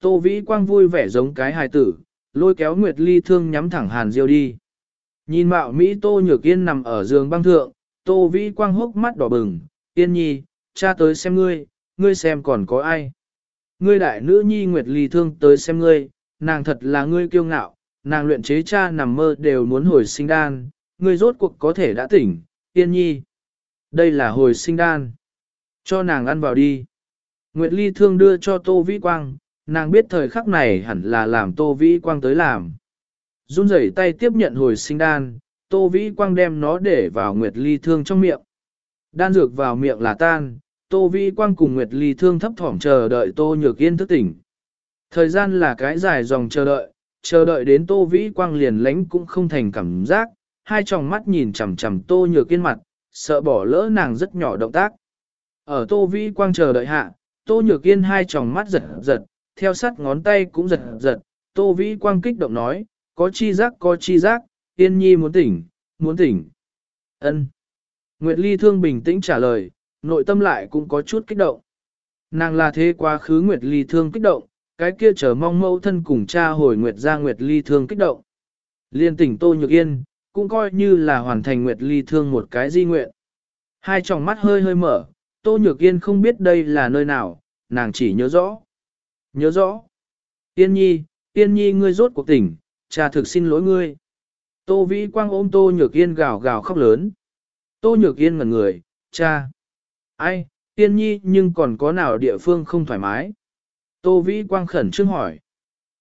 Tô Vĩ Quang vui vẻ giống cái hài tử, lôi kéo Nguyệt Ly thương nhắm thẳng Hàn Diêu đi. Nhìn mạo Mỹ Tô Nhược Yên nằm ở giường băng thượng, Tô Vĩ Quang hốc mắt đỏ bừng, Yên nhi, cha tới xem ngươi, ngươi xem còn có ai. Ngươi đại nữ nhi Nguyệt Ly thương tới xem ngươi, nàng thật là ngươi kiêu ngạo, nàng luyện chế cha nằm mơ đều muốn hồi sinh đan, ngươi rốt cuộc có thể đã tỉnh, Yên nhi. Đây là hồi sinh đan. Cho nàng ăn vào đi. Nguyệt Ly thương đưa cho Tô Vĩ Quang, nàng biết thời khắc này hẳn là làm Tô Vĩ Quang tới làm. Run rẩy tay tiếp nhận hồi sinh đan, Tô Vĩ Quang đem nó để vào Nguyệt Ly thương trong miệng. Đan dược vào miệng là tan, Tô Vĩ Quang cùng Nguyệt Ly thương thấp thỏm chờ đợi Tô Nhược Yên thức tỉnh. Thời gian là cái dài dòng chờ đợi, chờ đợi đến Tô Vĩ Quang liền lánh cũng không thành cảm giác, hai tròng mắt nhìn chằm chằm Tô Nhược Yên mặt, sợ bỏ lỡ nàng rất nhỏ động tác. Ở Tô Vĩ Quang chờ đợi hạ, Tô Nhược Yên hai tròng mắt giật giật, theo sát ngón tay cũng giật giật, Tô Vĩ Quang kích động nói, có chi giác có chi giác, Yên Nhi muốn tỉnh, muốn tỉnh. ân Nguyệt Ly thương bình tĩnh trả lời, nội tâm lại cũng có chút kích động. Nàng là thế quá khứ Nguyệt Ly thương kích động, cái kia chờ mong mẫu thân cùng cha hồi Nguyệt ra Nguyệt Ly thương kích động. Liên tỉnh Tô Nhược Yên, cũng coi như là hoàn thành Nguyệt Ly thương một cái di nguyện. Hai tròng mắt hơi hơi mở, Tô Nhược Yên không biết đây là nơi nào, nàng chỉ nhớ rõ. Nhớ rõ. Yên nhi, Yên nhi ngươi rốt cuộc tỉnh, cha thực xin lỗi ngươi. Tô Vĩ Quang ôm Tô Nhược Yên gào gào khóc lớn. Tô Nhược Yên ngẩn người, cha. Ai, Yên nhi nhưng còn có nào địa phương không thoải mái? Tô Vĩ Quang khẩn trương hỏi.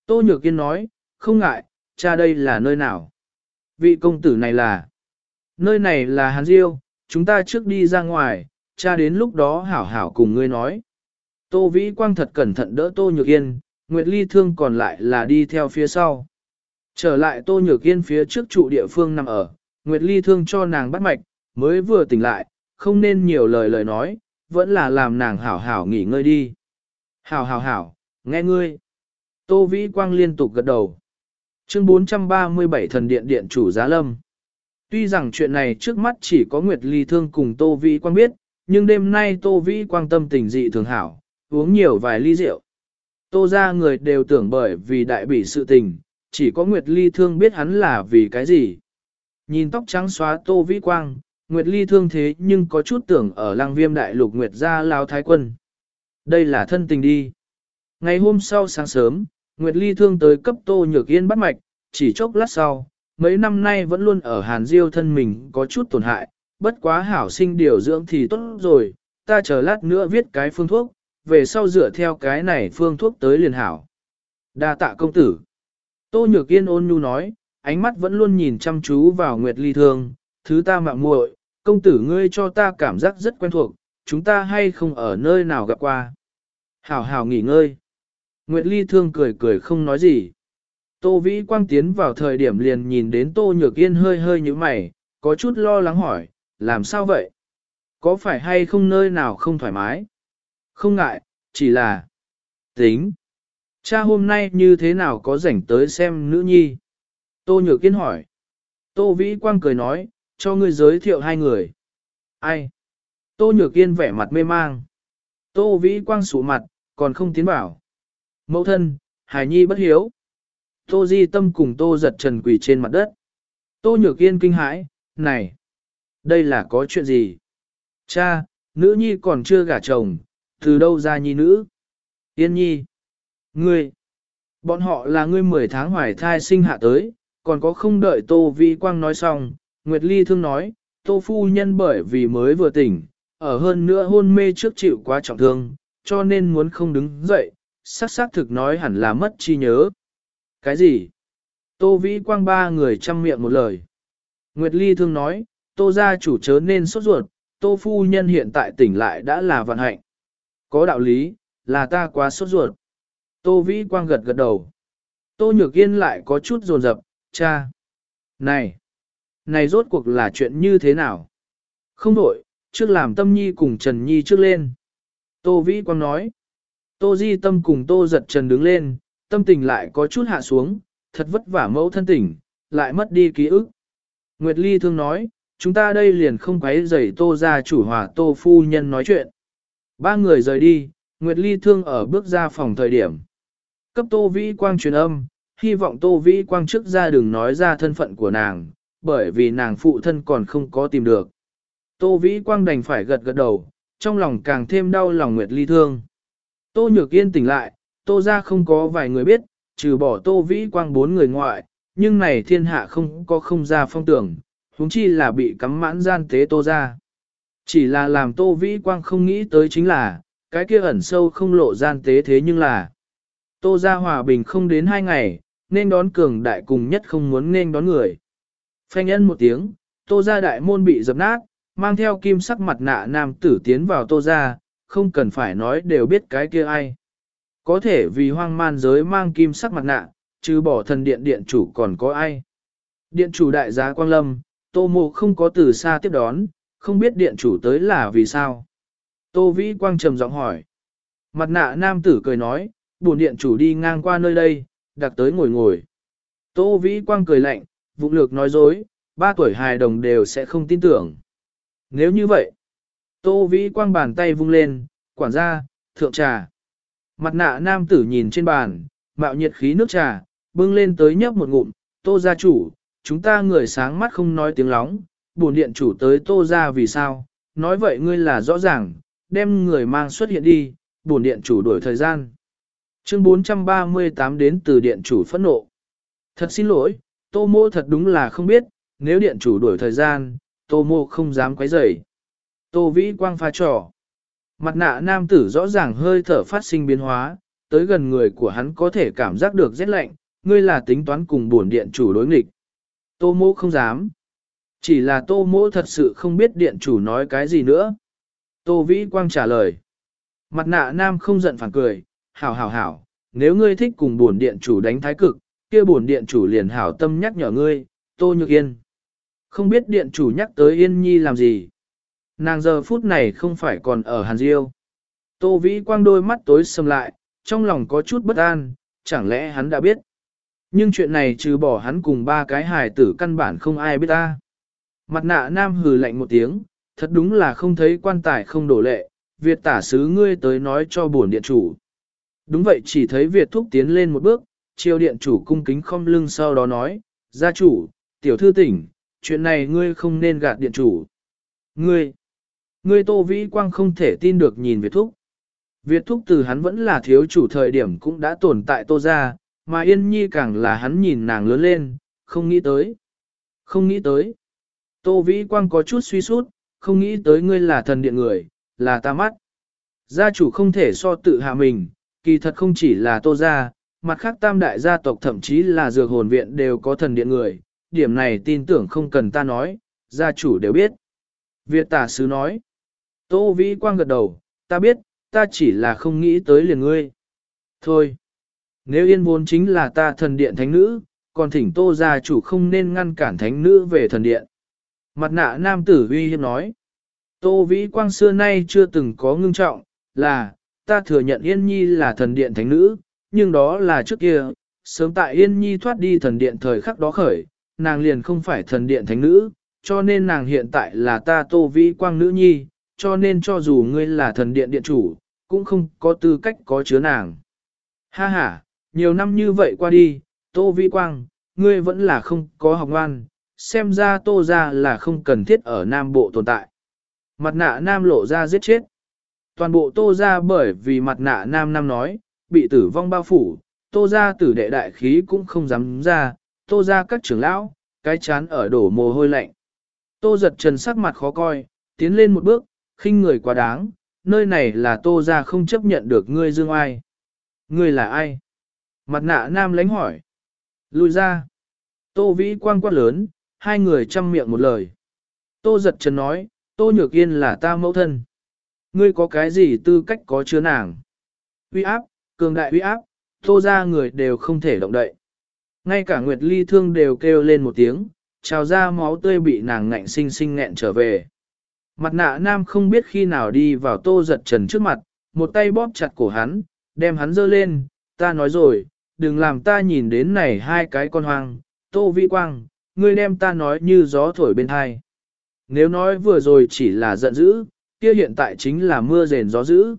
Tô Nhược Yên nói, không ngại, cha đây là nơi nào? Vị công tử này là... Nơi này là Hàn Diêu, chúng ta trước đi ra ngoài, cha đến lúc đó hảo hảo cùng ngươi nói. Tô Vĩ Quang thật cẩn thận đỡ Tô Nhược Yên, Nguyệt Ly Thương còn lại là đi theo phía sau. Trở lại Tô Nhược Yên phía trước trụ địa phương nằm ở, Nguyệt Ly Thương cho nàng bắt mạch, mới vừa tỉnh lại, không nên nhiều lời lời nói, vẫn là làm nàng hảo hảo nghỉ ngơi đi. Hảo hảo hảo, nghe ngươi. Tô Vĩ Quang liên tục gật đầu. Chương 437 Thần Điện Điện Chủ Giá Lâm Tuy rằng chuyện này trước mắt chỉ có Nguyệt Ly Thương cùng Tô Vĩ Quang biết, nhưng đêm nay Tô Vĩ Quang tâm tình dị thường hảo, uống nhiều vài ly rượu. Tô ra người đều tưởng bởi vì đại bỉ sự tình, chỉ có Nguyệt Ly Thương biết hắn là vì cái gì. Nhìn tóc trắng xóa Tô Vĩ Quang, Nguyệt Ly Thương thế nhưng có chút tưởng ở lăng viêm đại lục Nguyệt gia lao thái quân. Đây là thân tình đi. Ngày hôm sau sáng sớm, Nguyệt Ly Thương tới cấp Tô Nhược Yên bắt mạch, chỉ chốc lát sau, mấy năm nay vẫn luôn ở Hàn Diêu thân mình có chút tổn hại, bất quá hảo sinh điều dưỡng thì tốt rồi, ta chờ lát nữa viết cái phương thuốc, về sau dựa theo cái này phương thuốc tới liền hảo. Đa tạ công tử. Tô Nhược Yên ôn nhu nói, ánh mắt vẫn luôn nhìn chăm chú vào Nguyệt Ly Thương, thứ ta mạng muội, công tử ngươi cho ta cảm giác rất quen thuộc, chúng ta hay không ở nơi nào gặp qua. Hảo hảo nghỉ ngơi. Nguyệt Ly Thương cười cười không nói gì. Tô Vĩ Quang tiến vào thời điểm liền nhìn đến Tô Nhược Yên hơi hơi như mày, có chút lo lắng hỏi, làm sao vậy? Có phải hay không nơi nào không thoải mái? Không ngại, chỉ là... Tính. Cha hôm nay như thế nào có rảnh tới xem nữ nhi? Tô Nhược kiên hỏi. Tô Vĩ Quang cười nói, cho ngươi giới thiệu hai người. Ai? Tô Nhược kiên vẻ mặt mê mang. Tô Vĩ Quang sụ mặt, còn không tiến bảo. Mẫu thân, Hải Nhi bất hiếu. Tô Di Tâm cùng Tô giật trần quỷ trên mặt đất. Tô Nhược kiên kinh hãi, này, đây là có chuyện gì? Cha, nữ nhi còn chưa gả chồng, từ đâu ra nhi nữ? Yên nhi, ngươi, bọn họ là ngươi 10 tháng hoài thai sinh hạ tới, còn có không đợi Tô Vi Quang nói xong, Nguyệt Ly thương nói, Tô Phu Nhân bởi vì mới vừa tỉnh, ở hơn nữa hôn mê trước chịu quá trọng thương, cho nên muốn không đứng dậy, sắc sắc thực nói hẳn là mất chi nhớ. Cái gì? Tô Vĩ Quang ba người chăm miệng một lời. Nguyệt Ly thương nói, Tô gia chủ chớ nên sốt ruột, Tô Phu Nhân hiện tại tỉnh lại đã là vận hạnh. Có đạo lý, là ta quá sốt ruột. Tô Vĩ Quang gật gật đầu. Tô Nhược Yên lại có chút rồn rập, cha. Này, này rốt cuộc là chuyện như thế nào? Không đổi, trước làm Tâm Nhi cùng Trần Nhi trước lên. Tô Vĩ Quang nói. Tô Di Tâm cùng Tô giật Trần đứng lên, tâm tình lại có chút hạ xuống, thật vất vả mẫu thân tỉnh, lại mất đi ký ức. Nguyệt Ly thương nói, chúng ta đây liền không quấy rầy Tô gia chủ hòa Tô phu nhân nói chuyện. Ba người rời đi, Nguyệt Ly thương ở bước ra phòng thời điểm. cấp Tô Vĩ Quang truyền âm, hy vọng Tô Vĩ Quang trước ra đừng nói ra thân phận của nàng, bởi vì nàng phụ thân còn không có tìm được. Tô Vĩ Quang đành phải gật gật đầu, trong lòng càng thêm đau lòng Nguyệt Ly thương. Tô Nhược Yên tỉnh lại, Tô ra không có vài người biết, trừ bỏ Tô Vĩ Quang bốn người ngoại, nhưng này thiên hạ không có không ra phong tưởng, huống chi là bị cắm mãn gian tế Tô ra. Chỉ là làm Tô Vĩ Quang không nghĩ tới chính là, cái kia ẩn sâu không lộ gian tế thế nhưng là Tô ra hòa bình không đến hai ngày, nên đón cường đại cùng nhất không muốn nên đón người. Phanh ân một tiếng, Tô ra đại môn bị dập nát, mang theo kim sắc mặt nạ nam tử tiến vào Tô ra, không cần phải nói đều biết cái kia ai. Có thể vì hoang man giới mang kim sắc mặt nạ, chứ bỏ thần điện điện chủ còn có ai. Điện chủ đại giá Quang Lâm, Tô Mộ không có từ xa tiếp đón, không biết điện chủ tới là vì sao. Tô Vĩ Quang trầm giọng hỏi. Mặt nạ nam tử cười nói, buồn điện chủ đi ngang qua nơi đây, đặc tới ngồi ngồi. Tô Vĩ Quang cười lạnh, vụng lược nói dối, ba tuổi hài đồng đều sẽ không tin tưởng. Nếu như vậy, Tô Vĩ Quang bàn tay vung lên, quản gia, thượng trà. Mặt nạ nam tử nhìn trên bàn, mạo nhiệt khí nước trà, bưng lên tới nhấp một ngụm, tô gia chủ, chúng ta người sáng mắt không nói tiếng lóng, buồn điện chủ tới tô ra vì sao, nói vậy ngươi là rõ ràng, đem người mang xuất hiện đi, buồn điện chủ đổi thời gian. Chương 438 đến từ điện chủ phẫn nộ. Thật xin lỗi, tô mô thật đúng là không biết, nếu điện chủ đổi thời gian, tô mô không dám quấy rầy. Tô vĩ quang pha trò. Mặt nạ nam tử rõ ràng hơi thở phát sinh biến hóa, tới gần người của hắn có thể cảm giác được rét lạnh, ngươi là tính toán cùng bổn điện chủ đối nghịch. Tô mô không dám. Chỉ là tô mỗ thật sự không biết điện chủ nói cái gì nữa. Tô vĩ quang trả lời. Mặt nạ nam không giận phản cười, hảo hảo hảo, nếu ngươi thích cùng bổn điện chủ đánh thái cực, kia bổn điện chủ liền hảo tâm nhắc nhở ngươi, tô nhược yên. Không biết điện chủ nhắc tới yên nhi làm gì. Nàng giờ phút này không phải còn ở Hàn Diêu. Tô Vĩ Quang đôi mắt tối sầm lại, trong lòng có chút bất an, chẳng lẽ hắn đã biết. Nhưng chuyện này trừ bỏ hắn cùng ba cái hài tử căn bản không ai biết ta. Mặt nạ nam hừ lạnh một tiếng, thật đúng là không thấy quan tài không đổ lệ, Việt tả sứ ngươi tới nói cho bổn điện chủ. Đúng vậy chỉ thấy Việt thúc tiến lên một bước, triều điện chủ cung kính không lưng sau đó nói, gia chủ, tiểu thư tỉnh, chuyện này ngươi không nên gạt điện chủ. Ngươi, Ngươi Tô Vĩ Quang không thể tin được nhìn Việt Thúc. Việt Thúc từ hắn vẫn là thiếu chủ thời điểm cũng đã tồn tại Tô ra, mà Yên Nhi càng là hắn nhìn nàng lớn lên, không nghĩ tới. Không nghĩ tới. Tô Vĩ Quang có chút suy sút, không nghĩ tới ngươi là thần điện người, là ta mắt. Gia chủ không thể so tự hạ mình, kỳ thật không chỉ là Tô gia, mặt khác tam đại gia tộc thậm chí là dược hồn viện đều có thần điện người, điểm này tin tưởng không cần ta nói, gia chủ đều biết. Việt tả sứ nói, Tô Vĩ Quang gật đầu, ta biết, ta chỉ là không nghĩ tới liền ngươi. Thôi, nếu yên vốn chính là ta thần điện thánh nữ, còn thỉnh tô gia chủ không nên ngăn cản thánh nữ về thần điện. Mặt nạ nam tử uy hiếp nói, tô vĩ quang xưa nay chưa từng có ngưng trọng, là, ta thừa nhận yên nhi là thần điện thánh nữ, nhưng đó là trước kia, sớm tại yên nhi thoát đi thần điện thời khắc đó khởi, nàng liền không phải thần điện thánh nữ, cho nên nàng hiện tại là ta tô vĩ quang nữ nhi, cho nên cho dù ngươi là thần điện điện chủ, cũng không có tư cách có chứa nàng. Ha ha, nhiều năm như vậy qua đi, Tô Vĩ Quang, ngươi vẫn là không có học ngoan, xem ra Tô ra là không cần thiết ở Nam Bộ tồn tại. Mặt nạ Nam lộ ra giết chết. Toàn bộ Tô ra bởi vì mặt nạ Nam Nam nói, bị tử vong bao phủ, Tô ra tử đệ đại khí cũng không dám ra, Tô ra các trưởng lão, cái chán ở đổ mồ hôi lạnh. Tô giật trần sắc mặt khó coi, tiến lên một bước, khinh người quá đáng, nơi này là tô ra không chấp nhận được ngươi dương ai. Ngươi là ai? Mặt nạ nam lánh hỏi. Lùi ra. Tô vĩ quang quát lớn, hai người chăm miệng một lời. Tô giật trần nói, tô nhược yên là ta mẫu thân. Ngươi có cái gì tư cách có chứa nàng? Uy áp, cường đại uy áp, tô ra người đều không thể động đậy. Ngay cả Nguyệt Ly thương đều kêu lên một tiếng, trào ra máu tươi bị nàng ngạnh sinh sinh nghẹn trở về. Mặt nạ nam không biết khi nào đi vào tô giật trần trước mặt, một tay bóp chặt cổ hắn, đem hắn dơ lên, ta nói rồi, đừng làm ta nhìn đến này hai cái con hoang, tô vi quang, ngươi đem ta nói như gió thổi bên hai. Nếu nói vừa rồi chỉ là giận dữ, kia hiện tại chính là mưa rền gió dữ.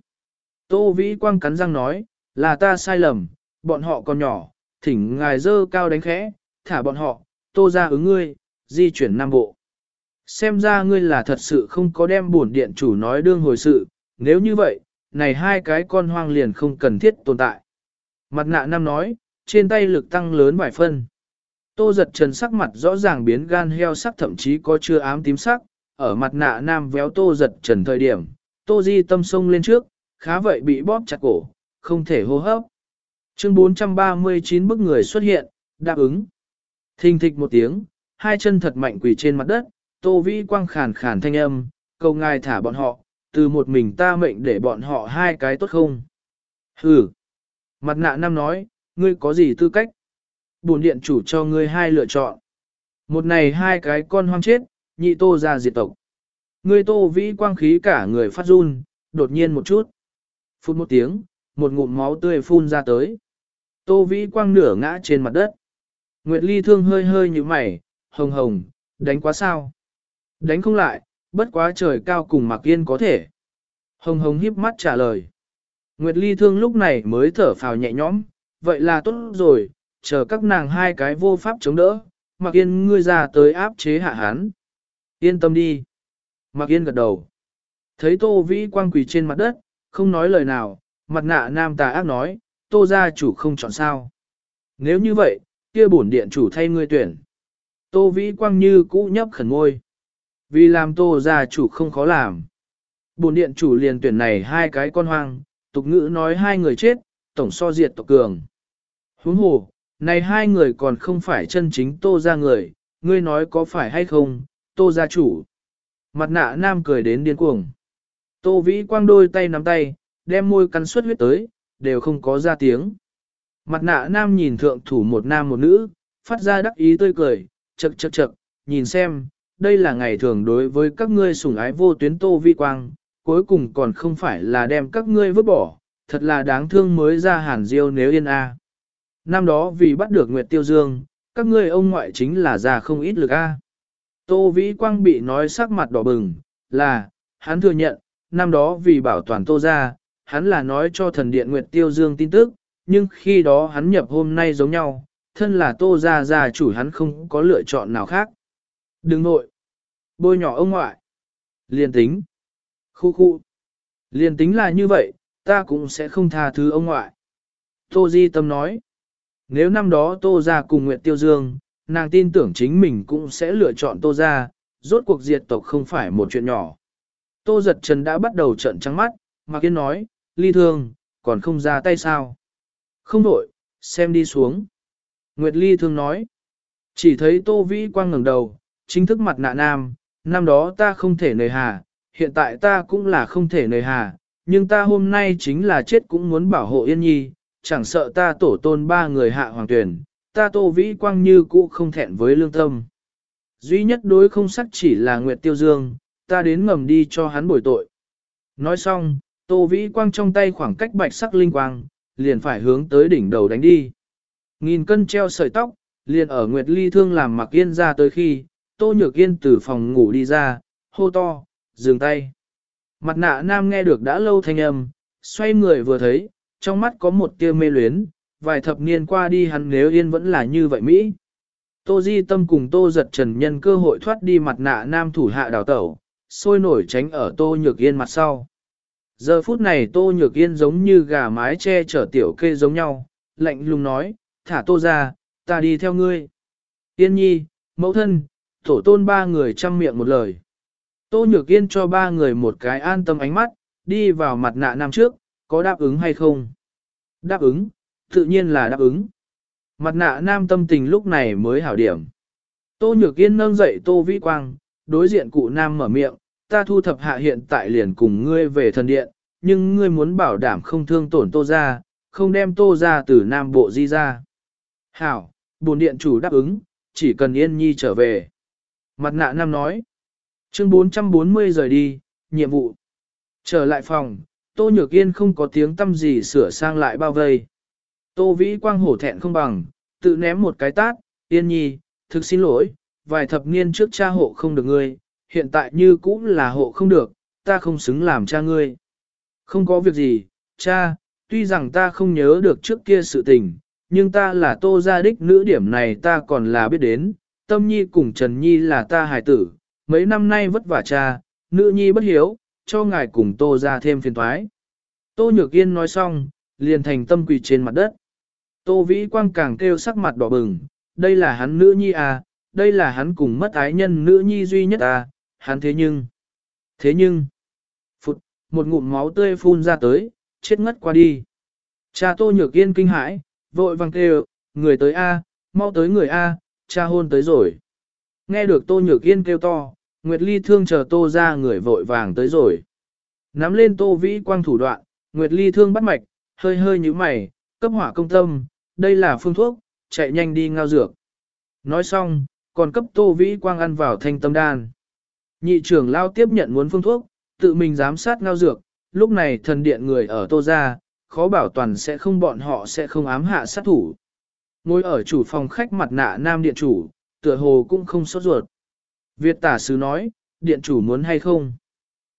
Tô vĩ quang cắn răng nói, là ta sai lầm, bọn họ còn nhỏ, thỉnh ngài dơ cao đánh khẽ, thả bọn họ, tô ra ứng ngươi, di chuyển Nam Bộ. Xem ra ngươi là thật sự không có đem bổn điện chủ nói đương hồi sự, nếu như vậy, này hai cái con hoang liền không cần thiết tồn tại. Mặt nạ nam nói, trên tay lực tăng lớn vài phân. Tô giật trần sắc mặt rõ ràng biến gan heo sắc thậm chí có chưa ám tím sắc, ở mặt nạ nam véo tô giật trần thời điểm, tô di tâm sông lên trước, khá vậy bị bóp chặt cổ, không thể hô hấp. Chương 439 bức người xuất hiện, đáp ứng. Thình thịch một tiếng, hai chân thật mạnh quỳ trên mặt đất, tô vĩ quang khàn khàn thanh âm, cầu ngài thả bọn họ, từ một mình ta mệnh để bọn họ hai cái tốt không? Hừ. Mặt nạ nam nói, ngươi có gì tư cách? Bổn điện chủ cho ngươi hai lựa chọn. Một này hai cái con hoang chết, nhị tô ra diệt tộc. Ngươi tô vĩ quang khí cả người phát run, đột nhiên một chút. Phút một tiếng, một ngụm máu tươi phun ra tới. Tô vĩ quang nửa ngã trên mặt đất. Nguyệt Ly thương hơi hơi như mày, hồng hồng, đánh quá sao? Đánh không lại, bất quá trời cao cùng mặc yên có thể. Hồng hồng híp mắt trả lời. Nguyệt Ly thương lúc này mới thở phào nhẹ nhõm, vậy là tốt rồi, chờ các nàng hai cái vô pháp chống đỡ, mặc yên ngươi ra tới áp chế hạ hán. Yên tâm đi. Mặc yên gật đầu. Thấy tô vĩ quang quỳ trên mặt đất, không nói lời nào, mặt nạ nam tà ác nói, tô gia chủ không chọn sao. Nếu như vậy, kia bổn điện chủ thay ngươi tuyển. Tô vĩ quang như cũ nhấp khẩn ngôi. Vì làm tô gia chủ không khó làm. Bổn điện chủ liền tuyển này hai cái con hoang, tục ngữ nói hai người chết, tổng so diệt tộc cường. Huống hồ, này hai người còn không phải chân chính tô gia người, ngươi nói có phải hay không, tô gia chủ. Mặt nạ nam cười đến điên cuồng. Tô vĩ quang đôi tay nắm tay, đem môi cắn suất huyết tới, đều không có ra tiếng. Mặt nạ nam nhìn thượng thủ một nam một nữ, phát ra đắc ý tươi cười, chật chật chật, nhìn xem, đây là ngày thường đối với các ngươi sủng ái vô tuyến tô vi quang, cuối cùng còn không phải là đem các ngươi vứt bỏ, thật là đáng thương mới ra hàn diêu nếu yên a. Năm đó vì bắt được Nguyệt Tiêu Dương, các ngươi ông ngoại chính là già không ít lực a. Tô Vĩ Quang bị nói sắc mặt đỏ bừng, là, hắn thừa nhận, năm đó vì bảo toàn Tô ra, hắn là nói cho thần điện Nguyệt Tiêu Dương tin tức, nhưng khi đó hắn nhập hôm nay giống nhau, thân là Tô ra già chủ hắn không có lựa chọn nào khác. Đừng nội. Bôi nhỏ ông ngoại. Liên tính. Khu khu. Liên tính là như vậy, ta cũng sẽ không tha thứ ông ngoại. Tô Di Tâm nói. Nếu năm đó Tô ra cùng Nguyệt Tiêu Dương, nàng tin tưởng chính mình cũng sẽ lựa chọn Tô ra, rốt cuộc diệt tộc không phải một chuyện nhỏ. Tô giật trần đã bắt đầu trận trắng mắt, mà kiên nói, ly thương, còn không ra tay sao. Không đổi, xem đi xuống. Nguyệt ly thương nói, chỉ thấy Tô Vĩ Quang ngẩng đầu, chính thức mặt nạ nam, năm đó ta không thể nề hà, hiện tại ta cũng là không thể nề hà, nhưng ta hôm nay chính là chết cũng muốn bảo hộ Yên Nhi, chẳng sợ ta tổ tôn ba người hạ hoàng tuyển, ta Tô Vĩ Quang như cũ không thẹn với lương tâm. Duy nhất đối không sắc chỉ là Nguyệt Tiêu Dương, ta đến ngầm đi cho hắn bồi tội. Nói xong, Tô Vĩ Quang trong tay khoảng cách bạch sắc linh quang, liền phải hướng tới đỉnh đầu đánh đi. Nghìn cân treo sợi tóc, liền ở Nguyệt Ly Thương làm mặc yên ra tới khi, Tô Nhược Yên từ phòng ngủ đi ra, hô to, dừng tay. Mặt nạ nam nghe được đã lâu thanh âm, xoay người vừa thấy, trong mắt có một tia mê luyến, vài thập niên qua đi hắn nếu yên vẫn là như vậy Mỹ. Tô Di Tâm cùng Tô giật trần nhân cơ hội thoát đi mặt nạ nam thủ hạ đào tẩu, sôi nổi tránh ở Tô Nhược Yên mặt sau. Giờ phút này Tô Nhược Yên giống như gà mái che chở tiểu kê giống nhau, lạnh lùng nói, thả Tô ra, ta đi theo ngươi. Yên nhi, mẫu thân, tổ tôn ba người chăm miệng một lời. Tô Nhược Yên cho ba người một cái an tâm ánh mắt, đi vào mặt nạ nam trước, có đáp ứng hay không? Đáp ứng, tự nhiên là đáp ứng. Mặt nạ nam tâm tình lúc này mới hảo điểm. Tô Nhược Yên nâng dậy Tô Vĩ Quang, đối diện cụ nam mở miệng, ta thu thập hạ hiện tại liền cùng ngươi về thần điện, nhưng ngươi muốn bảo đảm không thương tổn Tô ra, không đem Tô ra từ Nam Bộ di ra. Hảo, bồn điện chủ đáp ứng, chỉ cần Yên Nhi trở về. Mặt nạ nam nói, chương 440 rời đi, nhiệm vụ. Trở lại phòng, Tô Nhược Yên không có tiếng tâm gì sửa sang lại bao vây. Tô Vĩ Quang hổ thẹn không bằng, tự ném một cái tát, Yên Nhi, thực xin lỗi, vài thập niên trước cha hộ không được ngươi, hiện tại như cũng là hộ không được, ta không xứng làm cha ngươi. Không có việc gì, cha, tuy rằng ta không nhớ được trước kia sự tình, nhưng ta là tô gia đích nữ điểm này ta còn là biết đến, tâm nhi cùng Trần Nhi là ta hài tử, mấy năm nay vất vả cha, nữ nhi bất hiếu, cho ngài cùng tô ra thêm phiền thoái. Tô Nhược Yên nói xong, liền thành tâm quỳ trên mặt đất. Tô Vĩ Quang càng kêu sắc mặt đỏ bừng, đây là hắn nữ nhi à, đây là hắn cùng mất ái nhân nữ nhi duy nhất à, hắn thế nhưng, thế nhưng, phụt, một ngụm máu tươi phun ra tới, chết ngất qua đi. Cha Tô Nhược Yên kinh hãi, vội vàng kêu, người tới A, mau tới người A, cha hôn tới rồi. Nghe được Tô Nhược Yên kêu to, Nguyệt Ly thương chờ Tô ra người vội vàng tới rồi. Nắm lên Tô Vĩ Quang thủ đoạn, Nguyệt Ly thương bắt mạch, hơi hơi như mày, cấp hỏa công tâm, đây là phương thuốc, chạy nhanh đi ngao dược. Nói xong, còn cấp Tô Vĩ Quang ăn vào thanh tâm đan. Nhị trưởng lao tiếp nhận muốn phương thuốc, tự mình giám sát ngao dược, lúc này thần điện người ở Tô ra, khó bảo toàn sẽ không bọn họ sẽ không ám hạ sát thủ. Ngồi ở chủ phòng khách mặt nạ nam điện chủ, tựa hồ cũng không sốt ruột. Việt tả sứ nói, điện chủ muốn hay không?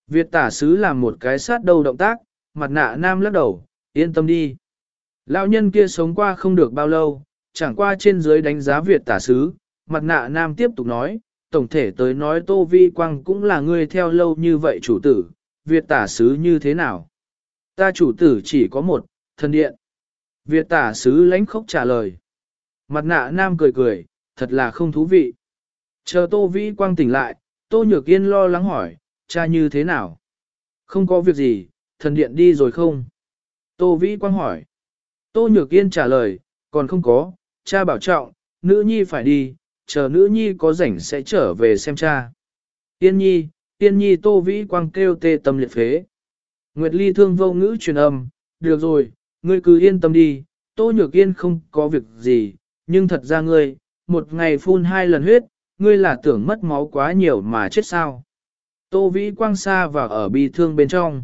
Việt tả sứ làm một cái sát đầu động tác, mặt nạ nam lắc đầu, yên tâm đi. Lão nhân kia sống qua không được bao lâu, chẳng qua trên dưới đánh giá Việt tả sứ, mặt nạ nam tiếp tục nói, tổng thể tới nói Tô Vi Quang cũng là người theo lâu như vậy chủ tử, Việt tả sứ như thế nào? Ta chủ tử chỉ có một, thần điện. Việt tả sứ lãnh khốc trả lời. Mặt nạ nam cười cười, thật là không thú vị. Chờ Tô Vĩ Quang tỉnh lại, Tô Nhược Yên lo lắng hỏi, cha như thế nào? Không có việc gì, thần điện đi rồi không? Tô Vĩ Quang hỏi. Tô Nhược Yên trả lời, còn không có, cha bảo trọng, nữ nhi phải đi, chờ nữ nhi có rảnh sẽ trở về xem cha. Yên nhi, yên nhi Tô Vĩ Quang kêu tê tâm liệt phế. Nguyệt Ly thương vô ngữ truyền âm, được rồi, ngươi cứ yên tâm đi, Tô Nhược Yên không có việc gì, nhưng thật ra ngươi, một ngày phun hai lần huyết, ngươi là tưởng mất máu quá nhiều mà chết sao. Tô Vĩ Quang xa và ở bi thương bên trong.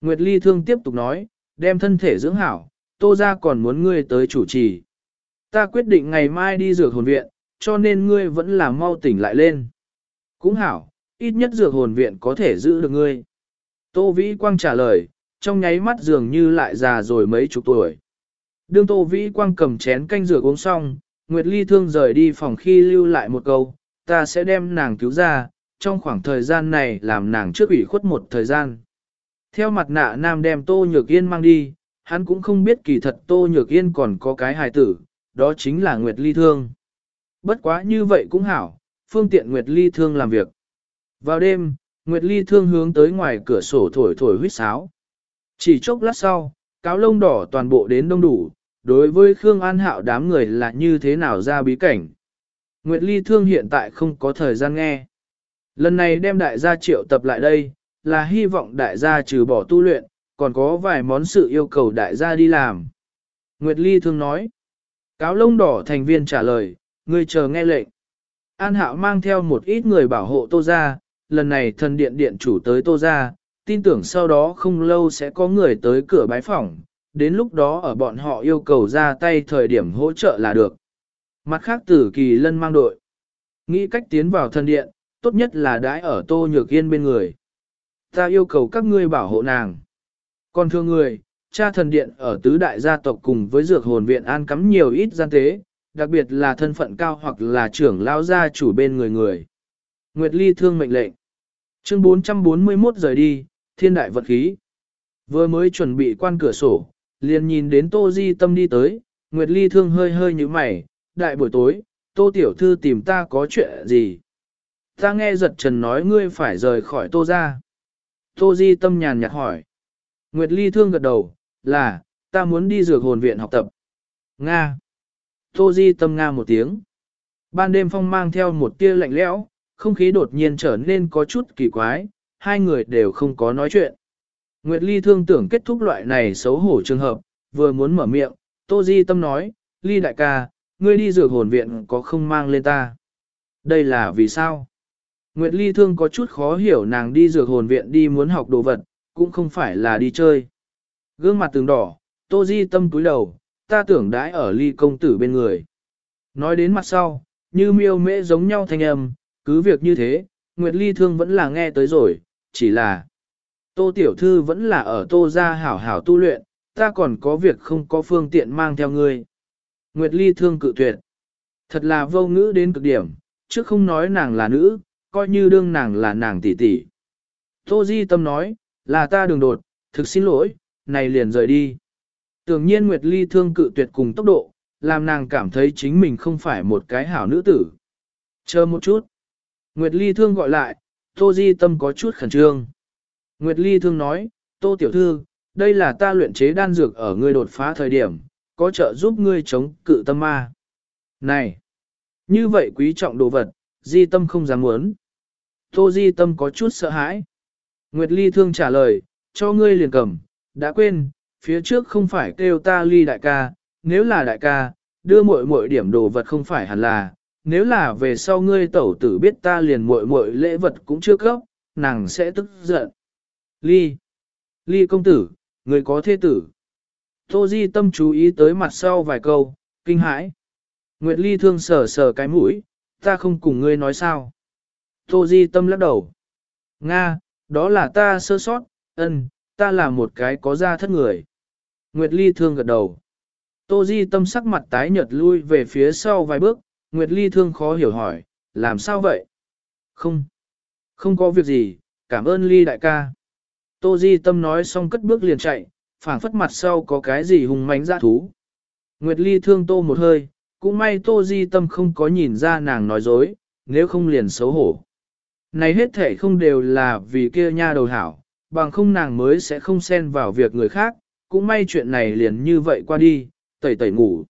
Nguyệt Ly thương tiếp tục nói, đem thân thể dưỡng hảo, Tô ra còn muốn ngươi tới chủ trì. Ta quyết định ngày mai đi dược hồn viện, cho nên ngươi vẫn là mau tỉnh lại lên. Cũng hảo, ít nhất dược hồn viện có thể giữ được ngươi. Tô Vĩ Quang trả lời, trong nháy mắt dường như lại già rồi mấy chục tuổi. Đương Tô Vĩ Quang cầm chén canh rửa uống xong, Nguyệt Ly Thương rời đi phòng khi lưu lại một câu, ta sẽ đem nàng cứu ra, trong khoảng thời gian này làm nàng trước ủy khuất một thời gian. Theo mặt nạ nam đem Tô Nhược Yên mang đi, hắn cũng không biết kỳ thật Tô Nhược Yên còn có cái hài tử, đó chính là Nguyệt Ly Thương. Bất quá như vậy cũng hảo, phương tiện Nguyệt Ly Thương làm việc. Vào đêm, Nguyệt Ly Thương hướng tới ngoài cửa sổ thổi thổi huýt sáo. Chỉ chốc lát sau, cáo lông đỏ toàn bộ đến đông đủ, đối với Khương An Hạo đám người là như thế nào ra bí cảnh. Nguyệt Ly Thương hiện tại không có thời gian nghe. Lần này đem đại gia triệu tập lại đây, là hy vọng đại gia trừ bỏ tu luyện, còn có vài món sự yêu cầu đại gia đi làm. Nguyệt Ly Thương nói. Cáo lông đỏ thành viên trả lời, người chờ nghe lệnh. An Hạo mang theo một ít người bảo hộ tô gia lần này thần điện điện chủ tới tô gia tin tưởng sau đó không lâu sẽ có người tới cửa bái phỏng, đến lúc đó ở bọn họ yêu cầu ra tay thời điểm hỗ trợ là được. Mặt khác tử kỳ lân mang đội. Nghĩ cách tiến vào thần điện, tốt nhất là đãi ở tô nhược yên bên người. Ta yêu cầu các ngươi bảo hộ nàng. Còn thưa người, cha thần điện ở tứ đại gia tộc cùng với dược hồn viện an cắm nhiều ít gian tế, đặc biệt là thân phận cao hoặc là trưởng lao gia chủ bên người người. Nguyệt Ly thương mệnh lệnh. Chương 441 rời đi, thiên đại vật khí. Vừa mới chuẩn bị quan cửa sổ, liền nhìn đến Tô Di Tâm đi tới, Nguyệt Ly thương hơi hơi như mày, đại buổi tối, Tô Tiểu Thư tìm ta có chuyện gì? Ta nghe giật trần nói ngươi phải rời khỏi Tô ra. Tô Di Tâm nhàn nhạt hỏi. Nguyệt Ly thương gật đầu, là, ta muốn đi dược hồn viện học tập. Nga. Tô Di Tâm Nga một tiếng. Ban đêm phong mang theo một tia lạnh lẽo, không khí đột nhiên trở nên có chút kỳ quái, hai người đều không có nói chuyện. Nguyệt Ly thương tưởng kết thúc loại này xấu hổ trường hợp, vừa muốn mở miệng, Tô Di Tâm nói, Ly đại ca, ngươi đi dược hồn viện có không mang lên ta. Đây là vì sao? Nguyệt Ly thương có chút khó hiểu nàng đi dược hồn viện đi muốn học đồ vật, cũng không phải là đi chơi. Gương mặt từng đỏ, Tô Di Tâm cúi đầu, ta tưởng đãi ở Ly công tử bên người. Nói đến mặt sau, như miêu mễ giống nhau thanh âm, cứ việc như thế, Nguyệt Ly thương vẫn là nghe tới rồi, chỉ là Tô Tiểu Thư vẫn là ở Tô gia hảo hảo tu luyện, ta còn có việc không có phương tiện mang theo ngươi. Nguyệt Ly thương cự tuyệt. Thật là vô ngữ đến cực điểm, chứ không nói nàng là nữ, coi như đương nàng là nàng tỷ tỷ. Tô Di Tâm nói, là ta đường đột, thực xin lỗi, này liền rời đi. Tưởng nhiên Nguyệt Ly thương cự tuyệt cùng tốc độ, làm nàng cảm thấy chính mình không phải một cái hảo nữ tử. Chờ một chút. Nguyệt Ly thương gọi lại, Tô Di Tâm có chút khẩn trương. Nguyệt Ly thương nói, Tô Tiểu Thư, đây là ta luyện chế đan dược ở ngươi đột phá thời điểm, có trợ giúp ngươi chống cự tâm ma. Này! Như vậy quý trọng đồ vật, Di Tâm không dám muốn. Tô Di Tâm có chút sợ hãi. Nguyệt Ly thương trả lời, cho ngươi liền cầm, đã quên, phía trước không phải kêu ta ly đại ca, nếu là đại ca, đưa muội muội điểm đồ vật không phải hẳn là, nếu là về sau ngươi tẩu tử biết ta liền muội muội lễ vật cũng chưa cấp, nàng sẽ tức giận. Ly, ly công tử, người có thế tử. Tô Di tâm chú ý tới mặt sau vài câu, kinh hãi. Nguyệt Ly thương sờ sờ cái mũi, ta không cùng ngươi nói sao. Tô Di tâm lắc đầu. Nga, đó là ta sơ sót, ân, ta là một cái có da thất người. Nguyệt Ly thương gật đầu. Tô Di tâm sắc mặt tái nhợt lui về phía sau vài bước, Nguyệt Ly thương khó hiểu hỏi, làm sao vậy? Không, không có việc gì, cảm ơn Ly đại ca. Tô Di tâm nói xong cất bước liền chạy, phảng phất mặt sau có cái gì hùng mánh dã thú. Nguyệt Ly thương Tô một hơi, cũng may Tô Di tâm không có nhìn ra nàng nói dối, nếu không liền xấu hổ. Này hết thể không đều là vì kia nha đầu hảo, bằng không nàng mới sẽ không xen vào việc người khác, cũng may chuyện này liền như vậy qua đi, tẩy tẩy ngủ.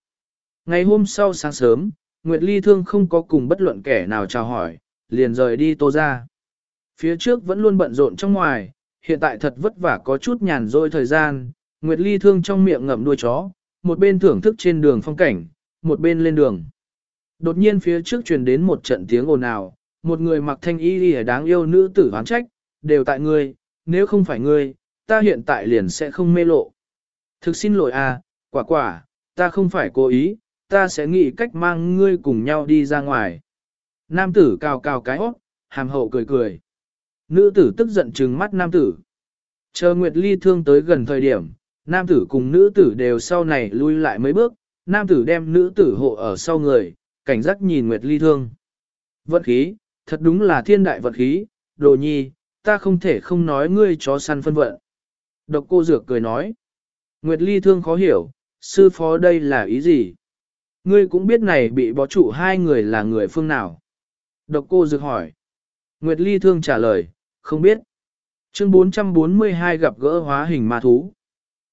Ngày hôm sau sáng sớm, Nguyệt Ly Thương không có cùng bất luận kẻ nào chào hỏi, liền rời đi tô ra. Phía trước vẫn luôn bận rộn trong ngoài, hiện tại thật vất vả có chút nhàn rỗi thời gian, Nguyệt Ly Thương trong miệng ngậm đuôi chó, một bên thưởng thức trên đường phong cảnh, một bên lên đường. Đột nhiên phía trước truyền đến một trận tiếng ồn ào, một người mặc thanh y lìa đáng yêu nữ tử hoán trách, đều tại ngươi, nếu không phải ngươi, ta hiện tại liền sẽ không mê lộ. Thực xin lỗi à, quả quả, ta không phải cố ý, ta sẽ nghĩ cách mang ngươi cùng nhau đi ra ngoài. Nam tử cào cào cái hót, hàm hậu cười cười. Nữ tử tức giận trừng mắt nam tử. Chờ Nguyệt Ly thương tới gần thời điểm, nam tử cùng nữ tử đều sau này lui lại mấy bước, nam tử đem nữ tử hộ ở sau người, cảnh giác nhìn Nguyệt Ly thương. Vận khí, thật đúng là thiên đại vận khí, đồ nhi, ta không thể không nói ngươi chó săn phân vận. Độc cô dược cười nói. Nguyệt Ly thương khó hiểu, sư phó đây là ý gì? Ngươi cũng biết này bị bó trụ hai người là người phương nào? Độc cô dược hỏi. Nguyệt Ly thương trả lời, không biết. Chương 442 gặp gỡ hóa hình ma thú.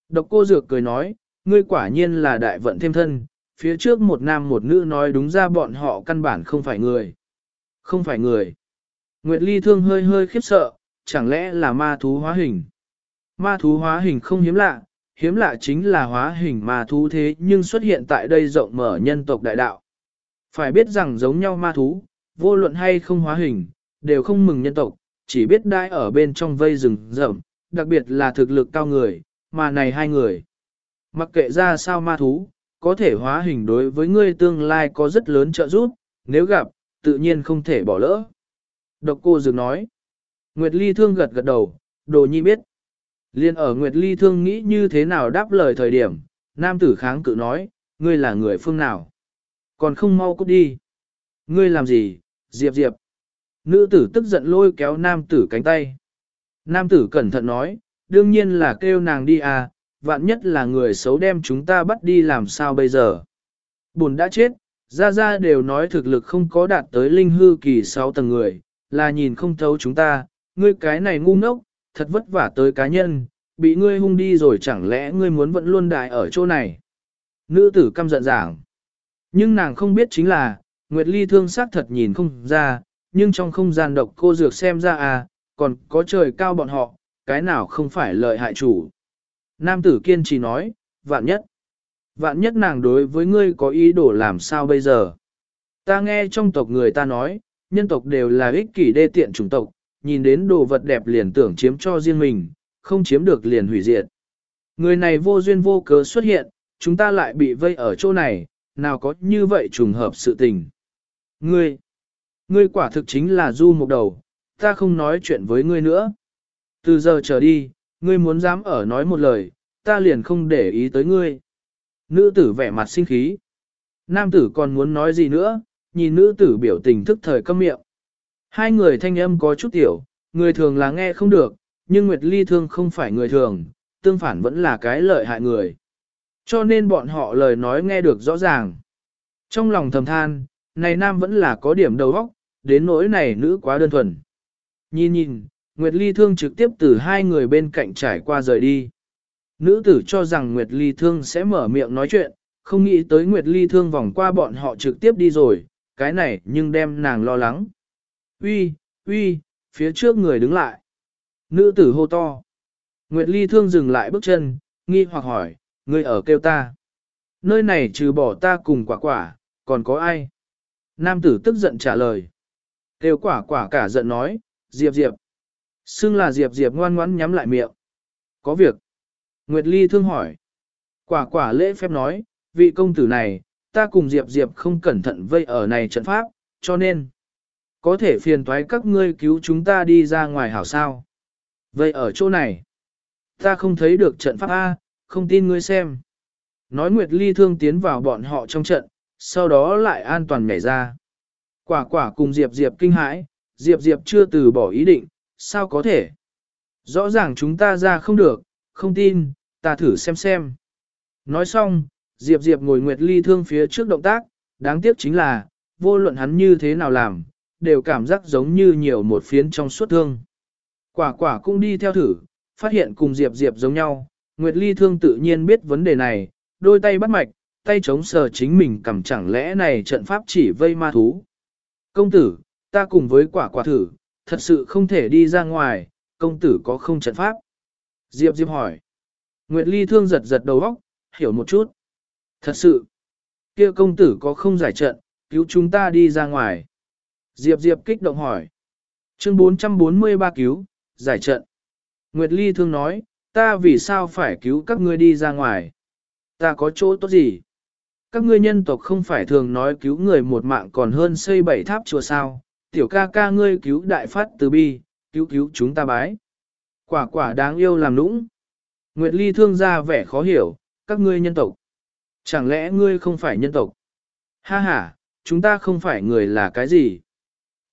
Độc cô dược cười nói, ngươi quả nhiên là đại vận thêm thân, phía trước một nam một nữ nói đúng ra bọn họ căn bản không phải người. Không phải người. Nguyệt Ly thương hơi hơi khiếp sợ, chẳng lẽ là ma thú hóa hình. Ma thú hóa hình không hiếm lạ, hiếm lạ chính là hóa hình ma thú thế nhưng xuất hiện tại đây rộng mở nhân tộc đại đạo. Phải biết rằng giống nhau ma thú, vô luận hay không hóa hình, đều không mừng nhân tộc, chỉ biết đai ở bên trong vây rừng rậm, đặc biệt là thực lực cao người, mà này hai người. Mặc kệ ra sao ma thú, có thể hóa hình đối với ngươi tương lai có rất lớn trợ giúp, nếu gặp, tự nhiên không thể bỏ lỡ. Độc cô dừng nói. Nguyệt Ly thương gật gật đầu, đồ nhi biết. Liên ở Nguyệt Ly thương nghĩ như thế nào đáp lời thời điểm, nam tử kháng cự nói, ngươi là người phương nào? Còn không mau cút đi. Ngươi làm gì, Diệp Diệp? Nữ tử tức giận lôi kéo nam tử cánh tay. Nam tử cẩn thận nói, đương nhiên là kêu nàng đi à, vạn nhất là người xấu đem chúng ta bắt đi làm sao bây giờ. Bùn đã chết, ra ra đều nói thực lực không có đạt tới linh hư kỳ 6 tầng người, là nhìn không thấu chúng ta, ngươi cái này ngu ngốc, thật vất vả tới cá nhân, bị ngươi hung đi rồi chẳng lẽ ngươi muốn vẫn luôn đại ở chỗ này. Nữ tử căm giận giảng. Nhưng nàng không biết chính là, Nguyệt Ly thương sắc thật nhìn không ra, nhưng trong không gian độc cô dược xem ra à, còn có trời cao bọn họ, cái nào không phải lợi hại chủ. Nam tử kiên trì nói, vạn nhất. Vạn nhất nàng đối với ngươi có ý đồ làm sao bây giờ. Ta nghe trong tộc người ta nói, nhân tộc đều là ích kỷ đê tiện chủng tộc, nhìn đến đồ vật đẹp liền tưởng chiếm cho riêng mình, không chiếm được liền hủy diệt. Người này vô duyên vô cớ xuất hiện, chúng ta lại bị vây ở chỗ này, nào có như vậy trùng hợp sự tình. Ngươi, ngươi quả thực chính là du một đầu, ta không nói chuyện với ngươi nữa. Từ giờ trở đi, ngươi muốn dám ở nói một lời, ta liền không để ý tới ngươi. Nữ tử vẻ mặt sinh khí. Nam tử còn muốn nói gì nữa, nhìn nữ tử biểu tình thức thời câm miệng. Hai người thanh âm có chút tiểu, người thường là nghe không được, nhưng Nguyệt Ly Thương không phải người thường, tương phản vẫn là cái lợi hại người. Cho nên bọn họ lời nói nghe được rõ ràng. Trong lòng thầm than, này nam vẫn là có điểm đầu óc, đến nỗi này nữ quá đơn thuần. Nhìn nhìn, Nguyệt Ly Thương trực tiếp từ hai người bên cạnh trải qua rời đi. Nữ tử cho rằng Nguyệt Ly Thương sẽ mở miệng nói chuyện, không nghĩ tới Nguyệt Ly Thương vòng qua bọn họ trực tiếp đi rồi, cái này nhưng đem nàng lo lắng. Uy, uy, phía trước người đứng lại. Nữ tử hô to. Nguyệt Ly Thương dừng lại bước chân, nghi hoặc hỏi, ngươi ở kêu ta. Nơi này trừ bỏ ta cùng quả quả, còn có ai? Nam tử tức giận trả lời. Kêu quả quả cả giận nói, Diệp Diệp. Xưng là Diệp Diệp ngoan ngoãn nhắm lại miệng. Có việc. Nguyệt Ly thương hỏi. Quả quả lễ phép nói, vị công tử này, ta cùng Diệp Diệp không cẩn thận vây ở này trận pháp, cho nên có thể phiền toái các ngươi cứu chúng ta đi ra ngoài hảo sao. Vây ở chỗ này, ta không thấy được trận pháp A, không tin ngươi xem. Nói Nguyệt Ly thương tiến vào bọn họ trong trận, sau đó lại an toàn nhảy ra. Quả quả cùng Diệp Diệp kinh hãi, Diệp Diệp chưa từ bỏ ý định, sao có thể? Rõ ràng chúng ta ra không được, không tin, ta thử xem xem. Nói xong, Diệp Diệp ngồi Nguyệt Ly thương phía trước động tác, đáng tiếc chính là, vô luận hắn như thế nào làm, đều cảm giác giống như nhiều một phiến trong suốt thương. Quả quả cũng đi theo thử, phát hiện cùng Diệp Diệp giống nhau, Nguyệt Ly thương tự nhiên biết vấn đề này, đôi tay bắt mạch, tay chống sờ chính mình cầm chẳng lẽ này trận pháp chỉ vây ma thú. Công tử, ta cùng với quả quả thử, thật sự không thể đi ra ngoài, công tử có không trận pháp. Diệp Diệp hỏi. Nguyệt Ly thương giật giật đầu óc, hiểu một chút. Thật sự, kia công tử có không giải trận, cứu chúng ta đi ra ngoài. Diệp Diệp kích động hỏi. Chương 443 cứu, giải trận. Nguyệt Ly thương nói, ta vì sao phải cứu các ngươi đi ra ngoài? Ta có chỗ tốt gì? Các ngươi nhân tộc không phải thường nói cứu người một mạng còn hơn xây bảy tháp chùa sao? Tiểu ca ca ngươi cứu đại phát từ bi, cứu cứu chúng ta bái. Quả quả đáng yêu làm nũng. Nguyệt Ly thương ra vẻ khó hiểu, các ngươi nhân tộc. Chẳng lẽ ngươi không phải nhân tộc? Ha ha, chúng ta không phải người là cái gì?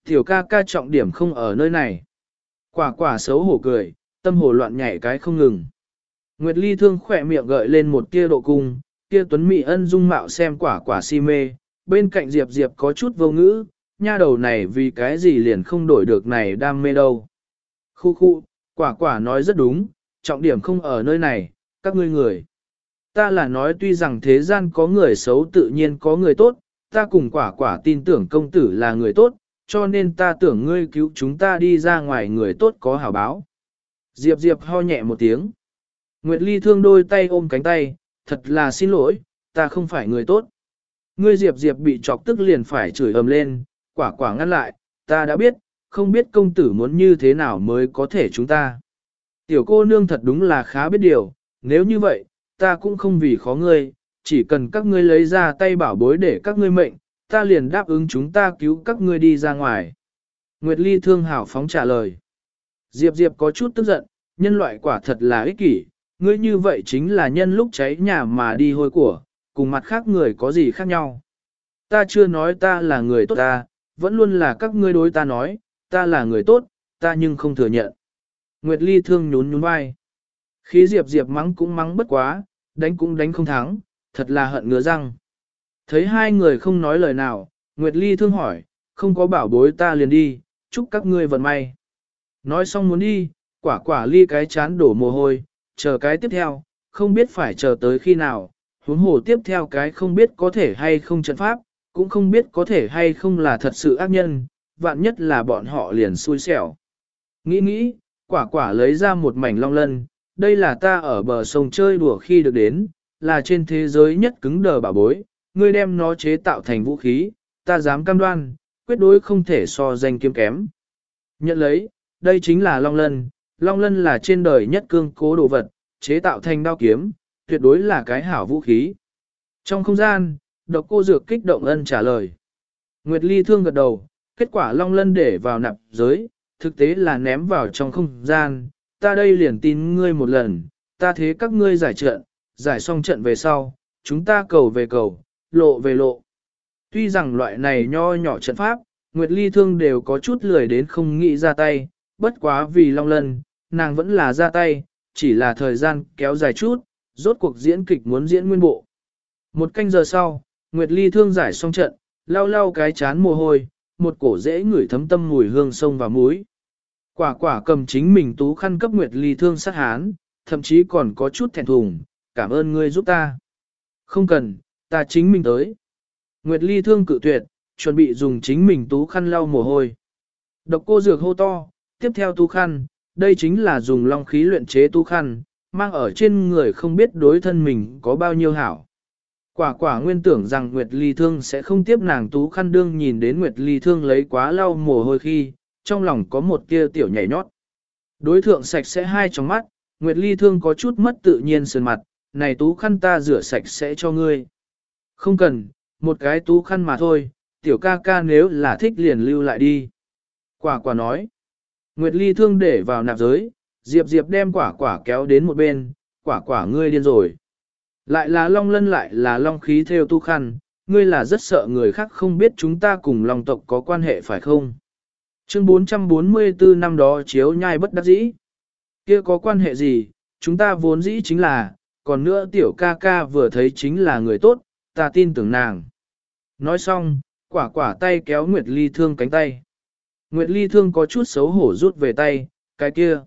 Tiểu ca ca trọng điểm không ở nơi này. Quả quả xấu hổ cười, tâm hồ loạn nhảy cái không ngừng. Nguyệt Ly thương khỏe miệng gợi lên một tia độ cung, kia tuấn mỹ ân dung mạo xem quả quả si mê, bên cạnh Diệp Diệp có chút vô ngữ, nha đầu này vì cái gì liền không đổi được này đam mê đâu. Khu khu, quả quả nói rất đúng, trọng điểm không ở nơi này, các ngươi người. Ta là nói tuy rằng thế gian có người xấu tự nhiên có người tốt, ta cùng quả quả tin tưởng công tử là người tốt, cho nên ta tưởng ngươi cứu chúng ta đi ra ngoài người tốt có hảo báo. Diệp Diệp ho nhẹ một tiếng. Nguyệt Ly thương đôi tay ôm cánh tay, thật là xin lỗi, ta không phải người tốt. Ngươi Diệp Diệp bị chọc tức liền phải chửi ầm lên, quả quả ngăn lại, ta đã biết, không biết công tử muốn như thế nào mới có thể chúng ta. Tiểu cô nương thật đúng là khá biết điều, nếu như vậy, ta cũng không vì khó ngươi, chỉ cần các ngươi lấy ra tay bảo bối để các ngươi mệnh, ta liền đáp ứng chúng ta cứu các ngươi đi ra ngoài. Nguyệt Ly thương hảo phóng trả lời. Diệp Diệp có chút tức giận, nhân loại quả thật là ích kỷ, ngươi như vậy chính là nhân lúc cháy nhà mà đi hôi của, cùng mặt khác người có gì khác nhau. Ta chưa nói ta là người tốt ta, vẫn luôn là các ngươi đối ta nói, ta là người tốt, ta nhưng không thừa nhận. Nguyệt Ly thương nhún nhún vai. Khí Diệp Diệp mắng cũng mắng bất quá, đánh cũng đánh không thắng, thật là hận ngứa răng. Thấy hai người không nói lời nào, Nguyệt Ly thương hỏi, không có bảo bối ta liền đi, chúc các ngươi vận may. Nói xong muốn đi, quả quả ly cái chán đổ mồ hôi, chờ cái tiếp theo, không biết phải chờ tới khi nào, huống hồ tiếp theo cái không biết có thể hay không trận pháp, cũng không biết có thể hay không là thật sự ác nhân, vạn nhất là bọn họ liền xui xẻo. Nghĩ nghĩ, quả quả lấy ra một mảnh long lân, đây là ta ở bờ sông chơi đùa khi được đến, là trên thế giới nhất cứng đờ bảo bối, ngươi đem nó chế tạo thành vũ khí, ta dám cam đoan, quyết đối không thể so danh kiếm kém. Nhận lấy, đây chính là long lân, long lân là trên đời nhất cương cố đồ vật, chế tạo thành đao kiếm, tuyệt đối là cái hảo vũ khí. Trong không gian, độc cô dược kích động ân trả lời. Nguyệt Ly thương gật đầu, kết quả long lân để vào nạp giới, thực tế là ném vào trong không gian, ta đây liền tin ngươi một lần, ta thế các ngươi giải trận, giải xong trận về sau, chúng ta cầu về cầu, lộ về lộ. Tuy rằng loại này nho nhỏ trận pháp, Nguyệt Ly Thương đều có chút lười đến không nghĩ ra tay, bất quá vì Long Lân, nàng vẫn là ra tay, chỉ là thời gian kéo dài chút, rốt cuộc diễn kịch muốn diễn nguyên bộ. Một canh giờ sau, Nguyệt Ly Thương giải xong trận, lau lau cái chán mồ hôi, một cổ dễ ngửi thấm tâm mùi hương sông và muối. Quả quả cầm chính mình tú khăn cấp Nguyệt Ly Thương sát hán, thậm chí còn có chút thẹn thùng, cảm ơn ngươi giúp ta. Không cần, ta chính mình tới. Nguyệt Ly Thương cự tuyệt, chuẩn bị dùng chính mình tú khăn lau mồ hôi. Độc cô dược hô to, tiếp theo tú khăn, đây chính là dùng long khí luyện chế tú khăn, mang ở trên người không biết đối thân mình có bao nhiêu hảo. Quả quả nguyên tưởng rằng Nguyệt Ly Thương sẽ không tiếp nàng tú khăn đương nhìn đến Nguyệt Ly Thương lấy quá lau mồ hôi khi, trong lòng có một tia tiểu nhảy nhót. Đối thượng sạch sẽ hai trong mắt, Nguyệt Ly Thương có chút mất tự nhiên sườn mặt, này tú khăn ta rửa sạch sẽ cho ngươi. Không cần, một cái tú khăn mà thôi, tiểu ca ca nếu là thích liền lưu lại đi. Quả quả nói. Nguyệt Ly Thương để vào nạp giới, Diệp Diệp đem quả quả kéo đến một bên, quả quả ngươi điên rồi. Lại là long lân lại là long khí theo tu khăn, ngươi là rất sợ người khác không biết chúng ta cùng long tộc có quan hệ phải không? Chương 444 năm đó chiếu nhai bất đắc dĩ. Kia có quan hệ gì, chúng ta vốn dĩ chính là, còn nữa tiểu ca ca vừa thấy chính là người tốt, ta tin tưởng nàng. Nói xong, quả quả tay kéo Nguyệt Ly Thương cánh tay. Nguyệt Ly Thương có chút xấu hổ rút về tay, cái kia.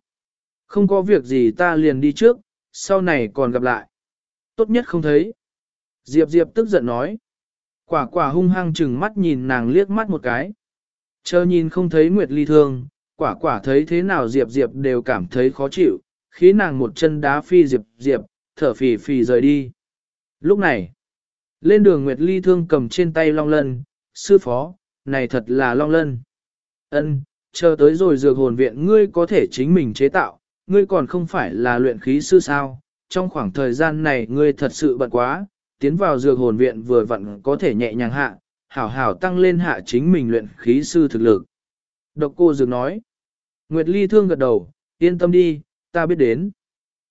Không có việc gì ta liền đi trước, sau này còn gặp lại. Tốt nhất không thấy. Diệp Diệp tức giận nói. Quả quả hung hăng chừng mắt nhìn nàng liếc mắt một cái. Chờ nhìn không thấy Nguyệt Ly thương, quả quả thấy thế nào Diệp Diệp đều cảm thấy khó chịu, khí nàng một chân đá phi Diệp Diệp, thở phì phì rời đi. Lúc này, lên đường Nguyệt Ly thương cầm trên tay Long Lân, sư phó, này thật là Long Lân. Ân, chờ tới rồi dược hồn viện ngươi có thể chính mình chế tạo, ngươi còn không phải là luyện khí sư sao, trong khoảng thời gian này ngươi thật sự bận quá, tiến vào dược hồn viện vừa vặn có thể nhẹ nhàng hạ, hảo hảo tăng lên hạ chính mình luyện khí sư thực lực. Độc cô dược nói, Nguyệt Ly thương gật đầu, yên tâm đi, ta biết đến.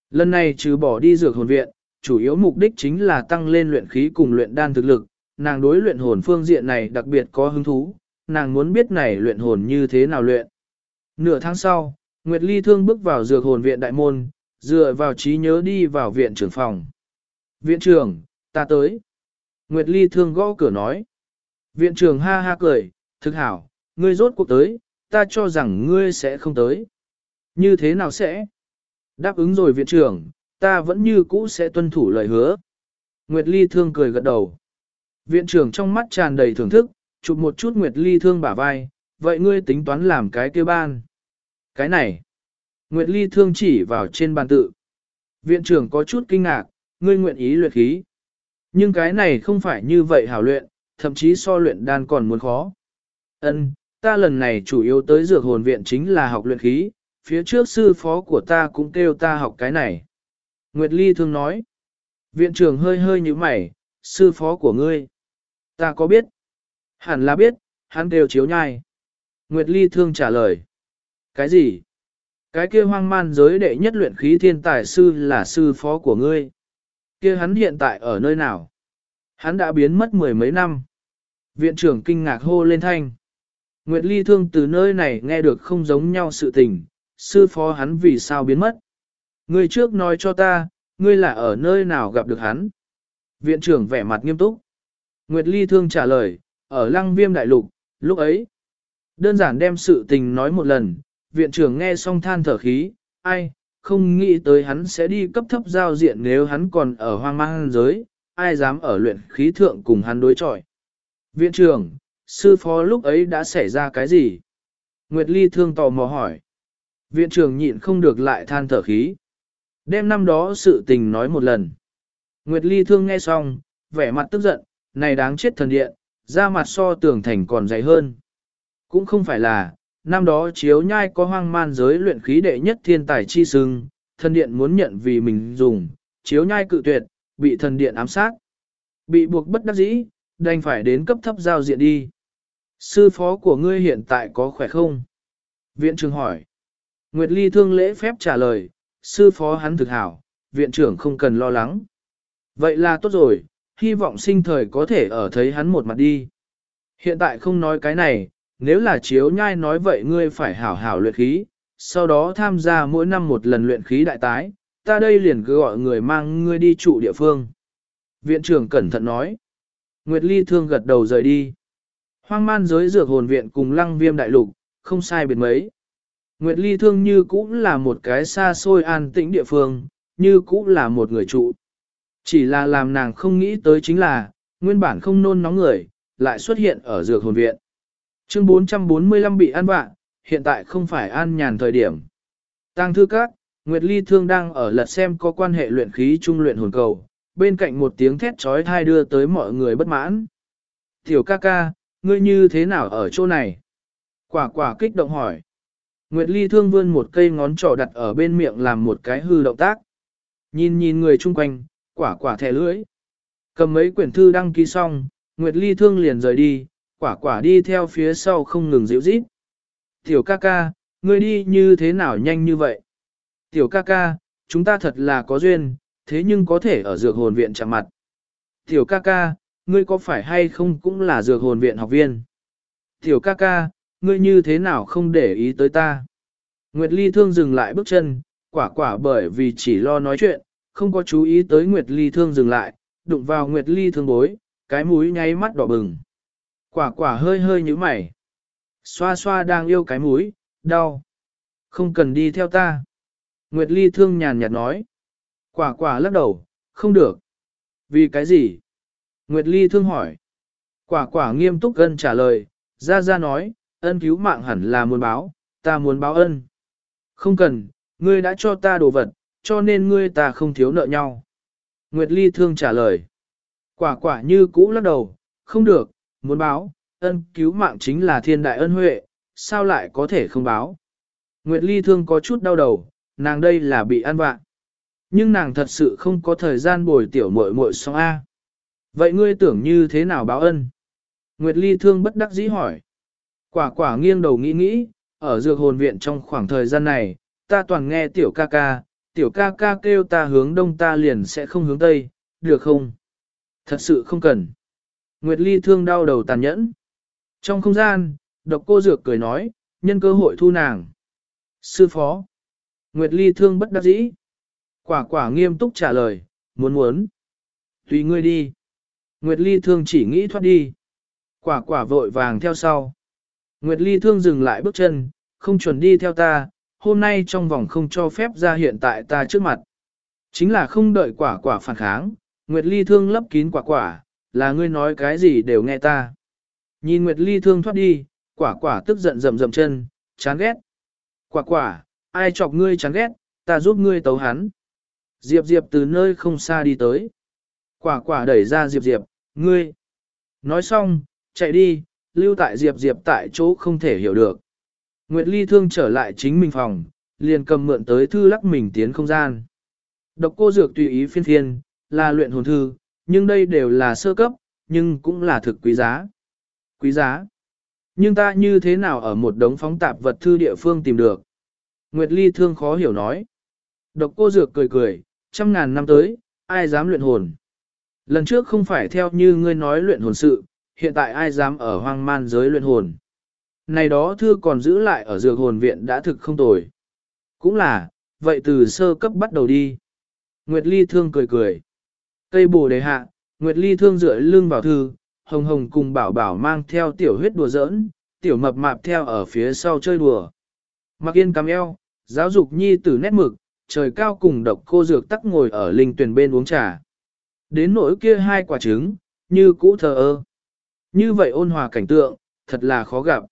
Lần này trừ bỏ đi dược hồn viện, chủ yếu mục đích chính là tăng lên luyện khí cùng luyện đan thực lực, nàng đối luyện hồn phương diện này đặc biệt có hứng thú, nàng muốn biết này luyện hồn như thế nào luyện. Nửa tháng sau, Nguyệt Ly thương bước vào dược hồn viện đại môn, dựa vào trí nhớ đi vào viện trưởng phòng. Viện trưởng, ta tới. Nguyệt Ly thương gõ cửa nói. Viện trưởng ha ha cười, thực hảo, ngươi rốt cuộc tới, ta cho rằng ngươi sẽ không tới. Như thế nào sẽ? Đáp ứng rồi viện trưởng, ta vẫn như cũ sẽ tuân thủ lời hứa. Nguyệt Ly thương cười gật đầu. Viện trưởng trong mắt tràn đầy thưởng thức, chụp một chút Nguyệt Ly thương bả vai, vậy ngươi tính toán làm cái kia ban. Cái này, Nguyệt Ly thương chỉ vào trên bàn tự. Viện trưởng có chút kinh ngạc, ngươi nguyện ý luyện khí. Nhưng cái này không phải như vậy hảo luyện, thậm chí so luyện đan còn muốn khó. Ân, ta lần này chủ yếu tới dược hồn viện chính là học luyện khí, phía trước sư phó của ta cũng kêu ta học cái này. Nguyệt Ly thương nói. Viện trưởng hơi hơi như mày, sư phó của ngươi. Ta có biết. Hẳn là biết, hắn đều chiếu nhai. Nguyệt Ly thương trả lời. Cái gì? Cái kia hoang man giới đệ nhất luyện khí thiên tài sư là sư phó của ngươi. Kia hắn hiện tại ở nơi nào? Hắn đã biến mất mười mấy năm. Viện trưởng kinh ngạc hô lên thanh. Nguyệt Ly thương từ nơi này nghe được không giống nhau sự tình, sư phó hắn vì sao biến mất. Ngươi trước nói cho ta, ngươi là ở nơi nào gặp được hắn. Viện trưởng vẻ mặt nghiêm túc. Nguyệt Ly thương trả lời, ở lăng viêm đại lục, lúc ấy. Đơn giản đem sự tình nói một lần, viện trưởng nghe xong than thở khí, ai, không nghĩ tới hắn sẽ đi cấp thấp giao diện nếu hắn còn ở hoang mang giới, ai dám ở luyện khí thượng cùng hắn đối chọi. Viện trưởng, sư phó lúc ấy đã xảy ra cái gì? Nguyệt Ly thương tò mò hỏi. Viện trưởng nhịn không được lại than thở khí. Đêm năm đó sự tình nói một lần. Nguyệt Ly thương nghe xong, vẻ mặt tức giận, này đáng chết thần điện, da mặt so tường thành còn dày hơn. Cũng không phải là, năm đó chiếu nhai có hoang man giới luyện khí đệ nhất thiên tài chi sưng, thần điện muốn nhận vì mình dùng, chiếu nhai cự tuyệt, bị thần điện ám sát. Bị buộc bất đắc dĩ, đành phải đến cấp thấp giao diện đi. Sư phó của ngươi hiện tại có khỏe không? Viện trưởng hỏi. Nguyệt Ly thương lễ phép trả lời, sư phó hắn thực hảo, viện trưởng không cần lo lắng. Vậy là tốt rồi, hy vọng sinh thời có thể ở thấy hắn một mặt đi. Hiện tại không nói cái này, nếu là chiếu nhai nói vậy ngươi phải hảo hảo luyện khí, sau đó tham gia mỗi năm một lần luyện khí đại tái, ta đây liền cứ gọi người mang ngươi đi trụ địa phương. Viện trưởng cẩn thận nói. Nguyệt Ly thương gật đầu rời đi. Hoang man giới dược hồn viện cùng lăng viêm đại lục, không sai biệt mấy. Nguyệt Ly thương như cũng là một cái xa xôi an tĩnh địa phương, như cũng là một người trụ. Chỉ là làm nàng không nghĩ tới chính là, nguyên bản không nôn nóng người, lại xuất hiện ở dược hồn viện. Chương 445 bị ăn vạ, hiện tại không phải an nhàn thời điểm. Tăng thư các, Nguyệt Ly Thương đang ở lật xem có quan hệ luyện khí trung luyện hồn cầu, bên cạnh một tiếng thét trói thai đưa tới mọi người bất mãn. Tiểu ca ca, ngươi như thế nào ở chỗ này? Quả quả kích động hỏi. Nguyệt Ly Thương vươn một cây ngón trỏ đặt ở bên miệng làm một cái hư động tác. Nhìn nhìn người chung quanh, quả quả thẻ lưỡi. Cầm mấy quyển thư đăng ký xong, Nguyệt Ly Thương liền rời đi, quả quả đi theo phía sau không ngừng dịu rít. Tiểu ca ca, ngươi đi như thế nào nhanh như vậy? Tiểu ca ca, chúng ta thật là có duyên, thế nhưng có thể ở dược hồn viện chạm mặt. Tiểu ca ca, ngươi có phải hay không cũng là dược hồn viện học viên? Tiểu ca ca, ngươi như thế nào không để ý tới ta? Nguyệt Ly Thương dừng lại bước chân, quả quả bởi vì chỉ lo nói chuyện, không có chú ý tới Nguyệt Ly Thương dừng lại, đụng vào Nguyệt Ly Thương bối, cái mũi nháy mắt đỏ bừng. Quả quả hơi hơi như mày. Xoa xoa đang yêu cái mũi, đau. Không cần đi theo ta. Nguyệt Ly thương nhàn nhạt nói. Quả quả lắc đầu, không được. Vì cái gì? Nguyệt Ly thương hỏi. Quả quả nghiêm túc gân trả lời, ra ra nói, ân cứu mạng hẳn là muốn báo, ta muốn báo ân. Không cần, ngươi đã cho ta đồ vật, cho nên ngươi ta không thiếu nợ nhau. Nguyệt Ly thương trả lời. Quả quả như cũ lắc đầu, không được, muốn báo, ân cứu mạng chính là thiên đại ân huệ, sao lại có thể không báo. Nguyệt Ly thương có chút đau đầu, nàng đây là bị ăn vạ. Nhưng nàng thật sự không có thời gian bồi tiểu muội muội song A. Vậy ngươi tưởng như thế nào báo ân? Nguyệt Ly thương bất đắc dĩ hỏi. Quả quả nghiêng đầu nghĩ nghĩ, ở dược hồn viện trong khoảng thời gian này, ta toàn nghe tiểu ca ca, tiểu ca ca kêu ta hướng đông ta liền sẽ không hướng tây, được không? Thật sự không cần. Nguyệt Ly thương đau đầu tàn nhẫn. Trong không gian, độc cô dược cười nói, nhân cơ hội thu nàng. Sư phó. Nguyệt Ly thương bất đắc dĩ. Quả quả nghiêm túc trả lời, muốn muốn. Tùy ngươi đi. Nguyệt Ly thương chỉ nghĩ thoát đi. Quả quả vội vàng theo sau. Nguyệt Ly thương dừng lại bước chân, không chuẩn đi theo ta, hôm nay trong vòng không cho phép ra hiện tại ta trước mặt. Chính là không đợi quả quả phản kháng, Nguyệt Ly thương lấp kín quả quả, là ngươi nói cái gì đều nghe ta. Nhìn Nguyệt Ly thương thoát đi, quả quả tức giận rầm rầm chân, chán ghét. Quả quả, ai chọc ngươi chán ghét, ta giúp ngươi tấu hắn. Diệp Diệp từ nơi không xa đi tới. Quả quả đẩy ra Diệp Diệp, ngươi. Nói xong, chạy đi, lưu tại Diệp Diệp tại chỗ không thể hiểu được. Nguyệt Ly thương trở lại chính mình phòng, liền cầm mượn tới thư lắc mình tiến không gian. Độc cô dược tùy ý phiên phiên, là luyện hồn thư, nhưng đây đều là sơ cấp, nhưng cũng là thực quý giá. Quý giá. Nhưng ta như thế nào ở một đống phóng tạp vật thư địa phương tìm được? Nguyệt Ly thương khó hiểu nói. Độc cô dược cười cười, trăm ngàn năm tới, ai dám luyện hồn? Lần trước không phải theo như ngươi nói luyện hồn sự, hiện tại ai dám ở hoang man giới luyện hồn? Này đó thư còn giữ lại ở dược hồn viện đã thực không tồi. Cũng là, vậy từ sơ cấp bắt đầu đi. Nguyệt Ly thương cười cười. Cây bồ đề hạ, Nguyệt Ly thương dựa lưng vào thư, hồng hồng cùng bảo bảo mang theo tiểu huyết đùa giỡn, tiểu mập mạp theo ở phía sau chơi đùa. Mặc yên cắm eo, giáo dục nhi tử nét mực, trời cao cùng độc cô dược tắc ngồi ở linh tuyển bên uống trà. Đến nỗi kia hai quả trứng, như cũ thờ ơ. Như vậy ôn hòa cảnh tượng, thật là khó gặp.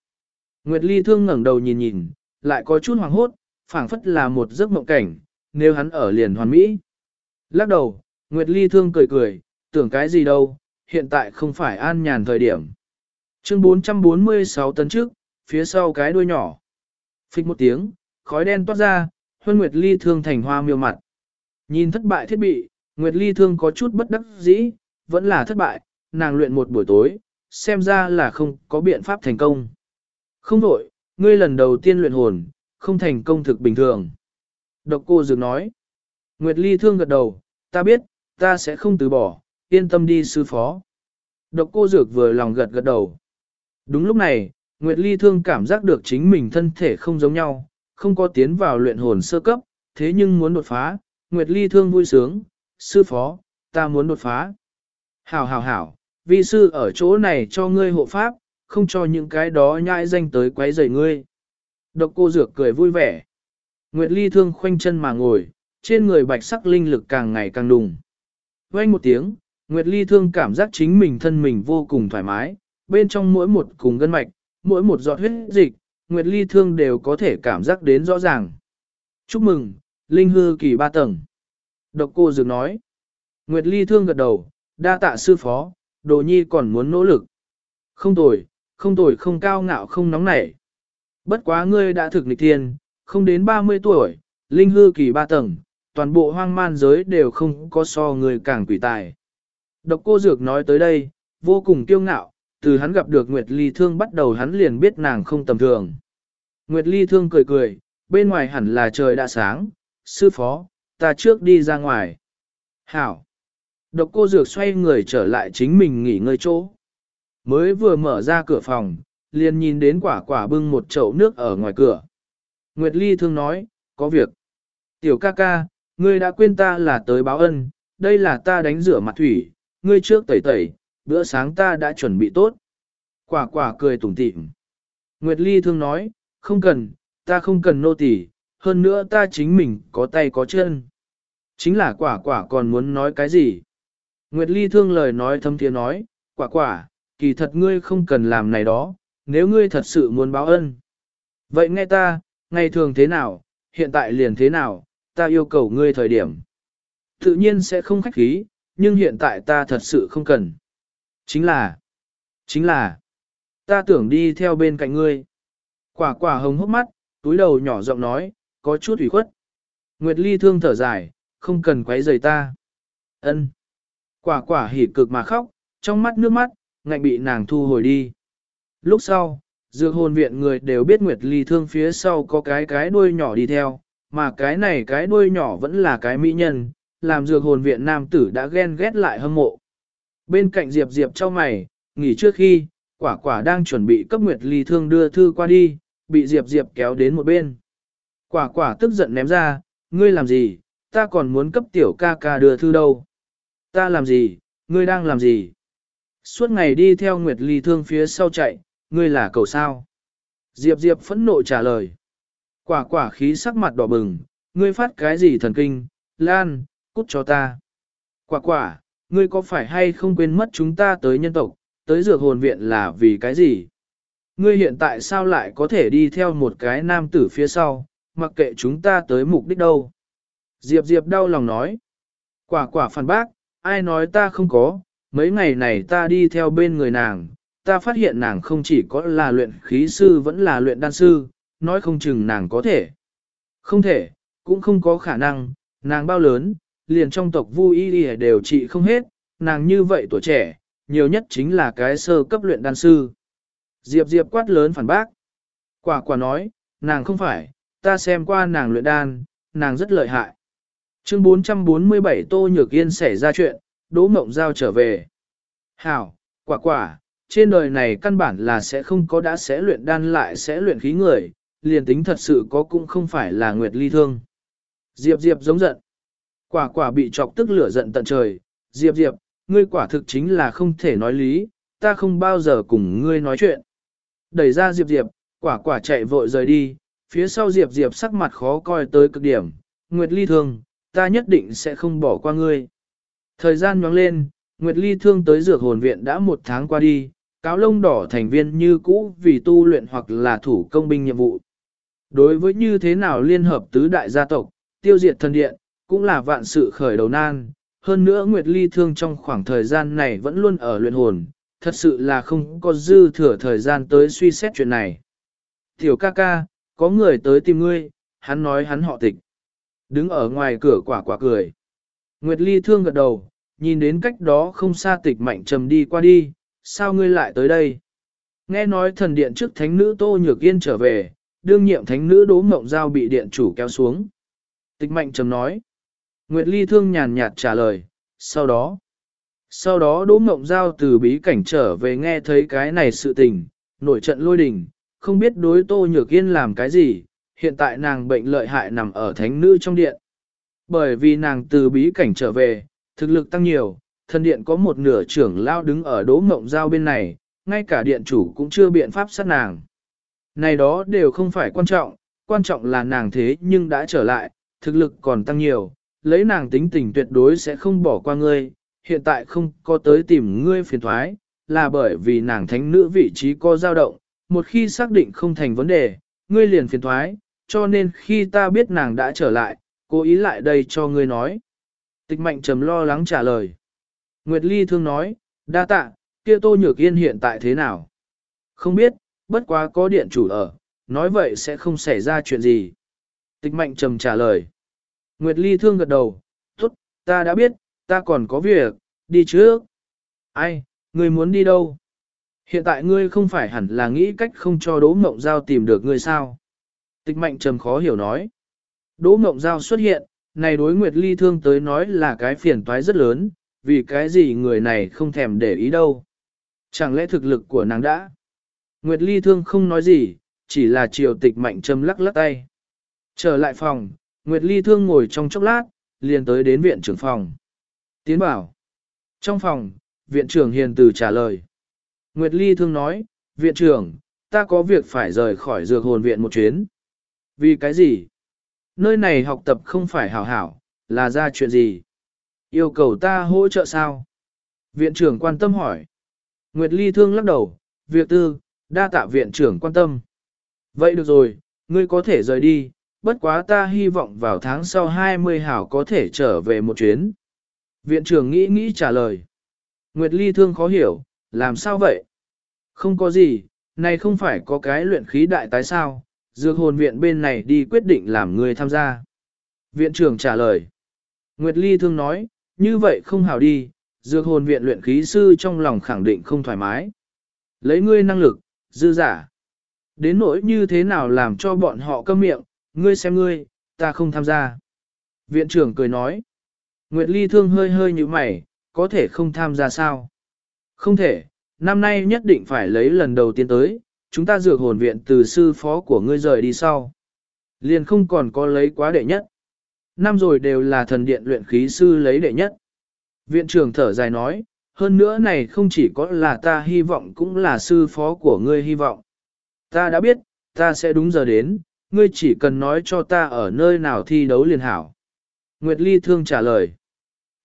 Nguyệt Ly thương ngẩng đầu nhìn nhìn, lại có chút hoàng hốt, phảng phất là một giấc mộng cảnh, nếu hắn ở liền hoàn mỹ. Lắc đầu, Nguyệt Ly thương cười cười, tưởng cái gì đâu, hiện tại không phải an nhàn thời điểm. Chương 446 tấn trước, phía sau cái đuôi nhỏ. Phích một tiếng, khói đen toát ra, Huân Nguyệt Ly thương thành hoa miêu mặt. Nhìn thất bại thiết bị, Nguyệt Ly thương có chút bất đắc dĩ, vẫn là thất bại, nàng luyện một buổi tối, xem ra là không có biện pháp thành công. Không đổi, ngươi lần đầu tiên luyện hồn, không thành công thực bình thường. Độc cô dược nói. Nguyệt Ly thương gật đầu, ta biết, ta sẽ không từ bỏ, yên tâm đi sư phó. Độc cô dược vừa lòng gật gật đầu. Đúng lúc này, Nguyệt Ly thương cảm giác được chính mình thân thể không giống nhau, không có tiến vào luyện hồn sơ cấp, thế nhưng muốn đột phá, Nguyệt Ly thương vui sướng, sư phó, ta muốn đột phá. Hảo hảo hảo, vi sư ở chỗ này cho ngươi hộ pháp, không cho những cái đó nhãi danh tới quấy rầy ngươi. Độc cô dược cười vui vẻ. Nguyệt Ly thương khoanh chân mà ngồi, trên người bạch sắc linh lực càng ngày càng đùng. Quanh một tiếng, Nguyệt Ly thương cảm giác chính mình thân mình vô cùng thoải mái, bên trong mỗi một cùng gân mạch, mỗi một giọt huyết dịch, Nguyệt Ly thương đều có thể cảm giác đến rõ ràng. Chúc mừng, Linh hư kỳ ba tầng. Độc cô dược nói. Nguyệt Ly thương gật đầu, đa tạ sư phó, đồ nhi còn muốn nỗ lực. Không tồi, không tuổi không cao ngạo không nóng nảy. Bất quá ngươi đã thực nịch thiên, không đến 30 tuổi, linh hư kỳ ba tầng, toàn bộ hoang man giới đều không có so người càng quỷ tài. Độc cô dược nói tới đây, vô cùng kiêu ngạo, từ hắn gặp được Nguyệt Ly Thương bắt đầu hắn liền biết nàng không tầm thường. Nguyệt Ly Thương cười cười, bên ngoài hẳn là trời đã sáng, sư phó, ta trước đi ra ngoài. Hảo! Độc cô dược xoay người trở lại chính mình nghỉ ngơi chỗ. Mới vừa mở ra cửa phòng, liền nhìn đến quả quả bưng một chậu nước ở ngoài cửa. Nguyệt Ly thương nói, có việc. Tiểu ca ca, ngươi đã quên ta là tới báo ân, đây là ta đánh rửa mặt thủy, ngươi trước tẩy tẩy, bữa sáng ta đã chuẩn bị tốt. Quả quả cười tủm tỉm. Nguyệt Ly thương nói, không cần, ta không cần nô tỳ, hơn nữa ta chính mình có tay có chân. Chính là quả quả còn muốn nói cái gì? Nguyệt Ly thương lời nói thâm thiế nói, quả quả, kỳ thật ngươi không cần làm này đó, nếu ngươi thật sự muốn báo ân. Vậy nghe ta, ngày thường thế nào, hiện tại liền thế nào, ta yêu cầu ngươi thời điểm. Tự nhiên sẽ không khách khí, nhưng hiện tại ta thật sự không cần. Chính là, chính là, ta tưởng đi theo bên cạnh ngươi. Quả quả hồng hốc mắt, túi đầu nhỏ giọng nói, có chút ủy khuất. Nguyệt Ly thương thở dài, không cần quấy rầy ta. Ân. Quả quả hỉ cực mà khóc, trong mắt nước mắt, ngạnh bị nàng thu hồi đi. Lúc sau, dược hồn viện người đều biết Nguyệt Ly thương phía sau có cái cái đuôi nhỏ đi theo, mà cái này cái đuôi nhỏ vẫn là cái mỹ nhân, làm dược hồn viện nam tử đã ghen ghét lại hâm mộ. Bên cạnh Diệp Diệp cho mày, nghỉ trước khi, quả quả đang chuẩn bị cấp Nguyệt Ly thương đưa thư qua đi, bị Diệp Diệp kéo đến một bên. Quả quả tức giận ném ra, ngươi làm gì, ta còn muốn cấp tiểu ca ca đưa thư đâu. Ta làm gì, ngươi đang làm gì? Suốt ngày đi theo Nguyệt Ly thương phía sau chạy, ngươi là cầu sao? Diệp Diệp phẫn nộ trả lời. Quả quả khí sắc mặt đỏ bừng, ngươi phát cái gì thần kinh, Lan, cút cho ta. Quả quả, ngươi có phải hay không quên mất chúng ta tới nhân tộc, tới dược hồn viện là vì cái gì? Ngươi hiện tại sao lại có thể đi theo một cái nam tử phía sau, mặc kệ chúng ta tới mục đích đâu? Diệp Diệp đau lòng nói. Quả quả phản bác, ai nói ta không có, mấy ngày này ta đi theo bên người nàng, ta phát hiện nàng không chỉ có là luyện khí sư vẫn là luyện đan sư, nói không chừng nàng có thể. Không thể, cũng không có khả năng, nàng bao lớn, liền trong tộc vu y đều trị không hết, nàng như vậy tuổi trẻ, nhiều nhất chính là cái sơ cấp luyện đan sư. Diệp Diệp quát lớn phản bác. Quả quả nói, nàng không phải, ta xem qua nàng luyện đan, nàng rất lợi hại. Chương 447 Tô Nhược Yên xảy ra chuyện, Đỗ Mộng Giao trở về. Hảo, quả quả, trên đời này căn bản là sẽ không có đã sẽ luyện đan lại sẽ luyện khí người, liền tính thật sự có cũng không phải là Nguyệt Ly Thương. Diệp Diệp giống giận. Quả quả bị chọc tức lửa giận tận trời. Diệp Diệp, ngươi quả thực chính là không thể nói lý, ta không bao giờ cùng ngươi nói chuyện. Đẩy ra Diệp Diệp, quả quả chạy vội rời đi, phía sau Diệp Diệp sắc mặt khó coi tới cực điểm. Nguyệt Ly Thương, ta nhất định sẽ không bỏ qua ngươi. Thời gian nhoáng lên, Nguyệt Ly thương tới dược hồn viện đã một tháng qua đi, cáo lông đỏ thành viên như cũ vì tu luyện hoặc là thủ công binh nhiệm vụ. Đối với như thế nào liên hợp tứ đại gia tộc, tiêu diệt thần điện, cũng là vạn sự khởi đầu nan. Hơn nữa Nguyệt Ly thương trong khoảng thời gian này vẫn luôn ở luyện hồn, thật sự là không có dư thừa thời gian tới suy xét chuyện này. Tiểu ca ca, có người tới tìm ngươi, hắn nói hắn họ tịch. Đứng ở ngoài cửa quả quả cười. Nguyệt Ly thương gật đầu, nhìn đến cách đó không xa tịch mạnh trầm đi qua đi, sao ngươi lại tới đây? Nghe nói thần điện trước thánh nữ Tô Nhược Yên trở về, đương nhiệm thánh nữ Đỗ Mộng Giao bị điện chủ kéo xuống. Tịch mạnh trầm nói, Nguyệt Ly thương nhàn nhạt trả lời, sau đó. Sau đó Đỗ Mộng Giao từ bí cảnh trở về nghe thấy cái này sự tình, nổi trận lôi đình, không biết đối Tô Nhược Yên làm cái gì, hiện tại nàng bệnh lợi hại nằm ở thánh nữ trong điện. Bởi vì nàng từ bí cảnh trở về, thực lực tăng nhiều, thân điện có một nửa trưởng lao đứng ở đố Mộng Giao bên này, ngay cả điện chủ cũng chưa biện pháp sát nàng. Này đó đều không phải quan trọng, quan trọng là nàng thế nhưng đã trở lại, thực lực còn tăng nhiều, lấy nàng tính tình tuyệt đối sẽ không bỏ qua ngươi, hiện tại không có tới tìm ngươi phiền thoái, là bởi vì nàng thánh nữ vị trí có dao động, một khi xác định không thành vấn đề, ngươi liền phiền thoái, cho nên khi ta biết nàng đã trở lại, cố ý lại đây cho ngươi nói. Tịch mạnh trầm lo lắng trả lời. Nguyệt Ly thương nói, đa tạ, kia tô nhược yên hiện tại thế nào? Không biết, bất quá có điện chủ ở, nói vậy sẽ không xảy ra chuyện gì. Tịch mạnh trầm trả lời. Nguyệt Ly thương gật đầu, tốt, ta đã biết, ta còn có việc, đi trước. Ai, ngươi muốn đi đâu? Hiện tại ngươi không phải hẳn là nghĩ cách không cho Đỗ Mộng Giao tìm được ngươi sao? Tịch mạnh trầm khó hiểu nói. Đỗ Mộng Giao xuất hiện, này đối Nguyệt Ly thương tới nói là cái phiền toái rất lớn, vì cái gì người này không thèm để ý đâu. Chẳng lẽ thực lực của nàng đã? Nguyệt Ly thương không nói gì, chỉ là chiều tịch mạnh châm lắc lắc tay. Trở lại phòng, Nguyệt Ly thương ngồi trong chốc lát, liền tới đến viện trưởng phòng. Tiến bảo. Trong phòng, viện trưởng hiền từ trả lời. Nguyệt Ly thương nói, viện trưởng, ta có việc phải rời khỏi dược hồn viện một chuyến. Vì cái gì? Nơi này học tập không phải hảo hảo, là ra chuyện gì? Yêu cầu ta hỗ trợ sao? Viện trưởng quan tâm hỏi. Nguyệt Ly thương lắc đầu, việc tư, đa tạ viện trưởng quan tâm. Vậy được rồi, ngươi có thể rời đi, bất quá ta hy vọng vào tháng sau 20 hảo có thể trở về một chuyến. Viện trưởng nghĩ nghĩ trả lời. Nguyệt Ly thương khó hiểu, làm sao vậy? Không có gì, này không phải có cái luyện khí đại tái sao, dược hồn viện bên này đi quyết định làm người tham gia. Viện trưởng trả lời. Nguyệt Ly thương nói, như vậy không hảo đi, dược hồn viện luyện khí sư trong lòng khẳng định không thoải mái. Lấy ngươi năng lực, dư giả. Đến nỗi như thế nào làm cho bọn họ câm miệng, ngươi xem ngươi, ta không tham gia. Viện trưởng cười nói. Nguyệt Ly thương hơi hơi như mày, có thể không tham gia sao? Không thể, năm nay nhất định phải lấy lần đầu tiên tới, chúng ta dược hồn viện từ sư phó của ngươi rời đi sau. Liền không còn có lấy quá đệ nhất. Năm rồi đều là thần điện luyện khí sư lấy đệ nhất. Viện trưởng thở dài nói, hơn nữa này không chỉ có là ta hy vọng cũng là sư phó của ngươi hy vọng. Ta đã biết, ta sẽ đúng giờ đến, ngươi chỉ cần nói cho ta ở nơi nào thi đấu liền hảo. Nguyệt Ly thương trả lời.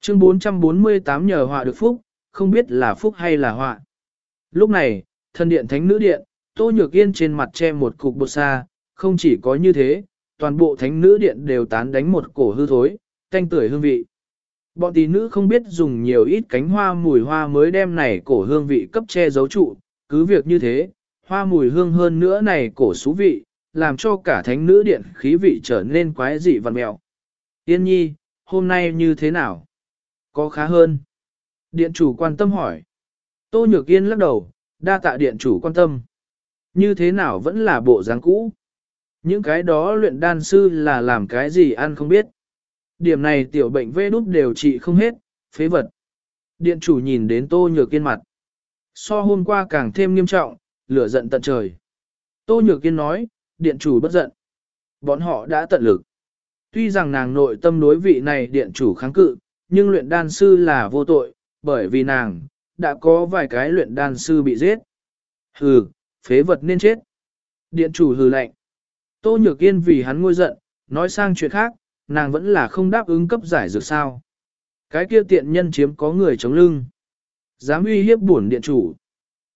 Chương 448 nhờ họa được phúc, không biết là phúc hay là họa. Lúc này, thần điện thánh nữ điện, Tô Nhược Yên trên mặt che một cục bột xa, không chỉ có như thế, toàn bộ thánh nữ điện đều tán đánh một cổ hư thối, canh tưởi hương vị. Bọn tỷ nữ không biết dùng nhiều ít cánh hoa mùi hoa mới đem này cổ hương vị cấp che giấu trụ, cứ việc như thế, hoa mùi hương hơn nữa này cổ xú vị, làm cho cả thánh nữ điện khí vị trở nên quái dị vằn mẹo. Yên nhi, hôm nay như thế nào? Có khá hơn. Điện chủ quan tâm hỏi. Tô Nhược Yên lắc đầu, đa tạ điện chủ quan tâm. Như thế nào vẫn là bộ dáng cũ. Những cái đó luyện đan sư là làm cái gì ăn không biết. Điểm này tiểu bệnh vê đút đều trị không hết, phế vật. Điện chủ nhìn đến Tô Nhược kiên mặt. So hôm qua càng thêm nghiêm trọng, lửa giận tận trời. Tô Nhược kiên nói, điện chủ bất giận. Bọn họ đã tận lực. Tuy rằng nàng nội tâm đối vị này điện chủ kháng cự, nhưng luyện đan sư là vô tội, bởi vì nàng, đã có vài cái luyện đan sư bị giết. Hừ, phế vật nên chết. Điện chủ hừ lạnh. Tô Nhược Yên vì hắn ngôi giận, nói sang chuyện khác, nàng vẫn là không đáp ứng cấp giải dược sao. Cái kia tiện nhân chiếm có người chống lưng. Dám uy hiếp bổn điện chủ.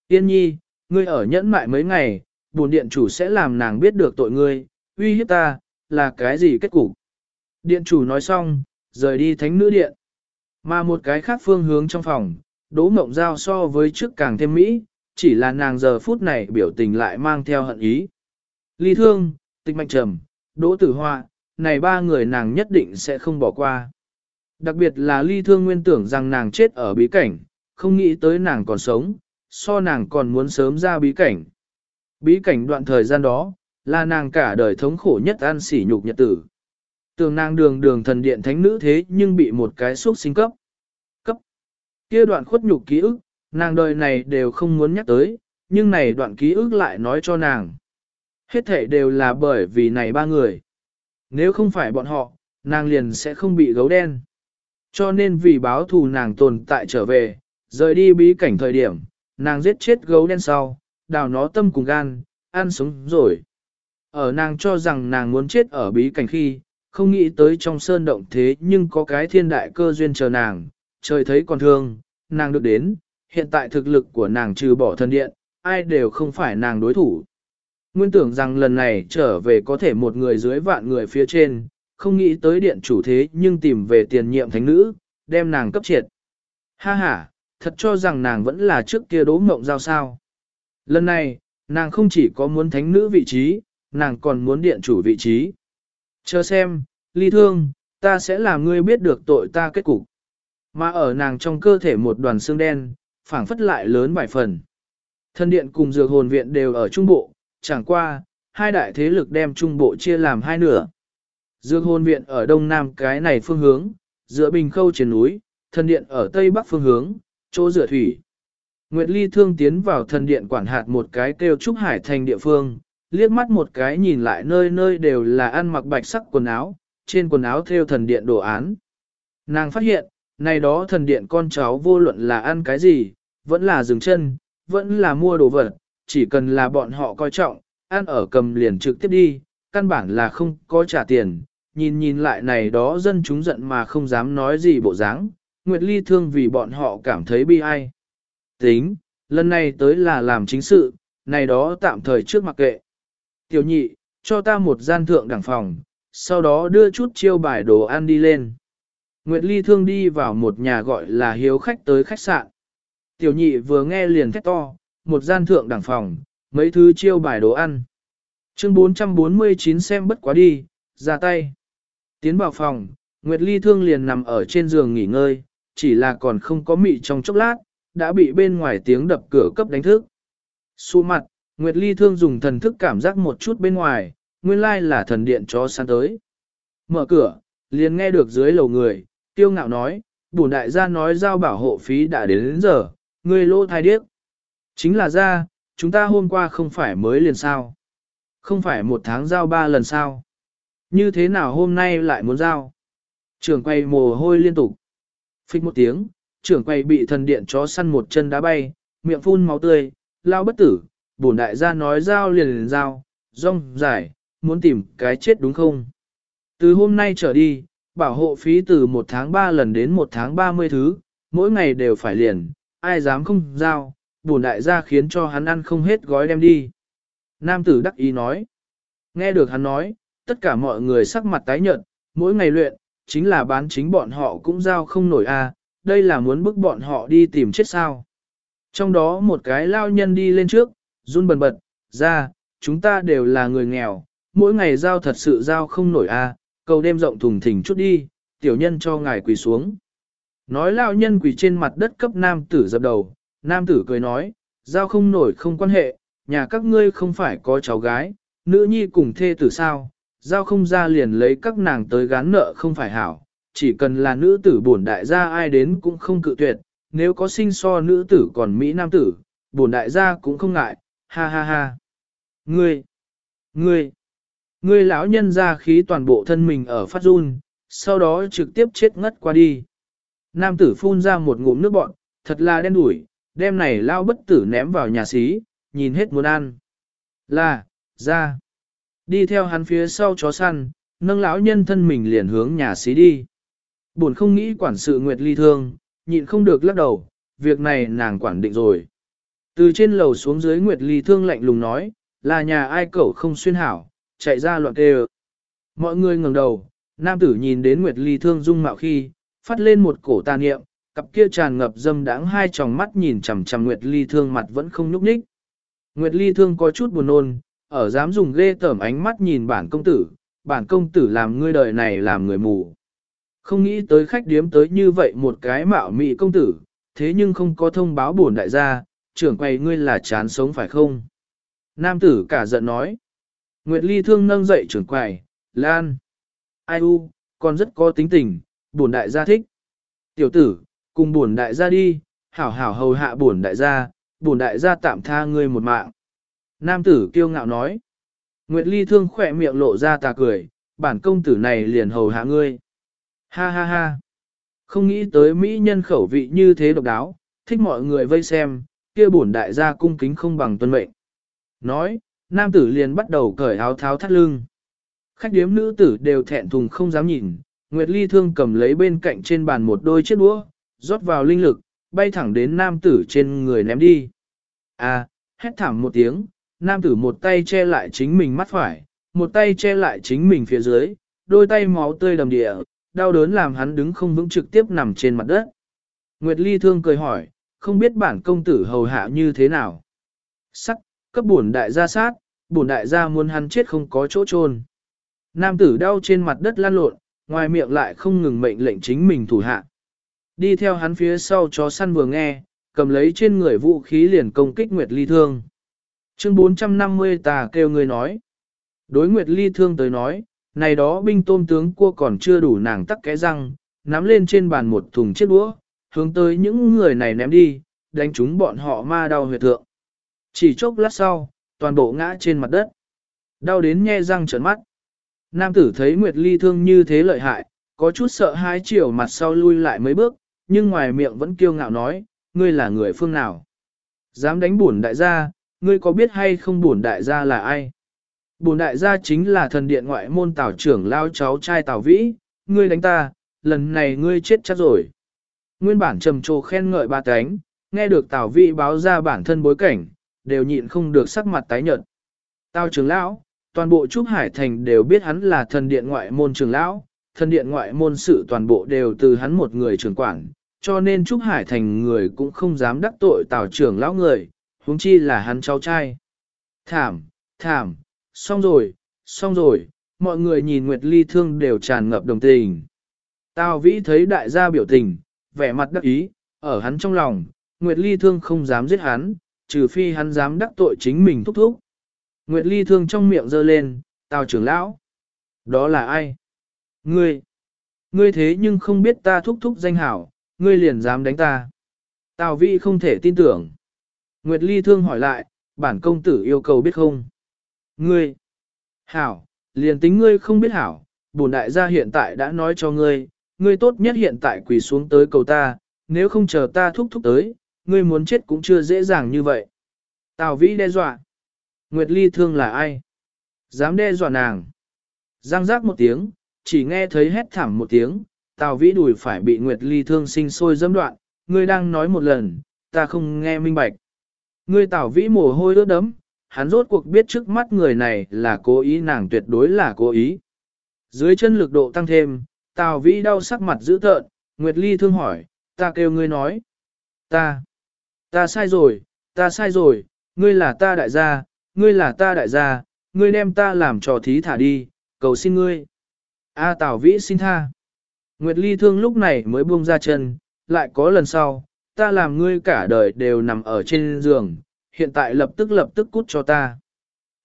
Yên nhi, ngươi ở nhẫn mại mấy ngày, bổn điện chủ sẽ làm nàng biết được tội ngươi, uy hiếp ta, là cái gì kết cục. Điện chủ nói xong, rời đi thánh nữ điện. Mà một cái khác phương hướng trong phòng, đỗ mộng giao so với trước càng thêm mỹ, chỉ là nàng giờ phút này biểu tình lại mang theo hận ý. Ly thương, tịch mạnh trầm, đỗ tử hoa, này ba người nàng nhất định sẽ không bỏ qua. Đặc biệt là ly thương nguyên tưởng rằng nàng chết ở bí cảnh, không nghĩ tới nàng còn sống, so nàng còn muốn sớm ra bí cảnh. Bí cảnh đoạn thời gian đó, là nàng cả đời thống khổ nhất ăn sỉ nhục nhật tử. Tường nàng đường đường thần điện thánh nữ thế nhưng bị một cái xúc sinh cấp. Cấp. kia đoạn khuất nhục ký ức, nàng đời này đều không muốn nhắc tới, nhưng này đoạn ký ức lại nói cho nàng. Hết thể đều là bởi vì này ba người. Nếu không phải bọn họ, nàng liền sẽ không bị gấu đen. Cho nên vì báo thù nàng tồn tại trở về, rời đi bí cảnh thời điểm, nàng giết chết gấu đen sau, đào nó tâm cùng gan, ăn sống rồi. Ở nàng cho rằng nàng muốn chết ở bí cảnh khi, không nghĩ tới trong sơn động thế nhưng có cái thiên đại cơ duyên chờ nàng, trời thấy còn thương, nàng được đến, hiện tại thực lực của nàng trừ bỏ thân điện, ai đều không phải nàng đối thủ. Nguyên tưởng rằng lần này trở về có thể một người dưới vạn người phía trên, không nghĩ tới điện chủ thế nhưng tìm về tiền nhiệm thánh nữ, đem nàng cấp triệt. Ha ha, thật cho rằng nàng vẫn là trước kia đố mộng giao sao. Lần này, nàng không chỉ có muốn thánh nữ vị trí, nàng còn muốn điện chủ vị trí. Chờ xem, ly thương, ta sẽ làm ngươi biết được tội ta kết cục. Mà ở nàng trong cơ thể một đoàn xương đen, phảng phất lại lớn vài phần. Thân điện cùng dược hồn viện đều ở trung bộ, chẳng qua, hai đại thế lực đem trung bộ chia làm hai nửa. Dược hồn viện ở đông nam cái này phương hướng, giữa bình khâu trên núi, thần điện ở tây bắc phương hướng, chỗ rửa thủy. Nguyệt Ly thương tiến vào thần điện quản hạt một cái kêu trúc hải thành địa phương, liếc mắt một cái nhìn lại nơi nơi đều là ăn mặc bạch sắc quần áo, trên quần áo theo thần điện đồ án. Nàng phát hiện, này đó thần điện con cháu vô luận là ăn cái gì, vẫn là dừng chân, vẫn là mua đồ vật, chỉ cần là bọn họ coi trọng, ăn ở cầm liền trực tiếp đi, căn bản là không có trả tiền, nhìn nhìn lại này đó dân chúng giận mà không dám nói gì bộ dáng, Nguyệt Ly thương vì bọn họ cảm thấy bi ai. Tính, lần này tới là làm chính sự, này đó tạm thời trước mặc kệ. Tiểu nhị, cho ta một gian thượng đẳng phòng, sau đó đưa chút chiêu bài đồ ăn đi lên. Nguyệt Ly thương đi vào một nhà gọi là hiếu khách tới khách sạn. Tiểu nhị vừa nghe liền thét to, một gian thượng đẳng phòng, mấy thứ chiêu bài đồ ăn. Chương 449 xem bất quá đi, ra tay. Tiến vào phòng, Nguyệt Ly thương liền nằm ở trên giường nghỉ ngơi, chỉ là còn không có mị trong chốc lát, đã bị bên ngoài tiếng đập cửa cấp đánh thức. Xu mặt, Nguyệt Ly thương dùng thần thức cảm giác một chút bên ngoài, nguyên lai là thần điện chó săn tới. Mở cửa, liền nghe được dưới lầu người, tiêu ngạo nói, bổn đại gia nói giao bảo hộ phí đã đến đến giờ, Ngươi lô thai điếc. Chính là ra, chúng ta hôm qua không phải mới liền sao. Không phải một tháng giao ba lần sao. Như thế nào hôm nay lại muốn giao? Trưởng quay mồ hôi liên tục. Phích một tiếng, trưởng quay bị thần điện chó săn một chân đá bay, miệng phun máu tươi, lao bất tử, bổn đại gia nói giao liền liền giao, rong giải, muốn tìm cái chết đúng không? Từ hôm nay trở đi, bảo hộ phí từ một tháng ba lần đến một tháng ba mươi thứ, mỗi ngày đều phải liền, ai dám không giao, bổn đại gia khiến cho hắn ăn không hết gói đem đi. Nam tử đắc ý nói. Nghe được hắn nói, tất cả mọi người sắc mặt tái nhợt, mỗi ngày luyện, chính là bán chính bọn họ cũng giao không nổi a, đây là muốn bức bọn họ đi tìm chết sao. Trong đó một cái lao nhân đi lên trước, run bần bật, ra, chúng ta đều là người nghèo, mỗi ngày giao thật sự giao không nổi a, cầu đêm rộng thùng thình chút đi, tiểu nhân cho ngài quỳ xuống. Nói lao nhân quỳ trên mặt đất cấp nam tử dập đầu, nam tử cười nói, giao không nổi không quan hệ, nhà các ngươi không phải có cháu gái, nữ nhi cùng thê tử sao, giao không ra liền lấy các nàng tới gán nợ không phải hảo, chỉ cần là nữ tử bổn đại gia ai đến cũng không cự tuyệt, nếu có sinh so nữ tử còn Mỹ nam tử, bổn đại gia cũng không ngại, ha ha ha. Ngươi, ngươi, ngươi lão nhân ra khí toàn bộ thân mình ở phát run, sau đó trực tiếp chết ngất qua đi. Nam tử phun ra một ngụm nước bọn, thật là đen đủi, đem này lao bất tử ném vào nhà xí, nhìn hết muốn ăn. Là, ra. Đi theo hắn phía sau chó săn, nâng lão nhân thân mình liền hướng nhà xí đi. Buồn không nghĩ quản sự Nguyệt Ly thương, nhịn không được lắc đầu, việc này nàng quản định rồi. Từ trên lầu xuống dưới Nguyệt Ly thương lạnh lùng nói, là nhà ai cậu không xuyên hảo, chạy ra loạn kê Mọi người ngẩng đầu, nam tử nhìn đến Nguyệt Ly thương dung mạo khi, phát lên một cổ tà niệm, cặp kia tràn ngập dâm đáng hai tròng mắt nhìn chằm chằm Nguyệt Ly thương mặt vẫn không nhúc nhích. Nguyệt Ly thương có chút buồn nôn, ở dám dùng ghê tởm ánh mắt nhìn bản công tử, bản công tử làm ngươi đời này làm người mù. Không nghĩ tới khách điếm tới như vậy một cái mạo mị công tử, thế nhưng không có thông báo bổn đại gia, trưởng quầy ngươi là chán sống phải không? Nam tử cả giận nói. Nguyệt Ly thương nâng dậy trưởng quầy, Lan. ai u, còn rất có tính tình, bổn đại gia thích. Tiểu tử, cùng bổn đại gia đi, hảo hảo hầu hạ bổn đại gia, bổn đại gia tạm tha ngươi một mạng. Nam tử kiêu ngạo nói. Nguyệt Ly thương khỏe miệng lộ ra tà cười, bản công tử này liền hầu hạ ngươi. Ha ha ha. Không nghĩ tới Mỹ nhân khẩu vị như thế độc đáo, thích mọi người vây xem, kia bổn đại gia cung kính không bằng tuân mệnh. Nói, nam tử liền bắt đầu cởi áo tháo thắt lưng. Khách điếm nữ tử đều thẹn thùng không dám nhìn, Nguyệt Ly thương cầm lấy bên cạnh trên bàn một đôi chiếc đũa, rót vào linh lực, bay thẳng đến nam tử trên người ném đi. À, hét thảm một tiếng, nam tử một tay che lại chính mình mắt phải, một tay che lại chính mình phía dưới, đôi tay máu tươi đầm địa, đau đớn làm hắn đứng không vững trực tiếp nằm trên mặt đất. Nguyệt Ly thương cười hỏi, không biết bản công tử hầu hạ như thế nào. Sắc, cấp bổn đại gia sát, bổn đại gia muốn hắn chết không có chỗ chôn. Nam tử đau trên mặt đất lăn lộn, ngoài miệng lại không ngừng mệnh lệnh chính mình thủ hạ. Đi theo hắn phía sau chó săn vừa nghe, cầm lấy trên người vũ khí liền công kích Nguyệt Ly Thương. Chương 450 tà kêu người nói. Đối Nguyệt Ly Thương tới nói, này đó binh tôm tướng cua còn chưa đủ nàng tắc cái răng, nắm lên trên bàn một thùng chiếc đũa, hướng tới những người này ném đi, đánh chúng bọn họ ma đau huyệt thượng. Chỉ chốc lát sau, toàn bộ ngã trên mặt đất. Đau đến nhe răng trợn mắt. Nam tử thấy Nguyệt Ly thương như thế lợi hại, có chút sợ hãi chiều mặt sau lui lại mấy bước, nhưng ngoài miệng vẫn kiêu ngạo nói, ngươi là người phương nào? Dám đánh bổn đại gia, ngươi có biết hay không bổn đại gia là ai? Bổn đại gia chính là thần điện ngoại môn tảo trưởng lao cháu trai tảo vĩ, ngươi đánh ta, lần này ngươi chết chắc rồi. Nguyên bản trầm trồ khen ngợi ba cánh, nghe được tảo vĩ báo ra bản thân bối cảnh, đều nhịn không được sắc mặt tái nhợt. Tào trưởng lão, toàn bộ Trúc Hải Thành đều biết hắn là thần điện ngoại môn trưởng lão, thần điện ngoại môn sự toàn bộ đều từ hắn một người trưởng quản, cho nên Trúc Hải Thành người cũng không dám đắc tội Tào trưởng lão người, huống chi là hắn cháu trai. Thảm, thảm, xong rồi, xong rồi, mọi người nhìn Nguyệt Ly thương đều tràn ngập đồng tình. Tào Vĩ thấy đại gia biểu tình, vẻ mặt đắc ý, ở hắn trong lòng, Nguyệt Ly thương không dám giết hắn, trừ phi hắn dám đắc tội chính mình thúc thúc. Nguyệt Ly thương trong miệng giơ lên, Tào trưởng lão. Đó là ai? Ngươi. Ngươi thế nhưng không biết ta thúc thúc danh hảo, ngươi liền dám đánh ta. Tào vị không thể tin tưởng. Nguyệt Ly thương hỏi lại, bản công tử yêu cầu biết không? Ngươi. Hảo, liền tính ngươi không biết hảo, bổn đại gia hiện tại đã nói cho ngươi, ngươi tốt nhất hiện tại quỳ xuống tới cầu ta, nếu không chờ ta thúc thúc tới, ngươi muốn chết cũng chưa dễ dàng như vậy. Tào Vĩ đe dọa. Nguyệt Ly thương là ai? Dám đe dọa nàng. Giang giác một tiếng, chỉ nghe thấy hét thảm một tiếng, Tào Vĩ đùi phải bị Nguyệt Ly thương sinh sôi dâm đoạn, ngươi đang nói một lần, ta không nghe minh bạch. Ngươi Tào Vĩ mồ hôi ướt đấm, hắn rốt cuộc biết trước mắt người này là cố ý nàng tuyệt đối là cố ý. Dưới chân lực độ tăng thêm, Tào Vĩ đau sắc mặt dữ tợn, Nguyệt Ly thương hỏi, ta kêu ngươi nói. Ta, ta sai rồi, ta sai rồi, ngươi là ta đại gia, ngươi là ta đại gia, ngươi đem ta làm trò thí thả đi, cầu xin ngươi. A Tào Vĩ xin tha. Nguyệt Ly thương lúc này mới buông ra chân, lại có lần sau, ta làm ngươi cả đời đều nằm ở trên giường, hiện tại lập tức lập tức cút cho ta.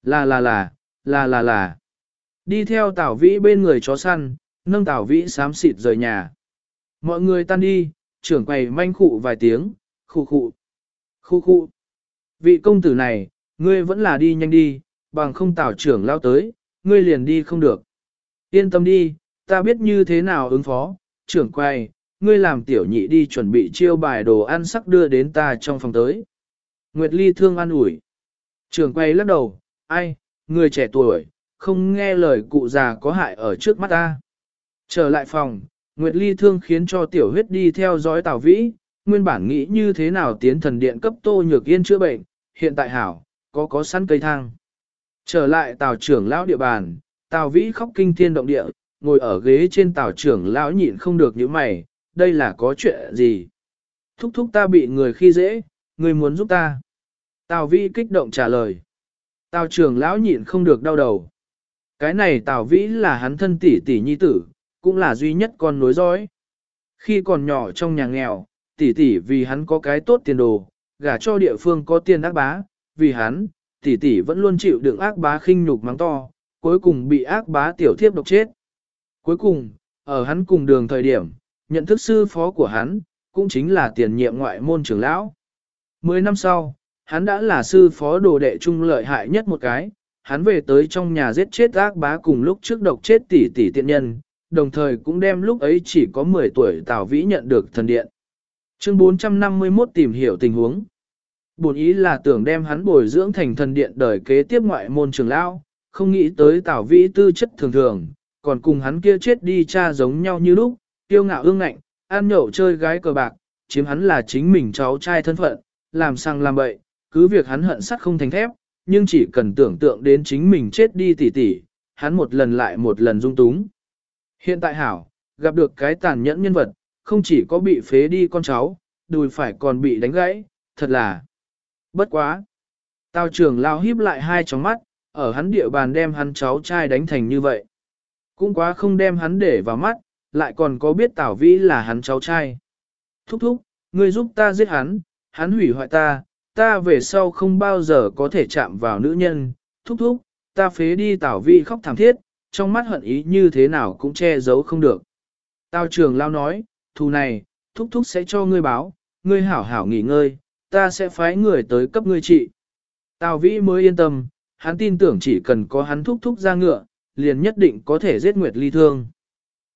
Là là là, là là là. Đi theo Tào Vĩ bên người chó săn, nâng Tào Vĩ xám xịt rời nhà. Mọi người tan đi, trưởng quầy manh khụ vài tiếng, khụ khụ, khụ khụ. Vị công tử này, ngươi vẫn là đi nhanh đi, bằng không Tào trưởng lao tới, ngươi liền đi không được. Yên tâm đi, ta biết như thế nào ứng phó, trưởng Quay, ngươi làm tiểu nhị đi chuẩn bị chiêu bài đồ ăn sắc đưa đến ta trong phòng tới. Nguyệt Ly thương an ủi. Trưởng Quay lắc đầu, ai, người trẻ tuổi, không nghe lời cụ già có hại ở trước mắt ta. Trở lại phòng, Nguyệt Ly thương khiến cho tiểu huyết đi theo dõi Tào Vĩ, nguyên bản nghĩ như thế nào tiến thần điện cấp tô nhược yên chữa bệnh, hiện tại hảo, có có sẵn cây thang. Trở lại Tào trưởng lão địa bàn, Tào Vĩ khóc kinh thiên động địa, ngồi ở ghế trên Tào trưởng lão nhịn không được những mày, đây là có chuyện gì? Thúc thúc ta bị người khi dễ, người muốn giúp ta. Tào Vĩ kích động trả lời. Tào trưởng lão nhịn không được đau đầu. Cái này Tào Vĩ là hắn thân tỷ tỷ nhi tử, cũng là duy nhất con nối dõi. Khi còn nhỏ trong nhà nghèo, tỷ tỷ vì hắn có cái tốt tiền đồ, gả cho địa phương có tiền ác bá, vì hắn, tỷ tỷ vẫn luôn chịu đựng ác bá khinh nhục mắng to, cuối cùng bị ác bá tiểu thiếp độc chết. Cuối cùng, ở hắn cùng đường thời điểm, nhận thức sư phó của hắn, cũng chính là tiền nhiệm ngoại môn trưởng lão. Mười năm sau, hắn đã là sư phó đồ đệ trung lợi hại nhất một cái, hắn về tới trong nhà giết chết ác bá cùng lúc trước độc chết tỷ tỷ tiện nhân, đồng thời cũng đem lúc ấy chỉ có 10 tuổi Tào Vĩ nhận được thần điện. Chương 451 tìm hiểu tình huống. Bổn ý là tưởng đem hắn bồi dưỡng thành thần điện đời kế tiếp ngoại môn trường lão, không nghĩ tới tảo Vĩ tư chất thường thường, còn cùng hắn kia chết đi cha giống nhau như lúc, tiêu ngạo ương ngạnh, ăn nhậu chơi gái cờ bạc, chiếm hắn là chính mình cháu trai thân phận, làm sang làm bậy, cứ việc hắn hận sắt không thành thép, nhưng chỉ cần tưởng tượng đến chính mình chết đi tỉ tỉ, hắn một lần lại một lần dung túng. Hiện tại hảo, gặp được cái tàn nhẫn nhân vật, không chỉ có bị phế đi con cháu, đùi phải còn bị đánh gãy, thật là bất quá. Tào trưởng lao híp lại hai tròng mắt, ở hắn địa bàn đem hắn cháu trai đánh thành như vậy. Cũng quá không đem hắn để vào mắt, lại còn có biết Tào Vĩ là hắn cháu trai. Thúc thúc, ngươi giúp ta giết hắn, hắn hủy hoại ta, ta về sau không bao giờ có thể chạm vào nữ nhân, thúc thúc, ta phế đi Tào Vĩ khóc thảm thiết, trong mắt hận ý như thế nào cũng che giấu không được. Tào trường lao nói, thù này, thúc thúc sẽ cho ngươi báo, ngươi hảo hảo nghỉ ngơi, ta sẽ phái người tới cấp ngươi trị. Tào Vĩ mới yên tâm, hắn tin tưởng chỉ cần có hắn thúc thúc ra ngựa, liền nhất định có thể giết Nguyệt Ly Thương.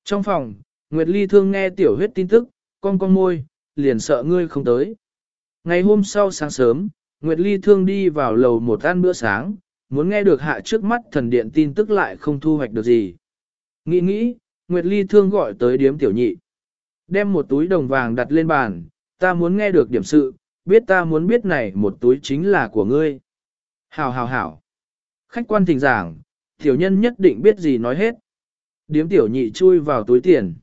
Trong phòng, Nguyệt Ly Thương nghe tiểu huyết tin tức, con con môi, liền sợ ngươi không tới. Ngày hôm sau sáng sớm, Nguyệt Ly Thương đi vào lầu một ăn bữa sáng, muốn nghe được hạ trước mắt thần điện tin tức lại không thu hoạch được gì. Nghĩ nghĩ, Nguyệt Ly Thương gọi tới điếm tiểu nhị. Đem một túi đồng vàng đặt lên bàn, ta muốn nghe được điểm sự, biết ta muốn biết này một túi chính là của ngươi. Hảo hảo hảo. Khách quan thỉnh giảng, tiểu nhân nhất định biết gì nói hết. Điếm tiểu nhị chui vào túi tiền.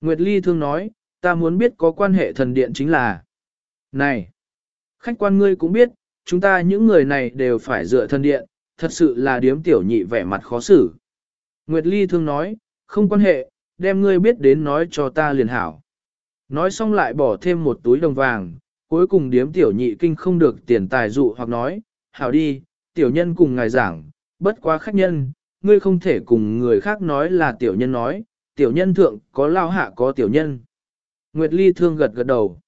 Nguyệt Ly thương nói, ta muốn biết có quan hệ thần điện chính là. Này! Khách quan ngươi cũng biết, chúng ta những người này đều phải dựa thần điện, thật sự là điếm tiểu nhị vẻ mặt khó xử. Nguyệt Ly thương nói, không quan hệ, đem ngươi biết đến nói cho ta liền hảo. Nói xong lại bỏ thêm một túi đồng vàng, cuối cùng điếm tiểu nhị kinh không được tiền tài dụ hoặc nói, hảo đi, tiểu nhân cùng ngài giảng, bất quá khách nhân, ngươi không thể cùng người khác nói là tiểu nhân nói, tiểu nhân thượng có lao hạ có tiểu nhân. Nguyệt Ly thương gật gật đầu.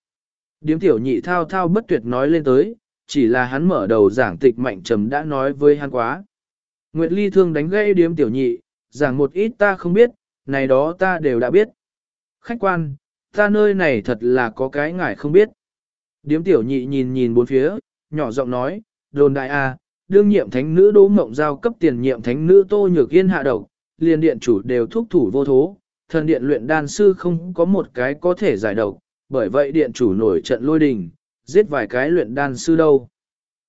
Điếm tiểu nhị thao thao bất tuyệt nói lên tới, chỉ là hắn mở đầu giảng tịch mạnh trầm đã nói với hắn quá. Nguyệt Ly thương đánh gãy điếm tiểu nhị, giảng một ít ta không biết, này đó ta đều đã biết. Khách quan, ta nơi này thật là có cái ngài không biết. Điếm tiểu nhị nhìn nhìn bốn phía, nhỏ giọng nói, đồn đại a, đương nhiệm thánh nữ đỗ mộng giao cấp tiền nhiệm thánh nữ tô nhược yên hạ độc, liền điện chủ đều thúc thủ vô thố, thần điện luyện đan sư không có một cái có thể giải độc, bởi vậy điện chủ nổi trận lôi đình, giết vài cái luyện đan sư đâu.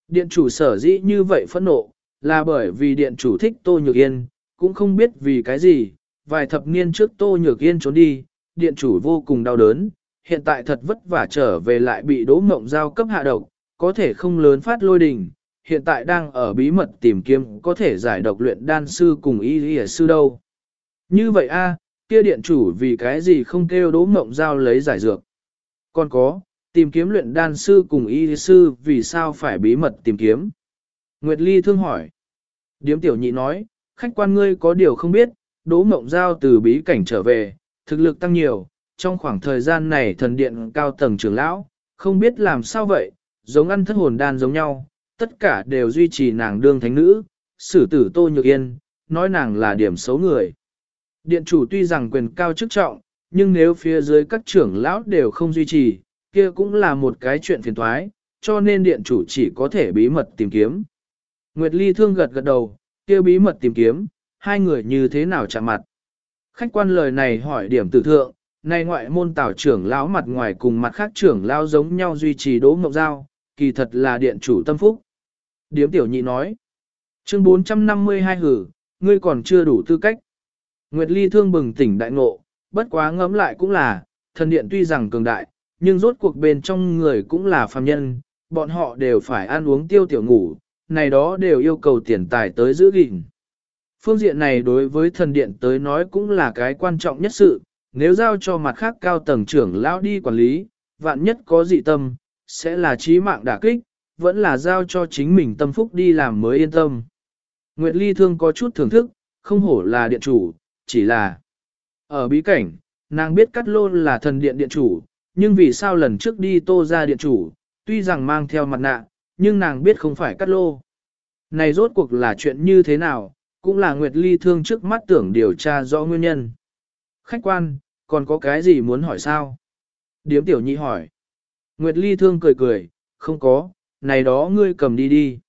Điện chủ sở dĩ như vậy phẫn nộ, là bởi vì điện chủ thích tô nhược yên, cũng không biết vì cái gì, vài thập niên trước tô nhược yên trốn đi, điện chủ vô cùng đau đớn, hiện tại thật vất vả trở về lại bị đỗ mộng giao cấp hạ độc, có thể không lớn phát lôi đình, hiện tại đang ở bí mật tìm kiếm có thể giải độc luyện đan sư cùng y y sư đâu. Như vậy a, kia điện chủ vì cái gì không kêu đỗ mộng giao lấy giải dược. Còn có, tìm kiếm luyện đan sư cùng y sư vì sao phải bí mật tìm kiếm. Nguyệt Ly thương hỏi. Điếm tiểu nhị nói, khách quan ngươi có điều không biết, đỗ mộng giao từ bí cảnh trở về, thực lực tăng nhiều, trong khoảng thời gian này thần điện cao tầng trưởng lão, không biết làm sao vậy, giống ăn thất hồn đan giống nhau, tất cả đều duy trì nàng đương thánh nữ, xử tử Tô Nhược Yên, nói nàng là điểm xấu người. Điện chủ tuy rằng quyền cao chức trọng, nhưng nếu phía dưới các trưởng lão đều không duy trì, kia cũng là một cái chuyện phiền thoái, cho nên điện chủ chỉ có thể bí mật tìm kiếm. Nguyệt Ly thương gật gật đầu, kia bí mật tìm kiếm, hai người như thế nào chạm mặt. Khách quan lời này hỏi điểm tử thượng, nay ngoại môn tảo trưởng lão mặt ngoài cùng mặt khác trưởng lão giống nhau duy trì đố ngọc giao, kỳ thật là điện chủ tâm phúc. Điếm tiểu nhị nói, chương 452 hử, ngươi còn chưa đủ tư cách. Nguyệt Ly thương bừng tỉnh đại ngộ, bất quá ngẫm lại cũng là, thần điện tuy rằng cường đại, nhưng rốt cuộc bên trong người cũng là phàm nhân, bọn họ đều phải ăn uống tiêu tiểu ngủ, này đó đều yêu cầu tiền tài tới giữ gìn. Phương diện này đối với thần điện tới nói cũng là cái quan trọng nhất sự, nếu giao cho mặt khác cao tầng trưởng lão đi quản lý, vạn nhất có dị tâm, sẽ là trí mạng đả kích, vẫn là giao cho chính mình tâm phúc đi làm mới yên tâm. Nguyệt Ly Thương có chút thưởng thức, không hổ là điện chủ, chỉ là Ở bí cảnh, nàng biết cắt lô là thần điện điện chủ, nhưng vì sao lần trước đi tô ra điện chủ, tuy rằng mang theo mặt nạ, nhưng nàng biết không phải cắt lô. Này rốt cuộc là chuyện như thế nào, cũng là Nguyệt Ly thương trước mắt tưởng điều tra rõ nguyên nhân. Khách quan, còn có cái gì muốn hỏi sao? Điếm tiểu nhị hỏi. Nguyệt Ly thương cười cười, không có, này đó ngươi cầm đi đi.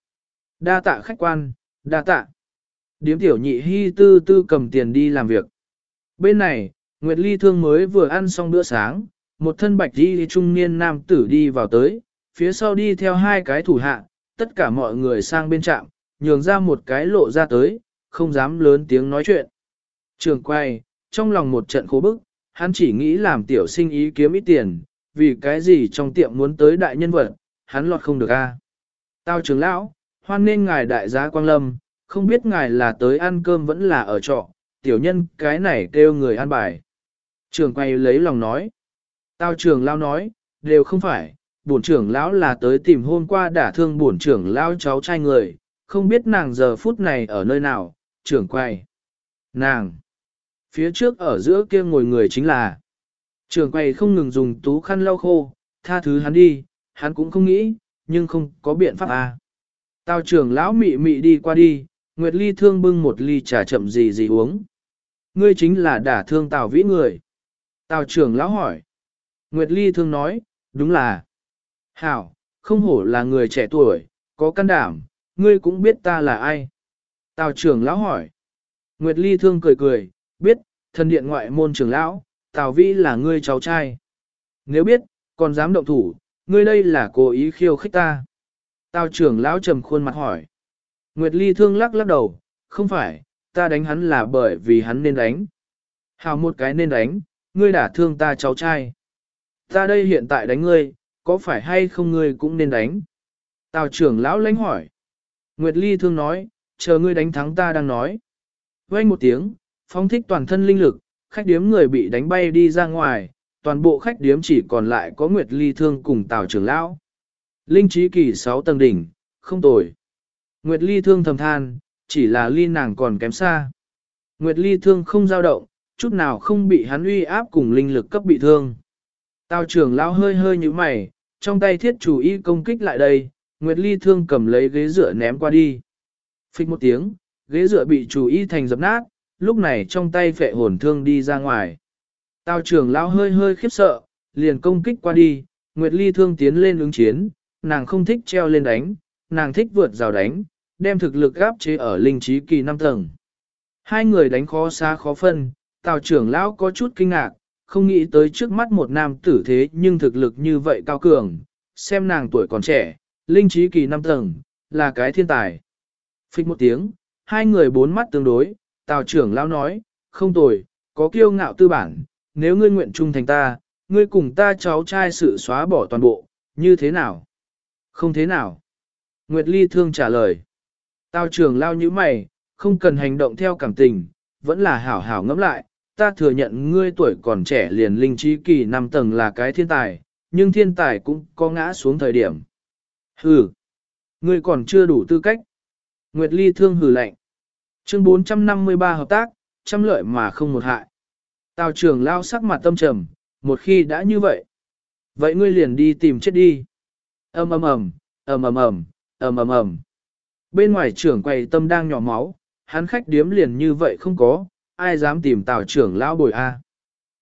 Đa tạ khách quan, đa tạ. Điếm tiểu nhị hy tư tư cầm tiền đi làm việc. Bên này, Nguyệt Ly thương mới vừa ăn xong bữa sáng, một thân bạch đi trung niên nam tử đi vào tới, phía sau đi theo hai cái thủ hạ, tất cả mọi người sang bên trạm, nhường ra một cái lộ ra tới, không dám lớn tiếng nói chuyện. Trường quay, trong lòng một trận khổ bức, hắn chỉ nghĩ làm tiểu sinh ý kiếm ít tiền, vì cái gì trong tiệm muốn tới đại nhân vật, hắn lọt không được a. Tao trưởng lão, hoan nên ngài đại giá quang lâm, không biết ngài là tới ăn cơm vẫn là ở trọ, tiểu nhân cái này kêu người ăn bài. Trường quay lấy lòng nói. Tao trưởng lão nói, đều không phải, bổn trưởng lão là tới tìm hôm qua đả thương bổn trưởng lão cháu trai người, không biết nàng giờ phút này ở nơi nào, trưởng quay. Nàng. Phía trước ở giữa kia ngồi người chính là. trường quầy không ngừng dùng tú khăn lau khô, tha thứ hắn đi, hắn cũng không nghĩ, nhưng không có biện pháp à. tào trưởng lão mị mị đi qua đi, Nguyệt Ly thương bưng một ly trà chậm gì gì uống. Ngươi chính là đả thương Tào vĩ người. Tào trưởng lão hỏi. Nguyệt Ly thương nói, đúng là. Hảo, không hổ là người trẻ tuổi, có can đảm, ngươi cũng biết ta là ai. Tào trưởng lão hỏi. Nguyệt Ly thương cười cười, biết, thần điện ngoại môn trưởng lão, Tào Vĩ là ngươi cháu trai. Nếu biết, còn dám động thủ, ngươi đây là cố ý khiêu khích ta. Tào trưởng lão trầm khuôn mặt hỏi. Nguyệt Ly thương lắc lắc đầu, không phải, ta đánh hắn là bởi vì hắn nên đánh. Hào một cái nên đánh, ngươi đã thương ta cháu trai. Ta đây hiện tại đánh ngươi, có phải hay không ngươi cũng nên đánh? Tào trưởng lão lãnh hỏi. Nguyệt Ly thương nói, chờ ngươi đánh thắng ta đang nói. Vang một tiếng, phóng thích toàn thân linh lực, khách điếm người bị đánh bay đi ra ngoài, toàn bộ khách điếm chỉ còn lại có Nguyệt Ly thương cùng Tào trưởng lão. Linh trí kỳ 6 tầng đỉnh, không tồi. Nguyệt Ly thương thầm than, chỉ là ly nàng còn kém xa. Nguyệt Ly thương không dao động, chút nào không bị hắn uy áp cùng linh lực cấp bị thương. Tào trưởng lão hơi hơi như mày, trong tay thiết chủ y công kích lại đây, Nguyệt Ly thương cầm lấy ghế dựa ném qua đi. Phích một tiếng, ghế dựa bị chủ y thành dập nát, lúc này trong tay phệ hồn thương đi ra ngoài. Tào trưởng lão hơi hơi khiếp sợ, liền công kích qua đi, Nguyệt Ly thương tiến lên ứng chiến, nàng không thích treo lên đánh, nàng thích vượt rào đánh, đem thực lực gáp chế ở linh trí kỳ 5 tầng. Hai người đánh khó xa khó phân, Tào trưởng lão có chút kinh ngạc, không nghĩ tới trước mắt một nam tử thế nhưng thực lực như vậy cao cường, xem nàng tuổi còn trẻ, linh trí kỳ 5 tầng, là cái thiên tài. Phích một tiếng, hai người bốn mắt tương đối, Tào trưởng lão nói, không tồi, có kiêu ngạo tư bản, nếu ngươi nguyện trung thành ta, ngươi cùng ta cháu trai sự xóa bỏ toàn bộ, như thế nào? Không thế nào. Nguyệt Ly thương trả lời. Tào trưởng lao như mày, không cần hành động theo cảm tình, vẫn là hảo hảo ngẫm lại, ta thừa nhận ngươi tuổi còn trẻ liền linh trí kỳ năm tầng là cái thiên tài, nhưng thiên tài cũng có ngã xuống thời điểm. Hừ, ngươi còn chưa đủ tư cách. Nguyệt Ly thương hừ lạnh. Chương 453 hợp tác, trăm lợi mà không một hại. Tào trưởng lao sắc mặt tâm trầm, một khi đã như vậy. Vậy ngươi liền đi tìm chết đi. ầm ầm ầm, ầm ầm ầm, ầm ầm ầm. Bên ngoài trưởng quầy tâm đang nhỏ máu, hắn khách điếm liền như vậy không có, ai dám tìm tào trưởng lão bồi a.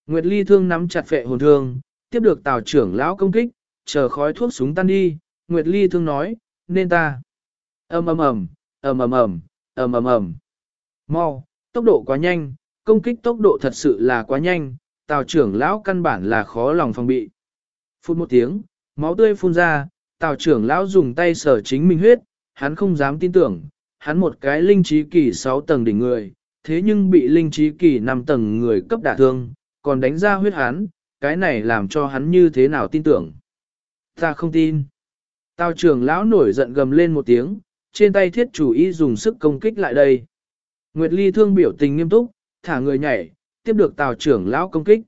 Nguyệt Ly thương nắm chặt phệ hồn thương, tiếp được tào trưởng lão công kích, chờ khói thuốc súng tan đi, Nguyệt Ly thương nói, nên ta. ầm ầm ầm, ầm ầm ầm, ầm ầm ầm. Mau, tốc độ quá nhanh, công kích tốc độ thật sự là quá nhanh, tào trưởng lão căn bản là khó lòng phòng bị. Phút một tiếng, máu tươi phun ra, tào trưởng lão dùng tay sở chính mình huyết, hắn không dám tin tưởng, hắn một cái linh trí kỳ 6 tầng đỉnh người, thế nhưng bị linh trí kỳ 5 tầng người cấp đả thương, còn đánh ra huyết hắn, cái này làm cho hắn như thế nào tin tưởng. Ta không tin. Tào trưởng lão nổi giận gầm lên một tiếng, trên tay thiết chủ ý dùng sức công kích lại đây. Nguyệt Ly thương biểu tình nghiêm túc, thả người nhảy, tiếp được tào trưởng lão công kích.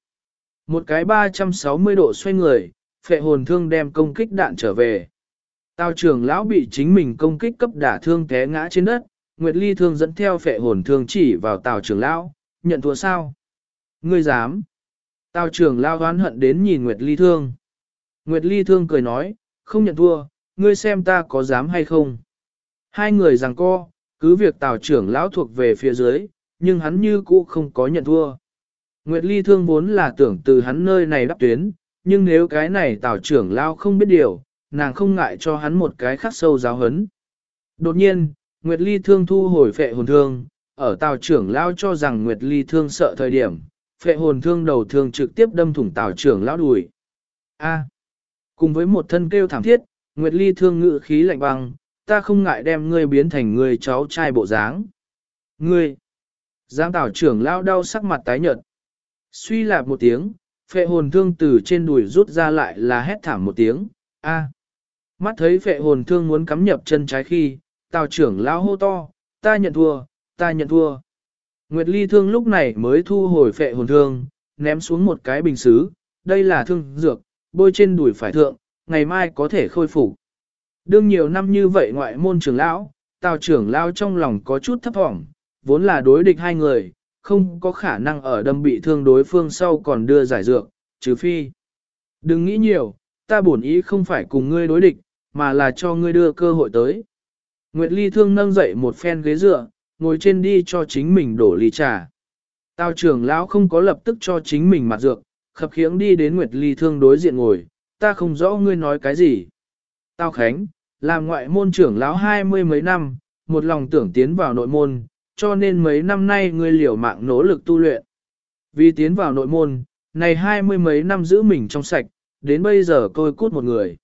Một cái 360 độ xoay người, phệ hồn thương đem công kích đạn trở về. Tào trưởng lão bị chính mình công kích cấp đả thương té ngã trên đất, Nguyệt Ly thương dẫn theo phệ hồn thương chỉ vào tào trưởng lão, nhận thua sao. Ngươi dám. Tào trưởng lão hoán hận đến nhìn Nguyệt Ly Thương. Nguyệt Ly Thương cười nói, không nhận thua, ngươi xem ta có dám hay không. Hai người giằng co, cứ việc tào trưởng lão thuộc về phía dưới, nhưng hắn như cũ không có nhận thua. Nguyệt Ly Thương vốn là tưởng từ hắn nơi này đắp tuyến, nhưng nếu cái này tào trưởng lão không biết điều, nàng không ngại cho hắn một cái khắc sâu giáo hấn. Đột nhiên, Nguyệt Ly Thương thu hồi phệ hồn thương, ở tào trưởng lão cho rằng Nguyệt Ly Thương sợ thời điểm, phệ hồn thương đầu thương trực tiếp đâm thủng tào trưởng lão đùi. A. cùng với một thân kêu thảm thiết, Nguyệt Ly thương ngự khí lạnh băng, ta không ngại đem ngươi biến thành người cháu trai bộ dáng. Ngươi. Giang Tảo trưởng lao đau sắc mặt tái nhợt. Suy lạp một tiếng, phệ hồn thương từ trên đùi rút ra lại là hét thảm một tiếng, a. Mắt thấy phệ hồn thương muốn cắm nhập chân trái khi, tào trưởng lao hô to, ta nhận thua, ta nhận thua. Nguyệt Ly thương lúc này mới thu hồi phệ hồn thương, ném xuống một cái bình xứ, đây là thương dược, bôi trên đùi phải thượng, ngày mai có thể khôi phục. Đương nhiều năm như vậy ngoại môn trưởng lão, tào trưởng lão trong lòng có chút thấp thỏm, vốn là đối địch hai người, không có khả năng ở đâm bị thương đối phương sau còn đưa giải dược, trừ phi. Đừng nghĩ nhiều, ta bổn ý không phải cùng ngươi đối địch, mà là cho ngươi đưa cơ hội tới. Nguyệt Ly thương nâng dậy một phen ghế dựa, ngồi trên đi cho chính mình đổ ly trà. Tào trưởng lão không có lập tức cho chính mình mặt dược, khập khiễng đi đến Nguyệt Ly thương đối diện ngồi, ta không rõ ngươi nói cái gì. Tào Khánh, làm ngoại môn trưởng lão hai mươi mấy năm, một lòng tưởng tiến vào nội môn, cho nên mấy năm nay ngươi liều mạng nỗ lực tu luyện. Vì tiến vào nội môn, này hai mươi mấy năm giữ mình trong sạch, đến bây giờ tôi cút một người.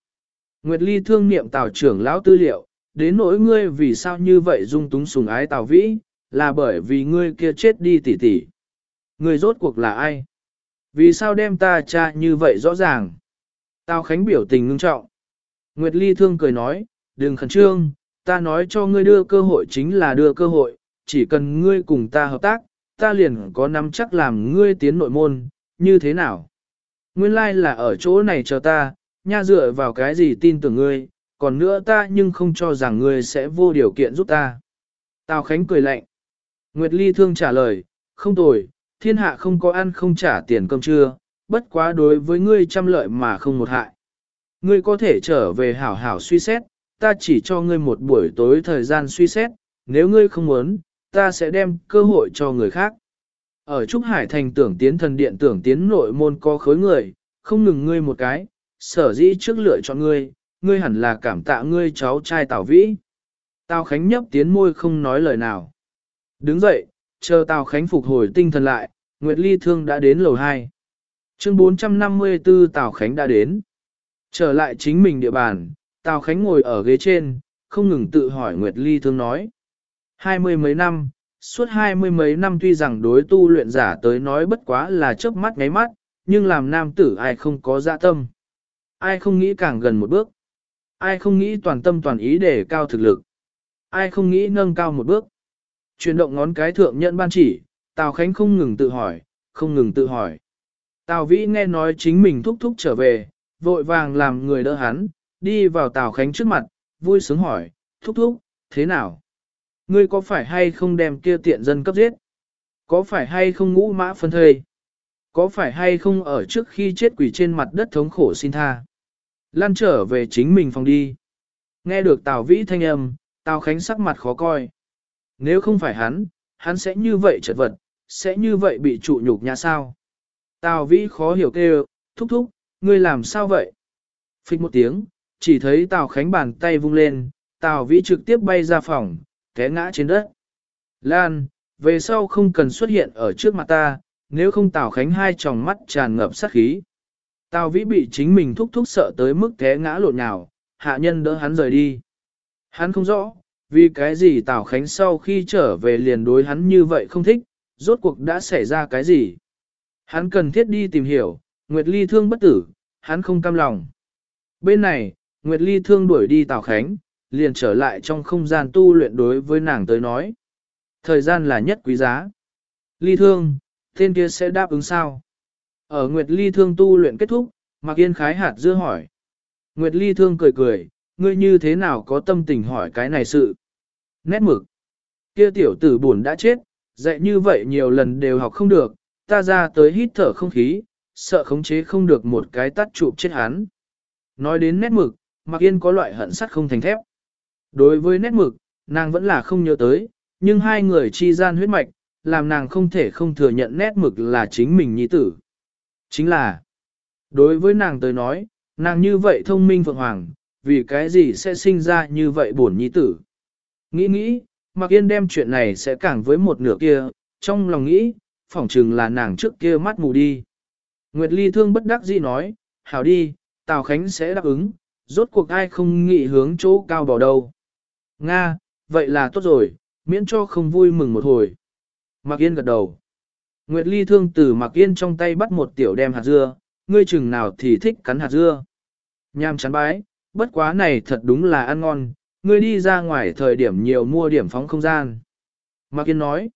Nguyệt Ly thương niệm Tào trưởng lão tư liệu, đến nỗi ngươi vì sao như vậy dung túng sùng ái Tào Vĩ, là bởi vì ngươi kia chết đi tỉ tỉ. Ngươi rốt cuộc là ai? Vì sao đem ta cha như vậy rõ ràng? Tào Khánh biểu tình ngưng trọng. Nguyệt Ly thương cười nói, đừng khẩn trương, ta nói cho ngươi đưa cơ hội chính là đưa cơ hội, chỉ cần ngươi cùng ta hợp tác, ta liền có nắm chắc làm ngươi tiến nội môn, như thế nào? Nguyên lai like là ở chỗ này chờ ta, nha dựa vào cái gì tin tưởng ngươi, còn nữa ta nhưng không cho rằng ngươi sẽ vô điều kiện giúp ta. Tào Khánh cười lạnh. Nguyệt Ly thương trả lời, không tồi, thiên hạ không có ăn không trả tiền cơm trưa, bất quá đối với ngươi trăm lợi mà không một hại. Ngươi có thể trở về hảo hảo suy xét, ta chỉ cho ngươi một buổi tối thời gian suy xét, nếu ngươi không muốn, ta sẽ đem cơ hội cho người khác. Ở Trúc Hải Thành tưởng tiến thần điện tưởng tiến nội môn có khối người, không ngừng ngươi một cái, sở dĩ trước lựa chọn ngươi, ngươi hẳn là cảm tạ ngươi cháu trai Tào Vĩ. Tào Khánh nhấp tiến môi không nói lời nào. Đứng dậy, chờ Tào Khánh phục hồi tinh thần lại, Nguyệt Ly Thương đã đến lầu 2. Chương 454 Tào Khánh đã đến. Trở lại chính mình địa bàn, Tào Khánh ngồi ở ghế trên, không ngừng tự hỏi Nguyệt Ly Thương nói. Hai mươi mấy năm, suốt hai mươi mấy năm tuy rằng đối tu luyện giả tới nói bất quá là chớp mắt ngáy mắt, nhưng làm nam tử ai không có dạ tâm. Ai không nghĩ càng gần một bước. Ai không nghĩ toàn tâm toàn ý để cao thực lực. Ai không nghĩ nâng cao một bước. Chuyển động ngón cái thượng nhận ban chỉ, Tào Khánh không ngừng tự hỏi, không ngừng tự hỏi. Tào Vĩ nghe nói chính mình thúc thúc trở về, vội vàng làm người đỡ hắn, đi vào Tào Khánh trước mặt, vui sướng hỏi, thúc thúc, thế nào? Ngươi có phải hay không đem kia tiện dân cấp giết? Có phải hay không ngũ mã phân thây? Có phải hay không ở trước khi chết quỷ trên mặt đất thống khổ xin tha? Lan trở về chính mình phòng đi. Nghe được Tào Vĩ thanh âm, Tào Khánh sắc mặt khó coi. Nếu không phải hắn, hắn sẽ như vậy chật vật, sẽ như vậy bị trụ nhục nhã sao? Tào Vĩ khó hiểu kêu, thúc thúc, ngươi làm sao vậy? Phích một tiếng, chỉ thấy Tào Khánh bàn tay vung lên, Tào Vĩ trực tiếp bay ra phòng, té ngã trên đất. Lan, về sau không cần xuất hiện ở trước mặt ta, nếu không Tào Khánh hai tròng mắt tràn ngập sát khí. Tào Vĩ bị chính mình thúc thúc sợ tới mức té ngã lộn nhào, hạ nhân đỡ hắn rời đi. Hắn không rõ, vì cái gì Tào Khánh sau khi trở về liền đối hắn như vậy không thích, rốt cuộc đã xảy ra cái gì. Hắn cần thiết đi tìm hiểu, Nguyệt Ly thương bất tử, hắn không cam lòng. Bên này, Nguyệt Ly thương đuổi đi Tào Khánh, liền trở lại trong không gian tu luyện đối với nàng tới nói. Thời gian là nhất quý giá. Ly thương, tên kia sẽ đáp ứng sao? Ở Nguyệt Ly thương tu luyện kết thúc, Mạc Yên khái hạt dưa hỏi. Nguyệt Ly thương cười cười, ngươi như thế nào có tâm tình hỏi cái này sự? Nét mực. Kia tiểu tử buồn đã chết, dạy như vậy nhiều lần đều học không được, ta ra tới hít thở không khí, sợ khống chế không được một cái tắt chụp chết hắn. Nói đến nét mực, Mạc Yên có loại hận sắt không thành thép. Đối với nét mực, nàng vẫn là không nhớ tới, nhưng hai người chi gian huyết mạch, làm nàng không thể không thừa nhận nét mực là chính mình nhi tử. Chính là, đối với nàng tới nói, nàng như vậy thông minh phượng hoàng, vì cái gì sẽ sinh ra như vậy buồn nhi tử. Nghĩ nghĩ, Mạc Yên đem chuyện này sẽ càng với một nửa kia, trong lòng nghĩ, phỏng chừng là nàng trước kia mắt mù đi. Nguyệt Ly thương bất đắc dĩ nói, hảo đi, Tào Khánh sẽ đáp ứng, rốt cuộc ai không nghĩ hướng chỗ cao bỏ đâu. Nga, vậy là tốt rồi, miễn cho không vui mừng một hồi. Mạc Yên gật đầu. Nguyệt Ly thương từ Mạc Yên trong tay bắt một tiểu đem hạt dưa, ngươi chừng nào thì thích cắn hạt dưa. Nham chán bái, bất quá này thật đúng là ăn ngon, ngươi đi ra ngoài thời điểm nhiều mua điểm phóng không gian. Mạc Yên nói.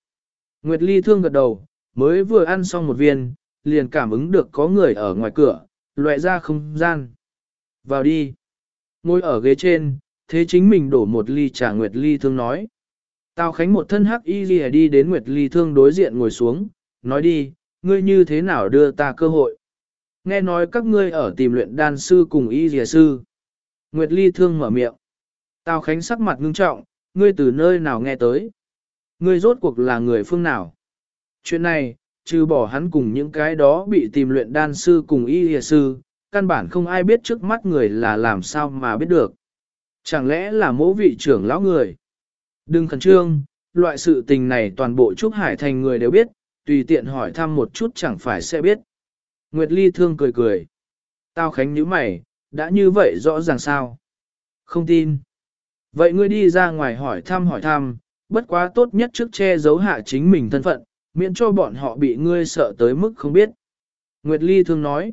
Nguyệt Ly thương gật đầu, mới vừa ăn xong một viên, liền cảm ứng được có người ở ngoài cửa, loại ra không gian. Vào đi. Ngồi ở ghế trên, thế chính mình đổ một ly trà Nguyệt Ly thương nói. Tào Khánh một thân hắc y ghi đi đến Nguyệt Ly thương đối diện ngồi xuống, nói đi, ngươi như thế nào đưa ta cơ hội. Nghe nói các ngươi ở tìm luyện đan sư cùng y dìa sư. Nguyệt Ly thương mở miệng. Tào Khánh sắc mặt ngưng trọng, ngươi từ nơi nào nghe tới. Ngươi rốt cuộc là người phương nào. Chuyện này, trừ bỏ hắn cùng những cái đó bị tìm luyện đan sư cùng y dìa sư, căn bản không ai biết trước mắt người là làm sao mà biết được. Chẳng lẽ là mỗ vị trưởng lão người? Đừng khẩn trương, loại sự tình này toàn bộ Trúc Hải Thành người đều biết, tùy tiện hỏi thăm một chút chẳng phải sẽ biết. Nguyệt Ly thương cười cười. Tao khánh nhíu mày, đã như vậy rõ ràng sao? Không tin. Vậy ngươi đi ra ngoài hỏi thăm hỏi thăm, bất quá tốt nhất trước che giấu hạ chính mình thân phận, miễn cho bọn họ bị ngươi sợ tới mức không biết. Nguyệt Ly thương nói.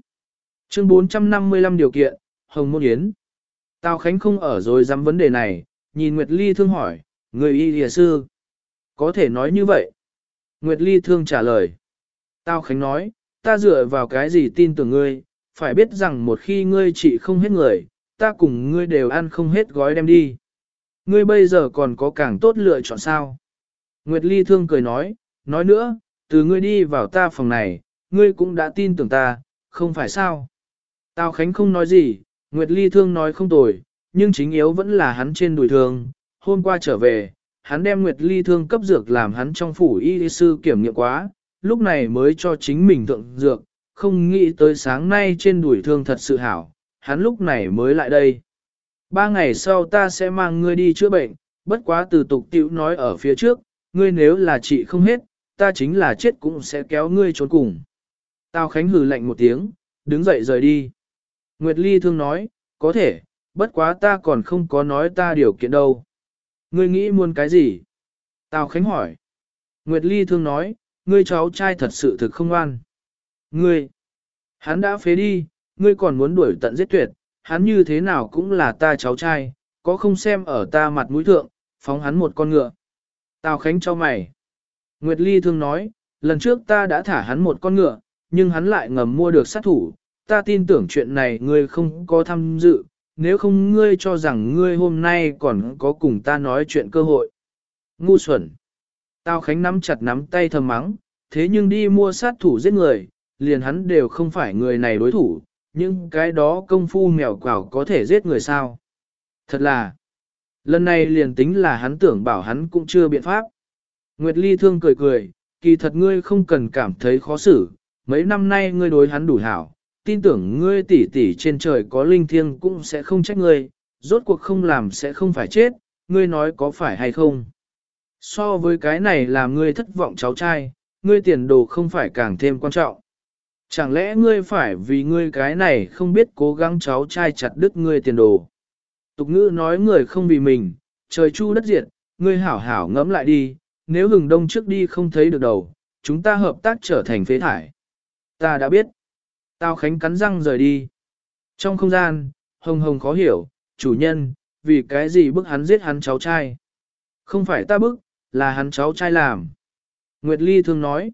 Chương 455 điều kiện, Hồng Môn Yến. Tào Khánh không ở rồi dám vấn đề này, nhìn Nguyệt Ly thương hỏi, người y địa sư. Có thể nói như vậy. Nguyệt Ly thương trả lời. Tào Khánh nói, ta dựa vào cái gì tin tưởng ngươi, phải biết rằng một khi ngươi trị không hết người, ta cùng ngươi đều ăn không hết gói đem đi. Ngươi bây giờ còn có càng tốt lựa chọn sao? Nguyệt Ly thương cười nói, nói nữa, từ ngươi đi vào ta phòng này, ngươi cũng đã tin tưởng ta, không phải sao? Tào Khánh không nói gì, Nguyệt Ly thương nói không tồi, nhưng chính yếu vẫn là hắn trên đùi thương. Hôm qua trở về, hắn đem Nguyệt Ly thương cấp dược làm hắn trong phủ y sư kiểm nghiệm quá, lúc này mới cho chính mình thượng dược, không nghĩ tới sáng nay trên đùi thương thật sự hảo, hắn lúc này mới lại đây. Ba ngày sau ta sẽ mang ngươi đi chữa bệnh, bất quá từ tục tiểu nói ở phía trước, ngươi nếu là trị không hết, ta chính là chết cũng sẽ kéo ngươi trốn cùng. Tào Khánh hừ lạnh một tiếng, đứng dậy rời đi. Nguyệt Ly thương nói, có thể, bất quá ta còn không có nói ta điều kiện đâu. Ngươi nghĩ muốn cái gì? Tào Khánh hỏi. Nguyệt Ly thương nói, ngươi cháu trai thật sự thực không ngoan. Ngươi, hắn đã phế đi, ngươi còn muốn đuổi tận giết tuyệt, hắn như thế nào cũng là ta cháu trai, có không xem ở ta mặt mũi thượng, phóng hắn một con ngựa. Tào Khánh cho mày. Nguyệt Ly thương nói, lần trước ta đã thả hắn một con ngựa, nhưng hắn lại ngầm mua được sát thủ, ta tin tưởng chuyện này ngươi không có tham dự, nếu không ngươi cho rằng ngươi hôm nay còn có cùng ta nói chuyện cơ hội. Ngu xuẩn. Tao Khánh nắm chặt nắm tay thầm mắng, thế nhưng đi mua sát thủ giết người, liền hắn đều không phải người này đối thủ, nhưng cái đó công phu mèo quảo có thể giết người sao. Thật là, lần này liền tính là hắn tưởng bảo hắn cũng chưa biện pháp. Nguyệt Ly thương cười cười, kỳ thật ngươi không cần cảm thấy khó xử, mấy năm nay ngươi đối hắn đủ hảo, tin tưởng ngươi tỷ tỷ trên trời có linh thiêng cũng sẽ không trách ngươi, rốt cuộc không làm sẽ không phải chết, ngươi nói có phải hay không. So với cái này làm ngươi thất vọng cháu trai, ngươi tiền đồ không phải càng thêm quan trọng. Chẳng lẽ ngươi phải vì ngươi cái này không biết cố gắng cháu trai chặt đứt ngươi tiền đồ. Tục ngữ nói người không vì mình, trời chu đất diệt, ngươi hảo hảo ngẫm lại đi, nếu hừng đông trước đi không thấy được đầu, chúng ta hợp tác trở thành phế thải. Ta đã biết. Tào Khánh cắn răng rời đi. Trong không gian, hồng hồng khó hiểu, chủ nhân, vì cái gì bức hắn giết hắn cháu trai. Không phải ta bức, là hắn cháu trai làm. Nguyệt Ly thường nói.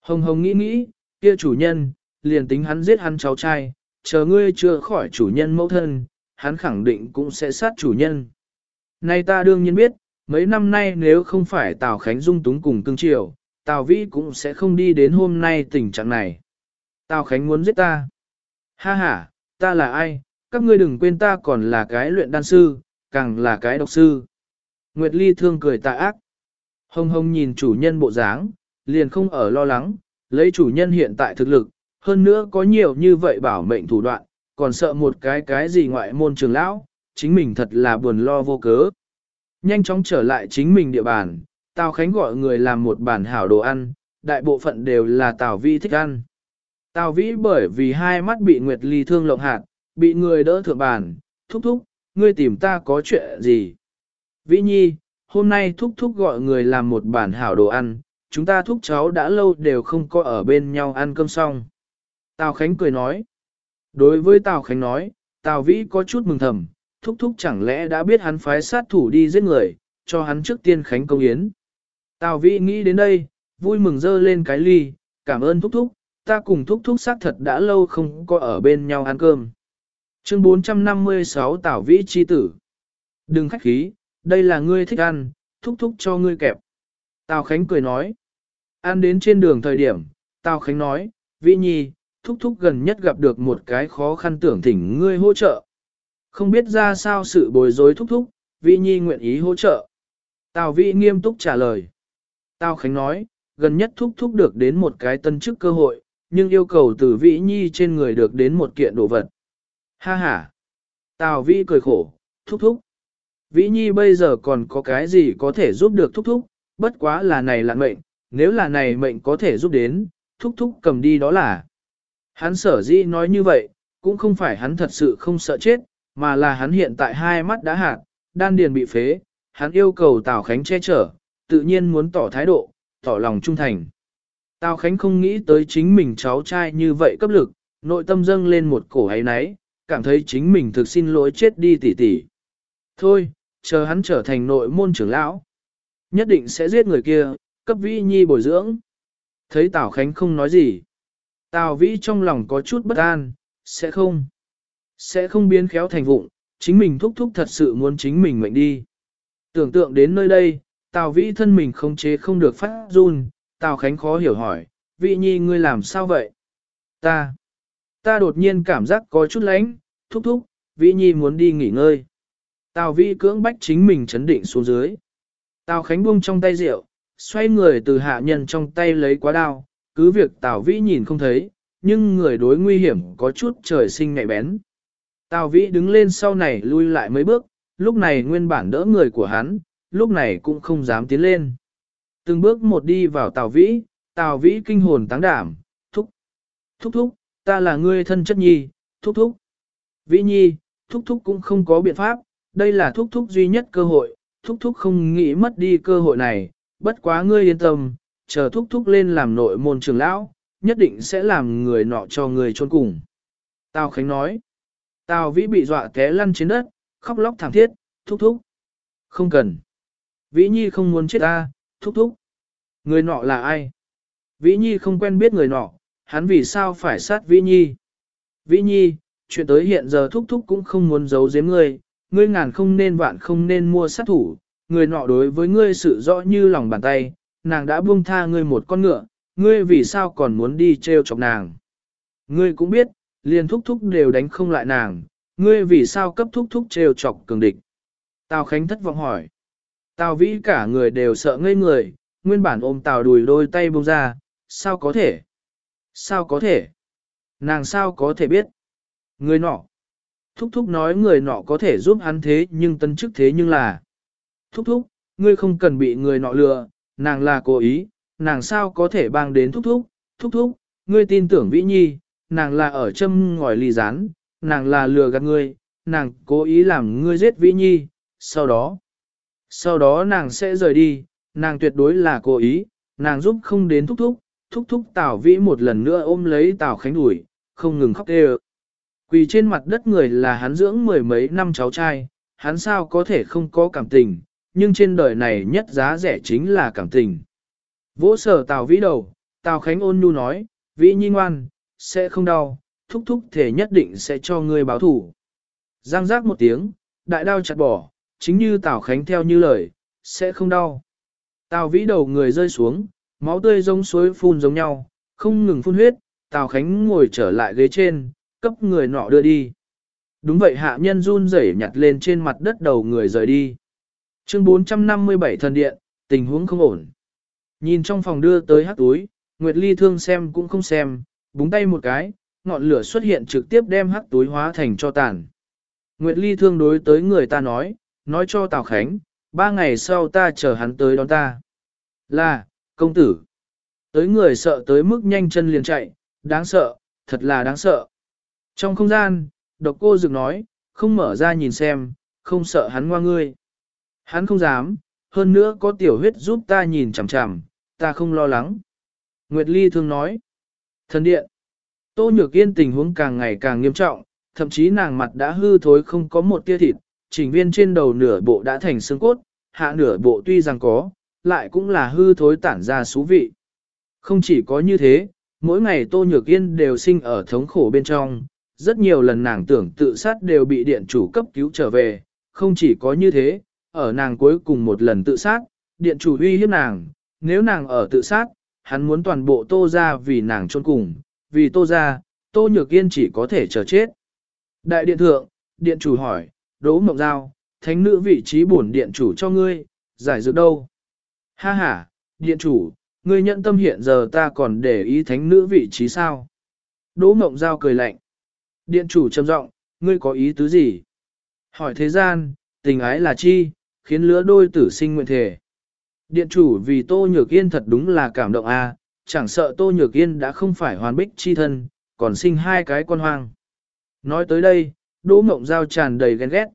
Hồng hồng nghĩ nghĩ, kia chủ nhân, liền tính hắn giết hắn cháu trai, chờ ngươi chưa khỏi chủ nhân mẫu thân, hắn khẳng định cũng sẽ sát chủ nhân. Nay ta đương nhiên biết, mấy năm nay nếu không phải Tào Khánh dung túng cùng cương triều, Tào Vĩ cũng sẽ không đi đến hôm nay tình trạng này. Tào Khánh muốn giết ta. Ha ha, ta là ai, các ngươi đừng quên ta còn là cái luyện đan sư, càng là cái độc sư. Nguyệt Ly thương cười tà ác. Hồng hồng nhìn chủ nhân bộ dáng, liền không ở lo lắng, lấy chủ nhân hiện tại thực lực, hơn nữa có nhiều như vậy bảo mệnh thủ đoạn, còn sợ một cái cái gì ngoại môn trường lão, chính mình thật là buồn lo vô cớ. Nhanh chóng trở lại chính mình địa bàn, Tào Khánh gọi người làm một bản hảo đồ ăn, đại bộ phận đều là Tào Vi thích ăn. Tào Vĩ bởi vì hai mắt bị Nguyệt Ly thương lộng hạt, bị người đỡ thượng bàn, thúc thúc, ngươi tìm ta có chuyện gì? Vĩ Nhi, hôm nay thúc thúc gọi người làm một bản hảo đồ ăn, chúng ta thúc cháu đã lâu đều không có ở bên nhau ăn cơm xong. Tào Khánh cười nói. Đối với Tào Khánh nói, Tào Vĩ có chút mừng thầm, thúc thúc chẳng lẽ đã biết hắn phái sát thủ đi giết người, cho hắn trước tiên Khánh công yến. Tào Vĩ nghĩ đến đây, vui mừng dơ lên cái ly, cảm ơn thúc thúc, ta cùng thúc thúc xác thật đã lâu không có ở bên nhau ăn cơm. Chương 456 Tào Vĩ chi tử. Đừng khách khí, đây là ngươi thích ăn, thúc thúc cho ngươi kẹp. Tào Khánh cười nói. Ăn đến trên đường thời điểm, Tào Khánh nói, Vĩ Nhi, thúc thúc gần nhất gặp được một cái khó khăn tưởng thỉnh ngươi hỗ trợ. Không biết ra sao sự bối rối thúc thúc, Vĩ Nhi nguyện ý hỗ trợ. Tào Vĩ nghiêm túc trả lời. Tào Khánh nói, gần nhất thúc thúc được đến một cái tân chức cơ hội, nhưng yêu cầu từ Vĩ Nhi trên người được đến một kiện đồ vật. Ha ha! Tào Vĩ cười khổ, thúc thúc. Vĩ Nhi bây giờ còn có cái gì có thể giúp được thúc thúc, bất quá là này là mệnh, nếu là này mệnh có thể giúp đến, thúc thúc cầm đi đó là. Hắn sở dĩ nói như vậy, cũng không phải hắn thật sự không sợ chết, mà là hắn hiện tại hai mắt đã hạt, đan điền bị phế, hắn yêu cầu Tào Khánh che chở, tự nhiên muốn tỏ thái độ, tỏ lòng trung thành. Tào Khánh không nghĩ tới chính mình cháu trai như vậy cấp lực, nội tâm dâng lên một cổ ấy náy, cảm thấy chính mình thực xin lỗi chết đi tỉ tỉ. Thôi, chờ hắn trở thành nội môn trưởng lão. Nhất định sẽ giết người kia, cấp vĩ nhi bồi dưỡng. Thấy Tào Khánh không nói gì. Tào vĩ trong lòng có chút bất an, sẽ không. Sẽ không biến khéo thành vụng, chính mình thúc thúc thật sự muốn chính mình mệnh đi. Tưởng tượng đến nơi đây, Tào vĩ thân mình không chế không được phát run, Tào Khánh khó hiểu hỏi, vị nhi ngươi làm sao vậy? Ta, ta đột nhiên cảm giác có chút lánh, thúc thúc, vị nhi muốn đi nghỉ ngơi. Tào vĩ cưỡng bách chính mình chấn định xuống dưới. Tào Khánh buông trong tay rượu, xoay người từ hạ nhân trong tay lấy quá đao, cứ việc Tào Vĩ nhìn không thấy, nhưng người đối nguy hiểm có chút trời sinh ngại bén. Tào Vĩ đứng lên sau này lui lại mấy bước, lúc này nguyên bản đỡ người của hắn, lúc này cũng không dám tiến lên. Từng bước một đi vào Tào Vĩ, Tào Vĩ kinh hồn táng đảm, thúc, thúc thúc, ta là ngươi thân chất nhi, thúc thúc. Vĩ nhi, thúc thúc cũng không có biện pháp, đây là thúc thúc duy nhất cơ hội, thúc thúc không nghĩ mất đi cơ hội này, bất quá ngươi yên tâm, chờ thúc thúc lên làm nội môn trưởng lão, nhất định sẽ làm người nọ cho người trôn cùng. Tào Khánh nói, Tào Vĩ bị dọa té lăn trên đất, khóc lóc thảm thiết, thúc thúc. Không cần. Vĩ Nhi không muốn chết ta, thúc thúc. Người nọ là ai? Vĩ Nhi không quen biết người nọ, hắn vì sao phải sát Vĩ Nhi? Vĩ Nhi, chuyện tới hiện giờ thúc thúc cũng không muốn giấu giếm ngươi, ngươi ngàn không nên vạn không nên mua sát thủ, người nọ đối với ngươi sự rõ như lòng bàn tay, nàng đã buông tha ngươi một con ngựa, ngươi vì sao còn muốn đi treo chọc nàng. Ngươi cũng biết, liền thúc thúc đều đánh không lại nàng, ngươi vì sao cấp thúc thúc treo chọc cường địch. Tào Khánh thất vọng hỏi. Tào Vĩ cả người đều sợ ngây người, nguyên bản ôm Tào đùi đôi tay buông ra, sao có thể? Sao có thể? Nàng sao có thể biết? Người nọ. Thúc thúc nói người nọ có thể giúp hắn thế nhưng tân chức thế nhưng là. Thúc thúc, ngươi không cần bị người nọ lừa, nàng là cố ý, nàng sao có thể bang đến thúc thúc, thúc thúc, ngươi tin tưởng Vĩ Nhi, nàng là ở châm ngòi ly rán, nàng là lừa gạt ngươi, nàng cố ý làm ngươi giết Vĩ Nhi, sau đó, sau đó nàng sẽ rời đi, nàng tuyệt đối là cố ý, nàng giúp không đến thúc thúc, thúc thúc Tào Vĩ một lần nữa ôm lấy Tào Khánh đuổi, không ngừng khóc kêu. Quỳ trên mặt đất người là hắn dưỡng mười mấy năm cháu trai, hắn sao có thể không có cảm tình, nhưng trên đời này nhất giá rẻ chính là cảm tình. Vỗ sở Tào Vĩ đầu, Tào Khánh ôn nhu nói, Vĩ nhi ngoan, sẽ không đau, thúc thúc thể nhất định sẽ cho ngươi báo thủ. Giang giác một tiếng, đại đao chặt bỏ, chính như Tào Khánh theo như lời, sẽ không đau. Tào Vĩ đầu người rơi xuống, Máu tươi giống suối phun giống nhau, không ngừng phun huyết, Tào Khánh ngồi trở lại ghế trên, cấp người nọ đưa đi. Đúng vậy hạ nhân run rẩy nhặt lên trên mặt đất đầu người rời đi. Chương 457 thần điện, tình huống không ổn. Nhìn trong phòng đưa tới hắc túi, Nguyệt Ly thương xem cũng không xem, búng tay một cái, ngọn lửa xuất hiện trực tiếp đem hắc túi hóa thành cho tàn. Nguyệt Ly thương đối tới người ta nói, nói cho Tào Khánh, ba ngày sau ta chờ hắn tới đón ta. Là, công tử. Tới người sợ tới mức nhanh chân liền chạy, đáng sợ, thật là đáng sợ. Trong không gian, độc cô dực nói, không mở ra nhìn xem, không sợ hắn ngoa ngươi. Hắn không dám, hơn nữa có tiểu huyết giúp ta nhìn chằm chằm, ta không lo lắng. Nguyệt Ly thương nói, thần điện, tô nhược yên tình huống càng ngày càng nghiêm trọng, thậm chí nàng mặt đã hư thối không có một tia thịt, chỉnh viên trên đầu nửa bộ đã thành xương cốt, hạ nửa bộ tuy rằng có, lại cũng là hư thối tản ra xú vị. Không chỉ có như thế, mỗi ngày Tô Nhược Yên đều sinh ở thống khổ bên trong, rất nhiều lần nàng tưởng tự sát đều bị điện chủ cấp cứu trở về, không chỉ có như thế, ở nàng cuối cùng một lần tự sát, điện chủ uy hiếp nàng, nếu nàng ở tự sát, hắn muốn toàn bộ Tô ra vì nàng chôn cùng, vì Tô ra, Tô Nhược Yên chỉ có thể chờ chết. Đại điện thượng, điện chủ hỏi, Đỗ Mộng Giao, thánh nữ vị trí bổn điện chủ cho ngươi, giải dược đâu? Ha ha, điện chủ, ngươi nhận tâm hiện giờ ta còn để ý thánh nữ vị trí sao? Đỗ Mộng Giao cười lạnh. Điện chủ trầm giọng, ngươi có ý tứ gì? Hỏi thế gian, tình ái là chi, khiến lứa đôi tử sinh nguyện thể. Điện chủ vì Tô Nhược Yên thật đúng là cảm động a, chẳng sợ Tô Nhược Yên đã không phải hoàn bích chi thân, còn sinh hai cái con hoang. Nói tới đây, Đỗ Mộng Giao tràn đầy ghen ghét.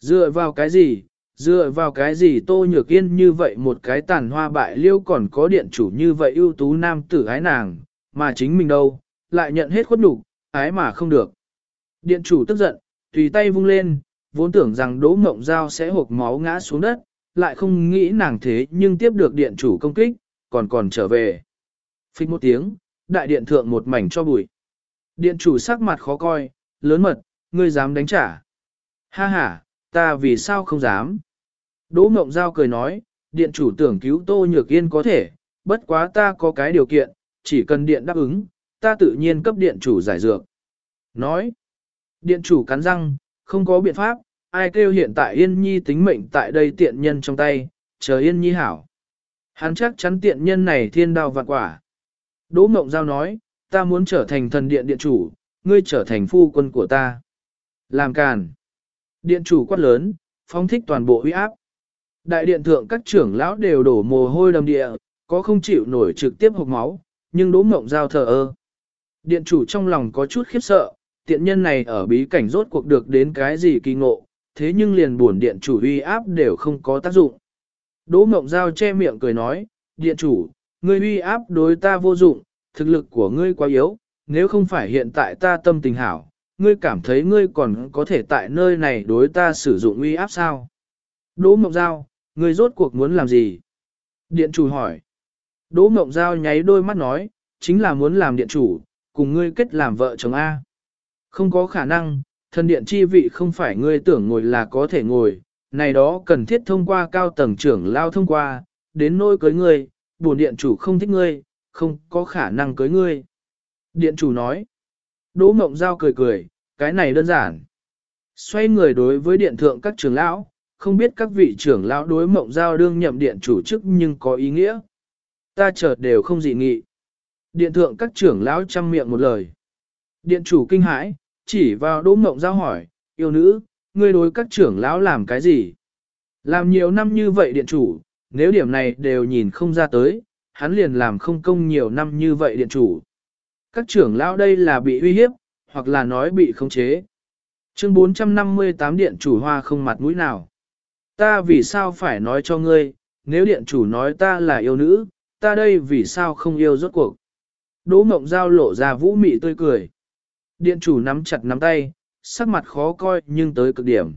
Dựa vào cái gì, dựa vào cái gì Tô Nhược Yên như vậy một cái tàn hoa bại liêu còn có điện chủ như vậy ưu tú nam tử ái nàng, mà chính mình đâu, lại nhận hết khuất nhục ái mà không được. Điện chủ tức giận, tùy tay vung lên, vốn tưởng rằng Đỗ Mộng Giao sẽ hộp máu ngã xuống đất, lại không nghĩ nàng thế nhưng tiếp được điện chủ công kích, còn còn trở về. Phích một tiếng, đại điện thượng một mảnh cho bụi. Điện chủ sắc mặt khó coi, lớn mật, ngươi dám đánh trả. Ha ha, ta vì sao không dám? Đỗ Mộng Giao cười nói, điện chủ tưởng cứu Tô Nhược Yên có thể, bất quá ta có cái điều kiện, chỉ cần điện đáp ứng, ta tự nhiên cấp điện chủ giải dược. Nói, điện chủ cắn răng, không có biện pháp, ai kêu hiện tại Yên Nhi tính mệnh tại đây tiện nhân trong tay, chờ Yên Nhi hảo. Hắn chắc chắn tiện nhân này thiên đao vạn quả. Đỗ Mộng Giao nói, ta muốn trở thành thần điện điện chủ, ngươi trở thành phu quân của ta. Làm càn. Điện chủ quát lớn, phóng thích toàn bộ uy áp. Đại điện thượng các trưởng lão đều đổ mồ hôi đầm địa, có không chịu nổi trực tiếp hộc máu, nhưng đỗ mộng giao thờ ơ. Điện chủ trong lòng có chút khiếp sợ, tiện nhân này ở bí cảnh rốt cuộc được đến cái gì kỳ ngộ, thế nhưng liền buồn điện chủ uy áp đều không có tác dụng. Đỗ mộng giao che miệng cười nói, điện chủ, ngươi uy áp đối ta vô dụng, thực lực của ngươi quá yếu, nếu không phải hiện tại ta tâm tình hảo, ngươi cảm thấy ngươi còn có thể tại nơi này đối ta sử dụng uy áp sao? Đỗ Mộng Giao, ngươi rốt cuộc muốn làm gì? Điện chủ hỏi. Đỗ Mộng Giao nháy đôi mắt nói, chính là muốn làm điện chủ, cùng ngươi kết làm vợ chồng A. Không có khả năng, thân điện chi vị không phải ngươi tưởng ngồi là có thể ngồi, này đó cần thiết thông qua cao tầng trưởng lao thông qua, đến nỗi cưới ngươi, bổn điện chủ không thích ngươi, không có khả năng cưới ngươi. Điện chủ nói. Đỗ Mộng Giao cười cười, cái này đơn giản. Xoay người đối với điện thượng các trưởng lão, không biết các vị trưởng lão đối Mộng Giao đương nhậm điện chủ chức nhưng có ý nghĩa. Ta chợt đều không dị nghị. Điện thượng các trưởng lão chăm miệng một lời. Điện chủ kinh hãi, chỉ vào Đỗ Mộng Giao hỏi, yêu nữ, ngươi đối các trưởng lão làm cái gì? Làm nhiều năm như vậy điện chủ, nếu điểm này đều nhìn không ra tới, hắn liền làm không công nhiều năm như vậy điện chủ. Các trưởng lão đây là bị uy hiếp, hoặc là nói bị khống chế. Chương 458 điện chủ hoa không mặt mũi nào. Ta vì sao phải nói cho ngươi, nếu điện chủ nói ta là yêu nữ, ta đây vì sao không yêu rốt cuộc. Đỗ mộng giao lộ ra vũ mị tươi cười. Điện chủ nắm chặt nắm tay, sắc mặt khó coi nhưng tới cực điểm.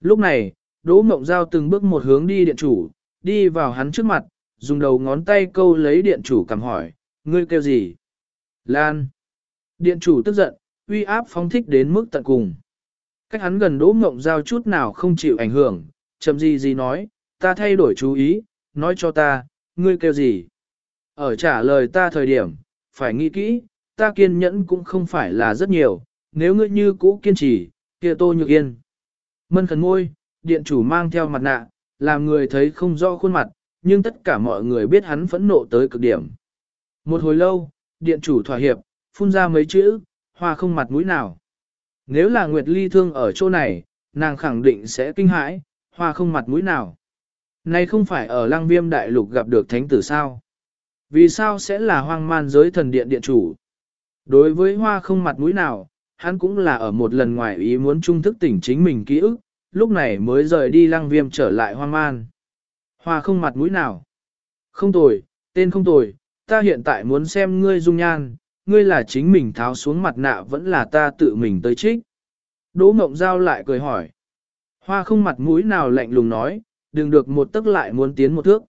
Lúc này, Đỗ mộng giao từng bước một hướng đi điện chủ, đi vào hắn trước mặt, dùng đầu ngón tay câu lấy điện chủ cầm hỏi, ngươi kêu gì? Lan. Điện chủ tức giận, uy áp phóng thích đến mức tận cùng. Cách hắn gần đỗ mộng giao chút nào không chịu ảnh hưởng, chậm gì gì nói, ta thay đổi chú ý, nói cho ta, ngươi kêu gì. ở trả lời ta thời điểm, phải nghĩ kỹ, ta kiên nhẫn cũng không phải là rất nhiều, nếu ngươi như cũ kiên trì, kia tô nhược yên. Mân khẩn môi, điện chủ mang theo mặt nạ, làm người thấy không rõ khuôn mặt, nhưng tất cả mọi người biết hắn phẫn nộ tới cực điểm. Một hồi lâu, điện chủ thỏa hiệp, phun ra mấy chữ, hoa không mặt mũi nào. Nếu là Nguyệt Ly thương ở chỗ này, nàng khẳng định sẽ kinh hãi, hoa không mặt mũi nào. Này không phải ở lăng viêm đại lục gặp được thánh tử sao? Vì sao sẽ là hoang man giới thần điện điện chủ? Đối với hoa không mặt mũi nào, hắn cũng là ở một lần ngoài ý muốn trung thức tỉnh chính mình ký ức, lúc này mới rời đi lăng viêm trở lại hoang man. Hoa không mặt mũi nào? Không tồi, tên không tồi, ta hiện tại muốn xem ngươi dung nhan, ngươi là chính mình tháo xuống mặt nạ vẫn là ta tự mình tới trích. Đỗ Mộng Giao lại cười hỏi. Hoa không mặt mũi nào lạnh lùng nói, đừng được một tức lại muốn tiến một thước.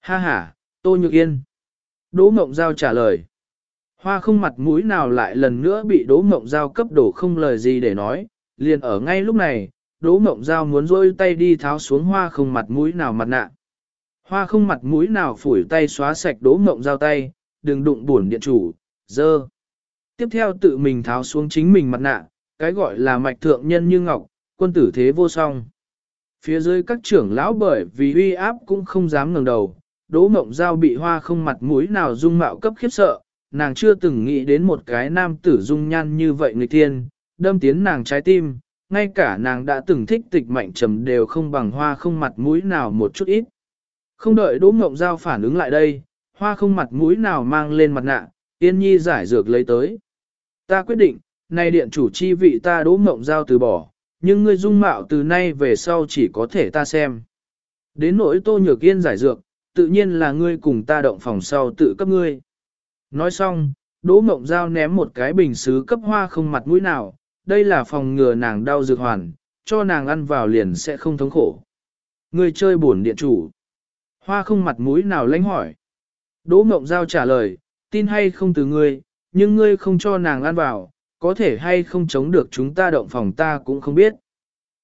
Ha ha, Tô Nhược Yên. Đỗ Mộng Giao trả lời. Hoa không mặt mũi nào lại lần nữa bị Đỗ Mộng Giao cấp đổ không lời gì để nói, liền ở ngay lúc này, Đỗ Mộng Giao muốn rôi tay đi tháo xuống hoa không mặt mũi nào mặt nạ. Hoa không mặt mũi nào phủi tay xóa sạch đố Mộng Giao tay, đừng đụng buồn điện chủ, dơ. Tiếp theo tự mình tháo xuống chính mình mặt nạ, cái gọi là mạch thượng nhân như ngọc, quân tử thế vô song. Phía dưới các trưởng lão bởi vì uy áp cũng không dám ngẩng đầu, đố Mộng Giao bị hoa không mặt mũi nào dung mạo cấp khiếp sợ, nàng chưa từng nghĩ đến một cái nam tử dung nhan như vậy người thiên, đâm tiến nàng trái tim, ngay cả nàng đã từng thích tịch mạnh trầm đều không bằng hoa không mặt mũi nào một chút ít. Không đợi Đỗ Mộng Giao phản ứng lại đây, hoa không mặt mũi nào mang lên mặt nạ, Yên Nhi giải dược lấy tới. Ta quyết định, nay điện chủ chi vị ta Đỗ Mộng Giao từ bỏ, nhưng ngươi dung mạo từ nay về sau chỉ có thể ta xem. Đến nỗi Tô Nhược Yên giải dược, tự nhiên là ngươi cùng ta động phòng sau tự cấp ngươi. Nói xong, Đỗ Mộng Giao ném một cái bình xứ cấp hoa không mặt mũi nào, đây là phòng ngừa nàng đau dược hoàn, cho nàng ăn vào liền sẽ không thống khổ. Ngươi chơi buồn điện chủ. Hoa không mặt mũi nào lánh hỏi. Đỗ Mộng Giao trả lời, tin hay không từ ngươi, nhưng ngươi không cho nàng ăn vào, có thể hay không chống được chúng ta động phòng ta cũng không biết.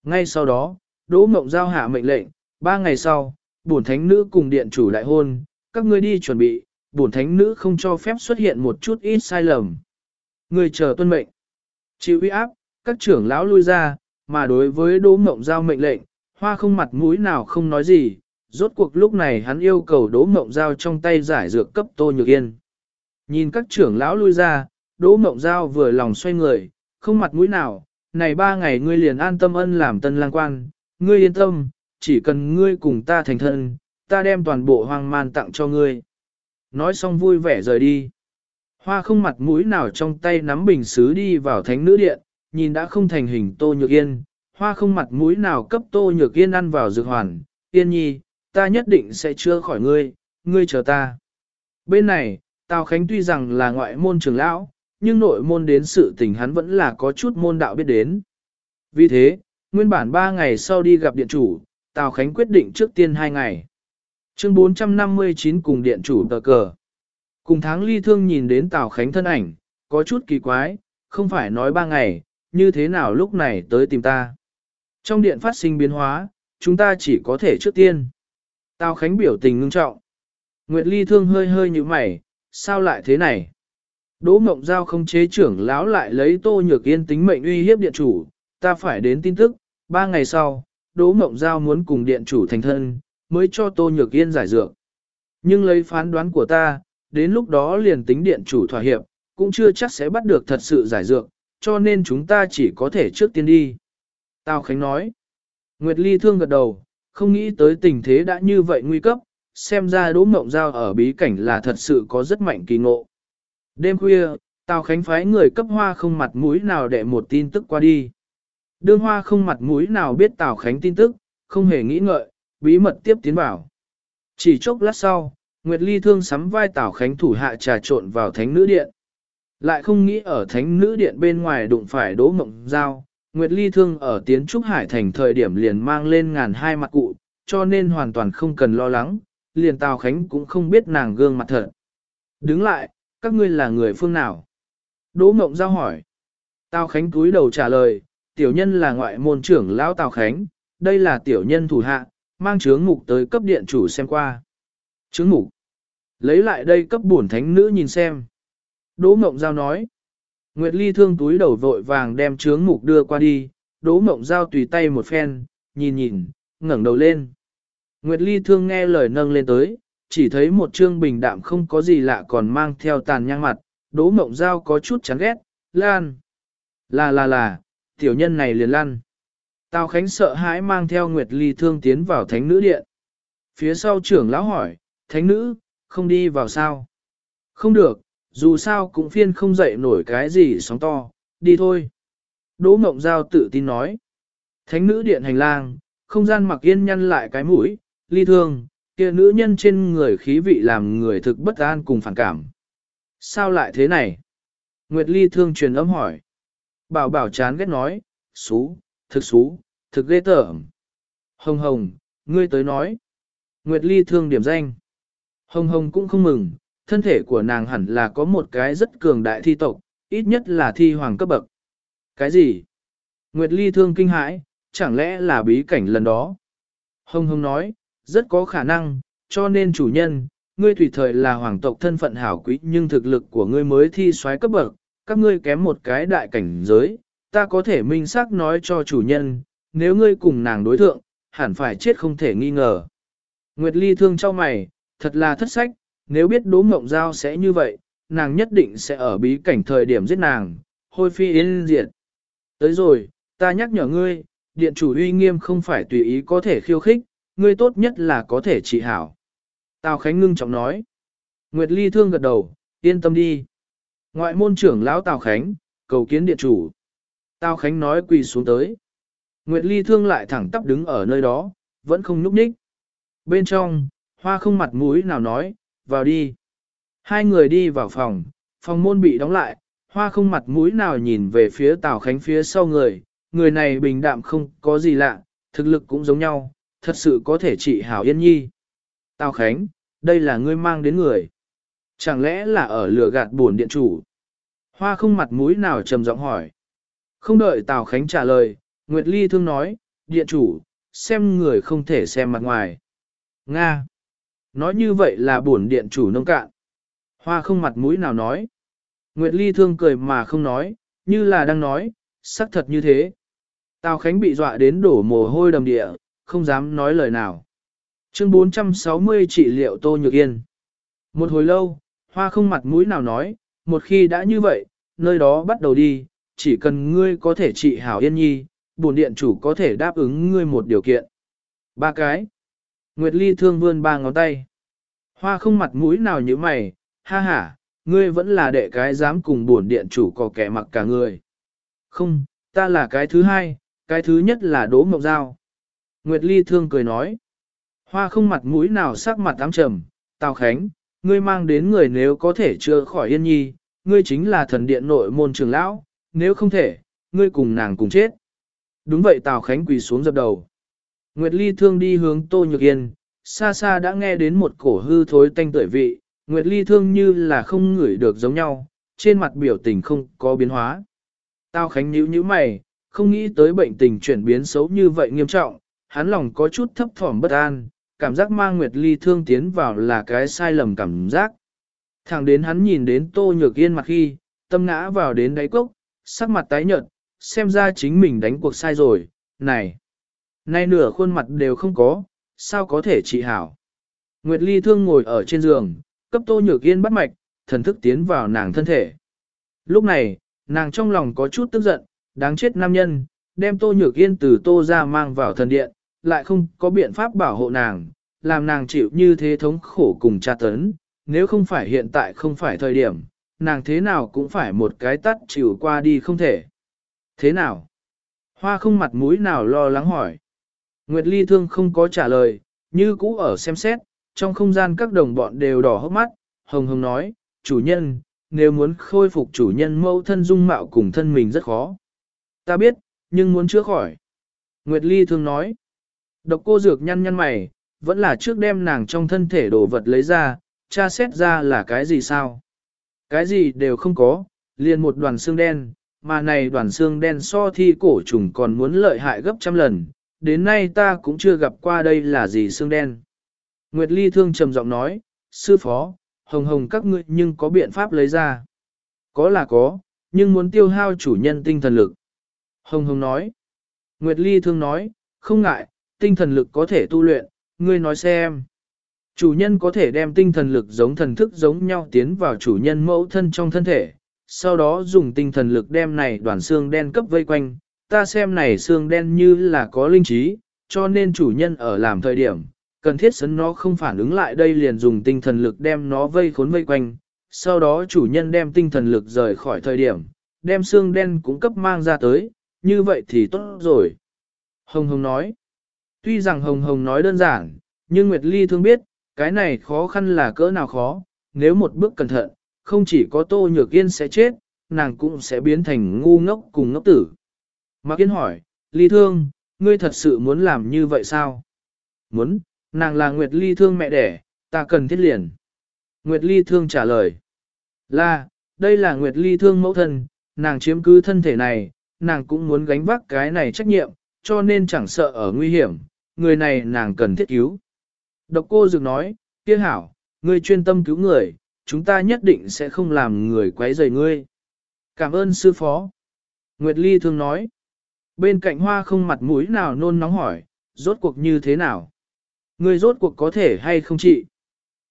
Ngay sau đó, Đỗ Mộng Giao hạ mệnh lệnh, ba ngày sau, bổn thánh nữ cùng điện chủ đại hôn, các ngươi đi chuẩn bị, bổn thánh nữ không cho phép xuất hiện một chút ít sai lầm. Người chờ tuân mệnh. Chịu uy áp, các trưởng lão lui ra, mà đối với Đỗ Mộng Giao mệnh lệnh, hoa không mặt mũi nào không nói gì, rốt cuộc lúc này hắn yêu cầu Đỗ Mộng Giao trong tay giải dược cấp Tô Nhược Yên. Nhìn các trưởng lão lui ra, Đỗ Mộng Giao vừa lòng xoay người, không mặt mũi nào, này ba ngày ngươi liền an tâm ân làm tân lang quan, ngươi yên tâm, chỉ cần ngươi cùng ta thành thân, ta đem toàn bộ hoang man tặng cho ngươi. Nói xong vui vẻ rời đi. Hoa không mặt mũi nào trong tay nắm bình xứ đi vào thánh nữ điện, nhìn đã không thành hình tô nhược yên, hoa không mặt mũi nào cấp tô nhược yên ăn vào dược hoàn, yên nhi, ta nhất định sẽ chữa khỏi ngươi, ngươi chờ ta. Bên này, Tào Khánh tuy rằng là ngoại môn trưởng lão, nhưng nội môn đến sự tình hắn vẫn là có chút môn đạo biết đến. Vì thế, nguyên bản 3 ngày sau đi gặp điện chủ, Tào Khánh quyết định trước tiên 2 ngày. Chương 459 cùng điện chủ tờ cờ. Cùng tháng ly thương nhìn đến Tào Khánh thân ảnh, có chút kỳ quái, không phải nói 3 ngày, như thế nào lúc này tới tìm ta. Trong điện phát sinh biến hóa, chúng ta chỉ có thể trước tiên. Tào Khánh biểu tình ngưng trọng. Nguyệt ly thương hơi hơi như mày, sao lại thế này? Đỗ Mộng Giao không chế trưởng lão lại lấy Tô Nhược Yên tính mệnh uy hiếp điện chủ, ta phải đến tin tức, ba ngày sau, Đỗ Mộng Giao muốn cùng điện chủ thành thân, mới cho Tô Nhược Yên giải dược. Nhưng lấy phán đoán của ta, đến lúc đó liền tính điện chủ thỏa hiệp, cũng chưa chắc sẽ bắt được thật sự giải dược, cho nên chúng ta chỉ có thể trước tiên đi. Tào Khánh nói, Nguyệt Ly thương gật đầu, không nghĩ tới tình thế đã như vậy nguy cấp, xem ra Đỗ Mộng Giao ở bí cảnh là thật sự có rất mạnh kỳ ngộ. Đêm khuya, Tào Khánh phái người cấp hoa không mặt mũi nào để một tin tức qua đi. Đương hoa không mặt mũi nào biết Tào Khánh tin tức, không hề nghĩ ngợi, bí mật tiếp tiến vào. Chỉ chốc lát sau, Nguyệt Ly thương sắm vai Tào Khánh thủ hạ trà trộn vào thánh nữ điện. Lại không nghĩ ở thánh nữ điện bên ngoài đụng phải đỗ mộng giao, Nguyệt Ly thương ở tiến trúc hải thành thời điểm liền mang lên ngàn hai mặt cụ, cho nên hoàn toàn không cần lo lắng, liền Tào Khánh cũng không biết nàng gương mặt thật. Đứng lại, các ngươi là người phương nào? Đỗ Mộng Giao hỏi. Tào Khánh cúi đầu trả lời, tiểu nhân là ngoại môn trưởng lão Tào Khánh, đây là tiểu nhân thủ hạ, mang chướng mục tới cấp điện chủ xem qua. Chướng mục Lấy lại đây cấp bổn thánh nữ nhìn xem. Đỗ Mộng Giao nói. Nguyệt Ly thương túi đầu vội vàng đem trướng mục đưa qua đi, Đỗ Mộng Giao tùy tay một phen, nhìn nhìn, ngẩng đầu lên. Nguyệt Ly thương nghe lời nâng lên tới, chỉ thấy một trương bình đạm không có gì lạ còn mang theo tàn nhang mặt, Đỗ Mộng Giao có chút chán ghét, lan. Là là là, tiểu nhân này liền Lan. Tào Khánh sợ hãi mang theo Nguyệt Ly thương tiến vào thánh nữ điện. Phía sau trưởng lão hỏi, thánh nữ, không đi vào sao? Không được, dù sao cũng phiên không dậy nổi cái gì sóng to, đi thôi. Đỗ Mộng Giao tự tin nói. Thánh nữ điện hành lang, không gian mặc yên nhăn lại cái mũi, ly thương, kia nữ nhân trên người khí vị làm người thực bất an cùng phản cảm. Sao lại thế này? Nguyệt ly thương truyền âm hỏi. Bảo bảo chán ghét nói, xú, thực xú, thực ghê tởm. Hồng hồng, ngươi tới nói. Nguyệt ly thương điểm danh. Hồng hồng cũng không mừng, thân thể của nàng hẳn là có một cái rất cường đại thi tộc, ít nhất là thi hoàng cấp bậc. Cái gì? Nguyệt ly thương kinh hãi, chẳng lẽ là bí cảnh lần đó? Hồng hồng nói, rất có khả năng, cho nên chủ nhân, ngươi tùy thời là hoàng tộc thân phận hảo quý nhưng thực lực của ngươi mới thi xoáy cấp bậc, các ngươi kém một cái đại cảnh giới, ta có thể minh xác nói cho chủ nhân, nếu ngươi cùng nàng đối thượng, hẳn phải chết không thể nghi ngờ. Nguyệt Ly thương cho mày, thật là thất sách, nếu biết đố mộng giao sẽ như vậy, nàng nhất định sẽ ở bí cảnh thời điểm giết nàng, hôi phi yên diệt. Tới rồi, ta nhắc nhở ngươi, điện chủ uy nghiêm không phải tùy ý có thể khiêu khích, ngươi tốt nhất là có thể trị hảo. Tào Khánh ngưng trọng nói. Nguyệt Ly thương gật đầu, yên tâm đi. Ngoại môn trưởng lão Tào Khánh, cầu kiến điện chủ. Tào Khánh nói quỳ xuống tới. Nguyệt Ly thương lại thẳng tắp đứng ở nơi đó, vẫn không nhúc nhích. Bên trong, hoa không mặt mũi nào nói, vào đi. Hai người đi vào phòng, phòng môn bị đóng lại, hoa không mặt mũi nào nhìn về phía Tào Khánh phía sau người, người này bình đạm không có gì lạ, thực lực cũng giống nhau, thật sự có thể trị hảo yên nhi. Tào Khánh, đây là ngươi mang đến người. Chẳng lẽ là ở lửa gạt buồn điện chủ? Hoa không mặt mũi nào trầm giọng hỏi. Không đợi Tào Khánh trả lời, Nguyệt Ly thương nói, điện chủ, xem người không thể xem mặt ngoài. Nga. Nói như vậy là buồn điện chủ nông cạn. Hoa không mặt mũi nào nói. Nguyệt Ly thương cười mà không nói, như là đang nói, xác thật như thế. Tào Khánh bị dọa đến đổ mồ hôi đầm địa, không dám nói lời nào. Chương 460 trị liệu Tô Nhược Yên. Một hồi lâu, hoa không mặt mũi nào nói, một khi đã như vậy, nơi đó bắt đầu đi, chỉ cần ngươi có thể trị hảo yên nhi, bổn điện chủ có thể đáp ứng ngươi một điều kiện. Ba cái. Nguyệt Ly thương vươn ba ngón tay. Hoa không mặt mũi nào như mày, ha ha, ngươi vẫn là đệ cái dám cùng bổn điện chủ có kẻ mặc cả người. Không, ta là cái thứ hai, cái thứ nhất là đố mộng dao. Nguyệt Ly thương cười nói. Hoa không mặt mũi nào sắc mặt ám trầm, Tào Khánh, ngươi mang đến người nếu có thể chưa khỏi yên nhi, ngươi chính là thần điện nội môn trưởng lão, nếu không thể, ngươi cùng nàng cùng chết. Đúng vậy Tào Khánh quỳ xuống dập đầu. Nguyệt Ly thương đi hướng Tô Nhược Yên, xa xa đã nghe đến một cổ hư thối tanh tưởi vị, Nguyệt Ly thương như là không ngửi được giống nhau, trên mặt biểu tình không có biến hóa. Tào Khánh nhíu nhíu mày, không nghĩ tới bệnh tình chuyển biến xấu như vậy nghiêm trọng, hắn lòng có chút thấp thỏm bất an, cảm giác mang Nguyệt Ly thương tiến vào là cái sai lầm cảm giác. Thẳng đến hắn nhìn đến Tô Nhược Yên mặt khi, tâm ngã vào đến đáy cốc, sắc mặt tái nhợt, xem ra chính mình đánh cuộc sai rồi, này. Nay nửa khuôn mặt đều không có, sao có thể trị hảo. Nguyệt Ly thương ngồi ở trên giường, cấp Tô Nhược Yên bắt mạch, thần thức tiến vào nàng thân thể. Lúc này, nàng trong lòng có chút tức giận, đáng chết nam nhân, đem Tô Nhược Yên từ Tô ra mang vào thần điện, lại không có biện pháp bảo hộ nàng, làm nàng chịu như thế thống khổ cùng tra tấn, nếu không phải hiện tại không phải thời điểm, nàng thế nào cũng phải một cái tắt chịu qua đi không thể. Thế nào? Hoa không mặt mũi nào lo lắng hỏi. Nguyệt Ly Thương không có trả lời, như cũ ở xem xét, trong không gian các đồng bọn đều đỏ hốc mắt, hồng hồng nói, chủ nhân, nếu muốn khôi phục chủ nhân mẫu thân dung mạo cùng thân mình rất khó. Ta biết, nhưng muốn chữa khỏi. Nguyệt Ly Thương nói, Độc cô dược nhăn nhăn mày, vẫn là trước đem nàng trong thân thể đồ vật lấy ra, tra xét ra là cái gì sao? Cái gì đều không có, liền một đoàn xương đen, mà này đoàn xương đen so thi cổ trùng còn muốn lợi hại gấp trăm lần, đến nay ta cũng chưa gặp qua đây là gì xương đen. Nguyệt Ly thương trầm giọng nói, sư phó, hồng hồng các ngươi nhưng có biện pháp lấy ra. Có là có, nhưng muốn tiêu hao chủ nhân tinh thần lực. Hồng hồng nói. Nguyệt Ly thương nói, không ngại, tinh thần lực có thể tu luyện, ngươi nói xem. Chủ nhân có thể đem tinh thần lực giống thần thức giống nhau tiến vào chủ nhân mẫu thân trong thân thể, sau đó dùng tinh thần lực đem này đoàn xương đen cấp vây quanh, ta xem này xương đen như là có linh trí, cho nên chủ nhân ở làm thời điểm, cần thiết sấn nó không phản ứng lại đây liền dùng tinh thần lực đem nó vây khốn vây quanh, sau đó chủ nhân đem tinh thần lực rời khỏi thời điểm, đem xương đen cũng cấp mang ra tới, như vậy thì tốt rồi. Hồng Hồng nói, tuy rằng Hồng Hồng nói đơn giản, nhưng Nguyệt Ly thương biết, cái này khó khăn là cỡ nào khó, nếu một bước cẩn thận, không chỉ có Tô Nhược Yên sẽ chết, nàng cũng sẽ biến thành ngu ngốc cùng ngốc tử. Mạc Yên hỏi, Ly Thương, ngươi thật sự muốn làm như vậy sao? Muốn, nàng là Nguyệt Ly Thương mẹ đẻ, ta cần thiết liền. Nguyệt Ly Thương trả lời, là, đây là Nguyệt Ly Thương mẫu thân, nàng chiếm cứ thân thể này, nàng cũng muốn gánh vác cái này trách nhiệm, cho nên chẳng sợ ở nguy hiểm, người này nàng cần thiết cứu. Độc cô dược nói, kia hảo, ngươi chuyên tâm cứu người, chúng ta nhất định sẽ không làm người quấy rầy ngươi. Cảm ơn sư phó. Nguyệt Ly thường nói. Bên cạnh hoa không mặt mũi nào nôn nóng hỏi, rốt cuộc như thế nào? người rốt cuộc có thể hay không chị?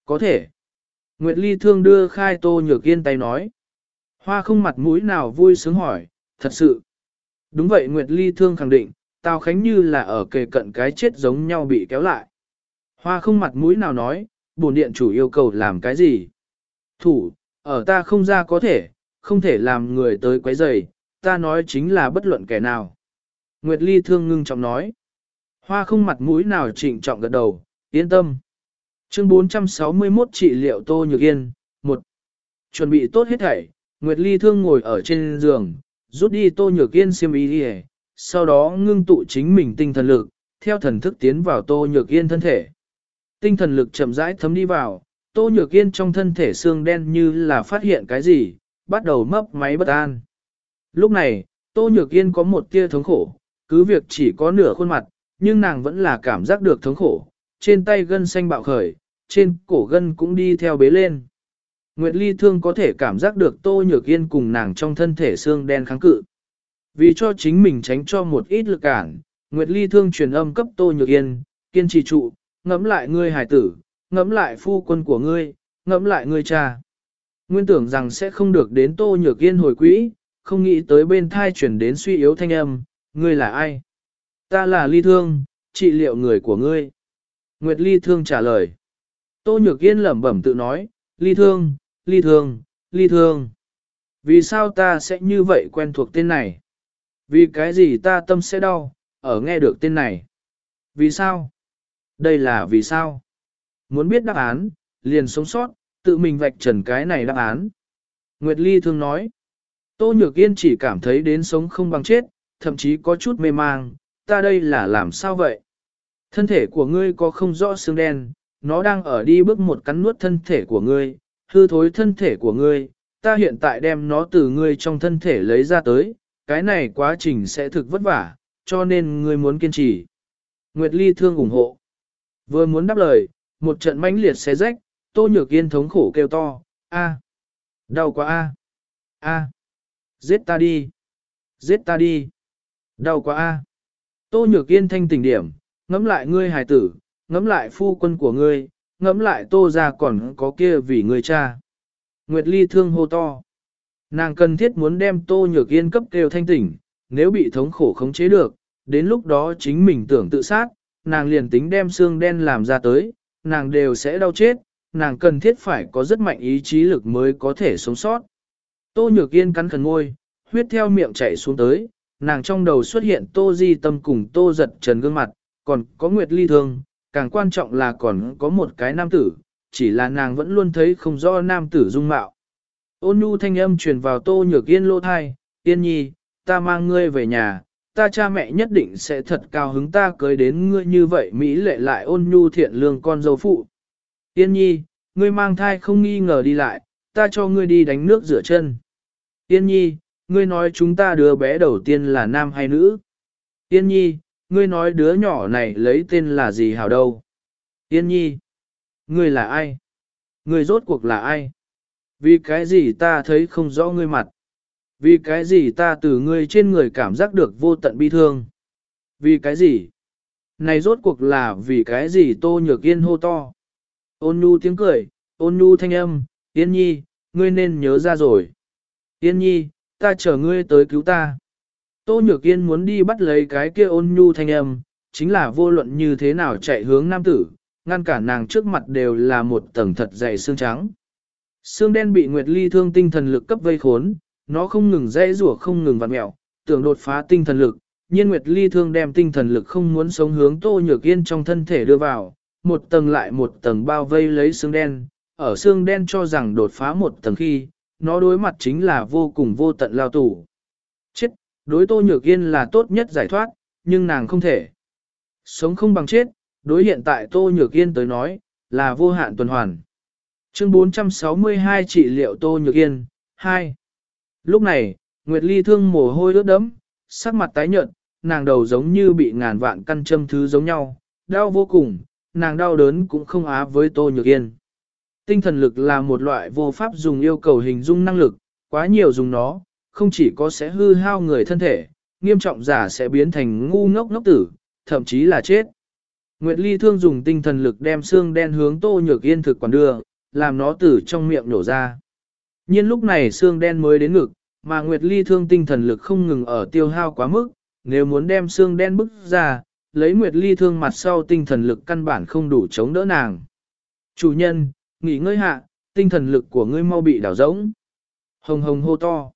Có thể. Nguyệt Ly thương đưa khai tô nhược yên tay nói. Hoa không mặt mũi nào vui sướng hỏi, thật sự. Đúng vậy Nguyệt Ly thương khẳng định, Tào Khánh như là ở kề cận cái chết giống nhau bị kéo lại. Hoa không mặt mũi nào nói, bổn điện chủ yêu cầu làm cái gì? Thủ, ở ta không ra có thể, không thể làm người tới quấy rầy, ta nói chính là bất luận kẻ nào. Nguyệt Ly thương ngưng trọng nói. Hoa không mặt mũi nào trịnh trọng gật đầu, yên tâm. Chương 461 trị liệu Tô Nhược Yên, 1. Chuẩn bị tốt hết thảy, Nguyệt Ly thương ngồi ở trên giường, rút đi Tô Nhược Yên xiêm y đi sau đó ngưng tụ chính mình tinh thần lực, theo thần thức tiến vào Tô Nhược Yên thân thể. Tinh thần lực chậm rãi thấm đi vào, Tô Nhược Yên trong thân thể xương đen như là phát hiện cái gì, bắt đầu mấp máy bất an. Lúc này, Tô Nhược Yên có một tia thống khổ, cứ việc chỉ có nửa khuôn mặt, nhưng nàng vẫn là cảm giác được thống khổ, trên tay gân xanh bạo khởi, trên cổ gân cũng đi theo bế lên. Nguyệt Ly thương có thể cảm giác được Tô Nhược Yên cùng nàng trong thân thể xương đen kháng cự. Vì cho chính mình tránh cho một ít lực cản, Nguyệt Ly thương truyền âm cấp Tô Nhược Yên, kiên trì trụ, ngẫm lại ngươi hải tử, ngẫm lại phu quân của ngươi, ngẫm lại ngươi cha. Nguyên tưởng rằng sẽ không được đến Tô Nhược Yên hồi quỹ, không nghĩ tới bên thai chuyển đến suy yếu thanh âm, ngươi là ai? Ta là Ly Thương, trị liệu người của ngươi. Nguyệt Ly Thương trả lời. Tô Nhược Yên lẩm bẩm tự nói, Ly Thương, Ly Thương, Ly Thương. Vì sao ta sẽ như vậy quen thuộc tên này? Vì cái gì ta tâm sẽ đau, ở nghe được tên này? Vì sao? Đây là vì sao? Muốn biết đáp án, liền sống sót, tự mình vạch trần cái này đáp án. Nguyệt Ly Thương nói, Tô Nhược Yên chỉ cảm thấy đến sống không bằng chết, thậm chí có chút mê mang, ta đây là làm sao vậy? Thân thể của ngươi có không rõ xương đen, nó đang ở đi bước một cắn nuốt thân thể của ngươi, hư thối thân thể của ngươi, ta hiện tại đem nó từ ngươi trong thân thể lấy ra tới, cái này quá trình sẽ thực vất vả, cho nên ngươi muốn kiên trì. Nguyệt Ly thương ủng hộ. Vừa muốn đáp lời, một trận mãnh liệt xé rách, Tô Nhược Yên thống khổ kêu to, a, đau quá a, a, giết ta đi, giết ta đi, đau quá a. Tô Nhược Yên thanh tỉnh điểm, ngẫm lại ngươi hài tử, ngẫm lại phu quân của ngươi, ngẫm lại Tô gia còn có kia vì ngươi cha. Nguyệt Ly thương hô to. Nàng cần thiết muốn đem Tô Nhược Yên cấp kêu thanh tỉnh, nếu bị thống khổ khống chế được, đến lúc đó chính mình tưởng tự sát, nàng liền tính đem xương đen làm ra tới, nàng đều sẽ đau chết, nàng cần thiết phải có rất mạnh ý chí lực mới có thể sống sót. Tô Nhược Yên cắn khẩn ngôi, huyết theo miệng chảy xuống tới, nàng trong đầu xuất hiện Tô Di Tâm cùng Tô Giật Trần gương mặt, còn có Nguyệt Ly Thương, càng quan trọng là còn có một cái nam tử, chỉ là nàng vẫn luôn thấy không rõ nam tử dung mạo. Ôn nhu thanh âm truyền vào Tô Nhược Yên lô thai, Yên nhi, ta mang ngươi về nhà, ta cha mẹ nhất định sẽ thật cao hứng ta cưới đến ngươi như vậy Mỹ lệ lại ôn nhu thiện lương con dâu phụ. Yên nhi, ngươi mang thai không nghi ngờ đi lại, ta cho ngươi đi đánh nước rửa chân. Yên nhi, ngươi nói chúng ta đứa bé đầu tiên là nam hay nữ? Yên nhi, ngươi nói đứa nhỏ này lấy tên là gì hảo đâu? Yên nhi, ngươi là ai? Ngươi rốt cuộc là ai? Vì cái gì ta thấy không rõ ngươi mặt? Vì cái gì ta từ ngươi trên người cảm giác được vô tận bi thương? Vì cái gì? Này rốt cuộc là vì cái gì tô nhược yên hô to? Ôn nhu tiếng cười, ôn nhu thanh âm, yên nhi, ngươi nên nhớ ra rồi. Yên nhi, ta chờ ngươi tới cứu ta. Tô nhược yên muốn đi bắt lấy cái kia ôn nhu thanh âm, chính là vô luận như thế nào chạy hướng nam tử, ngăn cản nàng trước mặt đều là một tầng thật dày xương trắng. Xương đen bị Nguyệt Ly thương tinh thần lực cấp vây khốn, nó không ngừng dây rủa không ngừng vặn mẹo, tưởng đột phá tinh thần lực, nhiên Nguyệt Ly thương đem tinh thần lực không muốn sống hướng Tô Nhược Yên trong thân thể đưa vào, một tầng lại một tầng bao vây lấy xương đen, ở xương đen cho rằng đột phá một tầng khi, nó đối mặt chính là vô cùng vô tận lao tù. Chết, đối Tô Nhược Yên là tốt nhất giải thoát, nhưng nàng không thể. Sống không bằng chết, đối hiện tại Tô Nhược Yên tới nói, là vô hạn tuần hoàn. Chương 462 trị liệu Tô Nhược Yên, 2. Lúc này, Nguyệt Ly thương mồ hôi ướt đẫm, sắc mặt tái nhợt, nàng đầu giống như bị ngàn vạn căn châm thứ giống nhau, đau vô cùng, nàng đau đớn cũng không á với Tô Nhược Yên. Tinh thần lực là một loại vô pháp dùng yêu cầu hình dung năng lực, quá nhiều dùng nó, không chỉ có sẽ hư hao người thân thể, nghiêm trọng giả sẽ biến thành ngu ngốc ngốc tử, thậm chí là chết. Nguyệt Ly thương dùng tinh thần lực đem xương đen hướng Tô Nhược Yên thực quản đưa, làm nó từ trong miệng nổ ra. Nhiên lúc này xương đen mới đến ngực, mà Nguyệt Ly thương tinh thần lực không ngừng ở tiêu hao quá mức, nếu muốn đem xương đen bức ra, lấy Nguyệt Ly thương mặt sau tinh thần lực căn bản không đủ chống đỡ nàng. Chủ nhân, nghỉ ngơi hạ, tinh thần lực của ngươi mau bị đảo rỗng. Hồng hồng hô to.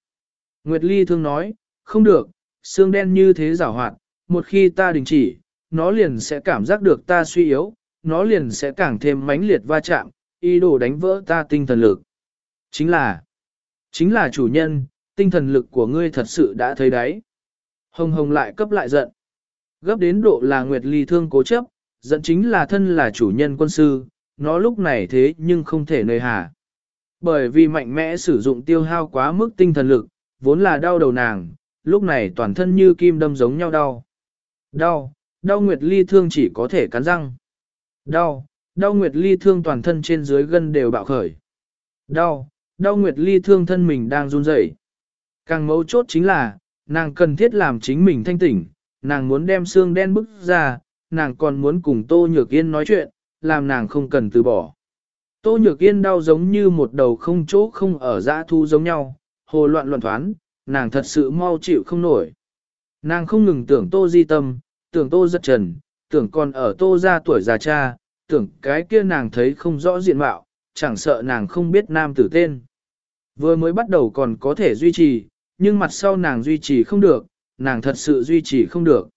Nguyệt Ly thương nói, không được, xương đen như thế rào hoạt, một khi ta đình chỉ, nó liền sẽ cảm giác được ta suy yếu, nó liền sẽ càng thêm mãnh liệt va chạm, ý đồ đánh vỡ ta tinh thần lực. Chính là, chính là chủ nhân, tinh thần lực của ngươi thật sự đã thấy đấy. Hồng hồng lại cấp lại giận. Gấp đến độ là Nguyệt Ly thương cố chấp, giận chính là thân là chủ nhân quân sư, nó lúc này thế nhưng không thể nơi hà. Bởi vì mạnh mẽ sử dụng tiêu hao quá mức tinh thần lực, vốn là đau đầu nàng, lúc này toàn thân như kim đâm giống nhau đau. Đau, đau Nguyệt Ly thương chỉ có thể cắn răng. Đau, đau Nguyệt Ly thương toàn thân trên dưới gân đều bạo khởi. Đau, đau Nguyệt Ly thương thân mình đang run rẩy. Càng mấu chốt chính là, nàng cần thiết làm chính mình thanh tỉnh, nàng muốn đem xương đen bức ra, nàng còn muốn cùng Tô Nhược Yên nói chuyện, làm nàng không cần từ bỏ. Tô Nhược Yên đau giống như một đầu không chỗ không ở dã thu giống nhau, hồ loạn loạn thoán, nàng thật sự mau chịu không nổi. Nàng không ngừng tưởng Tô Di Tâm, tưởng Tô Giật Trần, tưởng còn ở Tô ra tuổi già cha, tưởng cái kia nàng thấy không rõ diện mạo, chẳng sợ nàng không biết nam tử tên. Vừa mới bắt đầu còn có thể duy trì, nhưng mặt sau nàng duy trì không được, nàng thật sự duy trì không được.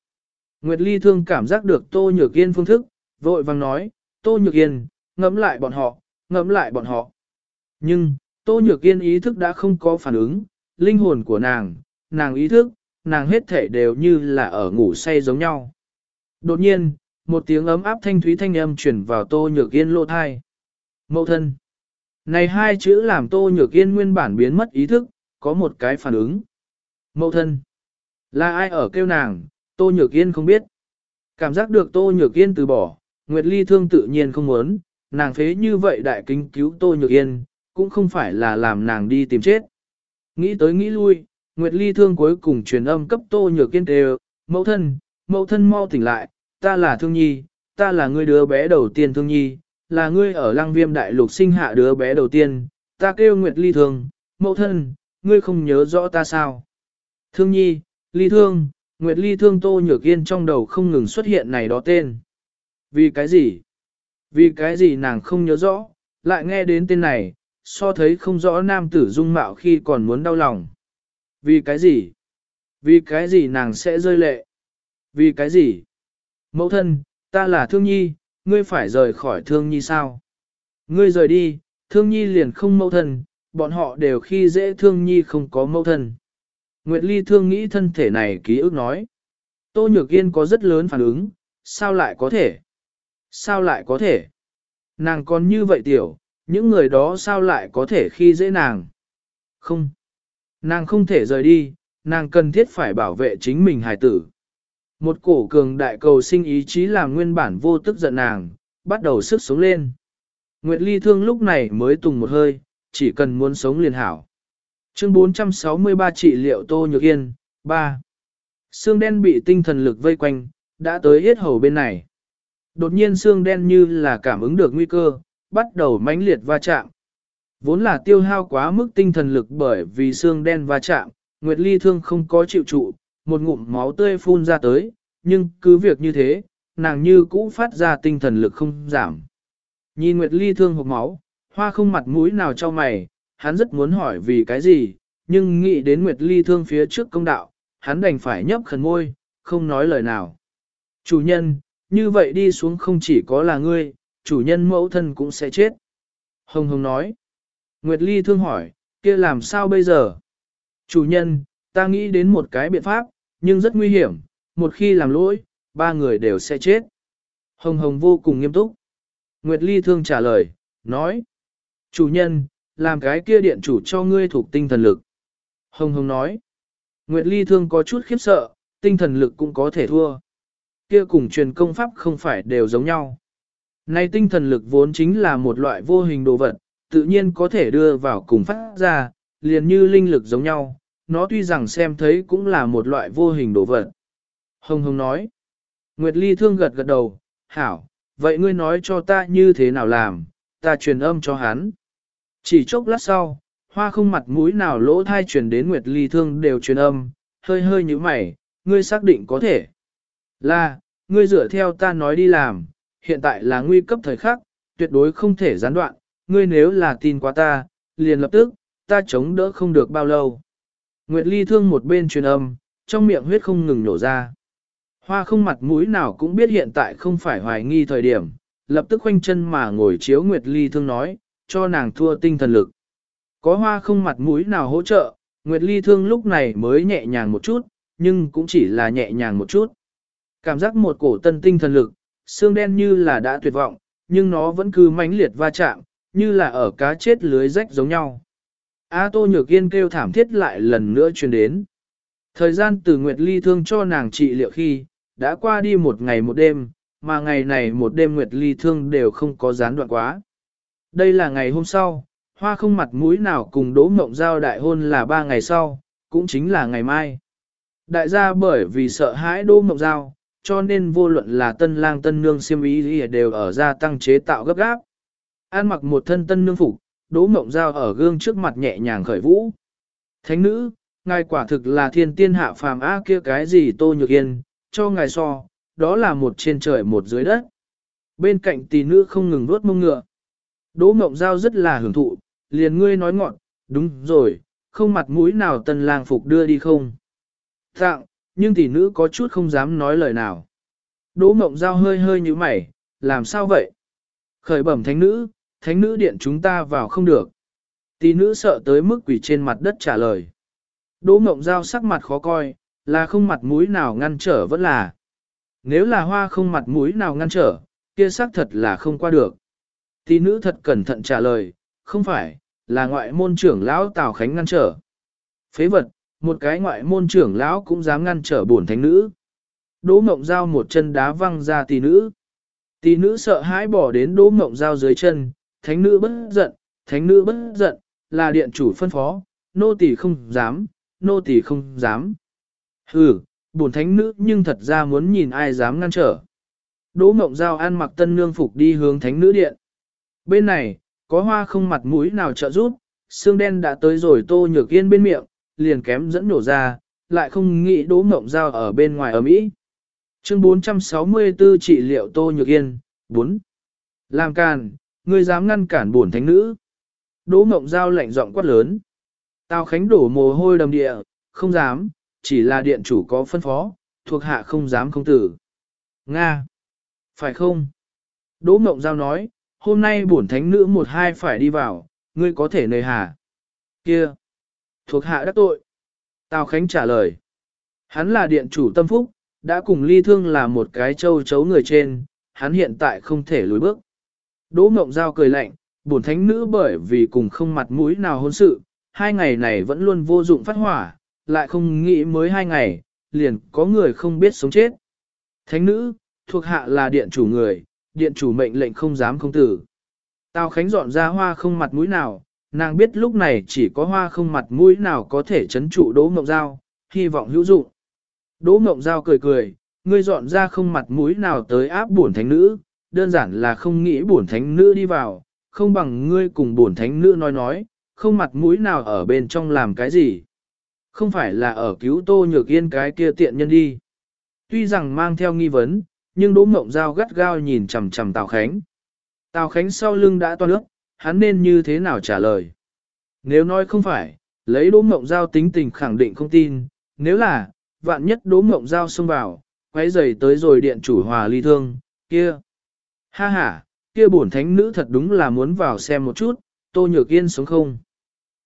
Nguyệt Ly thương cảm giác được Tô Nhược Yên phương thức, vội vang nói, Tô Nhược Yên, ngẫm lại bọn họ, ngẫm lại bọn họ. Nhưng, Tô Nhược Yên ý thức đã không có phản ứng, linh hồn của nàng, nàng ý thức, nàng hết thể đều như là ở ngủ say giống nhau. Đột nhiên, một tiếng ấm áp thanh thúy thanh âm truyền vào Tô Nhược Yên lô thai. Mậu thân. Này hai chữ làm Tô Nhược Yên nguyên bản biến mất ý thức, có một cái phản ứng. Mậu thân. Là ai ở kêu nàng, Tô Nhược Yên không biết. Cảm giác được Tô Nhược Yên từ bỏ, Nguyệt Ly thương tự nhiên không muốn, nàng phế như vậy đại kính cứu Tô Nhược Yên, cũng không phải là làm nàng đi tìm chết. Nghĩ tới nghĩ lui, Nguyệt Ly thương cuối cùng truyền âm cấp Tô Nhược Yên đều, mẫu thân, mẫu thân mau tỉnh lại, ta là thương nhi, ta là người đứa bé đầu tiên thương nhi, là ngươi ở lăng viêm đại lục sinh hạ đứa bé đầu tiên, ta kêu Nguyệt Ly thương, mẫu thân, ngươi không nhớ rõ ta sao. Thương nhi, Ly thương, Nguyệt Ly thương Tô Nhược Yên trong đầu không ngừng xuất hiện này đó tên. Vì cái gì? Vì cái gì nàng không nhớ rõ, lại nghe đến tên này, so thấy không rõ nam tử dung mạo khi còn muốn đau lòng. Vì cái gì? Vì cái gì nàng sẽ rơi lệ? Vì cái gì? Mẫu thân, ta là thương nhi, ngươi phải rời khỏi thương nhi sao? Ngươi rời đi, thương nhi liền không mẫu thân, bọn họ đều khi dễ thương nhi không có mẫu thân. Nguyệt Ly thương nghĩ thân thể này ký ức nói. Tô Nhược Yên có rất lớn phản ứng, sao lại có thể? Sao lại có thể? Nàng còn như vậy tiểu, những người đó sao lại có thể khi dễ nàng? Không. Nàng không thể rời đi, nàng cần thiết phải bảo vệ chính mình hài tử. Một cổ cường đại cầu sinh ý chí làm nguyên bản vô tức giận nàng, bắt đầu sức sống lên. Nguyệt Ly Thương lúc này mới tùng một hơi, chỉ cần muốn sống liền hảo. Chương 463 trị liệu Tô Nhược Yên, 3. Xương đen bị tinh thần lực vây quanh, đã tới hết hầu bên này. Đột nhiên xương đen như là cảm ứng được nguy cơ, bắt đầu mãnh liệt va chạm. Vốn là tiêu hao quá mức tinh thần lực bởi vì xương đen va chạm, Nguyệt Ly thương không có chịu trụ, một ngụm máu tươi phun ra tới, nhưng cứ việc như thế, nàng như cũ phát ra tinh thần lực không giảm. Nhìn Nguyệt Ly thương hộp máu, hoa không mặt mũi nào cho mày, hắn rất muốn hỏi vì cái gì, nhưng nghĩ đến Nguyệt Ly thương phía trước công đạo, hắn đành phải nhấp khẩn môi, không nói lời nào. Chủ nhân, như vậy đi xuống không chỉ có là ngươi, chủ nhân mẫu thân cũng sẽ chết. Hồng Hồng nói. Nguyệt Ly thương hỏi, kia làm sao bây giờ? Chủ nhân, ta nghĩ đến một cái biện pháp, nhưng rất nguy hiểm, một khi làm lỗi, ba người đều sẽ chết. Hồng Hồng vô cùng nghiêm túc. Nguyệt Ly thương trả lời, nói. Chủ nhân, làm cái kia điện chủ cho ngươi thuộc tinh thần lực. Hồng Hồng nói. Nguyệt Ly thương có chút khiếp sợ, tinh thần lực cũng có thể thua. Kia cùng truyền công pháp không phải đều giống nhau. Này tinh thần lực vốn chính là một loại vô hình đồ vật, tự nhiên có thể đưa vào cùng phát ra, liền như linh lực giống nhau, nó tuy rằng xem thấy cũng là một loại vô hình đồ vật. Hồng Hồng nói, Nguyệt Ly thương gật gật đầu, hảo, vậy ngươi nói cho ta như thế nào làm, ta truyền âm cho hắn. Chỉ chốc lát sau, hoa không mặt mũi nào lỗ thai truyền đến Nguyệt Ly thương đều truyền âm, hơi hơi như mày, ngươi xác định có thể. Là, ngươi dựa theo ta nói đi làm, hiện tại là nguy cấp thời khắc, tuyệt đối không thể gián đoạn, ngươi nếu là tin quá ta, liền lập tức, ta chống đỡ không được bao lâu. Nguyệt Ly thương một bên truyền âm, trong miệng huyết không ngừng nổ ra. Hoa không mặt mũi nào cũng biết hiện tại không phải hoài nghi thời điểm, lập tức khoanh chân mà ngồi chiếu Nguyệt Ly thương nói, cho nàng thua tinh thần lực. Có hoa không mặt mũi nào hỗ trợ, Nguyệt Ly thương lúc này mới nhẹ nhàng một chút, nhưng cũng chỉ là nhẹ nhàng một chút. Cảm giác một cổ tân tinh thần lực, xương đen như là đã tuyệt vọng, nhưng nó vẫn cứ mãnh liệt va chạm, như là ở cá chết lưới rách giống nhau. A Tô Nhược Yên kêu thảm thiết lại lần nữa truyền đến. Thời gian từ Nguyệt Ly thương cho nàng trị liệu khi, đã qua đi một ngày một đêm, mà ngày này một đêm Nguyệt Ly thương đều không có gián đoạn quá. Đây là ngày hôm sau, hoa không mặt mũi nào cùng đỗ mộng giao đại hôn là ba ngày sau, cũng chính là ngày mai. Đại gia bởi vì sợ hãi đỗ mộng giao, cho nên vô luận là tân lang tân nương siêm ý đều ở gia tăng chế tạo gấp gáp. An mặc một thân tân nương phục, đỗ mộng giao ở gương trước mặt nhẹ nhàng khởi vũ. Thánh nữ, ngài quả thực là thiên tiên hạ phàm á kia cái gì tô nhược yên, cho ngài so, đó là một trên trời một dưới đất. Bên cạnh tỷ nữ không ngừng vuốt mông ngựa. Đỗ mộng giao rất là hưởng thụ, liền ngươi nói ngọn, đúng rồi, không mặt mũi nào tân lang phục đưa đi không. Tặng, nhưng tỷ nữ có chút không dám nói lời nào. Đỗ mộng giao hơi hơi như mày, làm sao vậy? Khởi bẩm thánh nữ, thánh nữ điện chúng ta vào không được. Tỷ nữ sợ tới mức quỷ trên mặt đất trả lời. Đỗ mộng giao sắc mặt khó coi, là không mặt mũi nào ngăn trở vẫn là. Nếu là hoa không mặt mũi nào ngăn trở, kia sắc thật là không qua được. Tỷ nữ thật cẩn thận trả lời, không phải, là ngoại môn trưởng lão Tào Khánh ngăn trở. Phế vật, một cái ngoại môn trưởng lão cũng dám ngăn trở bổn thánh nữ. Đỗ Mộng Giao một chân đá văng ra tỷ nữ. Tỷ nữ sợ hãi bỏ đến Đỗ Mộng Giao dưới chân, thánh nữ bất giận, thánh nữ bất giận, là điện chủ phân phó, nô tỳ không dám, nô tỳ không dám. Hừ, bổn thánh nữ nhưng thật ra muốn nhìn ai dám ngăn trở. Đỗ Mộng Giao ăn mặc tân nương phục đi hướng thánh nữ điện. Bên này, có hoa không mặt mũi nào trợ giúp, xương đen đã tới rồi tô nhược yên bên miệng, liền kém dẫn nổ ra, lại không nghĩ Đỗ Mộng Giao ở bên ngoài ở Mỹ. Chương 464 trị liệu Tô Nhược Yên, 4. Làm càn, ngươi dám ngăn cản bổn thánh nữ. Đỗ Mộng Giao lạnh giọng quát lớn. Tào Khánh đổ mồ hôi đầm địa, không dám, chỉ là điện chủ có phân phó, thuộc hạ không dám không tử. Nga! Phải không? Đỗ Mộng Giao nói, hôm nay bổn thánh nữ một hai phải đi vào, ngươi có thể nơi hà. Kia! Thuộc hạ đắc tội. Tào Khánh trả lời. Hắn là điện chủ tâm phúc, đã cùng ly thương là một cái châu chấu người trên, hắn hiện tại không thể lùi bước. Đỗ Mộng Giao cười lạnh, bổn thánh nữ bởi vì cùng không mặt mũi nào hôn sự, hai ngày này vẫn luôn vô dụng phát hỏa, lại không nghĩ mới hai ngày, liền có người không biết sống chết. Thánh nữ, thuộc hạ là điện chủ người, điện chủ mệnh lệnh không dám không tử. Tào Khánh dọn ra hoa không mặt mũi nào, nàng biết lúc này chỉ có hoa không mặt mũi nào có thể chấn trụ Đỗ Mộng Giao, hy vọng hữu dụng. Đỗ Mộng Giao cười cười, ngươi dọn ra không mặt mũi nào tới áp bổn thánh nữ, đơn giản là không nghĩ bổn thánh nữ đi vào, không bằng ngươi cùng bổn thánh nữ nói nói, không mặt mũi nào ở bên trong làm cái gì. Không phải là ở cứu tô nhược yên cái kia tiện nhân đi. Tuy rằng mang theo nghi vấn, nhưng Đỗ Mộng Giao gắt gao nhìn chằm chằm Tào Khánh. Tào Khánh sau lưng đã toan nước, hắn nên như thế nào trả lời. Nếu nói không phải, lấy Đỗ Mộng Giao tính tình khẳng định không tin, nếu là, vạn nhất Đỗ Mộng Giao xông vào, quấy giày tới rồi điện chủ hòa ly thương, kia. Ha ha, kia bổn thánh nữ thật đúng là muốn vào xem một chút, tô nhược yên sống không.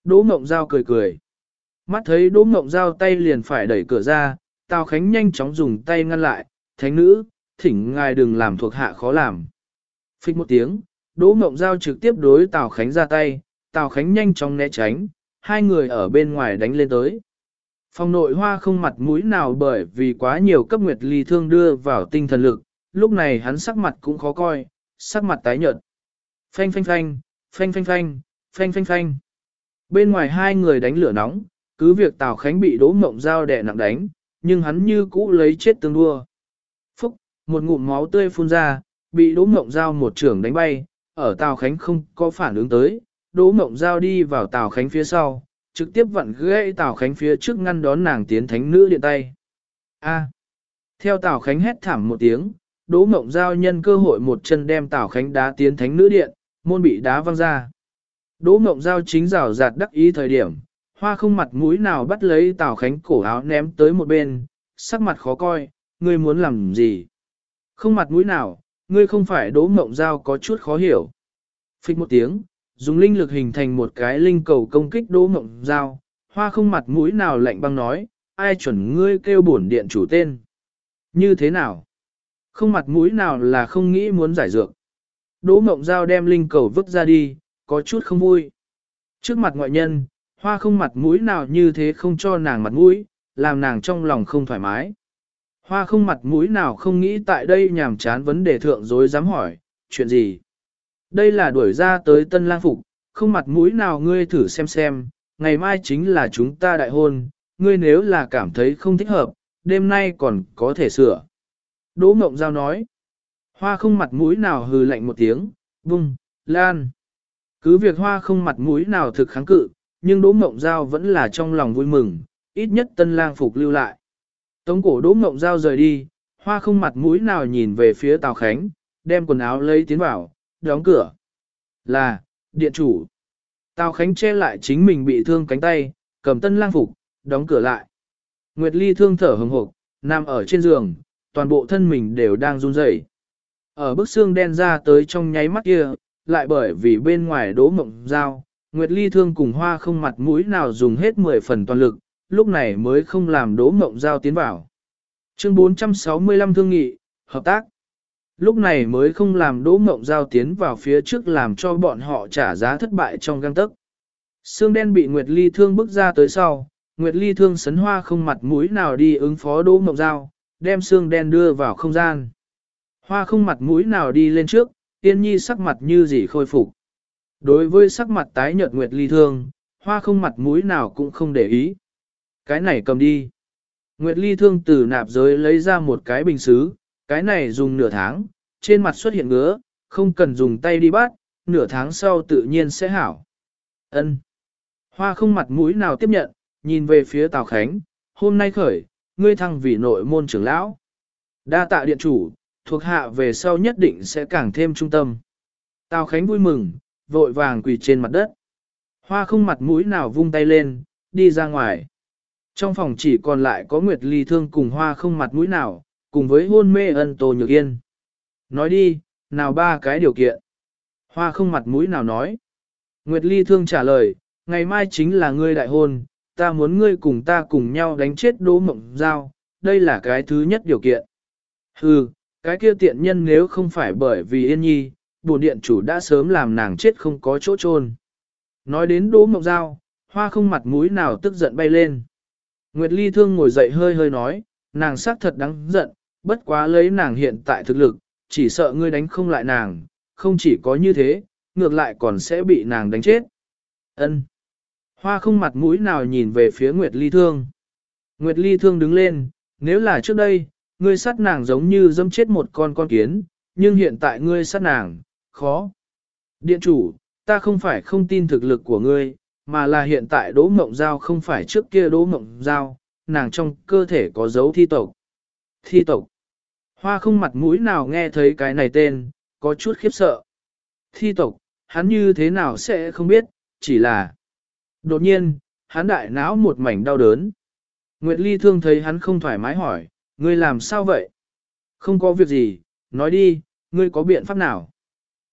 Đỗ Mộng Giao cười cười. Mắt thấy Đỗ Mộng Giao tay liền phải đẩy cửa ra, Tào Khánh nhanh chóng dùng tay ngăn lại, thánh nữ, thỉnh ngài đừng làm thuộc hạ khó làm. Phích một tiếng, Đỗ Mộng Giao trực tiếp đối Tào Khánh ra tay, Tào Khánh nhanh chóng né tránh, hai người ở bên ngoài đánh lên tới. Phòng nội hoa không mặt mũi nào bởi vì quá nhiều cấp nguyệt ly thương đưa vào tinh thần lực, lúc này hắn sắc mặt cũng khó coi, sắc mặt tái nhợt. Phanh phanh phanh, phanh phanh phanh, phanh phanh phanh. Bên ngoài hai người đánh lửa nóng, cứ việc Tào Khánh bị Đỗ Mộng Giao đè nặng đánh, nhưng hắn như cũ lấy chết tương đua. Phúc, một ngụm máu tươi phun ra, bị Đỗ Mộng Giao một trưởng đánh bay, ở Tào Khánh không có phản ứng tới, Đỗ Mộng Giao đi vào Tào Khánh phía sau, trực tiếp vặn gãy Tào Khánh phía trước ngăn đón nàng tiến thánh nữ điện tay. A. Theo Tào Khánh hét thảm một tiếng, Đỗ Mộng Giao nhân cơ hội một chân đem Tào Khánh đá tiến thánh nữ điện, môn bị đá văng ra. Đỗ Mộng Giao chính rào rạt đắc ý thời điểm, hoa không mặt mũi nào bắt lấy Tào Khánh cổ áo ném tới một bên, sắc mặt khó coi, ngươi muốn làm gì? Không mặt mũi nào, ngươi không phải Đỗ Mộng Giao có chút khó hiểu. Phích một tiếng, dùng linh lực hình thành một cái linh cầu công kích Đỗ Mộng Giao, hoa không mặt mũi nào lạnh băng nói, ai chuẩn ngươi kêu bổn điện chủ tên. Như thế nào? Không mặt mũi nào là không nghĩ muốn giải dược. Đỗ Mộng Giao đem linh cầu vứt ra đi, có chút không vui. Trước mặt ngoại nhân, hoa không mặt mũi nào như thế không cho nàng mặt mũi, làm nàng trong lòng không thoải mái. Hoa không mặt mũi nào không nghĩ tại đây nhàm chán vấn đề thượng dối dám hỏi, chuyện gì? Đây là đuổi ra tới tân lang phục, không mặt mũi nào ngươi thử xem xem, ngày mai chính là chúng ta đại hôn, ngươi nếu là cảm thấy không thích hợp, đêm nay còn có thể sửa. Đỗ Mộng Giao nói, hoa không mặt mũi nào hừ lạnh một tiếng, bung, lan. Cứ việc hoa không mặt mũi nào thực kháng cự, nhưng Đỗ Mộng Giao vẫn là trong lòng vui mừng, ít nhất tân lang phục lưu lại. Tống cổ Đỗ Mộng Giao rời đi, hoa không mặt mũi nào nhìn về phía Tào Khánh, đem quần áo lấy tiến vào, đóng cửa. Là, điện chủ. Tào Khánh che lại chính mình bị thương cánh tay, cầm tân lang phục, đóng cửa lại. Nguyệt Ly thương thở hừng hực, nằm ở trên giường, toàn bộ thân mình đều đang run rẩy. Ở bức xương đen ra tới trong nháy mắt kia, lại bởi vì bên ngoài đố mộng dao, Nguyệt Ly thương cùng hoa không mặt mũi nào dùng hết 10 phần toàn lực, lúc này mới không làm đố mộng Giao tiến vào. Chương 465 thương nghị, hợp tác. Lúc này mới không làm đố mộng giao tiến vào phía trước làm cho bọn họ trả giá thất bại trong găng tấc. Sương đen bị Nguyệt Ly thương bước ra tới sau, Nguyệt Ly thương sấn hoa không mặt mũi nào đi ứng phó đố mộng giao, đem xương đen đưa vào không gian. Hoa không mặt mũi nào đi lên trước, tiên nhi sắc mặt như gì khôi phục. Đối với sắc mặt tái nhợt nguyệt ly thương, hoa không mặt mũi nào cũng không để ý. Cái này cầm đi. Nguyệt ly thương từ nạp giới lấy ra một cái bình xứ, cái này dùng nửa tháng, trên mặt xuất hiện ngứa, không cần dùng tay đi bắt, nửa tháng sau tự nhiên sẽ hảo. Ân. Hoa không mặt mũi nào tiếp nhận, nhìn về phía Tào Khánh, hôm nay khởi, ngươi thăng vì nội môn trưởng lão. Đa tạ điện chủ, thuộc hạ về sau nhất định sẽ càng thêm trung tâm. Tào Khánh vui mừng, vội vàng quỳ trên mặt đất. Hoa không mặt mũi nào vung tay lên, đi ra ngoài. Trong phòng chỉ còn lại có Nguyệt Ly Thương cùng Hoa không mặt mũi nào, cùng với hôn mê ân Tô Nhược Yên. Nói đi, nào ba cái điều kiện. Hoa không mặt mũi nào nói. Nguyệt Ly Thương trả lời, ngày mai chính là ngươi đại hôn, ta muốn ngươi cùng ta cùng nhau đánh chết đỗ mộng giao, đây là cái thứ nhất điều kiện. Hừ, cái kia tiện nhân nếu không phải bởi vì yên nhi, bổn điện chủ đã sớm làm nàng chết không có chỗ chôn. Nói đến đỗ mộng giao, hoa không mặt mũi nào tức giận bay lên. Nguyệt Ly Thương ngồi dậy hơi hơi nói, nàng xác thật đáng giận, bất quá lấy nàng hiện tại thực lực, chỉ sợ ngươi đánh không lại nàng, không chỉ có như thế, ngược lại còn sẽ bị nàng đánh chết. Ân. Hoa không mặt mũi nào nhìn về phía Nguyệt Ly Thương. Nguyệt Ly Thương đứng lên, nếu là trước đây, ngươi sát nàng giống như dâm chết một con con kiến, nhưng hiện tại ngươi sát nàng, khó. Điện chủ, ta không phải không tin thực lực của ngươi, mà là hiện tại Đỗ Mộng Giao không phải trước kia Đỗ Mộng Giao, nàng trong cơ thể có dấu thi tộc. Thi tộc. Hoa không mặt mũi nào nghe thấy cái này tên, có chút khiếp sợ. Thi tộc, hắn như thế nào sẽ không biết, chỉ là... Đột nhiên, hắn đại não một mảnh đau đớn. Nguyệt Ly thương thấy hắn không thoải mái hỏi, ngươi làm sao vậy? Không có việc gì, nói đi, ngươi có biện pháp nào?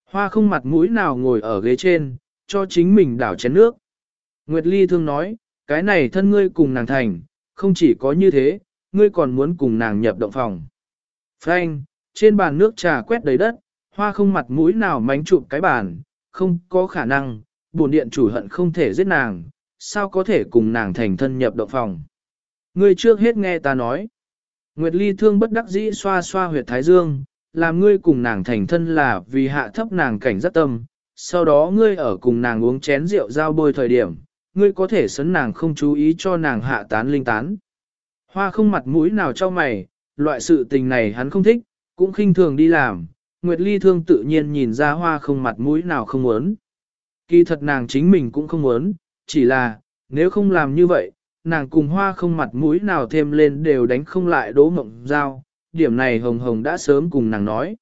Hoa không mặt mũi nào ngồi ở ghế trên, cho chính mình đảo chén nước. Nguyệt Ly thương nói, cái này thân ngươi cùng nàng thành, không chỉ có như thế, ngươi còn muốn cùng nàng nhập động phòng. Frank, trên bàn nước trà quét đầy đất, hoa không mặt mũi nào mánh chụp cái bàn, không có khả năng, bổn điện chủ hận không thể giết nàng, sao có thể cùng nàng thành thân nhập động phòng. Ngươi trước hết nghe ta nói. Nguyệt Ly thương bất đắc dĩ xoa xoa huyệt thái dương, làm ngươi cùng nàng thành thân là vì hạ thấp nàng cảnh rất tâm, sau đó ngươi ở cùng nàng uống chén rượu giao bôi thời điểm, ngươi có thể sấn nàng không chú ý cho nàng hạ tán linh tán. Hoa không mặt mũi nào cho mày, loại sự tình này hắn không thích, cũng khinh thường đi làm, Nguyệt Ly thương tự nhiên nhìn ra hoa không mặt mũi nào không muốn. Kỳ thật nàng chính mình cũng không muốn, chỉ là, nếu không làm như vậy, nàng cùng hoa không mặt mũi nào thêm lên đều đánh không lại đố mộng giao, điểm này hồng hồng đã sớm cùng nàng nói.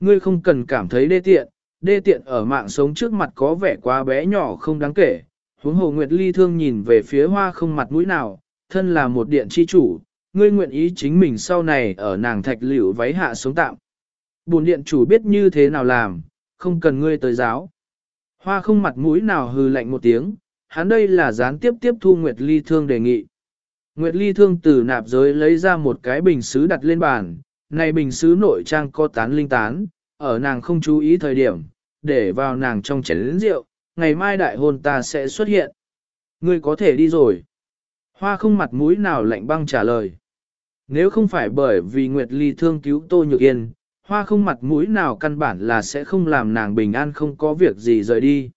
Ngươi không cần cảm thấy đê tiện, đê tiện ở mạng sống trước mặt có vẻ quá bé nhỏ không đáng kể. Huống hồ Nguyệt Ly thương nhìn về phía hoa không mặt mũi nào, thân là một điện chi chủ, ngươi nguyện ý chính mình sau này ở nàng thạch liễu váy hạ sống tạm. Bồn điện chủ biết như thế nào làm, không cần ngươi tới giáo. Hoa không mặt mũi nào hừ lạnh một tiếng, hắn đây là gián tiếp tiếp thu Nguyệt Ly Thương đề nghị. Nguyệt Ly Thương từ nạp giới lấy ra một cái bình sứ đặt lên bàn, này bình sứ nội trang có tán linh tán, ở nàng không chú ý thời điểm, để vào nàng trong chén rượu, ngày mai đại hôn ta sẽ xuất hiện. Ngươi có thể đi rồi. Hoa không mặt mũi nào lạnh băng trả lời. Nếu không phải bởi vì Nguyệt Ly Thương cứu Tô Nhược Yên, hoa không mặt mũi nào căn bản là sẽ không làm nàng bình an không có việc gì rời đi.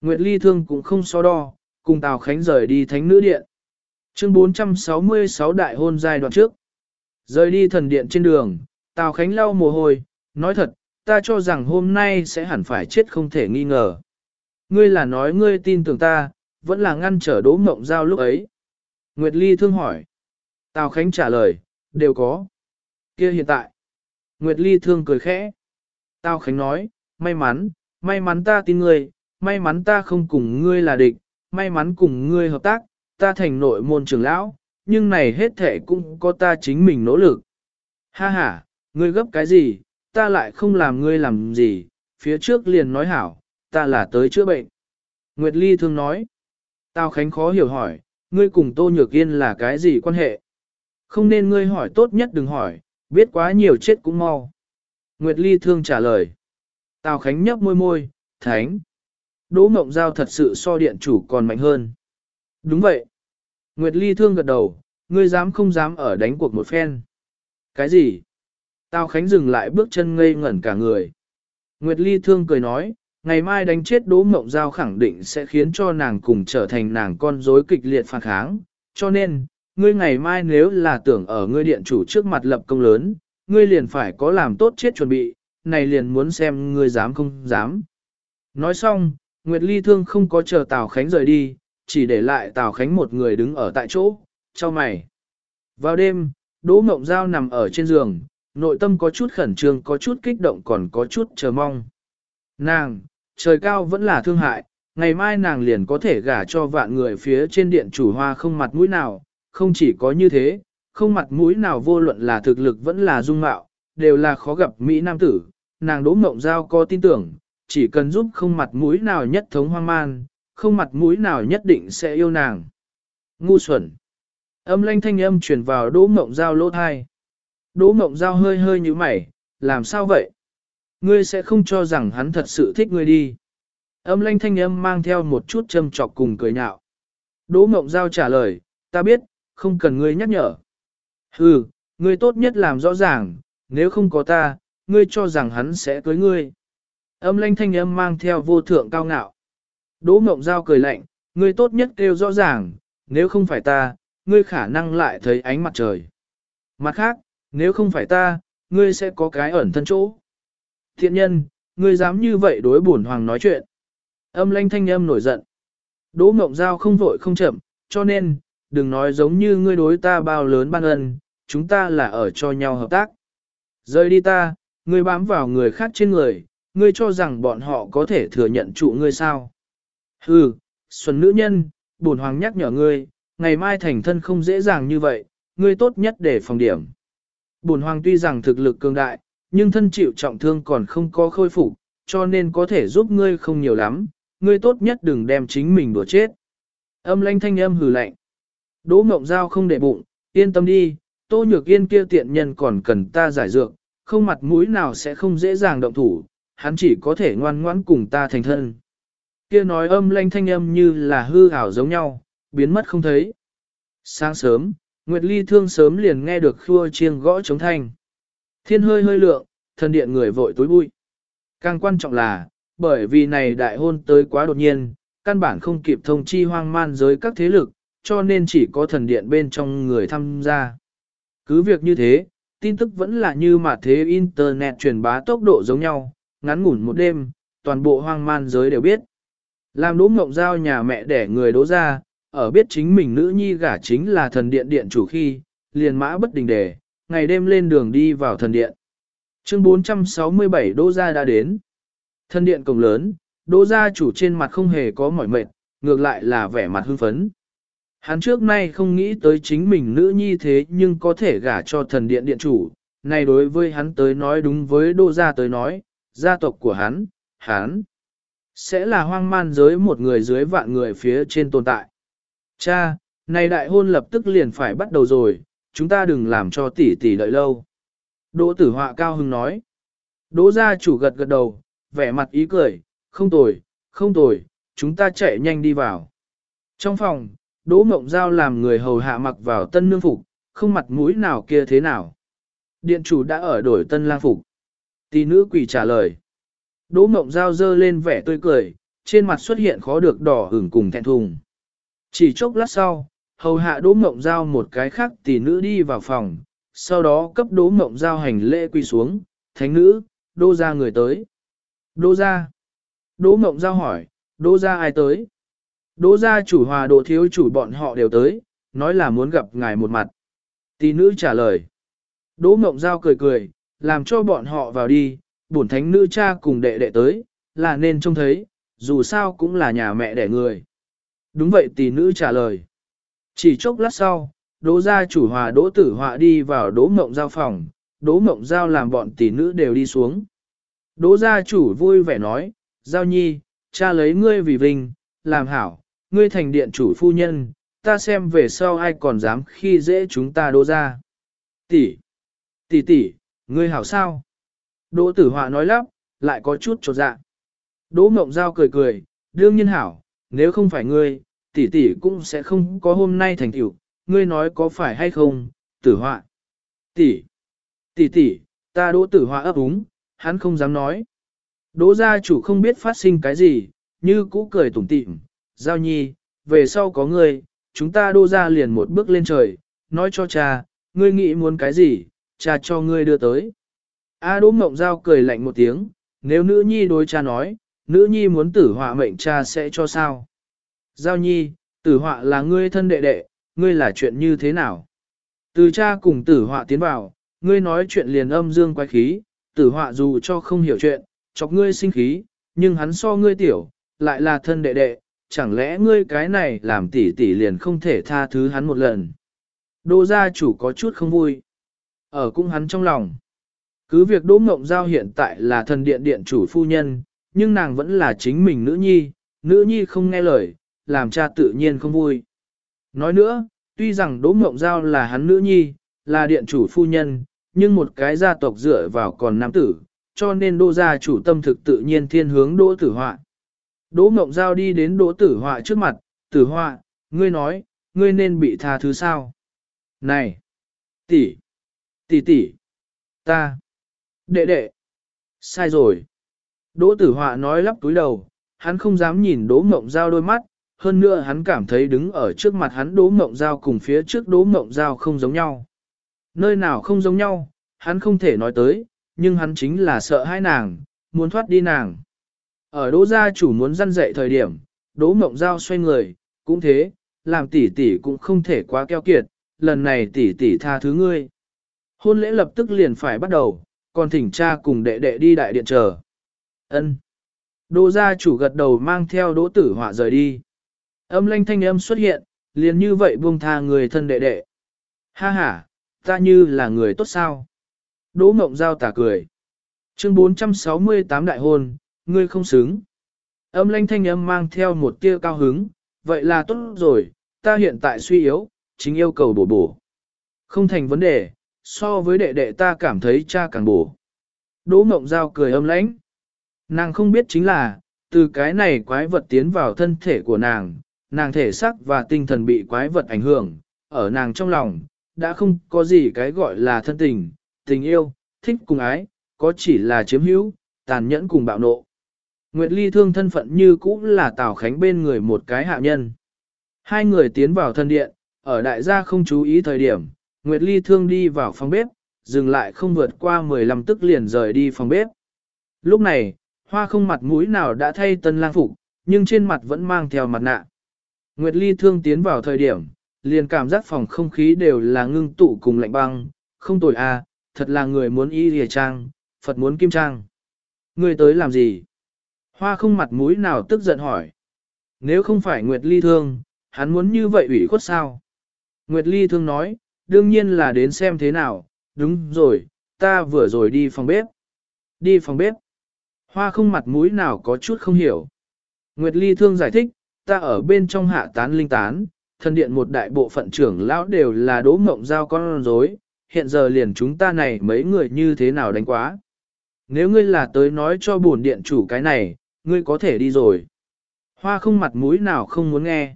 Nguyệt Ly Thương cũng không so đo, cùng Tào Khánh rời đi thánh nữ điện. Chương 466 đại hôn giai đoạn trước. Rời đi thần điện trên đường, Tào Khánh lau mồ hôi, nói thật, ta cho rằng hôm nay sẽ hẳn phải chết không thể nghi ngờ. Ngươi là nói ngươi tin tưởng ta, vẫn là ngăn trở đố mộng giao lúc ấy. Nguyệt Ly thương hỏi. Tào Khánh trả lời, đều có. kia hiện tại. Nguyệt Ly thương cười khẽ. Tào Khánh nói, may mắn, may mắn ta tin ngươi, may mắn ta không cùng ngươi là địch, may mắn cùng ngươi hợp tác, ta thành nội môn trưởng lão, nhưng này hết thể cũng có ta chính mình nỗ lực. Ha ha, ngươi gấp cái gì, ta lại không làm ngươi làm gì, phía trước liền nói hảo, ta là tới chữa bệnh. Nguyệt Ly thương nói, Tào Khánh khó hiểu hỏi, ngươi cùng Tô Nhược Yên là cái gì quan hệ? Không nên ngươi hỏi tốt nhất đừng hỏi, biết quá nhiều chết cũng mau. Nguyệt Ly thương trả lời. Tào Khánh nhấp môi môi, thánh. Đỗ Mộng Giao thật sự so điện chủ còn mạnh hơn. Đúng vậy. Nguyệt Ly thương gật đầu, ngươi dám không dám ở đánh cuộc một phen. Cái gì? Tào Khánh dừng lại bước chân ngây ngẩn cả người. Nguyệt Ly thương cười nói, ngày mai đánh chết Đỗ Mộng Giao khẳng định sẽ khiến cho nàng cùng trở thành nàng con rối kịch liệt phản kháng. Cho nên, ngươi ngày mai nếu là tưởng ở ngươi điện chủ trước mặt lập công lớn, ngươi liền phải có làm tốt chết chuẩn bị, này liền muốn xem ngươi dám không dám. Nói xong, Nguyệt Ly Thương không có chờ Tào Khánh rời đi, chỉ để lại Tào Khánh một người đứng ở tại chỗ, cho mày. Vào đêm, Đỗ Mộng Giao nằm ở trên giường, nội tâm có chút khẩn trương có chút kích động còn có chút chờ mong. Nàng, trời cao vẫn là thương hại, ngày mai nàng liền có thể gả cho vạn người phía trên điện chủ hoa không mặt mũi nào, không chỉ có như thế, không mặt mũi nào vô luận là thực lực vẫn là dung mạo, đều là khó gặp Mỹ Nam tử, nàng đỗ mộng giao có tin tưởng, chỉ cần giúp không mặt mũi nào nhất thống hoang man, không mặt mũi nào nhất định sẽ yêu nàng. Ngu xuẩn. Âm lanh thanh âm truyền vào đỗ mộng giao lỗ thai. Đỗ mộng giao hơi hơi như mày, làm sao vậy? Ngươi sẽ không cho rằng hắn thật sự thích ngươi đi. Âm lanh thanh âm mang theo một chút châm trọc cùng cười nhạo. Đỗ mộng giao trả lời, ta biết, không cần ngươi nhắc nhở. Hừ, ngươi tốt nhất làm rõ ràng, nếu không có ta, ngươi cho rằng hắn sẽ cưới ngươi. Âm lanh thanh âm mang theo vô thượng cao ngạo. Đỗ Mộng Giao cười lạnh, ngươi tốt nhất kêu rõ ràng, nếu không phải ta, ngươi khả năng lại thấy ánh mặt trời. Mặt khác, nếu không phải ta, ngươi sẽ có cái ẩn thân chỗ. Thiện nhân, ngươi dám như vậy đối bổn hoàng nói chuyện. Âm lanh thanh âm nổi giận. Đỗ Mộng Giao không vội không chậm, cho nên, đừng nói giống như ngươi đối ta bao lớn ban ân, chúng ta là ở cho nhau hợp tác. Rời đi ta, ngươi bám vào người khác trên người, ngươi cho rằng bọn họ có thể thừa nhận trụ ngươi sao. Hừ, xuân nữ nhân, bổn hoàng nhắc nhở ngươi, ngày mai thành thân không dễ dàng như vậy, ngươi tốt nhất để phòng điểm. Bổn hoàng tuy rằng thực lực cường đại, nhưng thân chịu trọng thương còn không có khôi phục, cho nên có thể giúp ngươi không nhiều lắm, ngươi tốt nhất đừng đem chính mình đùa chết. Âm lanh thanh âm hừ lạnh. Đỗ Mộng Giao không để bụng, yên tâm đi, Tô Nhược Yên kia tiện nhân còn cần ta giải dược, không mặt mũi nào sẽ không dễ dàng động thủ, hắn chỉ có thể ngoan ngoãn cùng ta thành thân. Kia nói âm lanh thanh âm như là hư ảo giống nhau, biến mất không thấy. Sáng sớm, Nguyệt Ly thương sớm liền nghe được khua chiêng gõ chống thanh. Thiên hơi hơi lượng, thần điện người vội tối bụi. Càng quan trọng là, bởi vì này đại hôn tới quá đột nhiên, căn bản không kịp thông chi hoang man giới các thế lực, cho nên chỉ có thần điện bên trong người tham gia. Cứ việc như thế, tin tức vẫn là như mà thế Internet truyền bá tốc độ giống nhau, ngắn ngủn một đêm, toàn bộ hoang man giới đều biết. Làm đỗ mộng giao nhà mẹ để người đỗ ra, ở biết chính mình nữ nhi gả chính là thần điện điện chủ khi, liền mã bất đình đề, ngày đêm lên đường đi vào thần điện. Chương 467 đỗ gia đã đến. Thần điện cổng lớn, đỗ gia chủ trên mặt không hề có mỏi mệt, ngược lại là vẻ mặt hưng phấn. Hắn trước nay không nghĩ tới chính mình nữ nhi thế nhưng có thể gả cho thần điện điện chủ, này đối với hắn tới nói đúng với đô gia tới nói, gia tộc của hắn, hắn sẽ là hoang man giới một người dưới vạn người phía trên tồn tại. Cha, này đại hôn lập tức liền phải bắt đầu rồi, chúng ta đừng làm cho tỷ tỷ đợi lâu. Đỗ tử họa cao hưng nói. Đỗ gia chủ gật gật đầu, vẻ mặt ý cười, không tồi, không tồi, chúng ta chạy nhanh đi vào. Trong phòng, Đỗ Mộng Giao làm người hầu hạ mặc vào tân nương phục, không mặt mũi nào kia thế nào. Điện chủ đã ở đổi tân lang phục. Tỷ nữ quỷ trả lời. Đỗ Mộng Giao dơ lên vẻ tươi cười, trên mặt xuất hiện khó được đỏ hửng cùng thẹn thùng. Chỉ chốc lát sau, hầu hạ Đỗ Mộng Giao một cái khác tỷ nữ đi vào phòng, sau đó cấp Đỗ Mộng Giao hành lễ quỳ xuống, thánh nữ, đô ra người tới. Đô ra. Đỗ Mộng Giao hỏi, đô ra ai tới? Đỗ gia chủ hòa đỗ thiếu chủ bọn họ đều tới, nói là muốn gặp ngài một mặt. Tỷ nữ trả lời. Đỗ Mộng Giao cười cười, làm cho bọn họ vào đi, bổn thánh nữ cha cùng đệ đệ tới, là nên trông thấy, dù sao cũng là nhà mẹ đẻ người. Đúng vậy tỷ nữ trả lời. Chỉ chốc lát sau, đỗ gia chủ hòa đỗ tử họa đi vào đỗ mộng giao phòng, đỗ mộng giao làm bọn tỷ nữ đều đi xuống. Đỗ gia chủ vui vẻ nói, giao nhi, cha lấy ngươi vì vinh, làm hảo, ngươi thành điện chủ phu nhân, ta xem về sau ai còn dám khi dễ chúng ta đỗ gia. Tỷ, tỷ tỷ, ngươi hảo sao? Đỗ tử họa nói lắp, lại có chút trột dạ. Đỗ mộng giao cười cười, đương nhiên hảo, nếu không phải ngươi, tỷ tỷ cũng sẽ không có hôm nay thành tựu. ngươi nói có phải hay không, tử họa. Tỷ, tỷ tỷ, ta đỗ tử họa ấp úng, hắn không dám nói. Đỗ gia chủ không biết phát sinh cái gì, như cũ cười tủm tỉm, giao nhi, về sau có ngươi, chúng ta đô ra liền một bước lên trời, nói cho cha, ngươi nghĩ muốn cái gì, cha cho ngươi đưa tới. A Đỗ Mộng Giao cười lạnh một tiếng, nếu nữ nhi đối cha nói, nữ nhi muốn tử họa mệnh cha sẽ cho sao? Giao nhi, tử họa là ngươi thân đệ đệ, ngươi là chuyện như thế nào? Từ cha cùng tử họa tiến vào, ngươi nói chuyện liền âm dương quái khí, tử họa dù cho không hiểu chuyện, chọc ngươi sinh khí, nhưng hắn so ngươi tiểu, lại là thân đệ đệ, chẳng lẽ ngươi cái này làm tỷ tỷ liền không thể tha thứ hắn một lần. Đô gia chủ có chút không vui. Ở cũng hắn trong lòng. Cứ việc Đỗ Mộng Giao hiện tại là thần điện điện chủ phu nhân, nhưng nàng vẫn là chính mình nữ nhi, nữ nhi không nghe lời, làm cha tự nhiên không vui. Nói nữa, tuy rằng Đỗ Mộng Giao là hắn nữ nhi, là điện chủ phu nhân, nhưng một cái gia tộc dựa vào còn nam tử, cho nên Đỗ gia chủ tâm thực tự nhiên thiên hướng Đỗ Tử Họa. Đỗ Mộng Giao đi đến Đỗ Tử Họa trước mặt, Tử Họa, ngươi nói, ngươi nên bị tha thứ sao? Này! Tỷ! Tỷ tỷ! Ta! Đệ đệ! Sai rồi! Đỗ tử họa nói lắp túi đầu, hắn không dám nhìn đỗ mộng giao đôi mắt, hơn nữa hắn cảm thấy đứng ở trước mặt hắn đố mộng giao cùng phía trước đố mộng giao không giống nhau. Nơi nào không giống nhau, hắn không thể nói tới, nhưng hắn chính là sợ hai nàng, muốn thoát đi nàng. Ở đố gia chủ muốn răn dậy thời điểm, đố mộng giao xoay người, cũng thế, làm tỷ tỷ cũng không thể quá keo kiệt, lần này tỷ tỷ tha thứ ngươi. Hôn lễ lập tức liền phải bắt đầu, còn thỉnh cha cùng đệ đệ đi đại điện chờ. Ân. Đỗ gia chủ gật đầu mang theo đỗ tử họa rời đi. Âm lanh thanh âm xuất hiện, liền như vậy buông tha người thân đệ đệ. Ha ha, ta như là người tốt sao? Đỗ mộng giao tà cười. Chương 468 đại hôn, ngươi không xứng. Âm lanh thanh âm mang theo một tia cao hứng, vậy là tốt rồi, ta hiện tại suy yếu, chính yêu cầu bổ bổ. Không thành vấn đề, so với đệ đệ ta cảm thấy cha càng bổ. Đỗ mộng giao cười âm lãnh. Nàng không biết chính là, từ cái này quái vật tiến vào thân thể của nàng, nàng thể xác và tinh thần bị quái vật ảnh hưởng, ở nàng trong lòng, đã không có gì cái gọi là thân tình, tình yêu, thích cùng ái, có chỉ là chiếm hữu, tàn nhẫn cùng bạo nộ. Nguyệt Ly thương thân phận như cũ là Tào Khánh bên người một cái hạ nhân. Hai người tiến vào thân điện, ở đại gia không chú ý thời điểm, Nguyệt Ly thương đi vào phòng bếp, dừng lại không vượt qua 15 tức liền rời đi phòng bếp. Lúc này, hoa không mặt mũi nào đã thay tân lang phục, nhưng trên mặt vẫn mang theo mặt nạ. Nguyệt Ly thương tiến vào thời điểm, liền cảm giác phòng không khí đều là ngưng tụ cùng lạnh băng, không tồi a, à, thật là người muốn y lìa trang, Phật muốn kim trang. Người tới làm gì? Hoa không mặt mũi nào tức giận hỏi. Nếu không phải Nguyệt Ly thương, hắn muốn như vậy ủy khuất sao? Nguyệt Ly thương nói, đương nhiên là đến xem thế nào, đúng rồi, ta vừa rồi đi phòng bếp. Đi phòng bếp. Hoa không mặt mũi nào có chút không hiểu. Nguyệt Ly thương giải thích, ta ở bên trong hạ tán linh tán, thân điện một đại bộ phận trưởng lão đều là đố mộng giao con rối, hiện giờ liền chúng ta này mấy người như thế nào đánh quá. Nếu ngươi là tới nói cho bổn điện chủ cái này, ngươi có thể đi rồi. Hoa không mặt mũi nào không muốn nghe.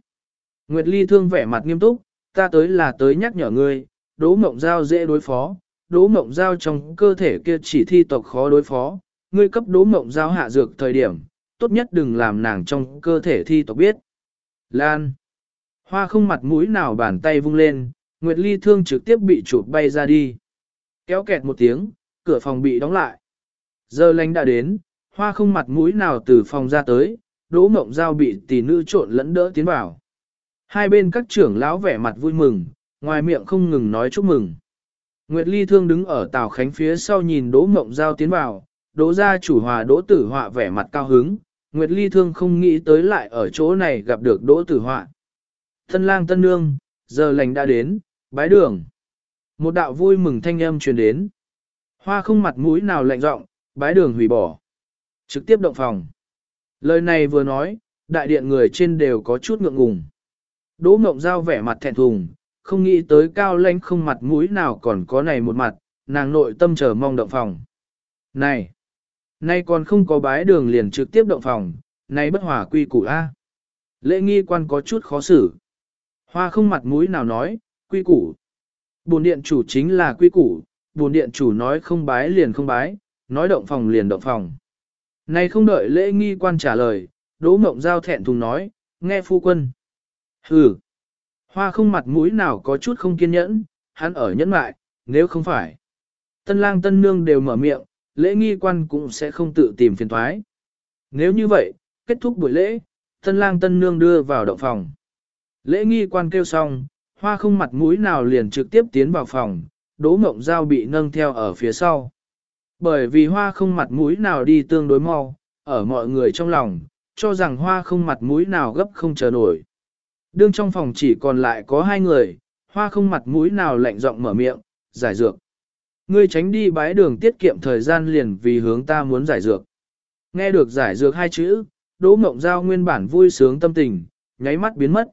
Nguyệt Ly thương vẻ mặt nghiêm túc, ta tới là tới nhắc nhở ngươi, đố mộng giao dễ đối phó, đố mộng giao trong cơ thể kia chỉ thi tộc khó đối phó, ngươi cấp đố mộng giao hạ dược thời điểm, tốt nhất đừng làm nàng trong cơ thể thi tộc biết. Lan. Hoa không mặt mũi nào bàn tay vung lên, Nguyệt Ly thương trực tiếp bị chụp bay ra đi. Kéo kẹt một tiếng, cửa phòng bị đóng lại. Giờ lành đã đến, hoa không mặt mũi nào từ phòng ra tới, đỗ mộng giao bị tỷ nữ trộn lẫn đỡ tiến vào. Hai bên các trưởng lão vẻ mặt vui mừng, ngoài miệng không ngừng nói chúc mừng. Nguyệt Ly thương đứng ở Tào Khánh phía sau nhìn đỗ mộng giao tiến vào, đỗ gia chủ hòa đỗ tử họa vẻ mặt cao hứng, Nguyệt Ly thương không nghĩ tới lại ở chỗ này gặp được đỗ tử họa. Thân lang tân nương, giờ lành đã đến, bái đường. Một đạo vui mừng thanh âm truyền đến. Hoa không mặt mũi nào lạnh giọng, bái đường hủy bỏ. Trực tiếp động phòng. Lời này vừa nói, đại điện người trên đều có chút ngượng ngùng. Đỗ mộng giao vẻ mặt thẹn thùng, không nghĩ tới cao lãnh không mặt mũi nào còn có này một mặt, nàng nội tâm chờ mong động phòng. Này! Nay còn không có bái đường liền trực tiếp động phòng, nay bất hòa quy củ A. Lễ nghi quan có chút khó xử. Hoa không mặt mũi nào nói, quy củ. Bồn điện chủ chính là quy củ, bồn điện chủ nói không bái liền không bái, nói động phòng liền động phòng. nay không đợi lễ nghi quan trả lời, đỗ mộng giao thẹn thùng nói, nghe phu quân. Hừ. Hoa không mặt mũi nào có chút không kiên nhẫn, hắn ở nhẫn mại, nếu không phải. Tân lang tân nương đều mở miệng, lễ nghi quan cũng sẽ không tự tìm phiền thoái. Nếu như vậy, kết thúc buổi lễ, tân lang tân nương đưa vào động phòng. Lễ nghi quan kêu xong, hoa không mặt mũi nào liền trực tiếp tiến vào phòng, đỗ mộng giao bị nâng theo ở phía sau. Bởi vì hoa không mặt mũi nào đi tương đối mau, ở mọi người trong lòng, cho rằng hoa không mặt mũi nào gấp không chờ nổi. Đương trong phòng chỉ còn lại có hai người, hoa không mặt mũi nào lạnh giọng mở miệng, giải dược. Ngươi tránh đi bái đường tiết kiệm thời gian liền vì hướng ta muốn giải dược. Nghe được giải dược hai chữ, Đỗ Mộng Giao nguyên bản vui sướng tâm tình, nháy mắt biến mất.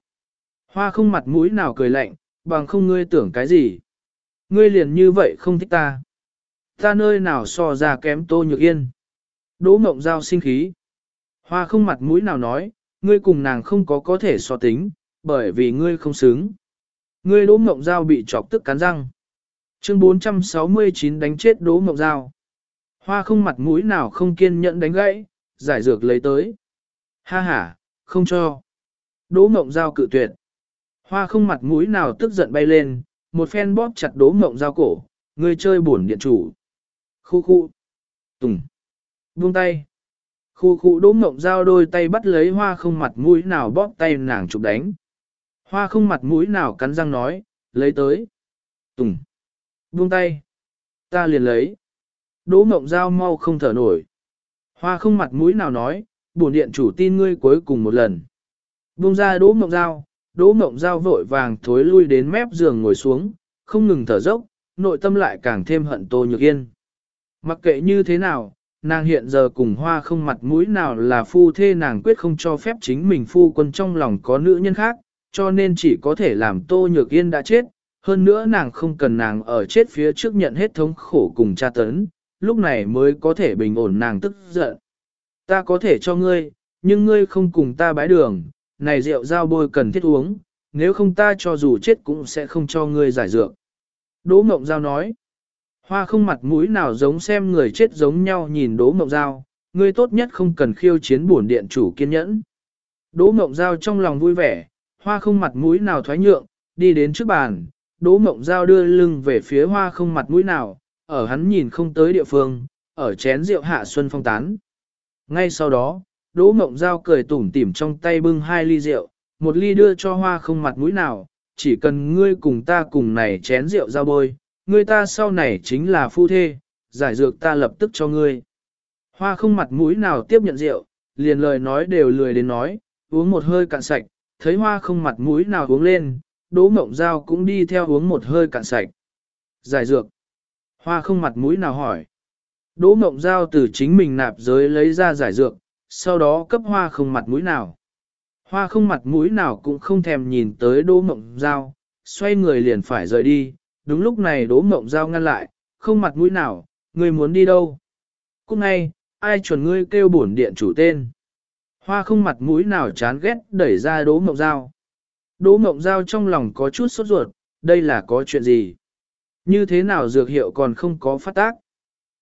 Hoa không mặt mũi nào cười lạnh, bằng không ngươi tưởng cái gì. Ngươi liền như vậy không thích ta. Ta nơi nào so ra kém tô nhược yên. Đỗ Mộng Giao sinh khí. Hoa không mặt mũi nào nói, ngươi cùng nàng không có có thể so tính, bởi vì ngươi không xứng. Ngươi Đỗ Mộng Giao bị chọc tức cắn răng. Chương 469 đánh chết Đỗ ngọc Giao. Hoa không mặt mũi nào không kiên nhẫn đánh gãy, giải dược lấy tới. Ha ha, không cho. Đỗ ngọc giao cự tuyệt. Hoa không mặt mũi nào tức giận bay lên, một phen bóp chặt đỗ ngọc giao cổ, người chơi bổn điện chủ. Khu khu. Tùng. Buông tay. Khu khu đỗ ngọc giao đôi tay bắt lấy hoa không mặt mũi nào bóp tay nàng chụp đánh. Hoa không mặt mũi nào cắn răng nói, lấy tới. Tùng. Buông tay. Ta liền lấy. Đỗ mộng giao mau không thở nổi. Hoa không mặt mũi nào nói, bổn điện chủ tin ngươi cuối cùng một lần. Buông ra đỗ mộng giao, đỗ mộng giao vội vàng thối lui đến mép giường ngồi xuống, không ngừng thở dốc, nội tâm lại càng thêm hận tô nhược yên. Mặc kệ như thế nào, nàng hiện giờ cùng hoa không mặt mũi nào là phu thê nàng quyết không cho phép chính mình phu quân trong lòng có nữ nhân khác, cho nên chỉ có thể làm tô nhược yên đã chết, hơn nữa nàng không cần nàng ở chết phía trước nhận hết thống khổ cùng tra tấn, lúc này mới có thể bình ổn nàng tức giận. Ta có thể cho ngươi, nhưng ngươi không cùng ta bái đường, này rượu giao bôi cần thiết uống, nếu không ta cho dù chết cũng sẽ không cho ngươi giải dược. Đỗ Mộng Giao nói, hoa không mặt mũi nào giống xem người chết giống nhau nhìn Đỗ Mộng Giao, ngươi tốt nhất không cần khiêu chiến bổn điện chủ kiên nhẫn. Đỗ Mộng Giao trong lòng vui vẻ, hoa không mặt mũi nào thoái nhượng, đi đến trước bàn, Đỗ Mộng Giao đưa lưng về phía hoa không mặt mũi nào, ở hắn nhìn không tới địa phương, ở chén rượu hạ xuân phong tán. Ngay sau đó, Đỗ Mộng Giao cười tủm tỉm trong tay bưng hai ly rượu, một ly đưa cho hoa không mặt mũi nào, chỉ cần ngươi cùng ta cùng này chén rượu giao bôi, ngươi ta sau này chính là phu thê, giải dược ta lập tức cho ngươi. Hoa không mặt mũi nào tiếp nhận rượu, liền lời nói đều lười đến nói, uống một hơi cạn sạch, thấy hoa không mặt mũi nào uống lên, Đỗ Mộng Giao cũng đi theo uống một hơi cạn sạch. Giải dược. Hoa không mặt mũi nào hỏi. Đỗ Mộng Giao từ chính mình nạp giới lấy ra giải dược, sau đó cấp hoa không mặt mũi nào. Hoa không mặt mũi nào cũng không thèm nhìn tới Đỗ Mộng Giao, xoay người liền phải rời đi, đúng lúc này Đỗ Mộng Giao ngăn lại, không mặt mũi nào, người muốn đi đâu. Cũng ngay, ai chuẩn ngươi kêu bổn điện chủ tên. Hoa không mặt mũi nào chán ghét đẩy ra Đỗ Mộng Giao. Đỗ Mộng Giao trong lòng có chút sốt ruột, đây là có chuyện gì? Như thế nào dược hiệu còn không có phát tác?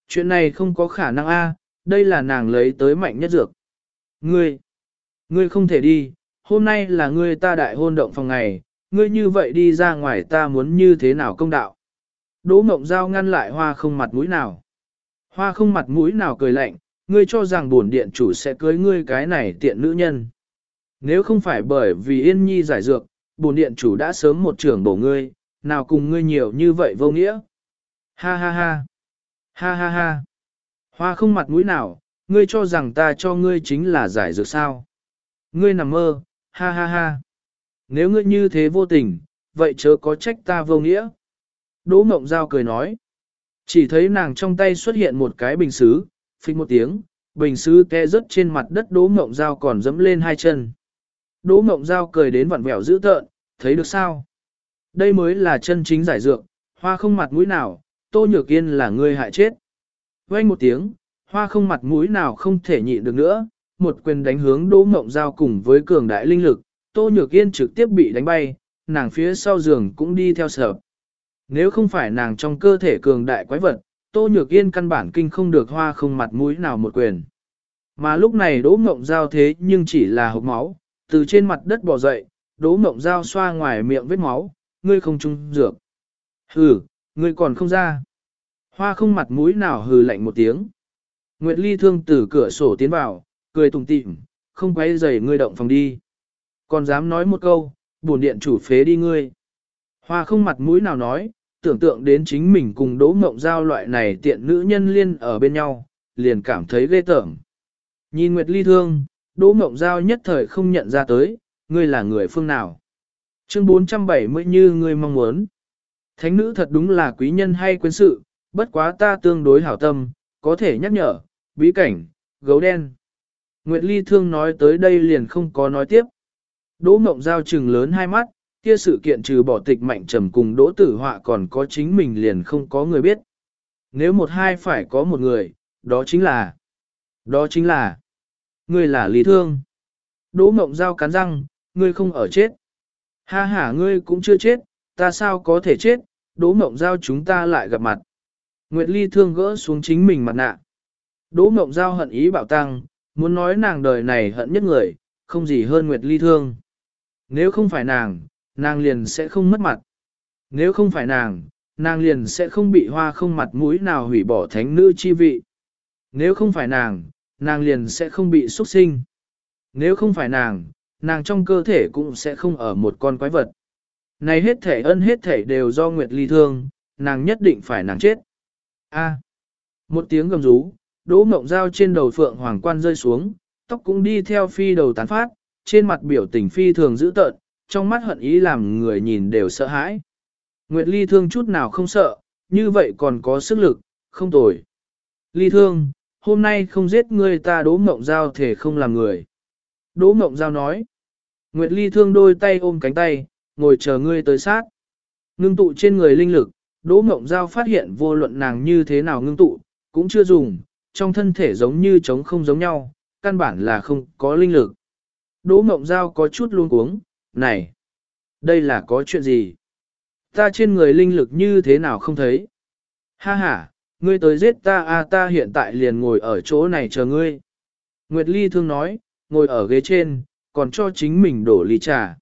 Chuyện này không có khả năng a, đây là nàng lấy tới mạnh nhất dược. Ngươi, ngươi không thể đi, hôm nay là ngươi ta đại hôn động phòng ngày, ngươi như vậy đi ra ngoài ta muốn như thế nào công đạo. Đỗ Mộng Giao ngăn lại hoa không mặt mũi nào. Hoa không mặt mũi nào cười lạnh, ngươi cho rằng bổn điện chủ sẽ cưới ngươi cái này tiện nữ nhân. Nếu không phải bởi vì yên nhi giải dược, bổn điện chủ đã sớm một trưởng bổ ngươi, nào cùng ngươi nhiều như vậy vô nghĩa. Ha ha ha. Ha ha ha. Hoa không mặt mũi nào, ngươi cho rằng ta cho ngươi chính là giải dược sao. Ngươi nằm mơ, ha ha ha. Nếu ngươi như thế vô tình, vậy chớ có trách ta vô nghĩa. Đỗ Mộng Giao cười nói. Chỉ thấy nàng trong tay xuất hiện một cái bình xứ, phích một tiếng, bình xứ te rớt trên mặt đất Đỗ Mộng Giao còn dẫm lên hai chân. Đỗ Mộng Giao cười đến vặn vẹo dữ tợn, thấy được sao? Đây mới là chân chính giải dược, hoa không mặt mũi nào, tô nhược yên là ngươi hại chết. Vang một tiếng, hoa không mặt mũi nào không thể nhịn được nữa, một quyền đánh hướng Đỗ Mộng Giao cùng với cường đại linh lực, Tô Nhược Yên trực tiếp bị đánh bay, nàng phía sau giường cũng đi theo sợ. Nếu không phải nàng trong cơ thể cường đại quái vật, Tô Nhược Yên căn bản kinh không được hoa không mặt mũi nào một quyền. Mà lúc này Đỗ Mộng Giao thế nhưng chỉ là hộp máu, từ trên mặt đất bò dậy, Đỗ Mộng Giao xoa ngoài miệng vết máu, ngươi không trung dược. Hừ, ngươi còn không ra. Hoa không mặt mũi nào hừ lạnh một tiếng. Nguyệt Ly thương từ cửa sổ tiến vào, cười tùng tịm, không quay giày ngươi động phòng đi. Còn dám nói một câu, bổn điện chủ phế đi ngươi. Hoa không mặt mũi nào nói, tưởng tượng đến chính mình cùng đỗ mộng giao loại này tiện nữ nhân liên ở bên nhau, liền cảm thấy ghê tởm. Nhìn Nguyệt Ly thương, đỗ mộng giao nhất thời không nhận ra tới, ngươi là người phương nào. Chương 470 như ngươi mong muốn. Thánh nữ thật đúng là quý nhân hay quyến sự, bất quá ta tương đối hảo tâm, có thể nhắc nhở, bí cảnh, gấu đen. Nguyệt Ly Thương nói tới đây liền không có nói tiếp. Đỗ Mộng Giao trừng lớn hai mắt, kia sự kiện trừ bỏ tịch mạnh trầm cùng Đỗ Tử Họa còn có chính mình liền không có người biết. Nếu một hai phải có một người, đó chính là... Đó chính là... Ngươi là Lý Thương. Đỗ Mộng Giao cắn răng, ngươi không ở chết. Ha ha ngươi cũng chưa chết, ta sao có thể chết, Đỗ Mộng Giao chúng ta lại gặp mặt. Nguyệt Ly Thương gỡ xuống chính mình mặt nạ. Đỗ Mộng Giao hận ý bảo tăng, Muốn nói nàng đời này hận nhất người, không gì hơn Nguyệt Ly Thương. Nếu không phải nàng, nàng liền sẽ không mất mặt. Nếu không phải nàng, nàng liền sẽ không bị hoa không mặt mũi nào hủy bỏ thánh nữ chi vị. Nếu không phải nàng, nàng liền sẽ không bị xuất sinh. Nếu không phải nàng, nàng trong cơ thể cũng sẽ không ở một con quái vật. Này hết thể ân hết thể đều do Nguyệt Ly thương, nàng nhất định phải nàng chết. A. một tiếng gầm rú, đỗ mộng dao trên đầu phượng hoàng quan rơi xuống, tóc cũng đi theo phi đầu tán phát, trên mặt biểu tình phi thường dữ tợn, trong mắt hận ý làm người nhìn đều sợ hãi. Nguyệt Ly thương chút nào không sợ, như vậy còn có sức lực, không tồi. Ly thương, hôm nay không giết ngươi ta đố mộng giao thể không làm người. Đỗ mộng giao nói. Nguyệt Ly thương đôi tay ôm cánh tay, ngồi chờ ngươi tới sát. Ngưng tụ trên người linh lực, đỗ mộng giao phát hiện vô luận nàng như thế nào ngưng tụ, cũng chưa dùng, trong thân thể giống như trống không giống nhau, căn bản là không có linh lực. Đỗ mộng giao có chút luôn cuống, này, đây là có chuyện gì? Ta trên người linh lực như thế nào không thấy? Ha ha, ngươi tới giết ta a à, ta hiện tại liền ngồi ở chỗ này chờ ngươi. Nguyệt Ly thương nói, ngồi ở ghế trên, còn cho chính mình đổ ly trà.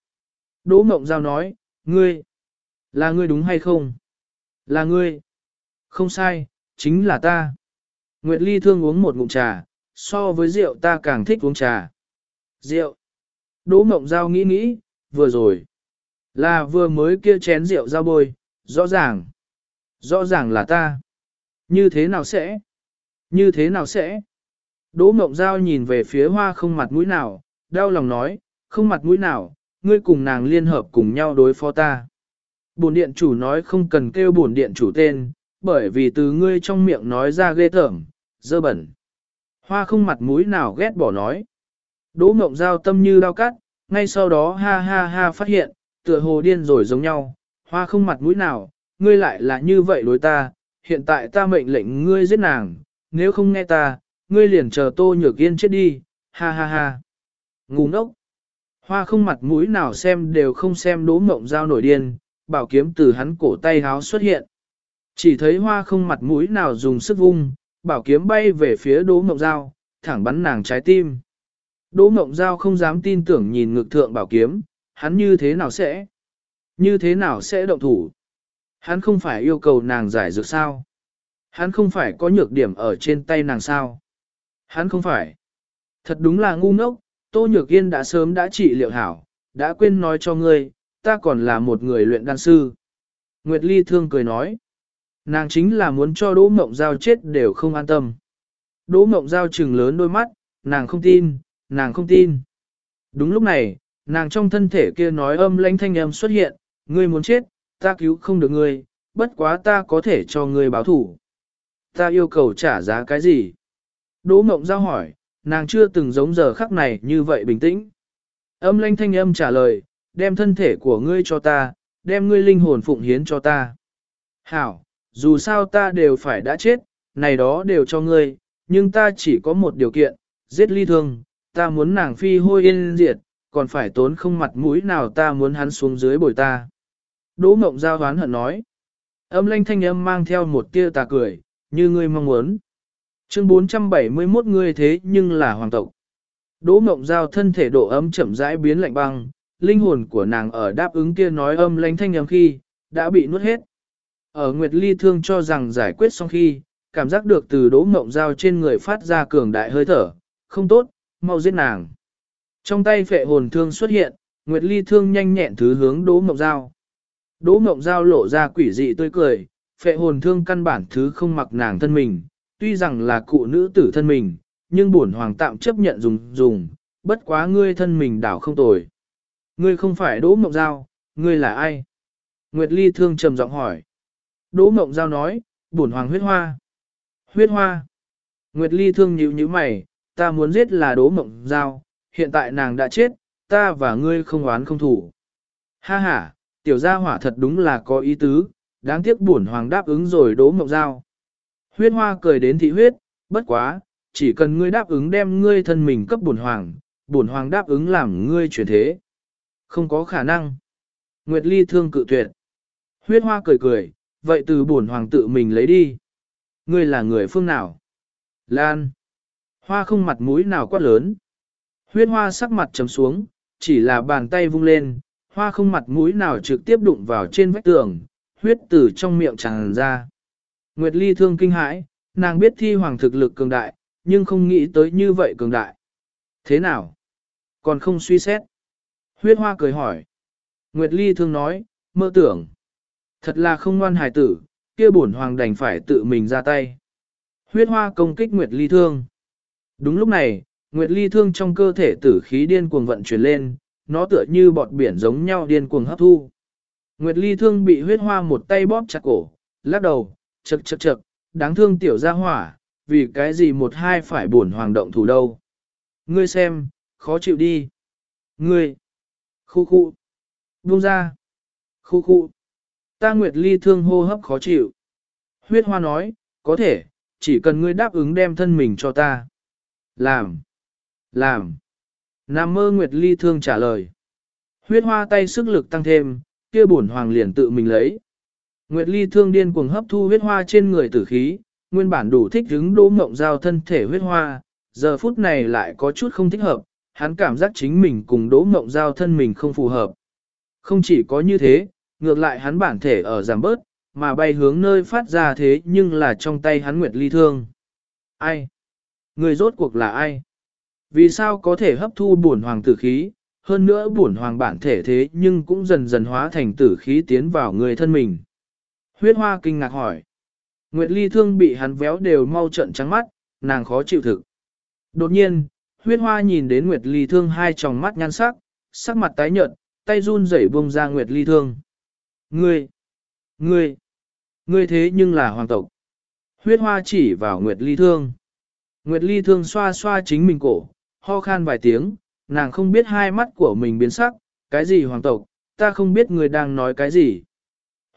Đỗ Mộng Giao nói, ngươi, là ngươi đúng hay không? Là ngươi. Không sai, chính là ta. Nguyệt Ly thương uống một ngụm trà, so với rượu ta càng thích uống trà. Rượu. Đỗ Mộng Giao nghĩ nghĩ, vừa rồi. Là vừa mới kia chén rượu giao bôi, rõ ràng. Rõ ràng là ta. Như thế nào sẽ? Như thế nào sẽ? Đỗ Mộng Giao nhìn về phía hoa không mặt mũi nào, đau lòng nói, không mặt mũi nào, ngươi cùng nàng liên hợp cùng nhau đối phó ta. Bổn điện chủ nói không cần kêu bổn điện chủ tên, bởi vì từ ngươi trong miệng nói ra ghê tởm, dơ bẩn. Hoa không mặt mũi nào ghét bỏ nói. Đỗ Mộng Giao tâm như đau cắt, ngay sau đó ha ha ha phát hiện, tựa hồ điên rồi giống nhau, hoa không mặt mũi nào, ngươi lại là như vậy đối ta, hiện tại ta mệnh lệnh ngươi giết nàng, nếu không nghe ta, ngươi liền chờ tô nhược yên chết đi, ha ha ha. Ngu ngốc. Hoa không mặt mũi nào xem đều không xem đố mộng dao nổi điên, bảo kiếm từ hắn cổ tay háo xuất hiện. Chỉ thấy hoa không mặt mũi nào dùng sức vung, bảo kiếm bay về phía đố mộng dao, thẳng bắn nàng trái tim. Đỗ mộng giao không dám tin tưởng nhìn ngực thượng bảo kiếm, hắn như thế nào sẽ? Như thế nào sẽ động thủ? Hắn không phải yêu cầu nàng giải dược sao? Hắn không phải có nhược điểm ở trên tay nàng sao? Hắn không phải. Thật đúng là ngu ngốc, Tô Nhược Yên đã sớm đã trị liệu hảo, đã quên nói cho ngươi, ta còn là một người luyện đan sư. Nguyệt Ly thương cười nói. Nàng chính là muốn cho Đỗ Mộng Giao chết đều không an tâm. Đỗ Mộng Giao trừng lớn đôi mắt, nàng không tin, nàng không tin. Đúng lúc này, nàng trong thân thể kia nói âm lãnh thanh âm xuất hiện, ngươi muốn chết, ta cứu không được ngươi, bất quá ta có thể cho ngươi báo thủ. Ta yêu cầu trả giá cái gì? Đỗ mộng giao hỏi, nàng chưa từng giống giờ khắc này như vậy bình tĩnh. Âm Lanh thanh âm trả lời, đem thân thể của ngươi cho ta, đem ngươi linh hồn phụng hiến cho ta. Hảo, dù sao ta đều phải đã chết, này đó đều cho ngươi, nhưng ta chỉ có một điều kiện, giết ly thương, ta muốn nàng phi hôi yên diệt, còn phải tốn không mặt mũi nào ta muốn hắn xuống dưới bồi ta. Đỗ mộng giao hoán hận nói. Âm lanh thanh âm mang theo một tia tà cười, như ngươi mong muốn. Chương 471 ngươi thế nhưng là hoàng tộc. Đỗ mộng giao thân thể độ ấm chậm rãi biến lạnh băng, linh hồn của nàng ở đáp ứng kia nói âm lanh thanh âm khi, đã bị nuốt hết. Ở Nguyệt Ly thương cho rằng giải quyết xong khi, cảm giác được từ đỗ mộng giao trên người phát ra cường đại hơi thở, không tốt, mau giết nàng. Trong tay phệ hồn thương xuất hiện, Nguyệt Ly thương nhanh nhẹn thứ hướng Đỗ Mộng Giao. Đỗ Mộng Giao lộ ra quỷ dị tươi cười, phệ hồn thương căn bản thứ không mặc nàng thân mình, tuy rằng là cụ nữ tử thân mình, nhưng bổn hoàng tạm chấp nhận dùng dùng, bất quá ngươi thân mình đảo không tồi. Ngươi không phải Đỗ Mộng Giao, ngươi là ai? Nguyệt Ly thương trầm giọng hỏi. Đỗ Mộng Giao nói, bổn hoàng huyết hoa. Huyết hoa. Nguyệt Ly thương nhíu nhíu mày, ta muốn giết là Đỗ Mộng Giao, hiện tại nàng đã chết, ta và ngươi không oán không thủ. Ha ha, tiểu gia hỏa thật đúng là có ý tứ, đáng tiếc bổn hoàng đáp ứng rồi đố mộng giao. Huyết hoa cười đến thị huyết, bất quá, chỉ cần ngươi đáp ứng đem ngươi thân mình cấp bổn hoàng, bổn hoàng đáp ứng làm ngươi chuyển thế. Không có khả năng. Nguyệt Ly thương cự tuyệt. Huyết hoa cười cười, vậy từ bổn hoàng tự mình lấy đi. Ngươi là người phương nào? Lan. Hoa không mặt mũi nào quát lớn. Huyết hoa sắc mặt chấm xuống, chỉ là bàn tay vung lên, hoa không mặt mũi nào trực tiếp đụng vào trên vách tường, huyết từ trong miệng tràn ra. Nguyệt Ly thương kinh hãi, nàng biết thi hoàng thực lực cường đại, nhưng không nghĩ tới như vậy cường đại. Thế nào? Còn không suy xét. Huyết hoa cười hỏi. Nguyệt Ly thương nói, mơ tưởng. Thật là không ngoan hài tử, kia bổn hoàng đành phải tự mình ra tay. Huyết hoa công kích Nguyệt Ly thương. Đúng lúc này, Nguyệt Ly thương trong cơ thể tử khí điên cuồng vận chuyển lên, nó tựa như bọt biển giống nhau điên cuồng hấp thu. Nguyệt Ly thương bị huyết hoa một tay bóp chặt cổ, lắc đầu, chật chật chật, đáng thương tiểu gia hỏa, vì cái gì một hai phải buồn hoàng động thủ đâu. Ngươi xem, khó chịu đi. Ngươi, khu khu, buông ra, khu khu. Ta Nguyệt Ly thương hô hấp khó chịu. Huyết hoa nói, có thể, chỉ cần ngươi đáp ứng đem thân mình cho ta. Làm, làm. Nam mơ Nguyệt Ly thương trả lời. Huyết hoa tay sức lực tăng thêm, kia bổn hoàng liền tự mình lấy. Nguyệt Ly thương điên cuồng hấp thu huyết hoa trên người tử khí, nguyên bản đủ thích hứng đỗ mộng giao thân thể huyết hoa, giờ phút này lại có chút không thích hợp, hắn cảm giác chính mình cùng đỗ mộng giao thân mình không phù hợp. Không chỉ có như thế, ngược lại hắn bản thể ở giảm bớt, mà bay hướng nơi phát ra thế nhưng là trong tay hắn Nguyệt Ly thương. Ai? Người rốt cuộc là ai? Vì sao có thể hấp thu bổn hoàng tử khí, hơn nữa bổn hoàng bản thể thế nhưng cũng dần dần hóa thành tử khí tiến vào người thân mình. Huyết hoa kinh ngạc hỏi. Nguyệt Ly thương bị hắn véo đều mau trận trắng mắt, nàng khó chịu thực. Đột nhiên, huyết hoa nhìn đến Nguyệt Ly thương hai tròng mắt nhăn sắc, sắc mặt tái nhợt, tay run rẩy buông ra Nguyệt Ly thương. Ngươi, ngươi, ngươi thế nhưng là hoàng tộc. Huyết hoa chỉ vào Nguyệt Ly thương. Nguyệt Ly thương xoa xoa chính mình cổ, ho khan vài tiếng, nàng không biết hai mắt của mình biến sắc, cái gì hoàng tộc, ta không biết người đang nói cái gì.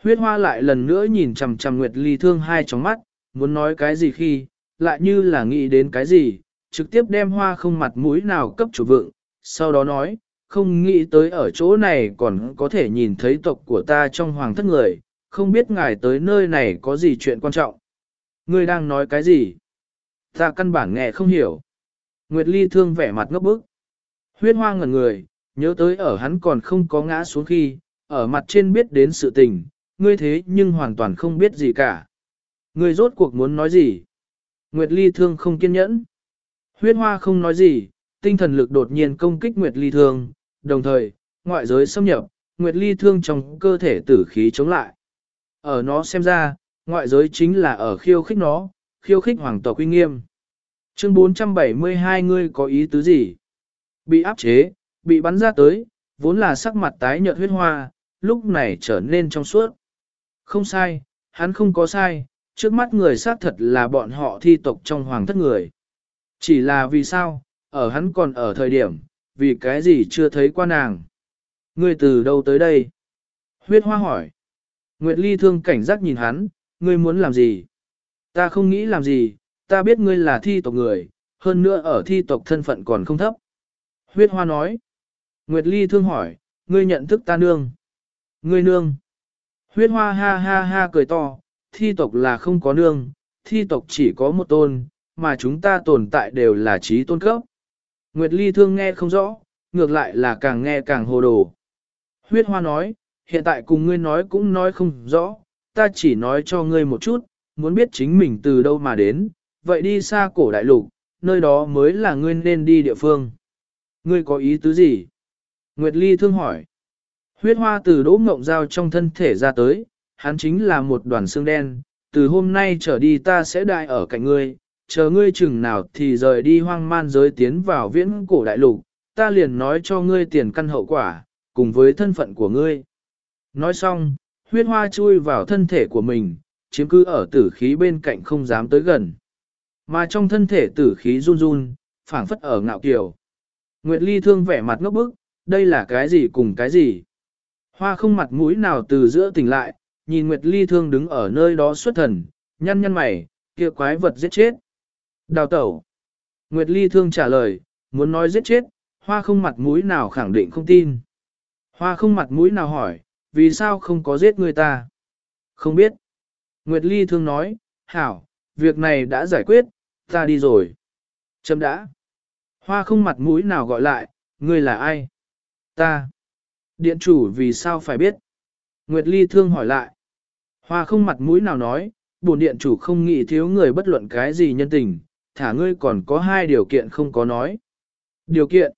Huyết hoa lại lần nữa nhìn chằm chằm Nguyệt Ly thương hai tròng mắt, muốn nói cái gì khi, lại như là nghĩ đến cái gì, trực tiếp đem hoa không mặt mũi nào cấp chủ vượng, sau đó nói, không nghĩ tới ở chỗ này còn có thể nhìn thấy tộc của ta trong hoàng thất người, không biết ngài tới nơi này có gì chuyện quan trọng. Ngươi đang nói cái gì? Ta căn bản nghe không hiểu. Nguyệt Ly thương vẻ mặt ngốc bức. Huyết hoa ngẩn người, nhớ tới ở hắn còn không có ngã xuống khi, ở mặt trên biết đến sự tình, ngươi thế nhưng hoàn toàn không biết gì cả. Ngươi rốt cuộc muốn nói gì? Nguyệt Ly thương không kiên nhẫn. Huyết hoa không nói gì, tinh thần lực đột nhiên công kích Nguyệt Ly thương, đồng thời, ngoại giới xâm nhập, Nguyệt Ly thương trong cơ thể tử khí chống lại. Ở nó xem ra, ngoại giới chính là ở khiêu khích nó, khiêu khích hoàng tộc uy nghiêm. Chương 472 ngươi có ý tứ gì? Bị áp chế, bị bắn ra tới, vốn là sắc mặt tái nhợt huyết hoa, lúc này trở nên trong suốt. Không sai, hắn không có sai, trước mắt người xác thật là bọn họ thi tộc trong hoàng thất người. Chỉ là vì sao, ở hắn còn ở thời điểm, vì cái gì chưa thấy qua nàng. Ngươi từ đâu tới đây? Huyết hoa hỏi. Nguyệt Ly thương cảnh giác nhìn hắn, ngươi muốn làm gì? Ta không nghĩ làm gì, ta biết ngươi là thi tộc người, hơn nữa ở thi tộc thân phận còn không thấp. Huyết hoa nói. Nguyệt Ly thương hỏi, ngươi nhận thức ta nương. Ngươi nương. Huyết hoa ha ha ha cười to, thi tộc là không có nương, thi tộc chỉ có một tôn, mà chúng ta tồn tại đều là trí tôn cấp. Nguyệt Ly thương nghe không rõ, ngược lại là càng nghe càng hồ đồ. Huyết hoa nói, hiện tại cùng ngươi nói cũng nói không rõ, ta chỉ nói cho ngươi một chút, muốn biết chính mình từ đâu mà đến, vậy đi xa cổ đại lục, nơi đó mới là ngươi nên đi địa phương. Ngươi có ý tứ gì? Nguyệt Ly thương hỏi. Huyết hoa từ đỗ ngộng dao trong thân thể ra tới, hắn chính là một đoàn xương đen, từ hôm nay trở đi ta sẽ đại ở cạnh ngươi, chờ ngươi chừng nào thì rời đi hoang man giới tiến vào viễn cổ đại lục, ta liền nói cho ngươi tiền căn hậu quả, cùng với thân phận của ngươi. Nói xong, huyết hoa chui vào thân thể của mình, chiếm cứ ở tử khí bên cạnh không dám tới gần. Mà trong thân thể tử khí run run, phảng phất ở ngạo kiều. Nguyệt Ly thương vẻ mặt ngốc bức, đây là cái gì cùng cái gì? Hoa không mặt mũi nào từ giữa tỉnh lại, nhìn Nguyệt Ly thương đứng ở nơi đó xuất thần, nhăn nhăn mày, kia quái vật giết chết. Đào tẩu. Nguyệt Ly thương trả lời, muốn nói giết chết, hoa không mặt mũi nào khẳng định không tin. Hoa không mặt mũi nào hỏi, vì sao không có giết người ta? Không biết. Nguyệt Ly thương nói, hảo, việc này đã giải quyết, ta đi rồi. Chấm đã. Hoa không mặt mũi nào gọi lại, ngươi là ai? Ta. Điện chủ vì sao phải biết? Nguyệt Ly thương hỏi lại. Hoa không mặt mũi nào nói, bổn điện chủ không nghĩ thiếu người bất luận cái gì nhân tình, thả ngươi còn có hai điều kiện không có nói. Điều kiện?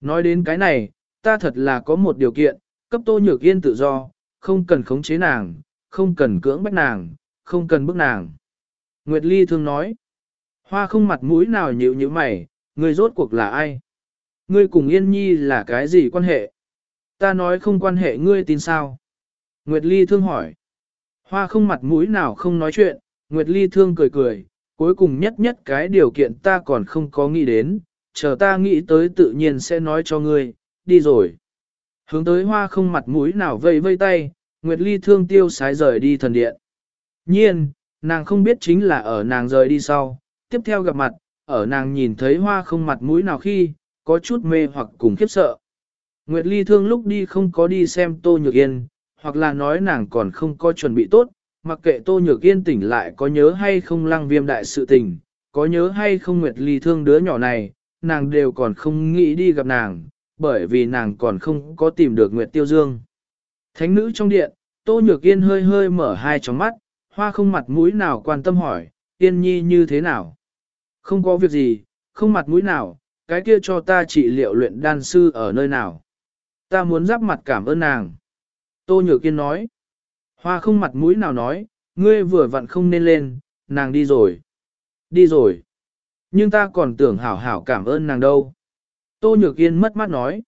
Nói đến cái này, ta thật là có một điều kiện, cấp tô nhược yên tự do, không cần khống chế nàng, không cần cưỡng bách nàng, không cần bức nàng. Nguyệt Ly thương nói, hoa không mặt mũi nào nhịu như mày, ngươi rốt cuộc là ai? Ngươi cùng Yên Nhi là cái gì quan hệ? Ta nói không quan hệ ngươi tin sao? Nguyệt Ly thương hỏi. Hoa không mặt mũi nào không nói chuyện, Nguyệt Ly thương cười cười, cuối cùng nhất nhất cái điều kiện ta còn không có nghĩ đến, chờ ta nghĩ tới tự nhiên sẽ nói cho ngươi, đi rồi. Hướng tới hoa không mặt mũi nào vây vây tay, Nguyệt Ly thương tiêu sái rời đi thần điện. Nhiên, nàng không biết chính là ở nàng rời đi sau, tiếp theo gặp mặt, ở nàng nhìn thấy hoa không mặt mũi nào khi, có chút mê hoặc cùng khiếp sợ. Nguyệt Ly thương lúc đi không có đi xem Tô Nhược Yên, hoặc là nói nàng còn không có chuẩn bị tốt, mặc kệ Tô Nhược Yên tỉnh lại có nhớ hay không lăng viêm đại sự tình, có nhớ hay không Nguyệt Ly thương đứa nhỏ này, nàng đều còn không nghĩ đi gặp nàng, bởi vì nàng còn không có tìm được Nguyệt Tiêu Dương. Thánh nữ trong điện, Tô Nhược Yên hơi hơi mở hai tròng mắt, hoa không mặt mũi nào quan tâm hỏi, Yên Nhi như thế nào? Không có việc gì, không mặt mũi nào, cái kia cho ta trị liệu luyện đan sư ở nơi nào? Ta muốn giáp mặt cảm ơn nàng. Tô Nhược Kiên nói. Hoa không mặt mũi nào nói, ngươi vừa vặn không nên lên, nàng đi rồi. Đi rồi. Nhưng ta còn tưởng hảo hảo cảm ơn nàng đâu. Tô Nhược Kiên mất mắt nói.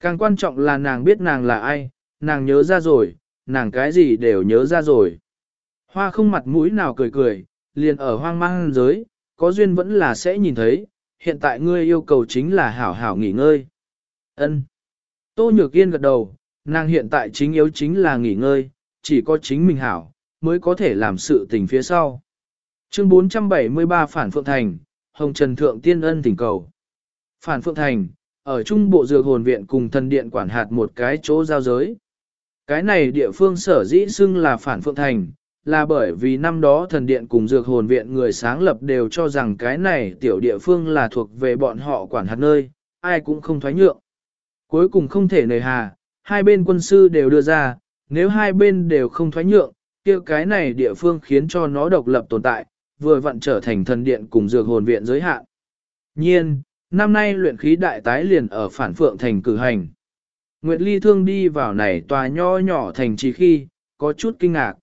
Càng quan trọng là nàng biết nàng là ai, nàng nhớ ra rồi, nàng cái gì đều nhớ ra rồi. Hoa không mặt mũi nào cười cười, liền ở hoang mang giới, có duyên vẫn là sẽ nhìn thấy, hiện tại ngươi yêu cầu chính là hảo hảo nghỉ ngơi. Ân. Tô Nhược Yên gật đầu, nàng hiện tại chính yếu chính là nghỉ ngơi, chỉ có chính mình hảo, mới có thể làm sự tình phía sau. Chương 473 Phản Phượng Thành, Hồng Trần Thượng Tiên Ân Thỉnh cầu. Phản Phượng Thành, ở Trung Bộ Dược Hồn Viện cùng thần điện quản hạt một cái chỗ giao giới. Cái này địa phương sở dĩ xưng là Phản Phượng Thành, là bởi vì năm đó thần điện cùng Dược Hồn Viện người sáng lập đều cho rằng cái này tiểu địa phương là thuộc về bọn họ quản hạt nơi, ai cũng không thoái nhượng. Cuối cùng không thể nề hà, hai bên quân sư đều đưa ra, nếu hai bên đều không thoái nhượng, kia cái này địa phương khiến cho nó độc lập tồn tại, vừa vặn trở thành thần điện cùng dược hồn viện giới hạn. Nhiên, năm nay luyện khí đại tái liền ở phản phượng thành cử hành. Nguyệt Ly thương đi vào này tòa nho nhỏ thành trì khi, có chút kinh ngạc.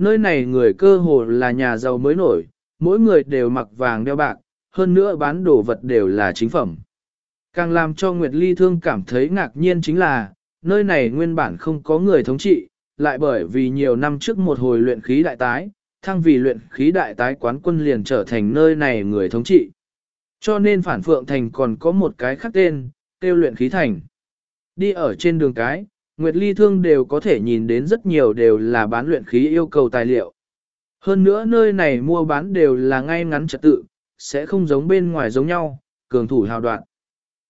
Nơi này người cơ hồ là nhà giàu mới nổi, mỗi người đều mặc vàng đeo bạc, hơn nữa bán đồ vật đều là chính phẩm. Càng làm cho Nguyệt Ly thương cảm thấy ngạc nhiên chính là, nơi này nguyên bản không có người thống trị, lại bởi vì nhiều năm trước một hồi luyện khí đại tái, thăng vì luyện khí đại tái quán quân liền trở thành nơi này người thống trị. Cho nên phản phượng thành còn có một cái khác tên, tiêu luyện khí thành. Đi ở trên đường cái, Nguyệt Ly Thương đều có thể nhìn đến rất nhiều đều là bán luyện khí yêu cầu tài liệu. Hơn nữa nơi này mua bán đều là ngay ngắn trật tự, sẽ không giống bên ngoài giống nhau, cường thủ hào đoạn.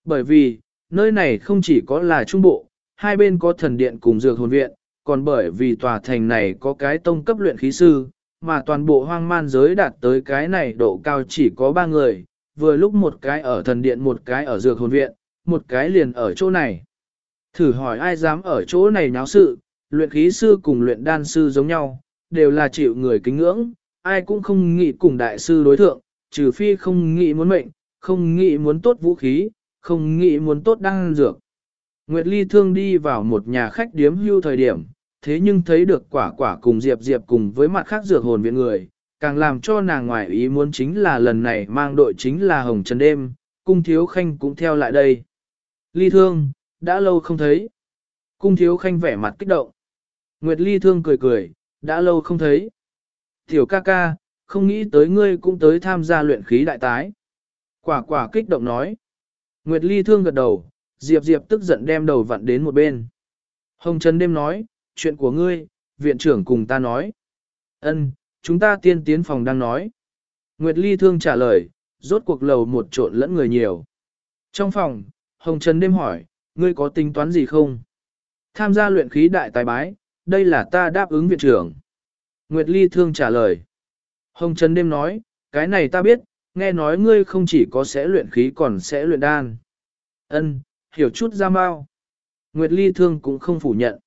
Bởi vì, nơi này không chỉ có là trung bộ, hai bên có thần điện cùng dược hồn viện, còn bởi vì tòa thành này có cái tông cấp luyện khí sư, mà toàn bộ hoang man giới đạt tới cái này độ cao chỉ có ba người, vừa lúc một cái ở thần điện một cái ở dược hồn viện, một cái liền ở chỗ này. Thử hỏi ai dám ở chỗ này nháo sự, luyện khí sư cùng luyện đan sư giống nhau, đều là chịu người kính ngưỡng, ai cũng không nghĩ cùng đại sư đối thượng, trừ phi không nghĩ muốn mệnh, không nghĩ muốn tốt vũ khí, không nghĩ muốn tốt đan dược. Nguyệt Ly thương đi vào một nhà khách điếm hưu thời điểm, thế nhưng thấy được quả quả cùng Diệp Diệp cùng với mặt khác dược hồn viện người, càng làm cho nàng ngoài ý muốn chính là lần này mang đội chính là Hồng Trần Đêm, cung thiếu khanh cũng theo lại đây. Ly thương, đã lâu không thấy. Cung thiếu khanh vẻ mặt kích động. Nguyệt Ly thương cười cười, đã lâu không thấy. Tiểu ca ca, không nghĩ tới ngươi cũng tới tham gia luyện khí đại tái. Quả quả kích động nói. Nguyệt Ly thương gật đầu, Diệp Diệp tức giận đem đầu vặn đến một bên. Hồng Trần đêm nói, chuyện của ngươi, viện trưởng cùng ta nói. Ân, chúng ta tiên tiến phòng đang nói. Nguyệt Ly thương trả lời, rốt cuộc lầu một trộn lẫn người nhiều. Trong phòng, Hồng Trần đêm hỏi, ngươi có tính toán gì không? Tham gia luyện khí đại tài bái, đây là ta đáp ứng viện trưởng. Nguyệt Ly thương trả lời. Hồng Trần đêm nói, cái này ta biết, nghe nói ngươi không chỉ có sẽ luyện khí còn sẽ luyện đan. Ân, hiểu chút ra mau. Nguyệt Ly Thương cũng không phủ nhận.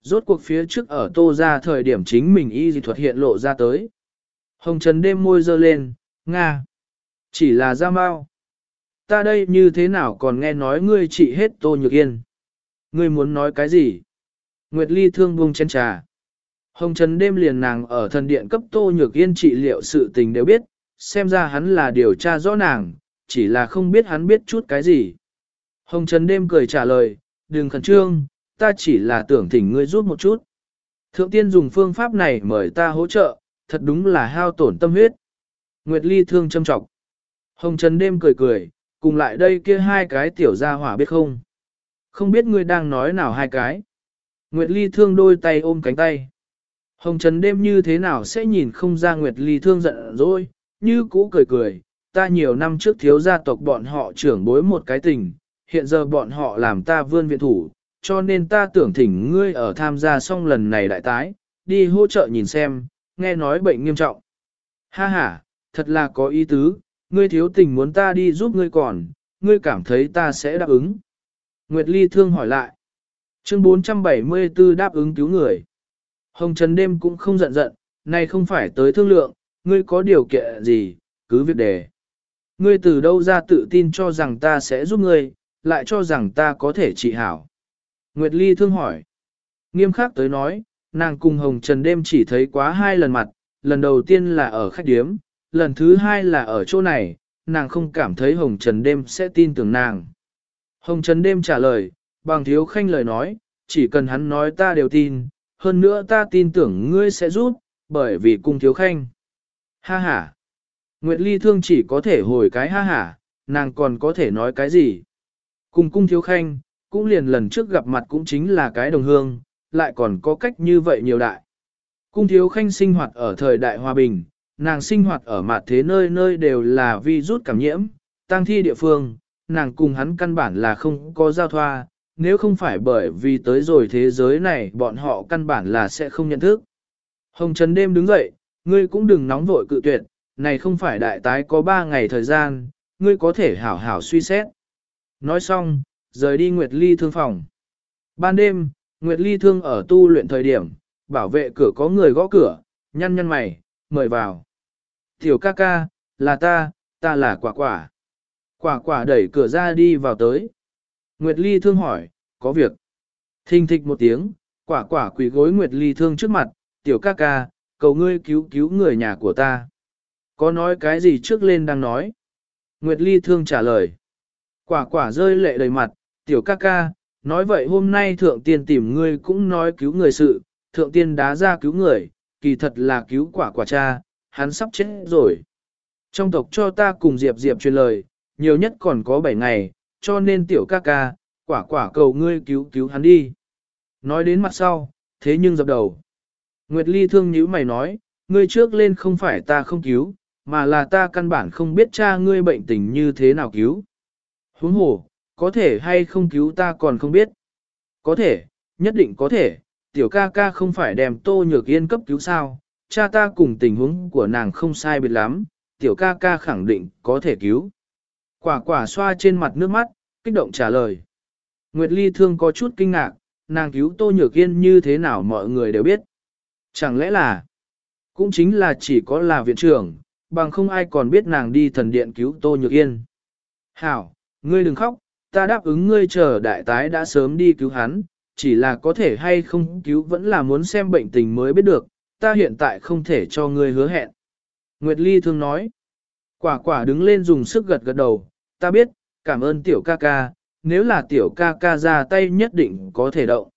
Rốt cuộc phía trước ở tô ra thời điểm chính mình y dị thuật hiện lộ ra tới. Hồng Trần đêm môi dơ lên, Nga. Chỉ là ra mau. Ta đây như thế nào còn nghe nói ngươi trị hết tô nhược yên. Ngươi muốn nói cái gì? Nguyệt Ly thương buông chén trà. Hồng Trần đêm liền nàng ở thần điện cấp tô nhược yên trị liệu sự tình đều biết, xem ra hắn là điều tra rõ nàng, chỉ là không biết hắn biết chút cái gì. Hồng Trần đêm cười trả lời, đừng khẩn trương, ta chỉ là tưởng thỉnh ngươi giúp một chút. Thượng tiên dùng phương pháp này mời ta hỗ trợ, thật đúng là hao tổn tâm huyết. Nguyệt Ly thương châm trọng. Hồng Trần đêm cười cười, cùng lại đây kia hai cái tiểu gia hỏa biết không? Không biết ngươi đang nói nào hai cái. Nguyệt Ly thương đôi tay ôm cánh tay. Hồng Trần đêm như thế nào sẽ nhìn không ra Nguyệt Ly thương giận rồi, như cũ cười cười, ta nhiều năm trước thiếu gia tộc bọn họ trưởng bối một cái tình, hiện giờ bọn họ làm ta vươn viện thủ, cho nên ta tưởng thỉnh ngươi ở tham gia xong lần này đại tái, đi hỗ trợ nhìn xem, nghe nói bệnh nghiêm trọng. Ha ha, thật là có ý tứ, ngươi thiếu tình muốn ta đi giúp ngươi còn, ngươi cảm thấy ta sẽ đáp ứng. Nguyệt Ly thương hỏi lại. Chương 474 đáp ứng cứu người. Hồng Trần đêm cũng không giận giận, này không phải tới thương lượng, ngươi có điều kiện gì, cứ việc đề. Ngươi từ đâu ra tự tin cho rằng ta sẽ giúp ngươi, lại cho rằng ta có thể trị hảo. Nguyệt Ly thương hỏi. Nghiêm khắc tới nói, nàng cùng Hồng Trần đêm chỉ thấy quá hai lần mặt, lần đầu tiên là ở khách điếm, lần thứ hai là ở chỗ này, nàng không cảm thấy Hồng Trần đêm sẽ tin tưởng nàng. Hồng Trần đêm trả lời, bằng thiếu khanh lời nói, chỉ cần hắn nói ta đều tin, hơn nữa ta tin tưởng ngươi sẽ giúp, bởi vì cung thiếu khanh. Ha ha! Nguyệt Ly thương chỉ có thể hồi cái ha ha, nàng còn có thể nói cái gì? Cùng cung thiếu khanh, cũng liền lần trước gặp mặt cũng chính là cái đồng hương, lại còn có cách như vậy nhiều đại. Cung thiếu khanh sinh hoạt ở thời đại hòa bình, nàng sinh hoạt ở mặt thế nơi nơi đều là vi rút cảm nhiễm, tăng thi địa phương, nàng cùng hắn căn bản là không có giao thoa, nếu không phải bởi vì tới rồi thế giới này bọn họ căn bản là sẽ không nhận thức. Hồng Trần đêm đứng dậy, ngươi cũng đừng nóng vội cự tuyệt, này không phải đại tái có ba ngày thời gian, ngươi có thể hảo hảo suy xét. Nói xong, rời đi Nguyệt Ly thương phòng. Ban đêm, Nguyệt Ly thương ở tu luyện thời điểm, bảo vệ cửa có người gõ cửa, nhăn nhăn mày, mời vào. Tiểu ca ca, là ta, ta là quả quả. Quả quả đẩy cửa ra đi vào tới. Nguyệt Ly thương hỏi, có việc. Thình thịch một tiếng, quả quả quỳ gối Nguyệt Ly thương trước mặt, tiểu ca ca, cầu ngươi cứu cứu người nhà của ta. Có nói cái gì trước lên đang nói. Nguyệt Ly thương trả lời. Quả quả rơi lệ đầy mặt, tiểu ca ca, nói vậy hôm nay thượng tiên tìm ngươi cũng nói cứu người sự, thượng tiên đá ra cứu người, kỳ thật là cứu quả quả cha, hắn sắp chết rồi. Trong tộc cho ta cùng Diệp Diệp truyền lời, nhiều nhất còn có 7 ngày, cho nên tiểu ca ca, quả quả cầu ngươi cứu cứu hắn đi. Nói đến mặt sau, thế nhưng dập đầu. Nguyệt Ly thương nhíu mày nói, ngươi trước lên không phải ta không cứu, mà là ta căn bản không biết cha ngươi bệnh tình như thế nào cứu. Huống hồ, có thể hay không cứu ta còn không biết. Có thể, nhất định có thể, tiểu ca ca không phải đem tô nhược yên cấp cứu sao, cha ta cùng tình huống của nàng không sai biệt lắm, tiểu ca ca khẳng định có thể cứu. Quả quả xoa trên mặt nước mắt, kích động trả lời. Nguyệt Ly thương có chút kinh ngạc, nàng cứu tô nhược yên như thế nào mọi người đều biết. Chẳng lẽ là, cũng chính là chỉ có là viện trưởng, bằng không ai còn biết nàng đi thần điện cứu tô nhược yên. Hảo, ngươi đừng khóc, ta đáp ứng ngươi chờ đại tái đã sớm đi cứu hắn, chỉ là có thể hay không cứu vẫn là muốn xem bệnh tình mới biết được, ta hiện tại không thể cho ngươi hứa hẹn. Nguyệt Ly thương nói, quả quả đứng lên dùng sức gật gật đầu, ta biết, cảm ơn tiểu ca ca, nếu là tiểu ca ca ra tay nhất định có thể động.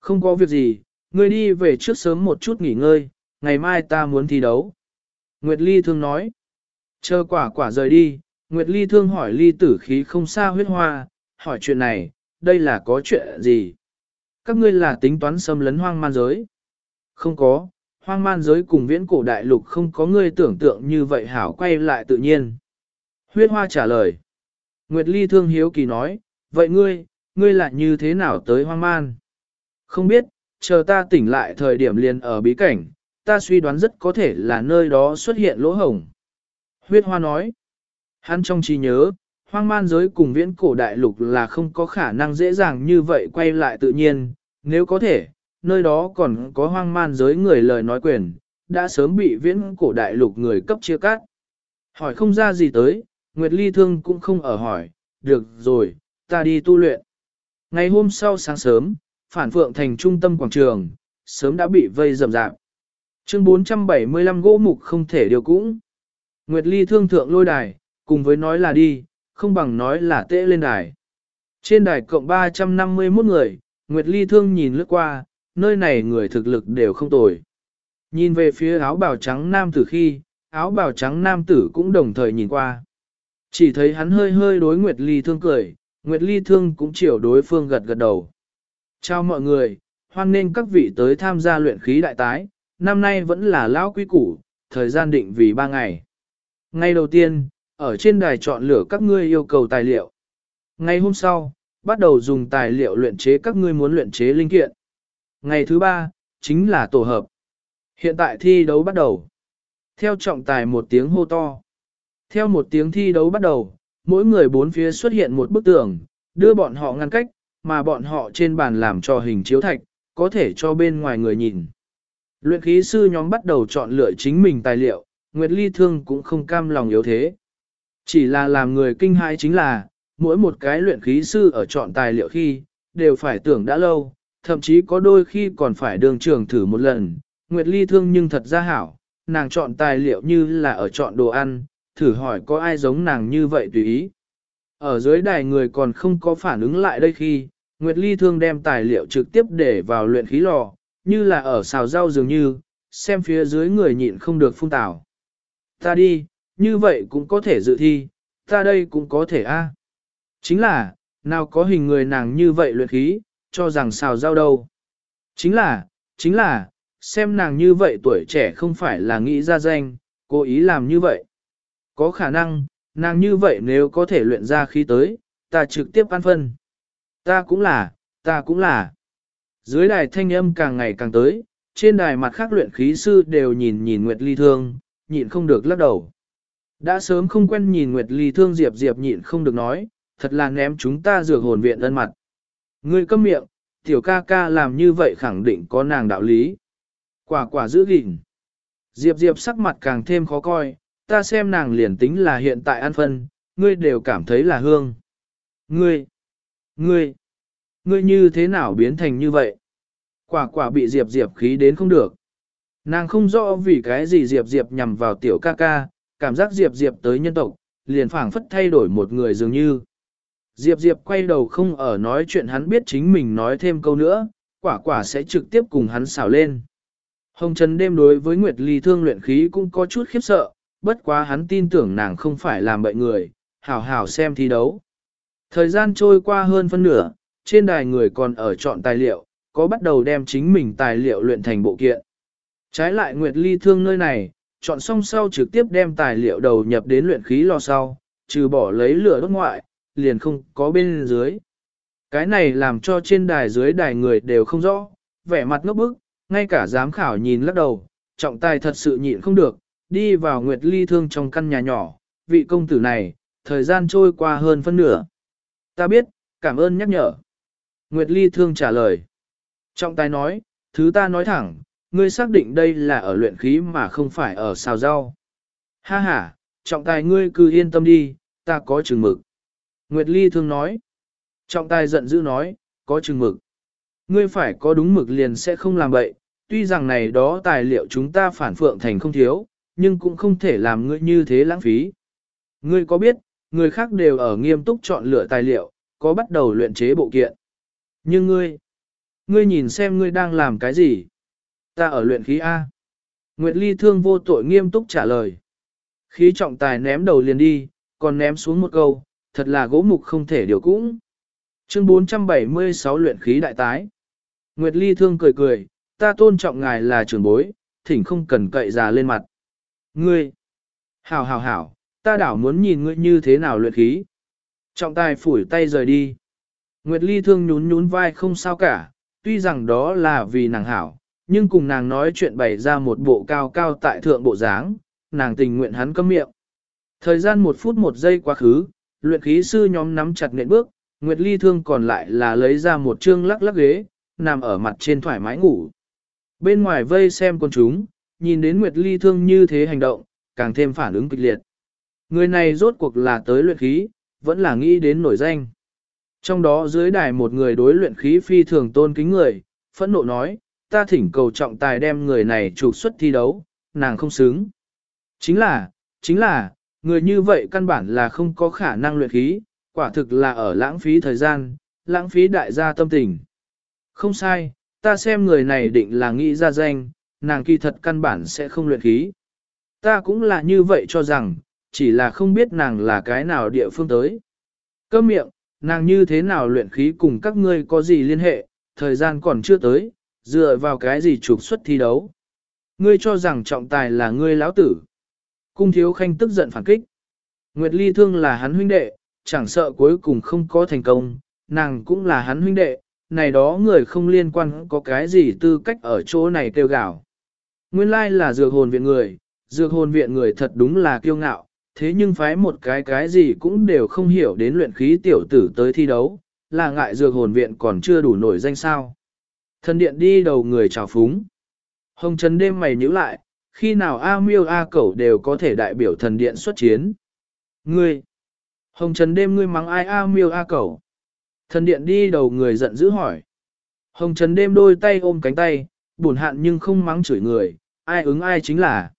Không có việc gì, ngươi đi về trước sớm một chút nghỉ ngơi, ngày mai ta muốn thi đấu. Nguyệt Ly thương nói, chờ quả quả rời đi, Nguyệt Ly thương hỏi Ly tử khí không xa huyết hoa, hỏi chuyện này, đây là có chuyện gì? Các ngươi là tính toán xâm lấn hoang man giới? Không có, hoang man giới cùng viễn cổ đại lục không có ngươi tưởng tượng như vậy hảo quay lại tự nhiên. Huyết hoa trả lời. Nguyệt Ly thương hiếu kỳ nói, vậy ngươi, ngươi lại như thế nào tới hoang man? Không biết, chờ ta tỉnh lại thời điểm liền ở bí cảnh, ta suy đoán rất có thể là nơi đó xuất hiện lỗ hổng. Huyết hoa nói. Hắn trong trí nhớ, hoang man giới cùng viễn cổ đại lục là không có khả năng dễ dàng như vậy quay lại tự nhiên, nếu có thể, nơi đó còn có hoang man giới người lời nói quyền, đã sớm bị viễn cổ đại lục người cấp chia cắt. Hỏi không ra gì tới, Nguyệt Ly Thương cũng không ở hỏi, được rồi, ta đi tu luyện. Ngày hôm sau sáng sớm, phản phượng thành trung tâm quảng trường, sớm đã bị vây rầm rạp. Chương 475 gỗ mục không thể điều cũng. Nguyệt Ly thương thượng lôi đài, cùng với nói là đi, không bằng nói là tệ lên đài. Trên đài cộng 351 người, Nguyệt Ly thương nhìn lướt qua, nơi này người thực lực đều không tồi. Nhìn về phía áo bào trắng nam tử khi, áo bào trắng nam tử cũng đồng thời nhìn qua. Chỉ thấy hắn hơi hơi đối Nguyệt Ly thương cười, Nguyệt Ly thương cũng chiều đối phương gật gật đầu. Chào mọi người, hoan nghênh các vị tới tham gia luyện khí đại tái, năm nay vẫn là lão quý củ, thời gian định vì 3 ngày. Ngày đầu tiên, ở trên đài chọn lựa các ngươi yêu cầu tài liệu. Ngày hôm sau, bắt đầu dùng tài liệu luyện chế các ngươi muốn luyện chế linh kiện. Ngày thứ ba, chính là tổ hợp. Hiện tại thi đấu bắt đầu. Theo trọng tài một tiếng hô to. Theo một tiếng thi đấu bắt đầu, mỗi người bốn phía xuất hiện một bức tường, đưa bọn họ ngăn cách, mà bọn họ trên bàn làm cho hình chiếu thạch, có thể cho bên ngoài người nhìn. Luyện khí sư nhóm bắt đầu chọn lựa chính mình tài liệu, Nguyệt Ly Thương cũng không cam lòng yếu thế. Chỉ là làm người kinh hãi chính là, mỗi một cái luyện khí sư ở chọn tài liệu khi, đều phải tưởng đã lâu, thậm chí có đôi khi còn phải đường trường thử một lần. Nguyệt Ly Thương nhưng thật ra hảo, nàng chọn tài liệu như là ở chọn đồ ăn, thử hỏi có ai giống nàng như vậy tùy ý. Ở dưới đài người còn không có phản ứng lại đây khi, Nguyệt Ly Thương đem tài liệu trực tiếp để vào luyện khí lò, như là ở xào rau dường như, xem phía dưới người nhịn không được phun tảo. Ta đi, như vậy cũng có thể dự thi, ta đây cũng có thể a. Chính là, nào có hình người nàng như vậy luyện khí, cho rằng xào rau đâu. Chính là, chính là, xem nàng như vậy tuổi trẻ không phải là nghĩ ra danh, cố ý làm như vậy. Có khả năng, nàng như vậy nếu có thể luyện ra khí tới, ta trực tiếp ăn phân. Ta cũng là, ta cũng là. Dưới đài thanh âm càng ngày càng tới, trên đài mặt khác luyện khí sư đều nhìn nhìn Nguyệt Ly Thương, nhịn không được lắc đầu. Đã sớm không quen nhìn Nguyệt Ly Thương Diệp Diệp nhịn không được nói, thật là ném chúng ta dược hồn viện ân mặt. Ngươi câm miệng, tiểu ca ca làm như vậy khẳng định có nàng đạo lý. Quả quả giữ gìn. Diệp Diệp sắc mặt càng thêm khó coi, ta xem nàng liền tính là hiện tại ăn phân, ngươi đều cảm thấy là hương. Ngươi, ngươi, ngươi như thế nào biến thành như vậy? Quả quả bị Diệp Diệp khí đến không được. Nàng không rõ vì cái gì Diệp Diệp nhằm vào tiểu ca ca, cảm giác Diệp Diệp tới nhân tộc, liền phảng phất thay đổi một người dường như. Diệp Diệp quay đầu không ở nói chuyện hắn biết chính mình nói thêm câu nữa, quả quả sẽ trực tiếp cùng hắn xảo lên. Hồng Trần đêm đối với Nguyệt Ly thương luyện khí cũng có chút khiếp sợ, bất quá hắn tin tưởng nàng không phải làm bậy người, hảo hảo xem thi đấu. Thời gian trôi qua hơn phân nửa, trên đài người còn ở chọn tài liệu, có bắt đầu đem chính mình tài liệu luyện thành bộ kiện. Trái lại Nguyệt Ly thương nơi này, chọn xong sau trực tiếp đem tài liệu đầu nhập đến luyện khí lò sau, trừ bỏ lấy lửa đốt ngoại, liền không có bên dưới. Cái này làm cho trên đài dưới đài người đều không rõ, vẻ mặt ngốc bức, ngay cả giám khảo nhìn lắc đầu, trọng tài thật sự nhịn không được, đi vào Nguyệt Ly Thương trong căn nhà nhỏ, vị công tử này, thời gian trôi qua hơn phân nửa. Ta biết, cảm ơn nhắc nhở. Nguyệt Ly Thương trả lời. Trọng tài nói, thứ ta nói thẳng, ngươi xác định đây là ở luyện khí mà không phải ở xào rau. Ha ha, trọng tài ngươi cứ yên tâm đi, ta có chừng mực. Nguyệt Ly Thương nói. Trọng tài giận dữ nói, có chừng mực. Ngươi phải có đúng mực liền sẽ không làm bậy, tuy rằng này đó tài liệu chúng ta phản phượng thành không thiếu, nhưng cũng không thể làm ngươi như thế lãng phí. Ngươi có biết, người khác đều ở nghiêm túc chọn lựa tài liệu, có bắt đầu luyện chế bộ kiện. Nhưng ngươi, ngươi nhìn xem ngươi đang làm cái gì? Ta ở luyện khí A. Nguyệt Ly thương vô tội nghiêm túc trả lời. Khí trọng tài ném đầu liền đi, còn ném xuống một câu, thật là gỗ mục không thể điều cũng. Chương 476 luyện khí đại tái. Nguyệt Ly thương cười cười, ta tôn trọng ngài là trưởng bối, thỉnh không cần cậy già lên mặt. Ngươi! Hảo hảo hảo, ta đảo muốn nhìn ngươi như thế nào luyện khí. Trọng tài phủi tay rời đi. Nguyệt Ly thương nhún nhún vai không sao cả, tuy rằng đó là vì nàng hảo, nhưng cùng nàng nói chuyện bày ra một bộ cao cao tại thượng bộ dáng, nàng tình nguyện hắn câm miệng. Thời gian một phút một giây quá khứ, luyện khí sư nhóm nắm chặt nện bước, Nguyệt Ly Thương còn lại là lấy ra một chương lắc lắc ghế, nằm ở mặt trên thoải mái ngủ. Bên ngoài vây xem con chúng, nhìn đến Nguyệt Ly Thương như thế hành động, càng thêm phản ứng kịch liệt. Người này rốt cuộc là tới luyện khí, vẫn là nghĩ đến nổi danh. Trong đó dưới đài một người đối luyện khí phi thường tôn kính người, phẫn nộ nói, ta thỉnh cầu trọng tài đem người này trục xuất thi đấu, nàng không xứng. Chính là, chính là, người như vậy căn bản là không có khả năng luyện khí, quả thực là ở lãng phí thời gian, lãng phí đại gia tâm tình. Không sai, ta xem người này định là nghĩ ra danh, nàng kỳ thật căn bản sẽ không luyện khí. Ta cũng là như vậy cho rằng, chỉ là không biết nàng là cái nào địa phương tới. Cơ miệng, nàng như thế nào luyện khí cùng các ngươi có gì liên hệ, thời gian còn chưa tới, dựa vào cái gì trục xuất thi đấu. Ngươi cho rằng trọng tài là ngươi lão tử. Cung thiếu khanh tức giận phản kích. Nguyệt Ly thương là hắn huynh đệ, chẳng sợ cuối cùng không có thành công, nàng cũng là hắn huynh đệ, này đó người không liên quan có cái gì tư cách ở chỗ này kêu gào. Nguyên lai là dược hồn viện người, dược hồn viện người thật đúng là kiêu ngạo, thế nhưng phái một cái cái gì cũng đều không hiểu đến luyện khí tiểu tử tới thi đấu, là ngại dược hồn viện còn chưa đủ nổi danh sao. Thần điện đi đầu người chào phúng. Hồng Trần đêm mày nhíu lại, khi nào A miêu A cẩu đều có thể đại biểu thần điện xuất chiến. Ngươi! Hồng Trần đêm ngươi mắng ai A miêu A cẩu. Thần điện đi đầu người giận dữ hỏi. Hồng Trần đêm đôi tay ôm cánh tay, buồn hạn nhưng không mắng chửi người, ai ứng ai chính là.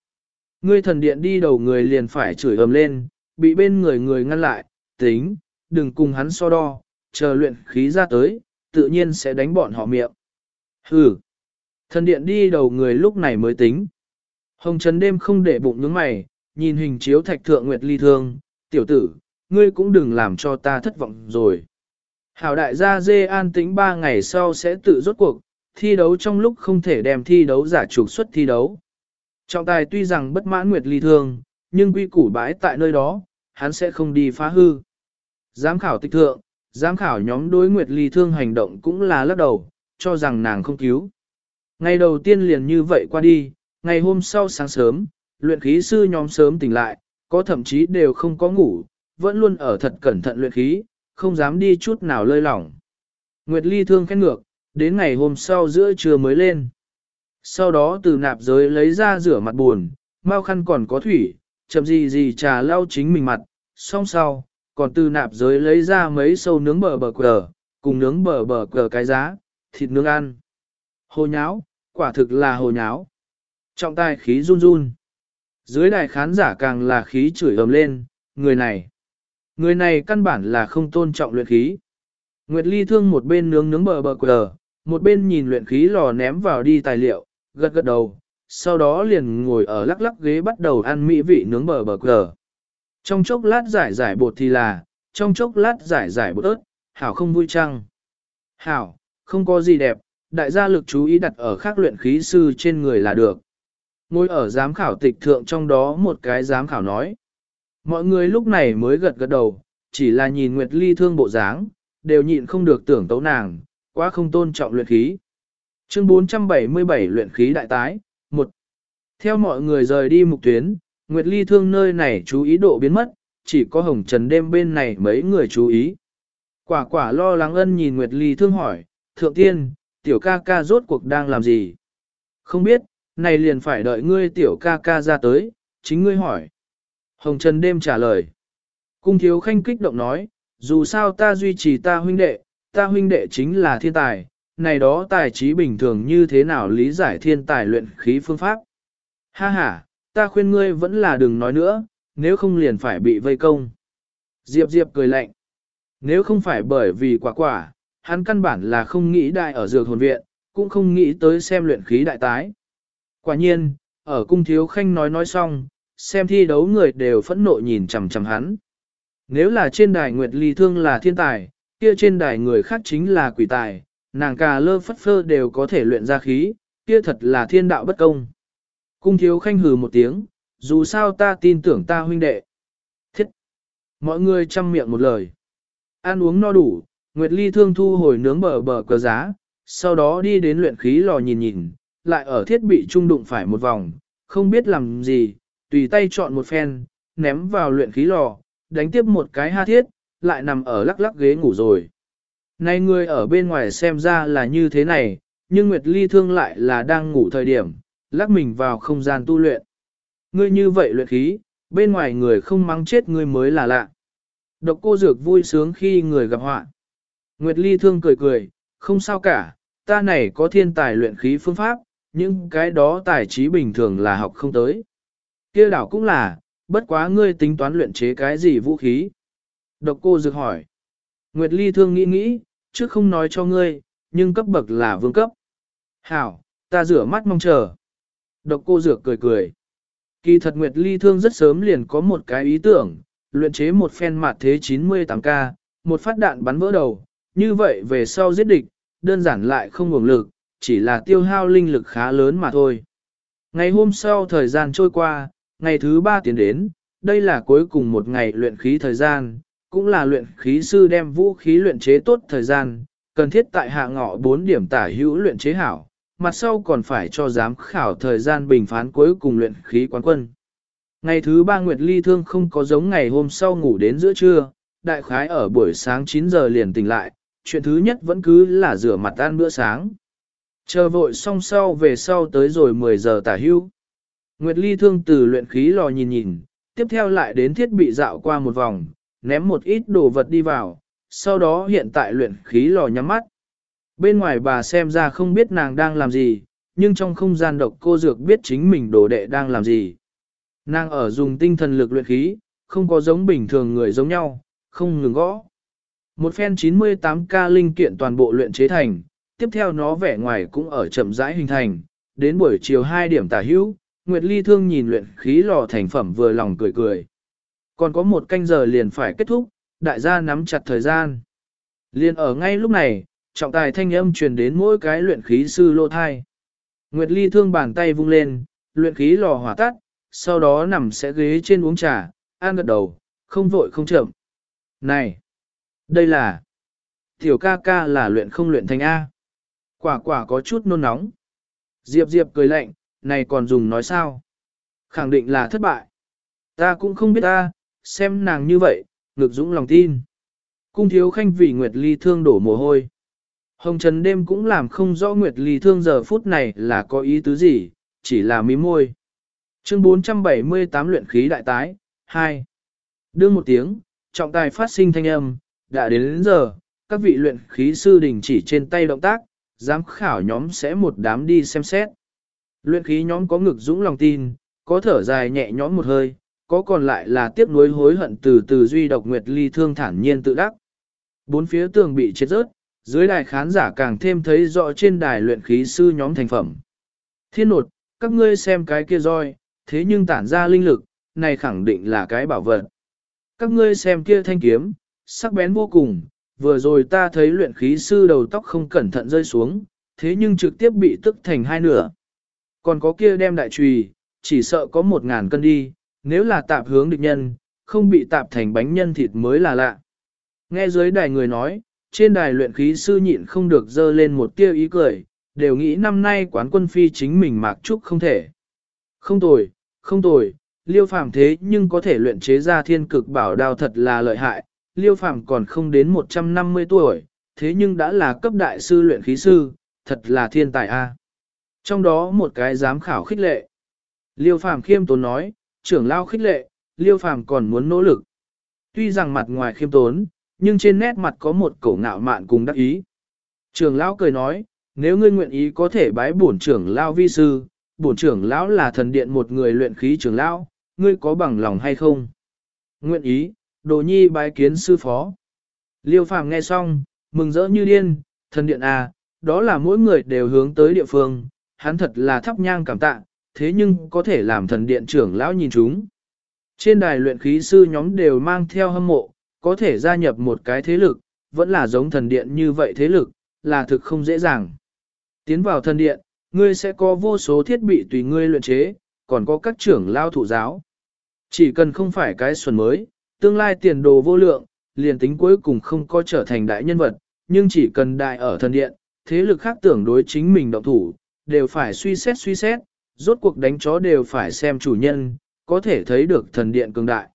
Ngươi thần điện đi đầu người liền phải chửi ầm lên, bị bên người người ngăn lại, tính, đừng cùng hắn so đo, chờ luyện khí ra tới, tự nhiên sẽ đánh bọn họ miệng. Hừ! Thần điện đi đầu người lúc này mới tính. Hồng Trần đêm không để bụng nhướng mày, nhìn hình chiếu thạch thượng nguyệt ly thương, tiểu tử, ngươi cũng đừng làm cho ta thất vọng rồi. Hảo đại gia dê an tĩnh ba ngày sau sẽ tự rốt cuộc, thi đấu trong lúc không thể đem thi đấu giả trục xuất thi đấu. Trọng tài tuy rằng bất mãn nguyệt ly thương, nhưng quy củ bãi tại nơi đó, hắn sẽ không đi phá hư. Giám khảo tịch thượng, giám khảo nhóm đối nguyệt ly thương hành động cũng là lắc đầu, cho rằng nàng không cứu. Ngày đầu tiên liền như vậy qua đi, ngày hôm sau sáng sớm, luyện khí sư nhóm sớm tỉnh lại, có thậm chí đều không có ngủ, vẫn luôn ở thật cẩn thận luyện khí, không dám đi chút nào lơi lỏng. Nguyệt Ly thương khét ngược, đến ngày hôm sau giữa trưa mới lên. Sau đó từ nạp giới lấy ra rửa mặt buồn, mau khăn còn có thủy, chậm gì gì trà lau chính mình mặt, xong sau, còn từ nạp giới lấy ra mấy sâu nướng bờ bờ quờ, cùng nướng bờ bờ quờ cái giá, thịt nướng ăn. Hồ nháo, quả thực là hồ nháo. Trọng tài khí run run. Dưới đài khán giả càng là khí chửi ầm lên, người này. Người này căn bản là không tôn trọng luyện khí. Nguyệt Ly thương một bên nướng nướng bờ bờ quờ, một bên nhìn luyện khí lò ném vào đi tài liệu, gật gật đầu, sau đó liền ngồi ở lắc lắc ghế bắt đầu ăn mỹ vị nướng bờ bờ quờ. Trong chốc lát giải giải bột thì là, trong chốc lát giải giải bột ớt, hảo không vui chăng. Hảo, không có gì đẹp, đại gia lực chú ý đặt ở khác luyện khí sư trên người là được. Ngồi ở giám khảo tịch thượng trong đó một cái giám khảo nói. Mọi người lúc này mới gật gật đầu, chỉ là nhìn Nguyệt Ly thương bộ dáng, đều nhịn không được tưởng tấu nàng, quá không tôn trọng luyện khí. Chương 477 luyện khí đại tái, 1. Theo mọi người rời đi mục tuyến, Nguyệt Ly thương nơi này chú ý độ biến mất, chỉ có Hồng Trần đêm bên này mấy người chú ý. Quả quả lo lắng ân nhìn Nguyệt Ly thương hỏi, Thượng Tiên, tiểu ca ca rốt cuộc đang làm gì? Không biết, này liền phải đợi ngươi tiểu ca ca ra tới, chính ngươi hỏi. Hồng Trần đêm trả lời. Cung thiếu khanh kích động nói, dù sao ta duy trì ta huynh đệ, ta huynh đệ chính là thiên tài, này đó tài trí bình thường như thế nào lý giải thiên tài luyện khí phương pháp. Ha ha, ta khuyên ngươi vẫn là đừng nói nữa, nếu không liền phải bị vây công. Diệp Diệp cười lạnh. Nếu không phải bởi vì quả quả, hắn căn bản là không nghĩ đại ở dược hồn viện, cũng không nghĩ tới xem luyện khí đại tái. Quả nhiên, ở cung thiếu khanh nói nói xong, xem thi đấu người đều phẫn nộ nhìn chằm chằm hắn. Nếu là trên đài Nguyệt Ly Thương là thiên tài, kia trên đài người khác chính là quỷ tài, nàng cà lơ phất phơ đều có thể luyện ra khí, kia thật là thiên đạo bất công. Cung thiếu khanh hừ một tiếng, dù sao ta tin tưởng ta huynh đệ. Thiết! Mọi người chăm miệng một lời. Ăn uống no đủ, Nguyệt Ly Thương thu hồi nướng bờ bờ cờ giá, sau đó đi đến luyện khí lò nhìn nhìn, lại ở thiết bị trung đụng phải một vòng, không biết làm gì, tùy tay chọn một phen, ném vào luyện khí lò, đánh tiếp một cái ha thiết, lại nằm ở lắc lắc ghế ngủ rồi. Nay người ở bên ngoài xem ra là như thế này, nhưng Nguyệt Ly thương lại là đang ngủ thời điểm, lắc mình vào không gian tu luyện. Ngươi như vậy luyện khí, bên ngoài người không mắng chết ngươi mới là lạ. Độc cô dược vui sướng khi người gặp họa. Nguyệt Ly thương cười cười, không sao cả, ta này có thiên tài luyện khí phương pháp, nhưng cái đó tài trí bình thường là học không tới. kia đảo cũng là, bất quá ngươi tính toán luyện chế cái gì vũ khí. Độc cô dược hỏi. Nguyệt Ly thương nghĩ nghĩ, trước không nói cho ngươi, nhưng cấp bậc là vương cấp. Hảo, ta rửa mắt mong chờ. Độc cô dược cười cười. Kỳ thật Nguyệt Ly thương rất sớm liền có một cái ý tưởng, luyện chế một phen mạt thế 98K, một phát đạn bắn vỡ đầu, như vậy về sau giết địch, đơn giản lại không ngủng lực, chỉ là tiêu hao linh lực khá lớn mà thôi. Ngày hôm sau thời gian trôi qua, ngày thứ ba tiến đến, đây là cuối cùng một ngày luyện khí thời gian, cũng là luyện khí sư đem vũ khí luyện chế tốt thời gian, cần thiết tại hạ ngọ 4 điểm tả hữu luyện chế hảo, mặt sau còn phải cho giám khảo thời gian bình phán cuối cùng luyện khí quán quân. Ngày thứ ba Nguyệt Ly Thương không có giống ngày hôm sau ngủ đến giữa trưa, đại khái ở buổi sáng 9 giờ liền tỉnh lại, chuyện thứ nhất vẫn cứ là rửa mặt ăn bữa sáng. Chờ vội xong sau về sau tới rồi 10 giờ tả hưu. Nguyệt Ly Thương từ luyện khí lò nhìn nhìn, tiếp theo lại đến thiết bị dạo qua một vòng, ném một ít đồ vật đi vào, sau đó hiện tại luyện khí lò nhắm mắt. Bên ngoài bà xem ra không biết nàng đang làm gì, nhưng trong không gian độc cô dược biết chính mình đồ đệ đang làm gì. Nàng ở dùng tinh thần lực luyện khí, không có giống bình thường người giống nhau, không ngừng gõ. Một phen 98k linh kiện toàn bộ luyện chế thành, tiếp theo nó vẻ ngoài cũng ở chậm rãi hình thành, đến buổi chiều 2 điểm tả hữu, Nguyệt Ly Thương nhìn luyện khí lò thành phẩm vừa lòng cười cười. Còn có một canh giờ liền phải kết thúc, đại gia nắm chặt thời gian. Liền ở ngay lúc này, trọng tài thanh âm truyền đến mỗi cái luyện khí sư lô thai. Nguyệt Ly thương bàn tay vung lên, luyện khí lò hỏa tắt, sau đó nằm sẽ ghế trên uống trà, an gật đầu, không vội không chậm. Này! Đây là... Tiểu ca ca là luyện không luyện thành A. Quả quả có chút nôn nóng. Diệp Diệp cười lạnh, này còn dùng nói sao? Khẳng định là thất bại. Ta cũng không biết ta, xem nàng như vậy, ngực dũng lòng tin. Cung thiếu khanh vì Nguyệt Ly thương đổ mồ hôi. Hồng Trần đêm cũng làm không rõ Nguyệt Ly thương giờ phút này là có ý tứ gì, chỉ là mí môi. Chương 478 luyện khí đại tái, 2. Đương một tiếng, trọng tài phát sinh thanh âm, đã đến, đến giờ, các vị luyện khí sư đình chỉ trên tay động tác, giám khảo nhóm sẽ một đám đi xem xét. Luyện khí nhóm có ngực dũng lòng tin, có thở dài nhẹ nhõm một hơi, có còn lại là tiếc nuối hối hận từ từ duy độc nguyệt ly thương thản nhiên tự đắc. Bốn phía tường bị chết rớt, dưới đài khán giả càng thêm thấy rõ trên đài luyện khí sư nhóm thành phẩm. Thiên nột, các ngươi xem cái kia roi, thế nhưng tản ra linh lực, này khẳng định là cái bảo vật. Các ngươi xem kia thanh kiếm, sắc bén vô cùng, vừa rồi ta thấy luyện khí sư đầu tóc không cẩn thận rơi xuống, thế nhưng trực tiếp bị tức thành hai nửa. Còn có kia đem đại trùy, chỉ sợ có một ngàn cân đi, nếu là tạp hướng địch nhân, không bị tạp thành bánh nhân thịt mới là lạ. Nghe dưới đài người nói, trên đài luyện khí sư nhịn không được dơ lên một tia ý cười, đều nghĩ năm nay quán quân phi chính mình mạc trúc không thể. Không tồi, không tồi, liêu phàm thế nhưng có thể luyện chế ra thiên cực bảo đao thật là lợi hại, liêu phàm còn không đến 150 tuổi, thế nhưng đã là cấp đại sư luyện khí sư, thật là thiên tài a. Trong đó một cái giám khảo khích lệ. Liêu phàm khiêm tốn nói, trưởng lao khích lệ, liêu phàm còn muốn nỗ lực. Tuy rằng mặt ngoài khiêm tốn, nhưng trên nét mặt có một cổ ngạo mạn cùng đắc ý. Trưởng lão cười nói, nếu ngươi nguyện ý có thể bái bổn trưởng lão vi sư, bổn trưởng lão là thần điện một người luyện khí trưởng lão, ngươi có bằng lòng hay không? Nguyện ý, đồ nhi bái kiến sư phó. Liêu phàm nghe xong, mừng rỡ như điên, thần điện à, đó là mỗi người đều hướng tới địa phương, hắn thật là thắp nhang cảm tạ, thế nhưng có thể làm thần điện trưởng lão nhìn chúng. Trên đài luyện khí sư nhóm đều mang theo hâm mộ, có thể gia nhập một cái thế lực, vẫn là giống thần điện như vậy thế lực, là thực không dễ dàng. Tiến vào thần điện, ngươi sẽ có vô số thiết bị tùy ngươi luyện chế, còn có các trưởng lao thụ giáo. Chỉ cần không phải cái xuân mới, tương lai tiền đồ vô lượng, liền tính cuối cùng không có trở thành đại nhân vật, nhưng chỉ cần đại ở thần điện, thế lực khác tưởng đối chính mình động thủ, đều phải suy xét suy xét, rốt cuộc đánh chó đều phải xem chủ nhân, có thể thấy được thần điện cường đại.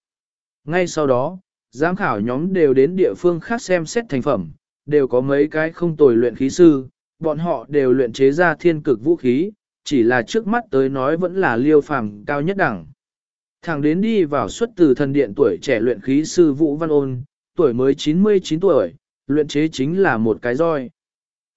Ngay sau đó, giám khảo nhóm đều đến địa phương khác xem xét thành phẩm, đều có mấy cái không tồi luyện khí sư, bọn họ đều luyện chế ra thiên cực vũ khí, chỉ là trước mắt tới nói vẫn là liêu phàm cao nhất đẳng. Thẳng đến đi vào xuất từ thần điện tuổi trẻ luyện khí sư Vũ Văn Ôn, tuổi mới 99 tuổi, luyện chế chính là một cái roi.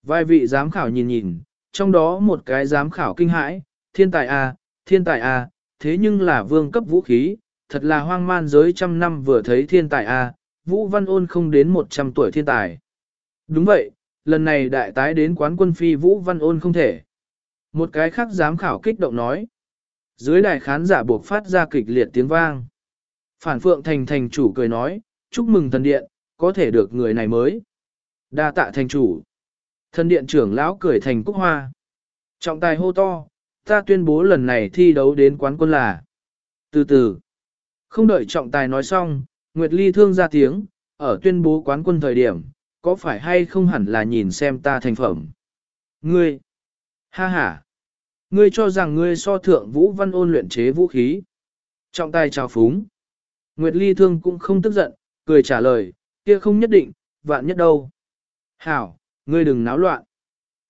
Vài vị giám khảo nhìn nhìn, trong đó một cái giám khảo kinh hãi, thiên tài A, thiên tài A, thế nhưng là vương cấp vũ khí, thật là hoang man giới trăm năm vừa thấy thiên tài A, Vũ Văn Ôn không đến 100 tuổi thiên tài. Đúng vậy, lần này đại tái đến quán quân phi Vũ Văn Ôn không thể. Một cái khác giám khảo kích động nói. Dưới đài khán giả buộc phát ra kịch liệt tiếng vang. Phản phượng thành thành chủ cười nói, chúc mừng thần điện, có thể được người này mới. đa tạ thành chủ. Thần điện trưởng lão cười thành cúc hoa. Trọng tài hô to, ta tuyên bố lần này thi đấu đến quán quân là. Từ từ, không đợi trọng tài nói xong, Nguyệt Ly thương ra tiếng, ở tuyên bố quán quân thời điểm, có phải hay không hẳn là nhìn xem ta thành phẩm. Ngươi, ha ha, ngươi cho rằng ngươi so thượng vũ văn ôn luyện chế vũ khí. Trọng tài chào phúng. Nguyệt Ly thương cũng không tức giận, cười trả lời, kia không nhất định, vạn nhất đâu. Hảo, ngươi đừng náo loạn.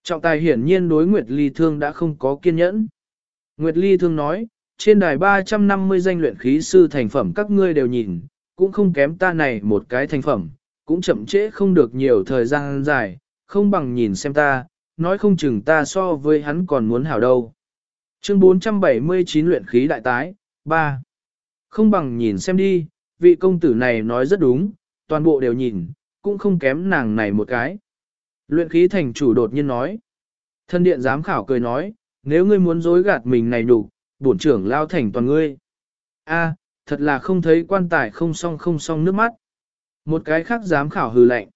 Trọng tài hiển nhiên đối Nguyệt Ly Thương đã không có kiên nhẫn. Nguyệt Ly Thương nói, trên đài 350 danh luyện khí sư thành phẩm các ngươi đều nhìn, cũng không kém ta này một cái thành phẩm, cũng chậm trễ không được nhiều thời gian dài, không bằng nhìn xem ta, nói không chừng ta so với hắn còn muốn hảo đâu. Chương 479 luyện khí đại tái, 3. Không bằng nhìn xem đi, vị công tử này nói rất đúng, toàn bộ đều nhìn, cũng không kém nàng này một cái. Luyện khí thành chủ đột nhiên nói. Thân điện giám khảo cười nói, nếu ngươi muốn dối gạt mình này đủ, bổn trưởng lao thành toàn ngươi. A, thật là không thấy quan tài không song không song nước mắt. Một cái khác giám khảo hừ lạnh.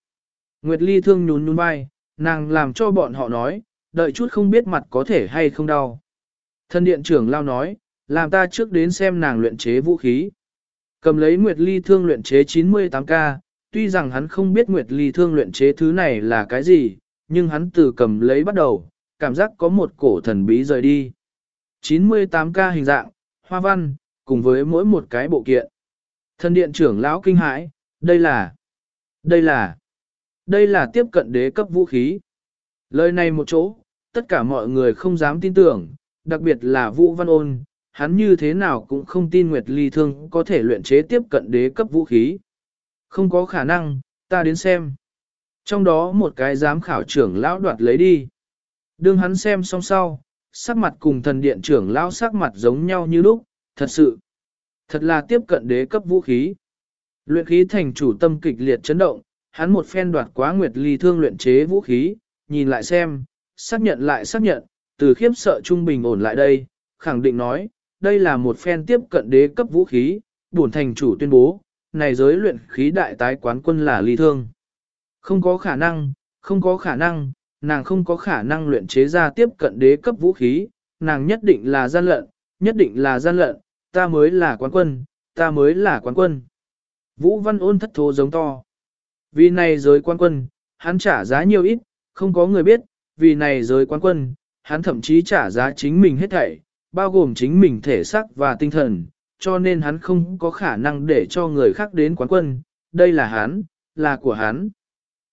Nguyệt Ly thương nhún nhún vai, nàng làm cho bọn họ nói, đợi chút không biết mặt có thể hay không đau. Thân điện trưởng lao nói, làm ta trước đến xem nàng luyện chế vũ khí. Cầm lấy Nguyệt Ly thương luyện chế 98K, tuy rằng hắn không biết Nguyệt Ly thương luyện chế thứ này là cái gì, nhưng hắn từ cầm lấy bắt đầu, cảm giác có một cổ thần bí rời đi. 98K hình dạng, hoa văn, cùng với mỗi một cái bộ kiện. thân điện trưởng lão kinh hãi, đây là, đây là, đây là tiếp cận đế cấp vũ khí. Lời này một chỗ, tất cả mọi người không dám tin tưởng, đặc biệt là Vũ Văn Ôn, hắn như thế nào cũng không tin Nguyệt Ly Thương có thể luyện chế tiếp cận đế cấp vũ khí. Không có khả năng, ta đến xem. Trong đó một cái giám khảo trưởng lão đoạt lấy đi. Đương hắn xem xong sau, sắc mặt cùng thần điện trưởng lão sắc mặt giống nhau như lúc, thật sự. Thật là tiếp cận đế cấp vũ khí. Luyện khí thành chủ tâm kịch liệt chấn động, hắn một phen đoạt quá nguyệt ly thương luyện chế vũ khí, nhìn lại xem, xác nhận lại xác nhận, từ khiếp sợ trung bình ổn lại đây, khẳng định nói, đây là một phen tiếp cận đế cấp vũ khí, bổn thành chủ tuyên bố, này giới luyện khí đại tái quán quân là ly thương. Không có khả năng, không có khả năng, nàng không có khả năng luyện chế ra tiếp cận đế cấp vũ khí, nàng nhất định là gian lận, nhất định là gian lận, ta mới là quán quân, ta mới là quán quân. Vũ Văn ôn thất thố giống to. Vì này giới quan quân, hắn trả giá nhiều ít, không có người biết, vì này giới quan quân, hắn thậm chí trả giá chính mình hết thảy, bao gồm chính mình thể xác và tinh thần, cho nên hắn không có khả năng để cho người khác đến quán quân, đây là hắn, là của hắn.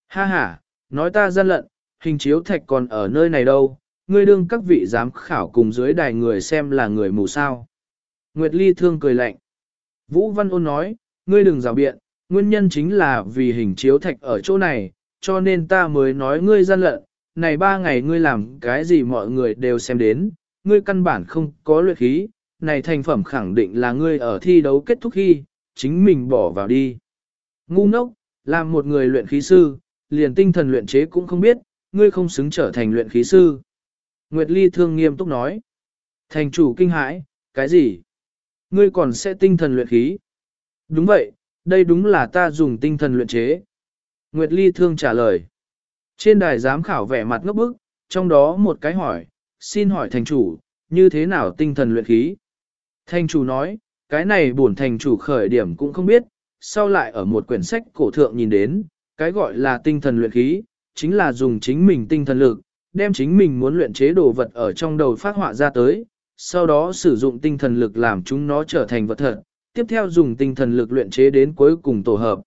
Ha ha, nói ta gian lận, hình chiếu thạch còn ở nơi này đâu, ngươi đương các vị giám khảo cùng dưới đài người xem là người mù sao. Nguyệt Ly thương cười lạnh. Vũ Văn Ôn nói, ngươi đừng rào biện, nguyên nhân chính là vì hình chiếu thạch ở chỗ này, cho nên ta mới nói ngươi gian lận, này ba ngày ngươi làm cái gì mọi người đều xem đến, ngươi căn bản không có luyện khí, này thành phẩm khẳng định là ngươi ở thi đấu kết thúc khi, chính mình bỏ vào đi. Ngu ngốc, làm một người luyện khí sư, liền tinh thần luyện chế cũng không biết, ngươi không xứng trở thành luyện khí sư. Nguyệt Ly thương nghiêm túc nói. Thành chủ kinh hãi, cái gì? Ngươi còn sẽ tinh thần luyện khí? Đúng vậy, đây đúng là ta dùng tinh thần luyện chế. Nguyệt Ly thương trả lời. Trên đài giám khảo vẻ mặt ngốc bức, trong đó một cái hỏi, xin hỏi thành chủ, như thế nào tinh thần luyện khí? Thành chủ nói, cái này bổn thành chủ khởi điểm cũng không biết, sau lại ở một quyển sách cổ thượng nhìn đến, cái gọi là tinh thần luyện khí, chính là dùng chính mình tinh thần lực, đem chính mình muốn luyện chế đồ vật ở trong đầu phát họa ra tới, sau đó sử dụng tinh thần lực làm chúng nó trở thành vật thật, tiếp theo dùng tinh thần lực luyện chế đến cuối cùng tổ hợp.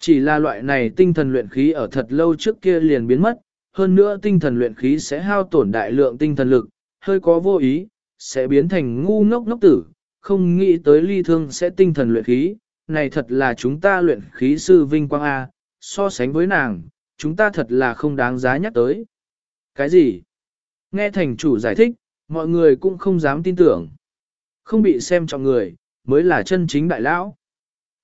Chỉ là loại này tinh thần luyện khí ở thật lâu trước kia liền biến mất, hơn nữa tinh thần luyện khí sẽ hao tổn đại lượng tinh thần lực, hơi có vô ý, sẽ biến thành ngu ngốc ngốc tử, không nghĩ tới ly thương sẽ tinh thần luyện khí, này thật là chúng ta luyện khí sư vinh quang A, so sánh với nàng, chúng ta thật là không đáng giá nhắc tới. Cái gì? Nghe thành chủ giải thích, mọi người cũng không dám tin tưởng. Không bị xem trọng người, mới là chân chính đại lão.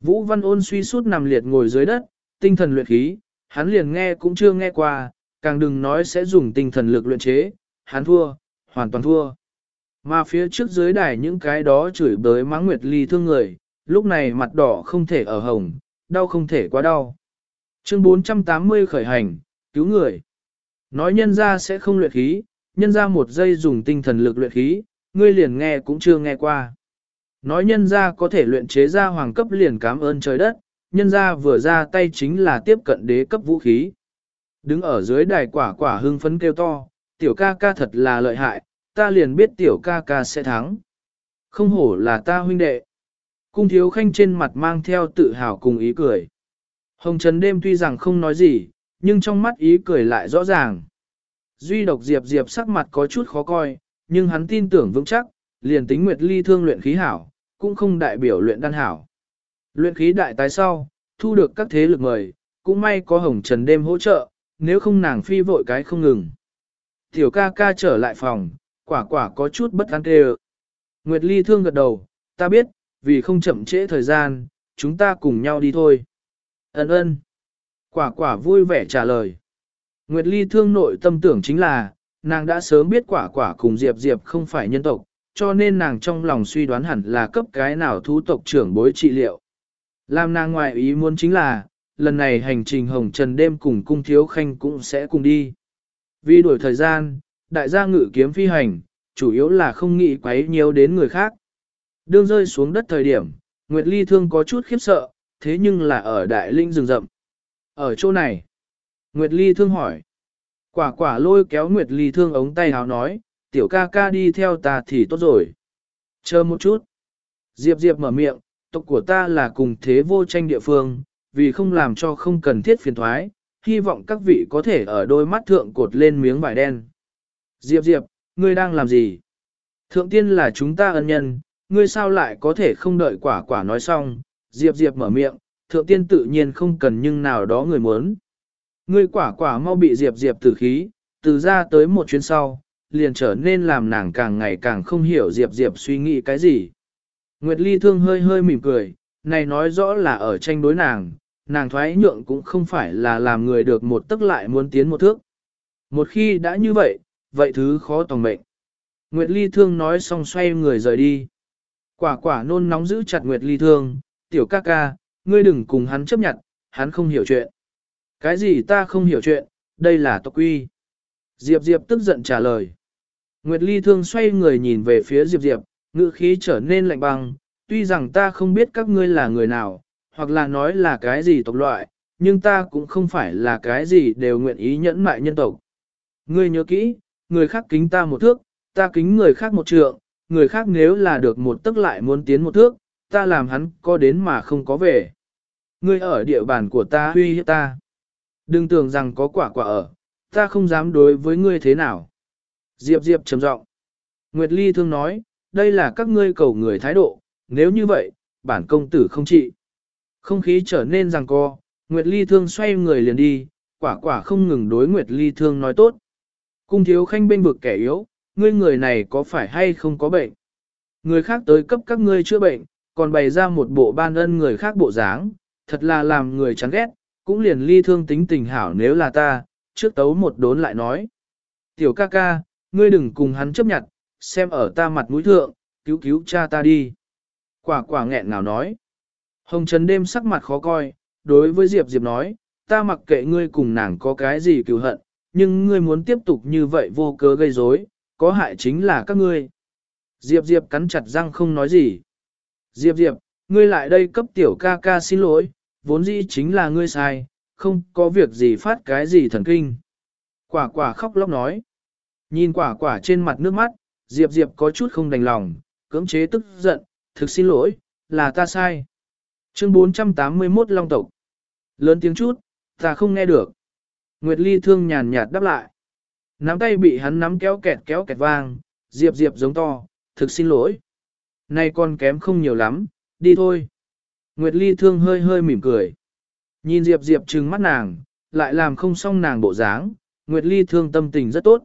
Vũ Văn ôn suy suốt nằm liệt ngồi dưới đất, tinh thần luyện khí, hắn liền nghe cũng chưa nghe qua, càng đừng nói sẽ dùng tinh thần lực luyện chế, hắn thua, hoàn toàn thua. Mà phía trước dưới đài những cái đó chửi bới mắng Nguyệt Ly thương người, lúc này mặt đỏ không thể ở hồng, đau không thể quá đau. Chương 480 khởi hành, cứu người. Nói nhân ra sẽ không luyện khí, nhân ra một giây dùng tinh thần lực luyện khí, ngươi liền nghe cũng chưa nghe qua. Nói nhân ra có thể luyện chế ra hoàng cấp liền cảm ơn trời đất, nhân ra vừa ra tay chính là tiếp cận đế cấp vũ khí. Đứng ở dưới đài quả quả hưng phấn kêu to, tiểu ca ca thật là lợi hại, ta liền biết tiểu ca ca sẽ thắng. Không hổ là ta huynh đệ. Cung thiếu khanh trên mặt mang theo tự hào cùng ý cười. Hồng Trần đêm tuy rằng không nói gì, nhưng trong mắt ý cười lại rõ ràng. Duy độc Diệp Diệp sắc mặt có chút khó coi, nhưng hắn tin tưởng vững chắc, liền tính Nguyệt Ly thương luyện khí hảo, cũng không đại biểu luyện đan hảo. Luyện khí đại tái sau, thu được các thế lực mời, cũng may có Hồng Trần đêm hỗ trợ, nếu không nàng phi vội cái không ngừng. Tiểu ca ca trở lại phòng, quả quả có chút bất an kê Nguyệt Ly thương gật đầu, ta biết, vì không chậm trễ thời gian, chúng ta cùng nhau đi thôi. Ấn ơn. Quả quả vui vẻ trả lời. Nguyệt Ly thương nội tâm tưởng chính là, nàng đã sớm biết quả quả cùng Diệp Diệp không phải nhân tộc, cho nên nàng trong lòng suy đoán hẳn là cấp cái nào thú tộc trưởng bối trị liệu. Làm nàng ngoại ý muốn chính là, lần này hành trình hồng trần đêm cùng cung thiếu khanh cũng sẽ cùng đi. Vì đổi thời gian, đại gia ngự kiếm phi hành, chủ yếu là không nghĩ quấy nhiều đến người khác. Đương rơi xuống đất thời điểm, Nguyệt Ly thương có chút khiếp sợ, thế nhưng là ở đại linh rừng rậm. Ở chỗ này, Nguyệt Ly thương hỏi. Quả quả lôi kéo Nguyệt Ly thương ống tay háo nói, tiểu ca ca đi theo ta thì tốt rồi. Chờ một chút. Diệp Diệp mở miệng, tộc của ta là cùng thế vô tranh địa phương, vì không làm cho không cần thiết phiền thoái, hy vọng các vị có thể ở đôi mắt thượng cột lên miếng vải đen. Diệp Diệp, ngươi đang làm gì? Thượng tiên là chúng ta ân nhân, ngươi sao lại có thể không đợi quả quả nói xong, Diệp Diệp mở miệng, thượng tiên tự nhiên không cần nhưng nào đó người muốn. Ngươi quả quả mau bị Diệp Diệp tử khí, từ ra tới một chuyến sau, liền trở nên làm nàng càng ngày càng không hiểu Diệp Diệp suy nghĩ cái gì. Nguyệt Ly thương hơi hơi mỉm cười, này nói rõ là ở tranh đối nàng, nàng thoái nhượng cũng không phải là làm người được một tức lại muốn tiến một thước. Một khi đã như vậy, vậy thứ khó tòng mệnh. Nguyệt Ly thương nói xong xoay người rời đi. Quả quả nôn nóng giữ chặt Nguyệt Ly thương, tiểu ca ca, ngươi đừng cùng hắn chấp nhận, hắn không hiểu chuyện. Cái gì ta không hiểu chuyện, đây là tộc quy. Diệp Diệp tức giận trả lời. Nguyệt Ly thương xoay người nhìn về phía Diệp Diệp, ngữ khí trở nên lạnh băng, tuy rằng ta không biết các ngươi là người nào, hoặc là nói là cái gì tộc loại, nhưng ta cũng không phải là cái gì đều nguyện ý nhẫn mại nhân tộc. Ngươi nhớ kỹ, người khác kính ta một thước, ta kính người khác một trượng, người khác nếu là được một tức lại muốn tiến một thước, ta làm hắn có đến mà không có về. Ngươi ở địa bàn của ta huy hiếp ta. Đừng tưởng rằng có quả quả ở, ta không dám đối với ngươi thế nào. Diệp Diệp trầm giọng. Nguyệt Ly thương nói, đây là các ngươi cầu người thái độ, nếu như vậy, bản công tử không trị. Không khí trở nên rằng co, Nguyệt Ly thương xoay người liền đi, quả quả không ngừng đối Nguyệt Ly thương nói tốt. Cung thiếu khanh bên vực kẻ yếu, ngươi người này có phải hay không có bệnh? Người khác tới cấp các ngươi chữa bệnh, còn bày ra một bộ ban ân người khác bộ dáng, thật là làm người chán ghét, cũng liền ly thương tính tình hảo nếu là ta, trước tấu một đốn lại nói. Tiểu ca ca, ngươi đừng cùng hắn chấp nhận, xem ở ta mặt mũi thượng, cứu cứu cha ta đi. Quả quả nghẹn nào nói. Hồng Trần đêm sắc mặt khó coi, đối với Diệp Diệp nói, ta mặc kệ ngươi cùng nàng có cái gì cứu hận, nhưng ngươi muốn tiếp tục như vậy vô cớ gây rối, có hại chính là các ngươi. Diệp Diệp cắn chặt răng không nói gì. Diệp Diệp, ngươi lại đây cấp tiểu ca ca xin lỗi, vốn dĩ chính là ngươi sai, không có việc gì phát cái gì thần kinh. Quả quả khóc lóc nói. Nhìn quả quả trên mặt nước mắt, Diệp Diệp có chút không đành lòng, cưỡng chế tức giận, thực xin lỗi, là ta sai. Chương 481 Long Tộc Lớn tiếng chút, ta không nghe được. Nguyệt Ly thương nhàn nhạt đáp lại. Nắm tay bị hắn nắm kéo kẹt kéo kẹt vang, Diệp Diệp giống to, thực xin lỗi. Nay con kém không nhiều lắm, đi thôi. Nguyệt Ly thương hơi hơi mỉm cười. Nhìn Diệp Diệp trừng mắt nàng, lại làm không xong nàng bộ dáng, Nguyệt Ly thương tâm tình rất tốt.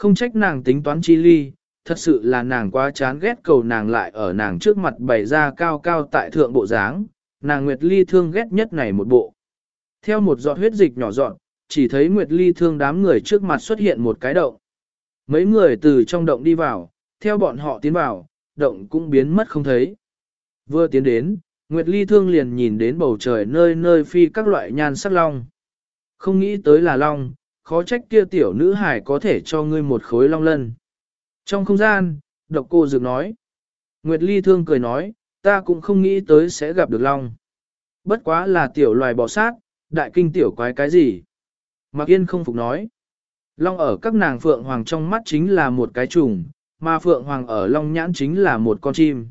Không trách nàng tính toán chi ly, thật sự là nàng quá chán ghét cầu nàng lại ở nàng trước mặt bày ra cao cao tại thượng bộ dáng, nàng Nguyệt Ly thương ghét nhất này một bộ. Theo một giọt huyết dịch nhỏ dọn, chỉ thấy Nguyệt Ly thương đám người trước mặt xuất hiện một cái động. Mấy người từ trong động đi vào, theo bọn họ tiến vào, động cũng biến mất không thấy. Vừa tiến đến, Nguyệt Ly thương liền nhìn đến bầu trời nơi nơi phi các loại nhan sắc long. Không nghĩ tới là long, khó trách kia tiểu nữ hải có thể cho ngươi một khối long lân. Trong không gian, độc cô dược nói. Nguyệt Ly thương cười nói, ta cũng không nghĩ tới sẽ gặp được long. Bất quá là tiểu loài bò sát, đại kinh tiểu quái cái gì. Mạc Yên không phục nói. Long ở các nàng phượng hoàng trong mắt chính là một cái trùng, mà phượng hoàng ở long nhãn chính là một con chim.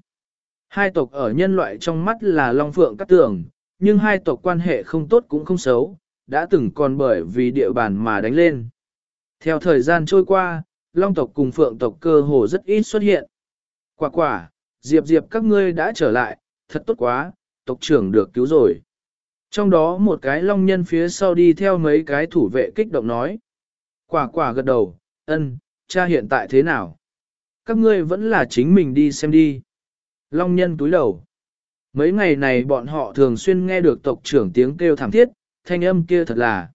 Hai tộc ở nhân loại trong mắt là long phượng các tưởng, nhưng hai tộc quan hệ không tốt cũng không xấu, đã từng còn bởi vì địa bàn mà đánh lên. Theo thời gian trôi qua, long tộc cùng phượng tộc cơ hồ rất ít xuất hiện. Quả quả, diệp diệp các ngươi đã trở lại, thật tốt quá, tộc trưởng được cứu rồi. Trong đó một cái long nhân phía sau đi theo mấy cái thủ vệ kích động nói. Quả quả gật đầu, ân, cha hiện tại thế nào? Các ngươi vẫn là chính mình đi xem đi. Long nhân túi đầu. Mấy ngày này bọn họ thường xuyên nghe được tộc trưởng tiếng kêu thảm thiết, thanh âm kia thật là.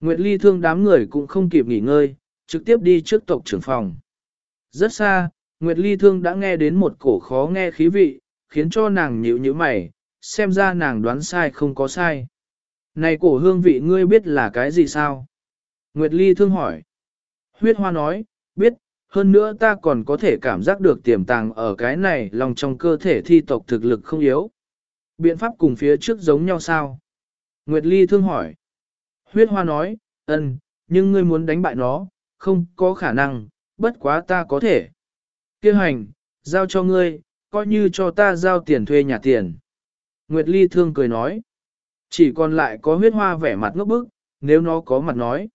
Nguyệt Ly thương đám người cũng không kịp nghỉ ngơi, trực tiếp đi trước tộc trưởng phòng. Rất xa, Nguyệt Ly thương đã nghe đến một cổ khó nghe khí vị, khiến cho nàng nhíu nhíu mày, xem ra nàng đoán sai không có sai. Này cổ hương vị ngươi biết là cái gì sao? Nguyệt Ly thương hỏi. Huyết hoa nói, biết, hơn nữa ta còn có thể cảm giác được tiềm tàng ở cái này lòng trong cơ thể thi tộc thực lực không yếu. Biện pháp cùng phía trước giống nhau sao? Nguyệt Ly thương hỏi. Huyết hoa nói, ân, nhưng ngươi muốn đánh bại nó, không có khả năng, bất quá ta có thể. Kêu hành, giao cho ngươi, coi như cho ta giao tiền thuê nhà tiền. Nguyệt Ly thương cười nói. Chỉ còn lại có huyết hoa vẻ mặt ngốc bức, nếu nó có mặt nói.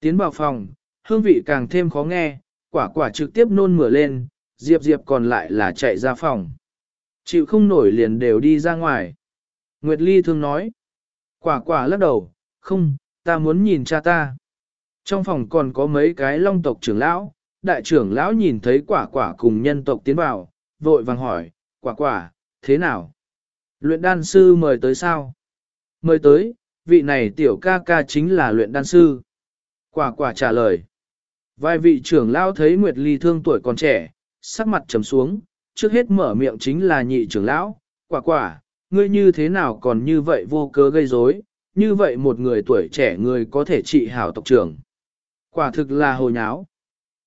Tiến vào phòng, hương vị càng thêm khó nghe, quả quả trực tiếp nôn mửa lên, Diệp Diệp còn lại là chạy ra phòng. Chịu không nổi liền đều đi ra ngoài. Nguyệt Ly thương nói. Quả quả lắc đầu, không, ta muốn nhìn cha ta. Trong phòng còn có mấy cái long tộc trưởng lão, đại trưởng lão nhìn thấy quả quả cùng nhân tộc tiến vào, vội vàng hỏi, quả quả, thế nào? Luyện đan sư mời tới sao? Mời tới, vị này tiểu ca ca chính là luyện đan sư. Quả quả trả lời. Vài vị trưởng lão thấy Nguyệt Ly thương tuổi còn trẻ, sắc mặt trầm xuống, trước hết mở miệng chính là nhị trưởng lão, quả quả, ngươi như thế nào còn như vậy vô cớ gây rối, như vậy một người tuổi trẻ người có thể trị hảo tộc trưởng. Quả thực là hồ nháo.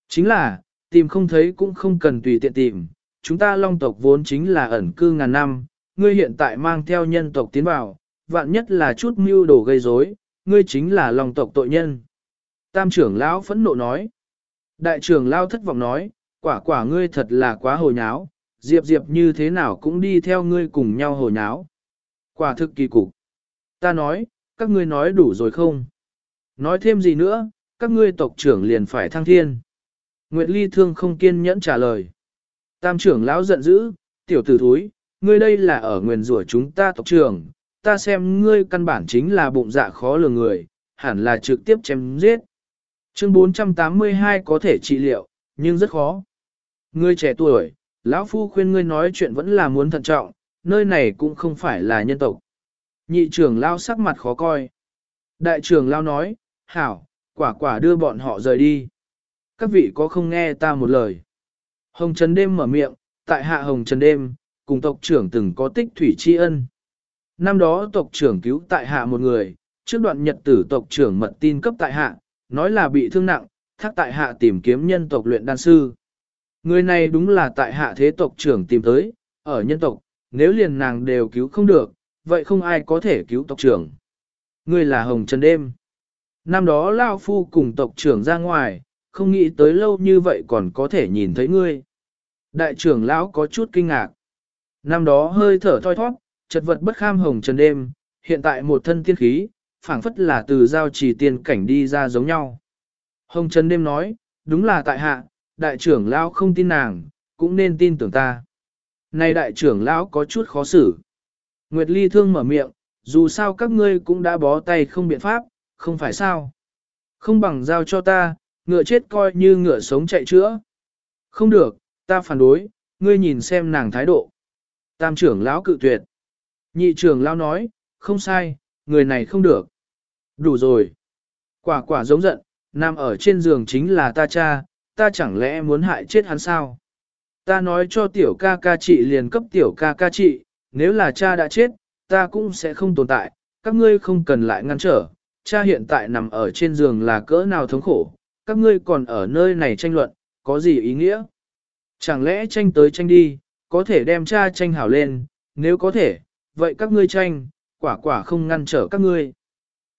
Chính là, tìm không thấy cũng không cần tùy tiện tìm, chúng ta long tộc vốn chính là ẩn cư ngàn năm, ngươi hiện tại mang theo nhân tộc tiến vào, vạn nhất là chút mưu đồ gây rối, ngươi chính là long tộc tội nhân. Tam trưởng lão phẫn nộ nói. Đại trưởng lão thất vọng nói, quả quả ngươi thật là quá hồ nháo, diệp diệp như thế nào cũng đi theo ngươi cùng nhau hồ nháo. Quả thực kỳ cục. Ta nói, các ngươi nói đủ rồi không? Nói thêm gì nữa, các ngươi tộc trưởng liền phải thăng thiên. Nguyệt Ly thương không kiên nhẫn trả lời. Tam trưởng lão giận dữ, tiểu tử thúi, ngươi đây là ở nguyền rủa chúng ta tộc trưởng, ta xem ngươi căn bản chính là bụng dạ khó lường người, hẳn là trực tiếp chém giết. Chương 482 có thể trị liệu, nhưng rất khó. Ngươi trẻ tuổi, lão phu khuyên ngươi nói chuyện vẫn là muốn thận trọng, nơi này cũng không phải là nhân tộc. Nhị trưởng lao sắc mặt khó coi. Đại trưởng lao nói, hảo, quả quả đưa bọn họ rời đi. Các vị có không nghe ta một lời. Hồng Trần Đêm mở miệng, tại hạ Hồng Trần Đêm, cùng tộc trưởng từng có tích thủy tri ân. Năm đó tộc trưởng cứu tại hạ một người, trước đoạn nhật tử tộc trưởng mật tin cấp tại hạ, nói là bị thương nặng, thác tại hạ tìm kiếm nhân tộc luyện đan sư. Người này đúng là tại hạ thế tộc trưởng tìm tới, ở nhân tộc, nếu liền nàng đều cứu không được, vậy không ai có thể cứu tộc trưởng. Người là Hồng Trần Đêm. Năm đó Lao Phu cùng tộc trưởng ra ngoài, không nghĩ tới lâu như vậy còn có thể nhìn thấy ngươi. Đại trưởng lão có chút kinh ngạc. Năm đó hơi thở thoi thoát, chật vật bất kham hồng trần đêm, hiện tại một thân tiên khí, phảng phất là từ giao trì tiên cảnh đi ra giống nhau. Hồng trần đêm nói, đúng là tại hạ, đại trưởng lão không tin nàng, cũng nên tin tưởng ta. Này đại trưởng lão có chút khó xử. Nguyệt Ly thương mở miệng, dù sao các ngươi cũng đã bó tay không biện pháp, không phải sao. Không bằng giao cho ta, ngựa chết coi như ngựa sống chạy chữa. Không được, ta phản đối, ngươi nhìn xem nàng thái độ. Tam trưởng lão cự tuyệt. Nhị trưởng lão nói, không sai, người này không được. Đủ rồi. Quả quả giống giận, nằm ở trên giường chính là ta cha, ta chẳng lẽ muốn hại chết hắn sao? Ta nói cho tiểu ca ca trị liền cấp tiểu ca ca trị, nếu là cha đã chết, ta cũng sẽ không tồn tại, các ngươi không cần lại ngăn trở, cha hiện tại nằm ở trên giường là cỡ nào thống khổ, các ngươi còn ở nơi này tranh luận, có gì ý nghĩa? Chẳng lẽ tranh tới tranh đi, có thể đem cha tranh hảo lên, nếu có thể, vậy các ngươi tranh, quả quả không ngăn trở các ngươi.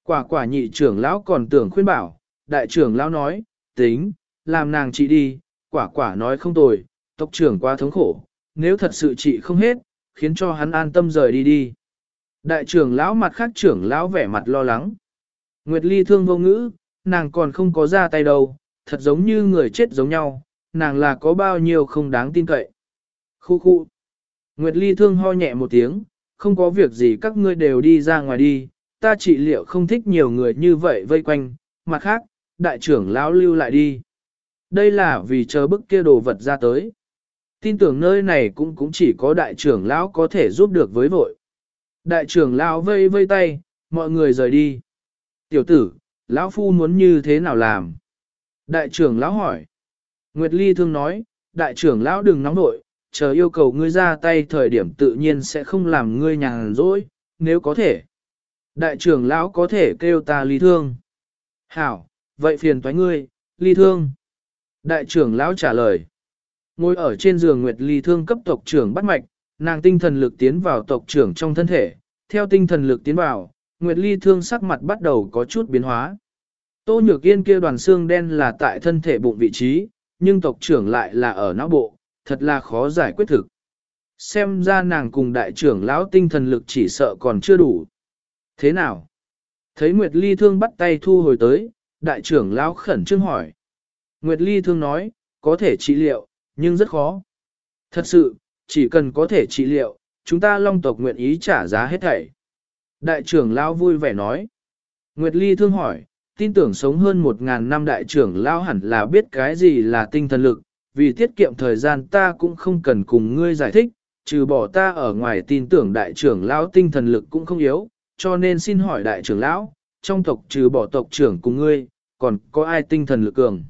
Quả quả nhị trưởng lão còn tưởng khuyên bảo, đại trưởng lão nói, tính, làm nàng trị đi, quả quả nói không tồi, tộc trưởng quá thống khổ, nếu thật sự trị không hết, khiến cho hắn an tâm rời đi đi. Đại trưởng lão mặt khác trưởng lão vẻ mặt lo lắng. Nguyệt Ly thương vô ngữ, nàng còn không có ra tay đâu, thật giống như người chết giống nhau, nàng là có bao nhiêu không đáng tin cậy. Khu khu. Nguyệt Ly thương ho nhẹ một tiếng, không có việc gì các ngươi đều đi ra ngoài đi, ta trị liệu không thích nhiều người như vậy vây quanh, mặt khác, đại trưởng lão lưu lại đi. Đây là vì chờ bức kia đồ vật ra tới. Tin tưởng nơi này cũng cũng chỉ có đại trưởng lão có thể giúp được với vội. Đại trưởng lão vây vây tay, mọi người rời đi. Tiểu tử, lão phu muốn như thế nào làm? Đại trưởng lão hỏi. Nguyệt Ly thương nói, đại trưởng lão đừng nóng nội, chờ yêu cầu ngươi ra tay thời điểm tự nhiên sẽ không làm ngươi nhàn rỗi, nếu có thể. Đại trưởng lão có thể kêu ta ly thương. Hảo, vậy phiền toái ngươi, ly thương. Đại trưởng lão trả lời. Ngồi ở trên giường Nguyệt Ly thương cấp tộc trưởng bắt mạch, nàng tinh thần lực tiến vào tộc trưởng trong thân thể, theo tinh thần lực tiến vào, Nguyệt Ly thương sắc mặt bắt đầu có chút biến hóa. Tô Nhược Yên kia đoàn xương đen là tại thân thể bụng vị trí, nhưng tộc trưởng lại là ở não bộ, thật là khó giải quyết thực. Xem ra nàng cùng đại trưởng lão tinh thần lực chỉ sợ còn chưa đủ. Thế nào? Thấy Nguyệt Ly thương bắt tay thu hồi tới, đại trưởng lão khẩn trương hỏi. Nguyệt Ly thương nói, có thể trị liệu, nhưng rất khó. Thật sự, chỉ cần có thể trị liệu, chúng ta long tộc nguyện ý trả giá hết thảy. Đại trưởng lão vui vẻ nói. Nguyệt Ly thương hỏi, tin tưởng sống hơn một ngàn năm đại trưởng lão hẳn là biết cái gì là tinh thần lực, vì tiết kiệm thời gian ta cũng không cần cùng ngươi giải thích, trừ bỏ ta ở ngoài tin tưởng đại trưởng lão tinh thần lực cũng không yếu, cho nên xin hỏi đại trưởng lão, trong tộc trừ bỏ tộc trưởng cùng ngươi, còn có ai tinh thần lực cường?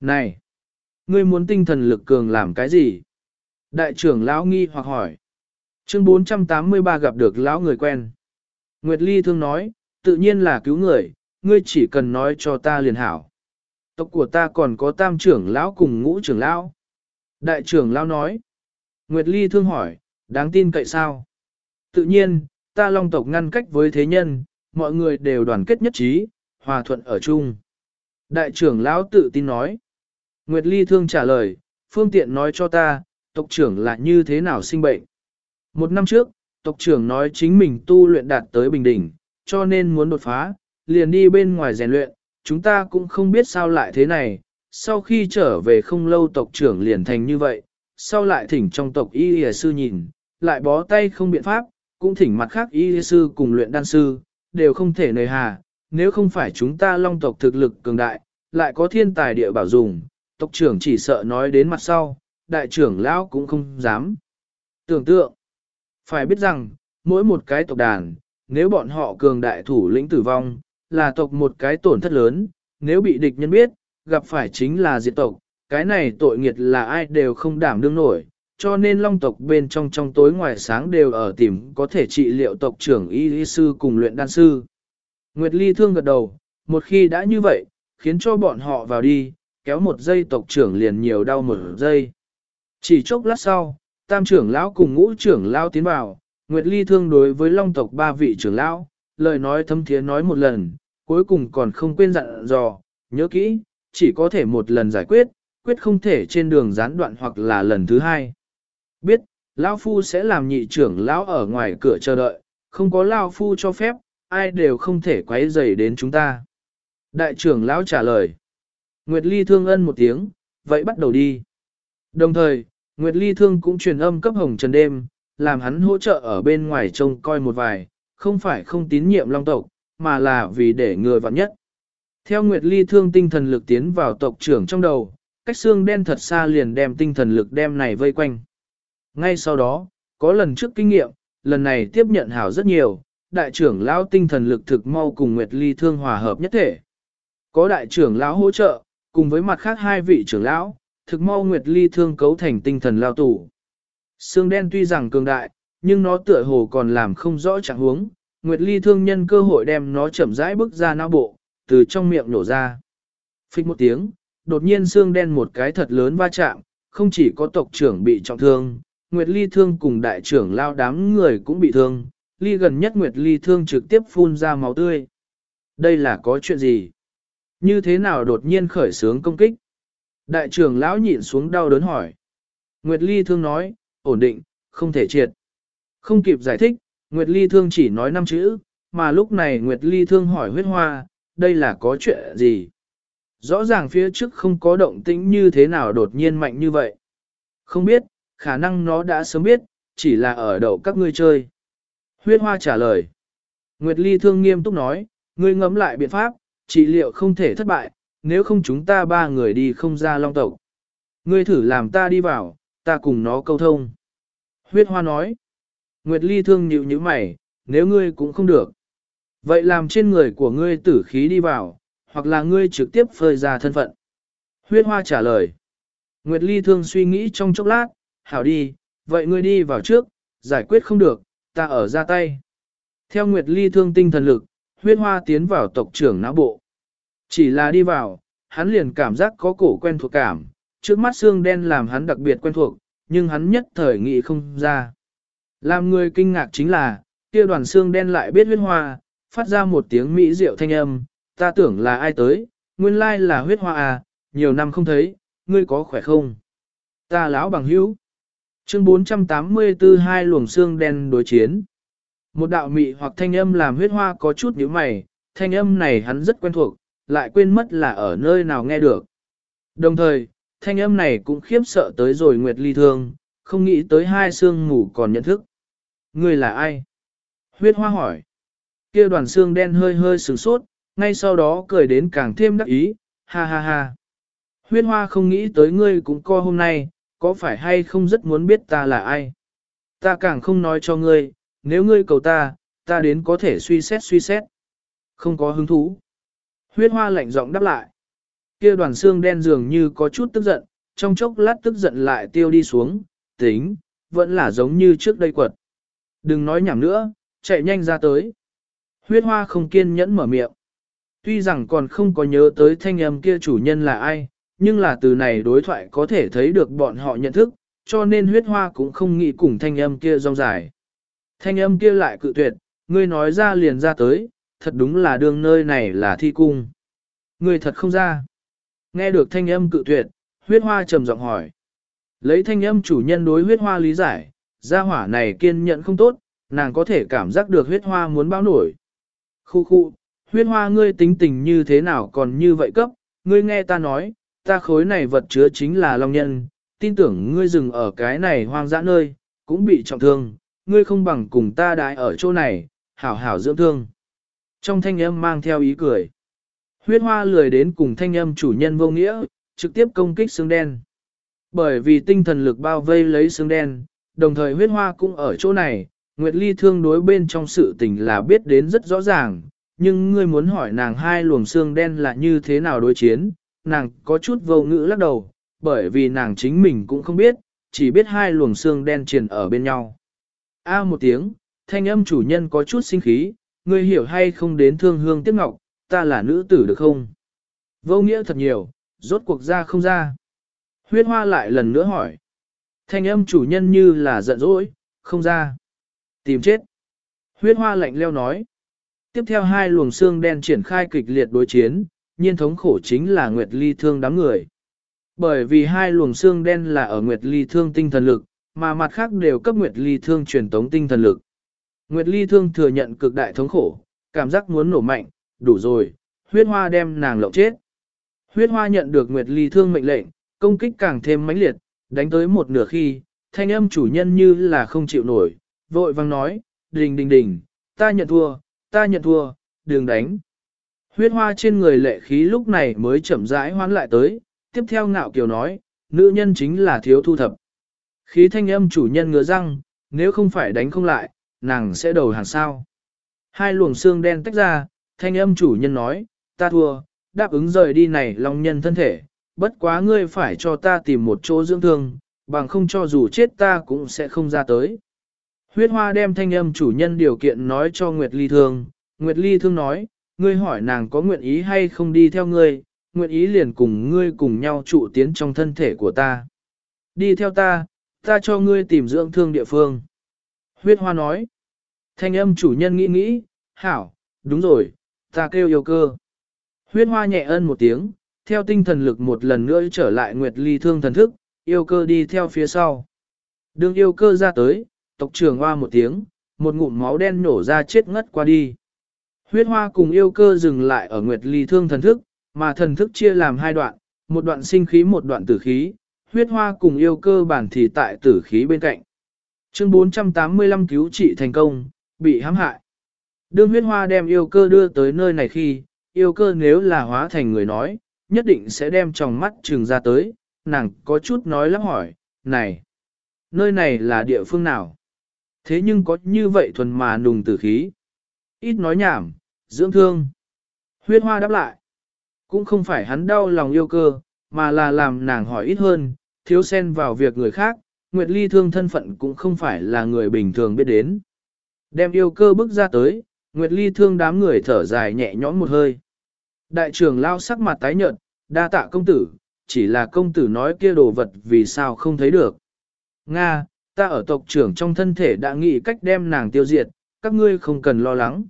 Này, ngươi muốn tinh thần lực cường làm cái gì? Đại trưởng lão nghi hoặc hỏi. Chương 483 gặp được lão người quen. Nguyệt Ly thương nói, tự nhiên là cứu người, ngươi chỉ cần nói cho ta liền hảo. Tộc của ta còn có tam trưởng lão cùng ngũ trưởng lão. Đại trưởng lão nói. Nguyệt Ly thương hỏi, đáng tin cậy sao? Tự nhiên, ta long tộc ngăn cách với thế nhân, mọi người đều đoàn kết nhất trí, hòa thuận ở chung. Đại trưởng lão tự tin nói. Nguyệt Ly thương trả lời, phương tiện nói cho ta, tộc trưởng là như thế nào sinh bệnh. Một năm trước, tộc trưởng nói chính mình tu luyện đạt tới bình đỉnh, cho nên muốn đột phá, liền đi bên ngoài rèn luyện, chúng ta cũng không biết sao lại thế này. Sau khi trở về không lâu tộc trưởng liền thành như vậy, sau lại thỉnh trong tộc y y sư nhìn, lại bó tay không biện pháp, cũng thỉnh mặt khác y y sư cùng luyện đan sư, đều không thể nời hà, nếu không phải chúng ta long tộc thực lực cường đại, lại có thiên tài địa bảo dùng, tộc trưởng chỉ sợ nói đến mặt sau, đại trưởng lão cũng không dám. Tưởng tượng, phải biết rằng, mỗi một cái tộc đàn, nếu bọn họ cường đại thủ lĩnh tử vong, là tộc một cái tổn thất lớn, nếu bị địch nhân biết, gặp phải chính là diệt tộc, cái này tội nghiệt là ai đều không đảm đương nổi, cho nên long tộc bên trong trong tối ngoài sáng đều ở tìm có thể trị liệu tộc trưởng y y sư cùng luyện đan sư. Nguyệt Ly thương gật đầu, một khi đã như vậy, khiến cho bọn họ vào đi, kéo một giây tộc trưởng liền nhiều đau một giây. Chỉ chốc lát sau, tam trưởng lão cùng ngũ trưởng lão tiến vào, Nguyệt Ly thương đối với long tộc ba vị trưởng lão, lời nói thâm thiế nói một lần, cuối cùng còn không quên dặn dò, nhớ kỹ, chỉ có thể một lần giải quyết, quyết không thể trên đường gián đoạn hoặc là lần thứ hai. Biết, Lão Phu sẽ làm nhị trưởng Lão ở ngoài cửa chờ đợi, không có Lão Phu cho phép, ai đều không thể quấy rầy đến chúng ta. Đại trưởng Lão trả lời. Nguyệt Ly thương ân một tiếng, vậy bắt đầu đi. Đồng thời, Nguyệt Ly thương cũng truyền âm cấp hồng trần đêm, làm hắn hỗ trợ ở bên ngoài trông coi một vài, không phải không tín nhiệm long tộc, mà là vì để người vặn nhất. Theo Nguyệt Ly thương tinh thần lực tiến vào tộc trưởng trong đầu, cách xương đen thật xa liền đem tinh thần lực đem này vây quanh. Ngay sau đó, có lần trước kinh nghiệm, lần này tiếp nhận hảo rất nhiều, đại trưởng lão tinh thần lực thực mau cùng Nguyệt Ly thương hòa hợp nhất thể. Có đại trưởng lão hỗ trợ, cùng với mặt khác hai vị trưởng lão, thực mau Nguyệt Ly thương cấu thành tinh thần lao tủ. Xương đen tuy rằng cường đại, nhưng nó tựa hồ còn làm không rõ trạng huống. Nguyệt Ly thương nhân cơ hội đem nó chậm rãi bước ra não bộ, từ trong miệng nổ ra. Phích một tiếng, đột nhiên xương đen một cái thật lớn va chạm, không chỉ có tộc trưởng bị trọng thương, Nguyệt Ly thương cùng đại trưởng lao đám người cũng bị thương, ly gần nhất Nguyệt Ly thương trực tiếp phun ra máu tươi. Đây là có chuyện gì? Như thế nào đột nhiên khởi sướng công kích? Đại trưởng lão nhịn xuống đau đớn hỏi. Nguyệt Ly thương nói, ổn định, không thể triệt. Không kịp giải thích, Nguyệt Ly thương chỉ nói năm chữ, mà lúc này Nguyệt Ly thương hỏi huyết hoa, đây là có chuyện gì? Rõ ràng phía trước không có động tĩnh như thế nào đột nhiên mạnh như vậy. Không biết, khả năng nó đã sớm biết, chỉ là ở đầu các ngươi chơi. Huyết hoa trả lời. Nguyệt Ly thương nghiêm túc nói, ngươi ngẫm lại biện pháp, trị liệu không thể thất bại, nếu không chúng ta ba người đi không ra long tộc. Ngươi thử làm ta đi vào, ta cùng nó câu thông. Huyết hoa nói. Nguyệt Ly thương nhịu như mày, nếu ngươi cũng không được. Vậy làm trên người của ngươi tử khí đi vào, hoặc là ngươi trực tiếp phơi ra thân phận. Huyết hoa trả lời. Nguyệt Ly thương suy nghĩ trong chốc lát, hảo đi, vậy ngươi đi vào trước, giải quyết không được, ta ở ra tay. Theo Nguyệt Ly thương tinh thần lực, huyết hoa tiến vào tộc trưởng não bộ. Chỉ là đi vào, hắn liền cảm giác có cổ quen thuộc cảm, trước mắt xương đen làm hắn đặc biệt quen thuộc, nhưng hắn nhất thời nghĩ không ra. Làm người kinh ngạc chính là, kia đoàn xương đen lại biết huyết hoa, phát ra một tiếng mỹ diệu thanh âm, ta tưởng là ai tới, nguyên lai là huyết hoa à, nhiều năm không thấy, ngươi có khỏe không? Ta lão bằng hữu. Chương 484 hai luồng xương đen đối chiến. Một đạo mị hoặc thanh âm làm huyết hoa có chút nhíu mày, thanh âm này hắn rất quen thuộc, lại quên mất là ở nơi nào nghe được. Đồng thời, thanh âm này cũng khiếp sợ tới rồi Nguyệt Ly Thương, không nghĩ tới hai xương ngủ còn nhận thức. Người là ai? Huyết hoa hỏi. kia đoàn xương đen hơi hơi sửng sốt, ngay sau đó cười đến càng thêm đắc ý, ha ha ha. Huyết hoa không nghĩ tới ngươi cũng co hôm nay, có phải hay không rất muốn biết ta là ai? Ta càng không nói cho ngươi, nếu ngươi cầu ta, ta đến có thể suy xét suy xét. Không có hứng thú. Huyết hoa lạnh giọng đáp lại. Kia đoàn xương đen dường như có chút tức giận, trong chốc lát tức giận lại tiêu đi xuống, tính, vẫn là giống như trước đây quật. Đừng nói nhảm nữa, chạy nhanh ra tới. Huyết hoa không kiên nhẫn mở miệng. Tuy rằng còn không có nhớ tới thanh âm kia chủ nhân là ai, nhưng là từ này đối thoại có thể thấy được bọn họ nhận thức, cho nên huyết hoa cũng không nghĩ cùng thanh âm kia rong dài. Thanh âm kia lại cự tuyệt, ngươi nói ra liền ra tới, thật đúng là đường nơi này là thi cung. Ngươi thật không ra. Nghe được thanh âm cự tuyệt, huyết hoa trầm giọng hỏi. Lấy thanh âm chủ nhân đối huyết hoa lý giải, gia hỏa này kiên nhẫn không tốt, nàng có thể cảm giác được huyết hoa muốn bao nổi. Khu khu, huyết hoa ngươi tính tình như thế nào còn như vậy cấp, ngươi nghe ta nói, ta khối này vật chứa chính là long nhân, tin tưởng ngươi dừng ở cái này hoang dã nơi, cũng bị trọng thương, ngươi không bằng cùng ta đại ở chỗ này, hảo hảo dưỡng thương. Trong thanh âm mang theo ý cười. Huyết hoa lười đến cùng thanh âm chủ nhân vô nghĩa, trực tiếp công kích xương đen. Bởi vì tinh thần lực bao vây lấy xương đen, đồng thời huyết hoa cũng ở chỗ này, Nguyệt Ly thương đối bên trong sự tình là biết đến rất rõ ràng, nhưng ngươi muốn hỏi nàng hai luồng xương đen là như thế nào đối chiến, nàng có chút vô ngữ lắc đầu, bởi vì nàng chính mình cũng không biết, chỉ biết hai luồng xương đen triền ở bên nhau. A một tiếng, thanh âm chủ nhân có chút sinh khí, ngươi hiểu hay không đến thương hương tiếc ngọc, ta là nữ tử được không? Vô nghĩa thật nhiều, rốt cuộc ra không ra. Huyết hoa lại lần nữa hỏi. Thanh âm chủ nhân như là giận dỗi, không ra. Tìm chết. Huyết hoa lạnh leo nói. Tiếp theo hai luồng xương đen triển khai kịch liệt đối chiến, nhiên thống khổ chính là Nguyệt Ly Thương đám người. Bởi vì hai luồng xương đen là ở Nguyệt Ly Thương tinh thần lực, mà mặt khác đều cấp Nguyệt Ly Thương truyền tống tinh thần lực. Nguyệt Ly Thương thừa nhận cực đại thống khổ, cảm giác muốn nổ mạnh, đủ rồi, huyết hoa đem nàng lộng chết. Huyết hoa nhận được Nguyệt Ly Thương mệnh lệnh, công kích càng thêm mãnh liệt, đánh tới một nửa khi, thanh âm chủ nhân như là không chịu nổi, vội vang nói, đình đình đình, ta nhận thua, ta nhận thua, đừng đánh. Huyết hoa trên người lệ khí lúc này mới chậm rãi hoán lại tới, tiếp theo ngạo kiều nói, nữ nhân chính là thiếu thu thập. Khí thanh âm chủ nhân ngứa răng, nếu không phải đánh không lại, nàng sẽ đầu hàng sao. Hai luồng xương đen tách ra, thanh âm chủ nhân nói, ta thua, đáp ứng rời đi này long nhân thân thể, bất quá ngươi phải cho ta tìm một chỗ dưỡng thương, bằng không cho dù chết ta cũng sẽ không ra tới. Huyết hoa đem thanh âm chủ nhân điều kiện nói cho Nguyệt Ly Thương, Nguyệt Ly Thương nói, ngươi hỏi nàng có nguyện ý hay không đi theo ngươi, nguyện ý liền cùng ngươi cùng nhau trụ tiến trong thân thể của ta. Đi theo ta, ta cho ngươi tìm dưỡng thương địa phương. Huyết hoa nói, thanh âm chủ nhân nghĩ nghĩ, hảo, đúng rồi, ta kêu yêu cơ. Huyết hoa nhẹ ân một tiếng, theo tinh thần lực một lần nữa trở lại Nguyệt Ly Thương thần thức, yêu cơ đi theo phía sau. Đường yêu cơ ra tới, tộc trưởng hoa một tiếng, một ngụm máu đen nổ ra chết ngất qua đi. Huyết hoa cùng yêu cơ dừng lại ở Nguyệt Ly Thương thần thức, mà thần thức chia làm hai đoạn, một đoạn sinh khí một đoạn tử khí, huyết hoa cùng yêu cơ bản thì tại tử khí bên cạnh. Chương 485 cứu trị thành công, bị hãm hại. Đương huyết hoa đem yêu cơ đưa tới nơi này khi, yêu cơ nếu là hóa thành người nói, nhất định sẽ đem tròng mắt trừng ra tới, nàng có chút nói lắp hỏi, này, nơi này là địa phương nào? Thế nhưng có như vậy thuần mà nùng tử khí. Ít nói nhảm, dưỡng thương. Huyết hoa đáp lại. Cũng không phải hắn đau lòng yêu cơ, mà là làm nàng hỏi ít hơn, thiếu xen vào việc người khác, Nguyệt Ly thương thân phận cũng không phải là người bình thường biết đến. Đem yêu cơ bước ra tới, Nguyệt Ly thương đám người thở dài nhẹ nhõm một hơi. Đại trưởng lao sắc mặt tái nhợt, đa tạ công tử, chỉ là công tử nói kia đồ vật vì sao không thấy được. Nga, ta ở tộc trưởng trong thân thể đã nghĩ cách đem nàng tiêu diệt, các ngươi không cần lo lắng.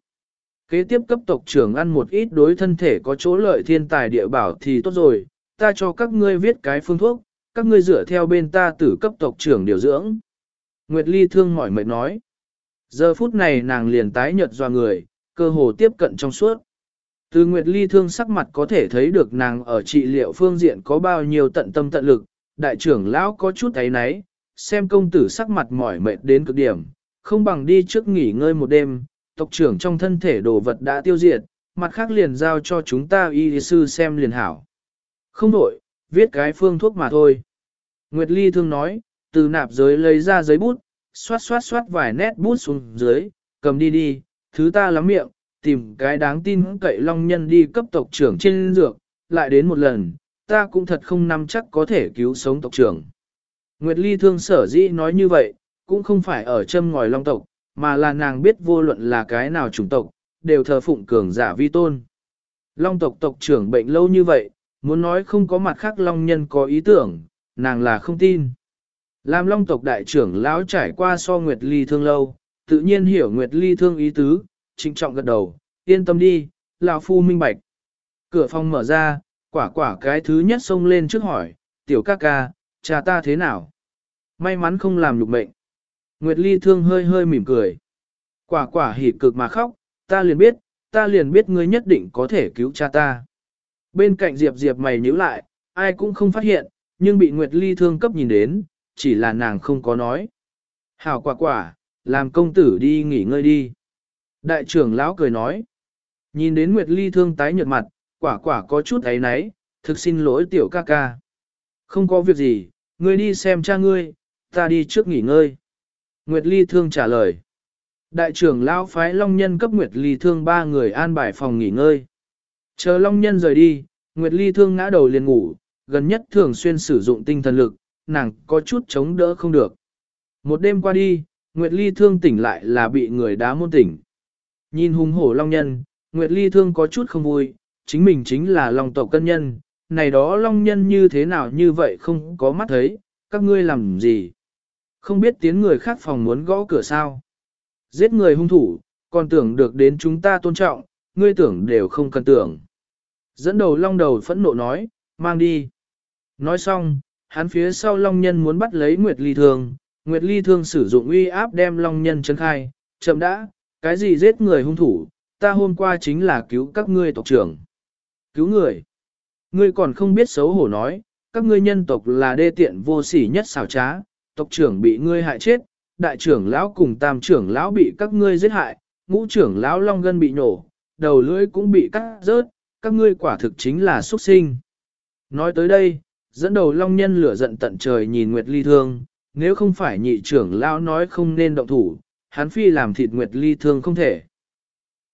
Kế tiếp cấp tộc trưởng ăn một ít đối thân thể có chỗ lợi thiên tài địa bảo thì tốt rồi, ta cho các ngươi viết cái phương thuốc, các ngươi dựa theo bên ta tử cấp tộc trưởng điều dưỡng. Nguyệt Ly thương mỏi mệt nói. Giờ phút này nàng liền tái nhợt doa người, cơ hồ tiếp cận trong suốt. Từ Nguyệt Ly thương sắc mặt có thể thấy được nàng ở trị liệu phương diện có bao nhiêu tận tâm tận lực, đại trưởng lão có chút thấy náy, xem công tử sắc mặt mỏi mệt đến cực điểm, không bằng đi trước nghỉ ngơi một đêm, tộc trưởng trong thân thể đồ vật đã tiêu diệt, mặt khác liền giao cho chúng ta y sư xem liền hảo. Không đổi, viết cái phương thuốc mà thôi. Nguyệt Ly thương nói, từ nạp giới lấy ra giấy bút, xoát xoát xoát vài nét bút xuống dưới, cầm đi đi, thứ ta lắm miệng, tìm cái đáng tin cậy long nhân đi cấp tộc trưởng trên dược, lại đến một lần, ta cũng thật không nắm chắc có thể cứu sống tộc trưởng. Nguyệt Ly thương sở dĩ nói như vậy, cũng không phải ở châm ngòi long tộc, mà là nàng biết vô luận là cái nào chủng tộc, đều thờ phụng cường giả vi tôn. Long tộc tộc trưởng bệnh lâu như vậy, muốn nói không có mặt khác long nhân có ý tưởng, nàng là không tin. Làm long tộc đại trưởng lão trải qua so Nguyệt Ly thương lâu, tự nhiên hiểu Nguyệt Ly thương ý tứ, trịnh trọng gật đầu, yên tâm đi, lão phu minh bạch. Cửa phòng mở ra, quả quả cái thứ nhất xông lên trước hỏi, tiểu ca ca, cha ta thế nào? May mắn không làm nhục mệnh. Nguyệt Ly thương hơi hơi mỉm cười. Quả quả hỉ cực mà khóc, ta liền biết, ta liền biết ngươi nhất định có thể cứu cha ta. Bên cạnh Diệp Diệp mày nhíu lại, ai cũng không phát hiện, nhưng bị Nguyệt Ly thương cấp nhìn đến, chỉ là nàng không có nói. Hảo quả quả, làm công tử đi nghỉ ngơi đi. Đại trưởng lão cười nói. Nhìn đến Nguyệt Ly thương tái nhợt mặt, quả quả có chút ấy náy, thực xin lỗi tiểu ca ca. Không có việc gì, ngươi đi xem cha ngươi, ta đi trước nghỉ ngơi. Nguyệt Ly Thương trả lời. Đại trưởng lão phái Long Nhân cấp Nguyệt Ly Thương ba người an bài phòng nghỉ ngơi. Chờ Long Nhân rời đi, Nguyệt Ly Thương ngã đầu liền ngủ, gần nhất thường xuyên sử dụng tinh thần lực, nàng có chút chống đỡ không được. Một đêm qua đi, Nguyệt Ly Thương tỉnh lại là bị người đá môn tỉnh. Nhìn hùng hổ Long Nhân, Nguyệt Ly Thương có chút không vui, chính mình chính là Long tộc cân nhân, này đó Long Nhân như thế nào như vậy không có mắt thấy, các ngươi làm gì? Không biết tiếng người khác phòng muốn gõ cửa sao. Giết người hung thủ, còn tưởng được đến chúng ta tôn trọng, ngươi tưởng đều không cần tưởng. Dẫn đầu long đầu phẫn nộ nói, mang đi. Nói xong, hắn phía sau long nhân muốn bắt lấy Nguyệt Ly Thương, Nguyệt Ly Thương sử dụng uy áp đem long nhân chấn khai, chậm đã, cái gì giết người hung thủ, ta hôm qua chính là cứu các ngươi tộc trưởng. Cứu người. Ngươi còn không biết xấu hổ nói, các ngươi nhân tộc là đê tiện vô sỉ nhất xảo trá, tộc trưởng bị ngươi hại chết, đại trưởng lão cùng tam trưởng lão bị các ngươi giết hại, ngũ trưởng lão long gân bị nổ, đầu lưỡi cũng bị cắt rớt, các ngươi quả thực chính là xuất sinh. Nói tới đây, dẫn đầu long nhân lửa giận tận trời nhìn Nguyệt Ly Thương, nếu không phải nhị trưởng lão nói không nên động thủ, hắn phi làm thịt Nguyệt Ly Thương không thể.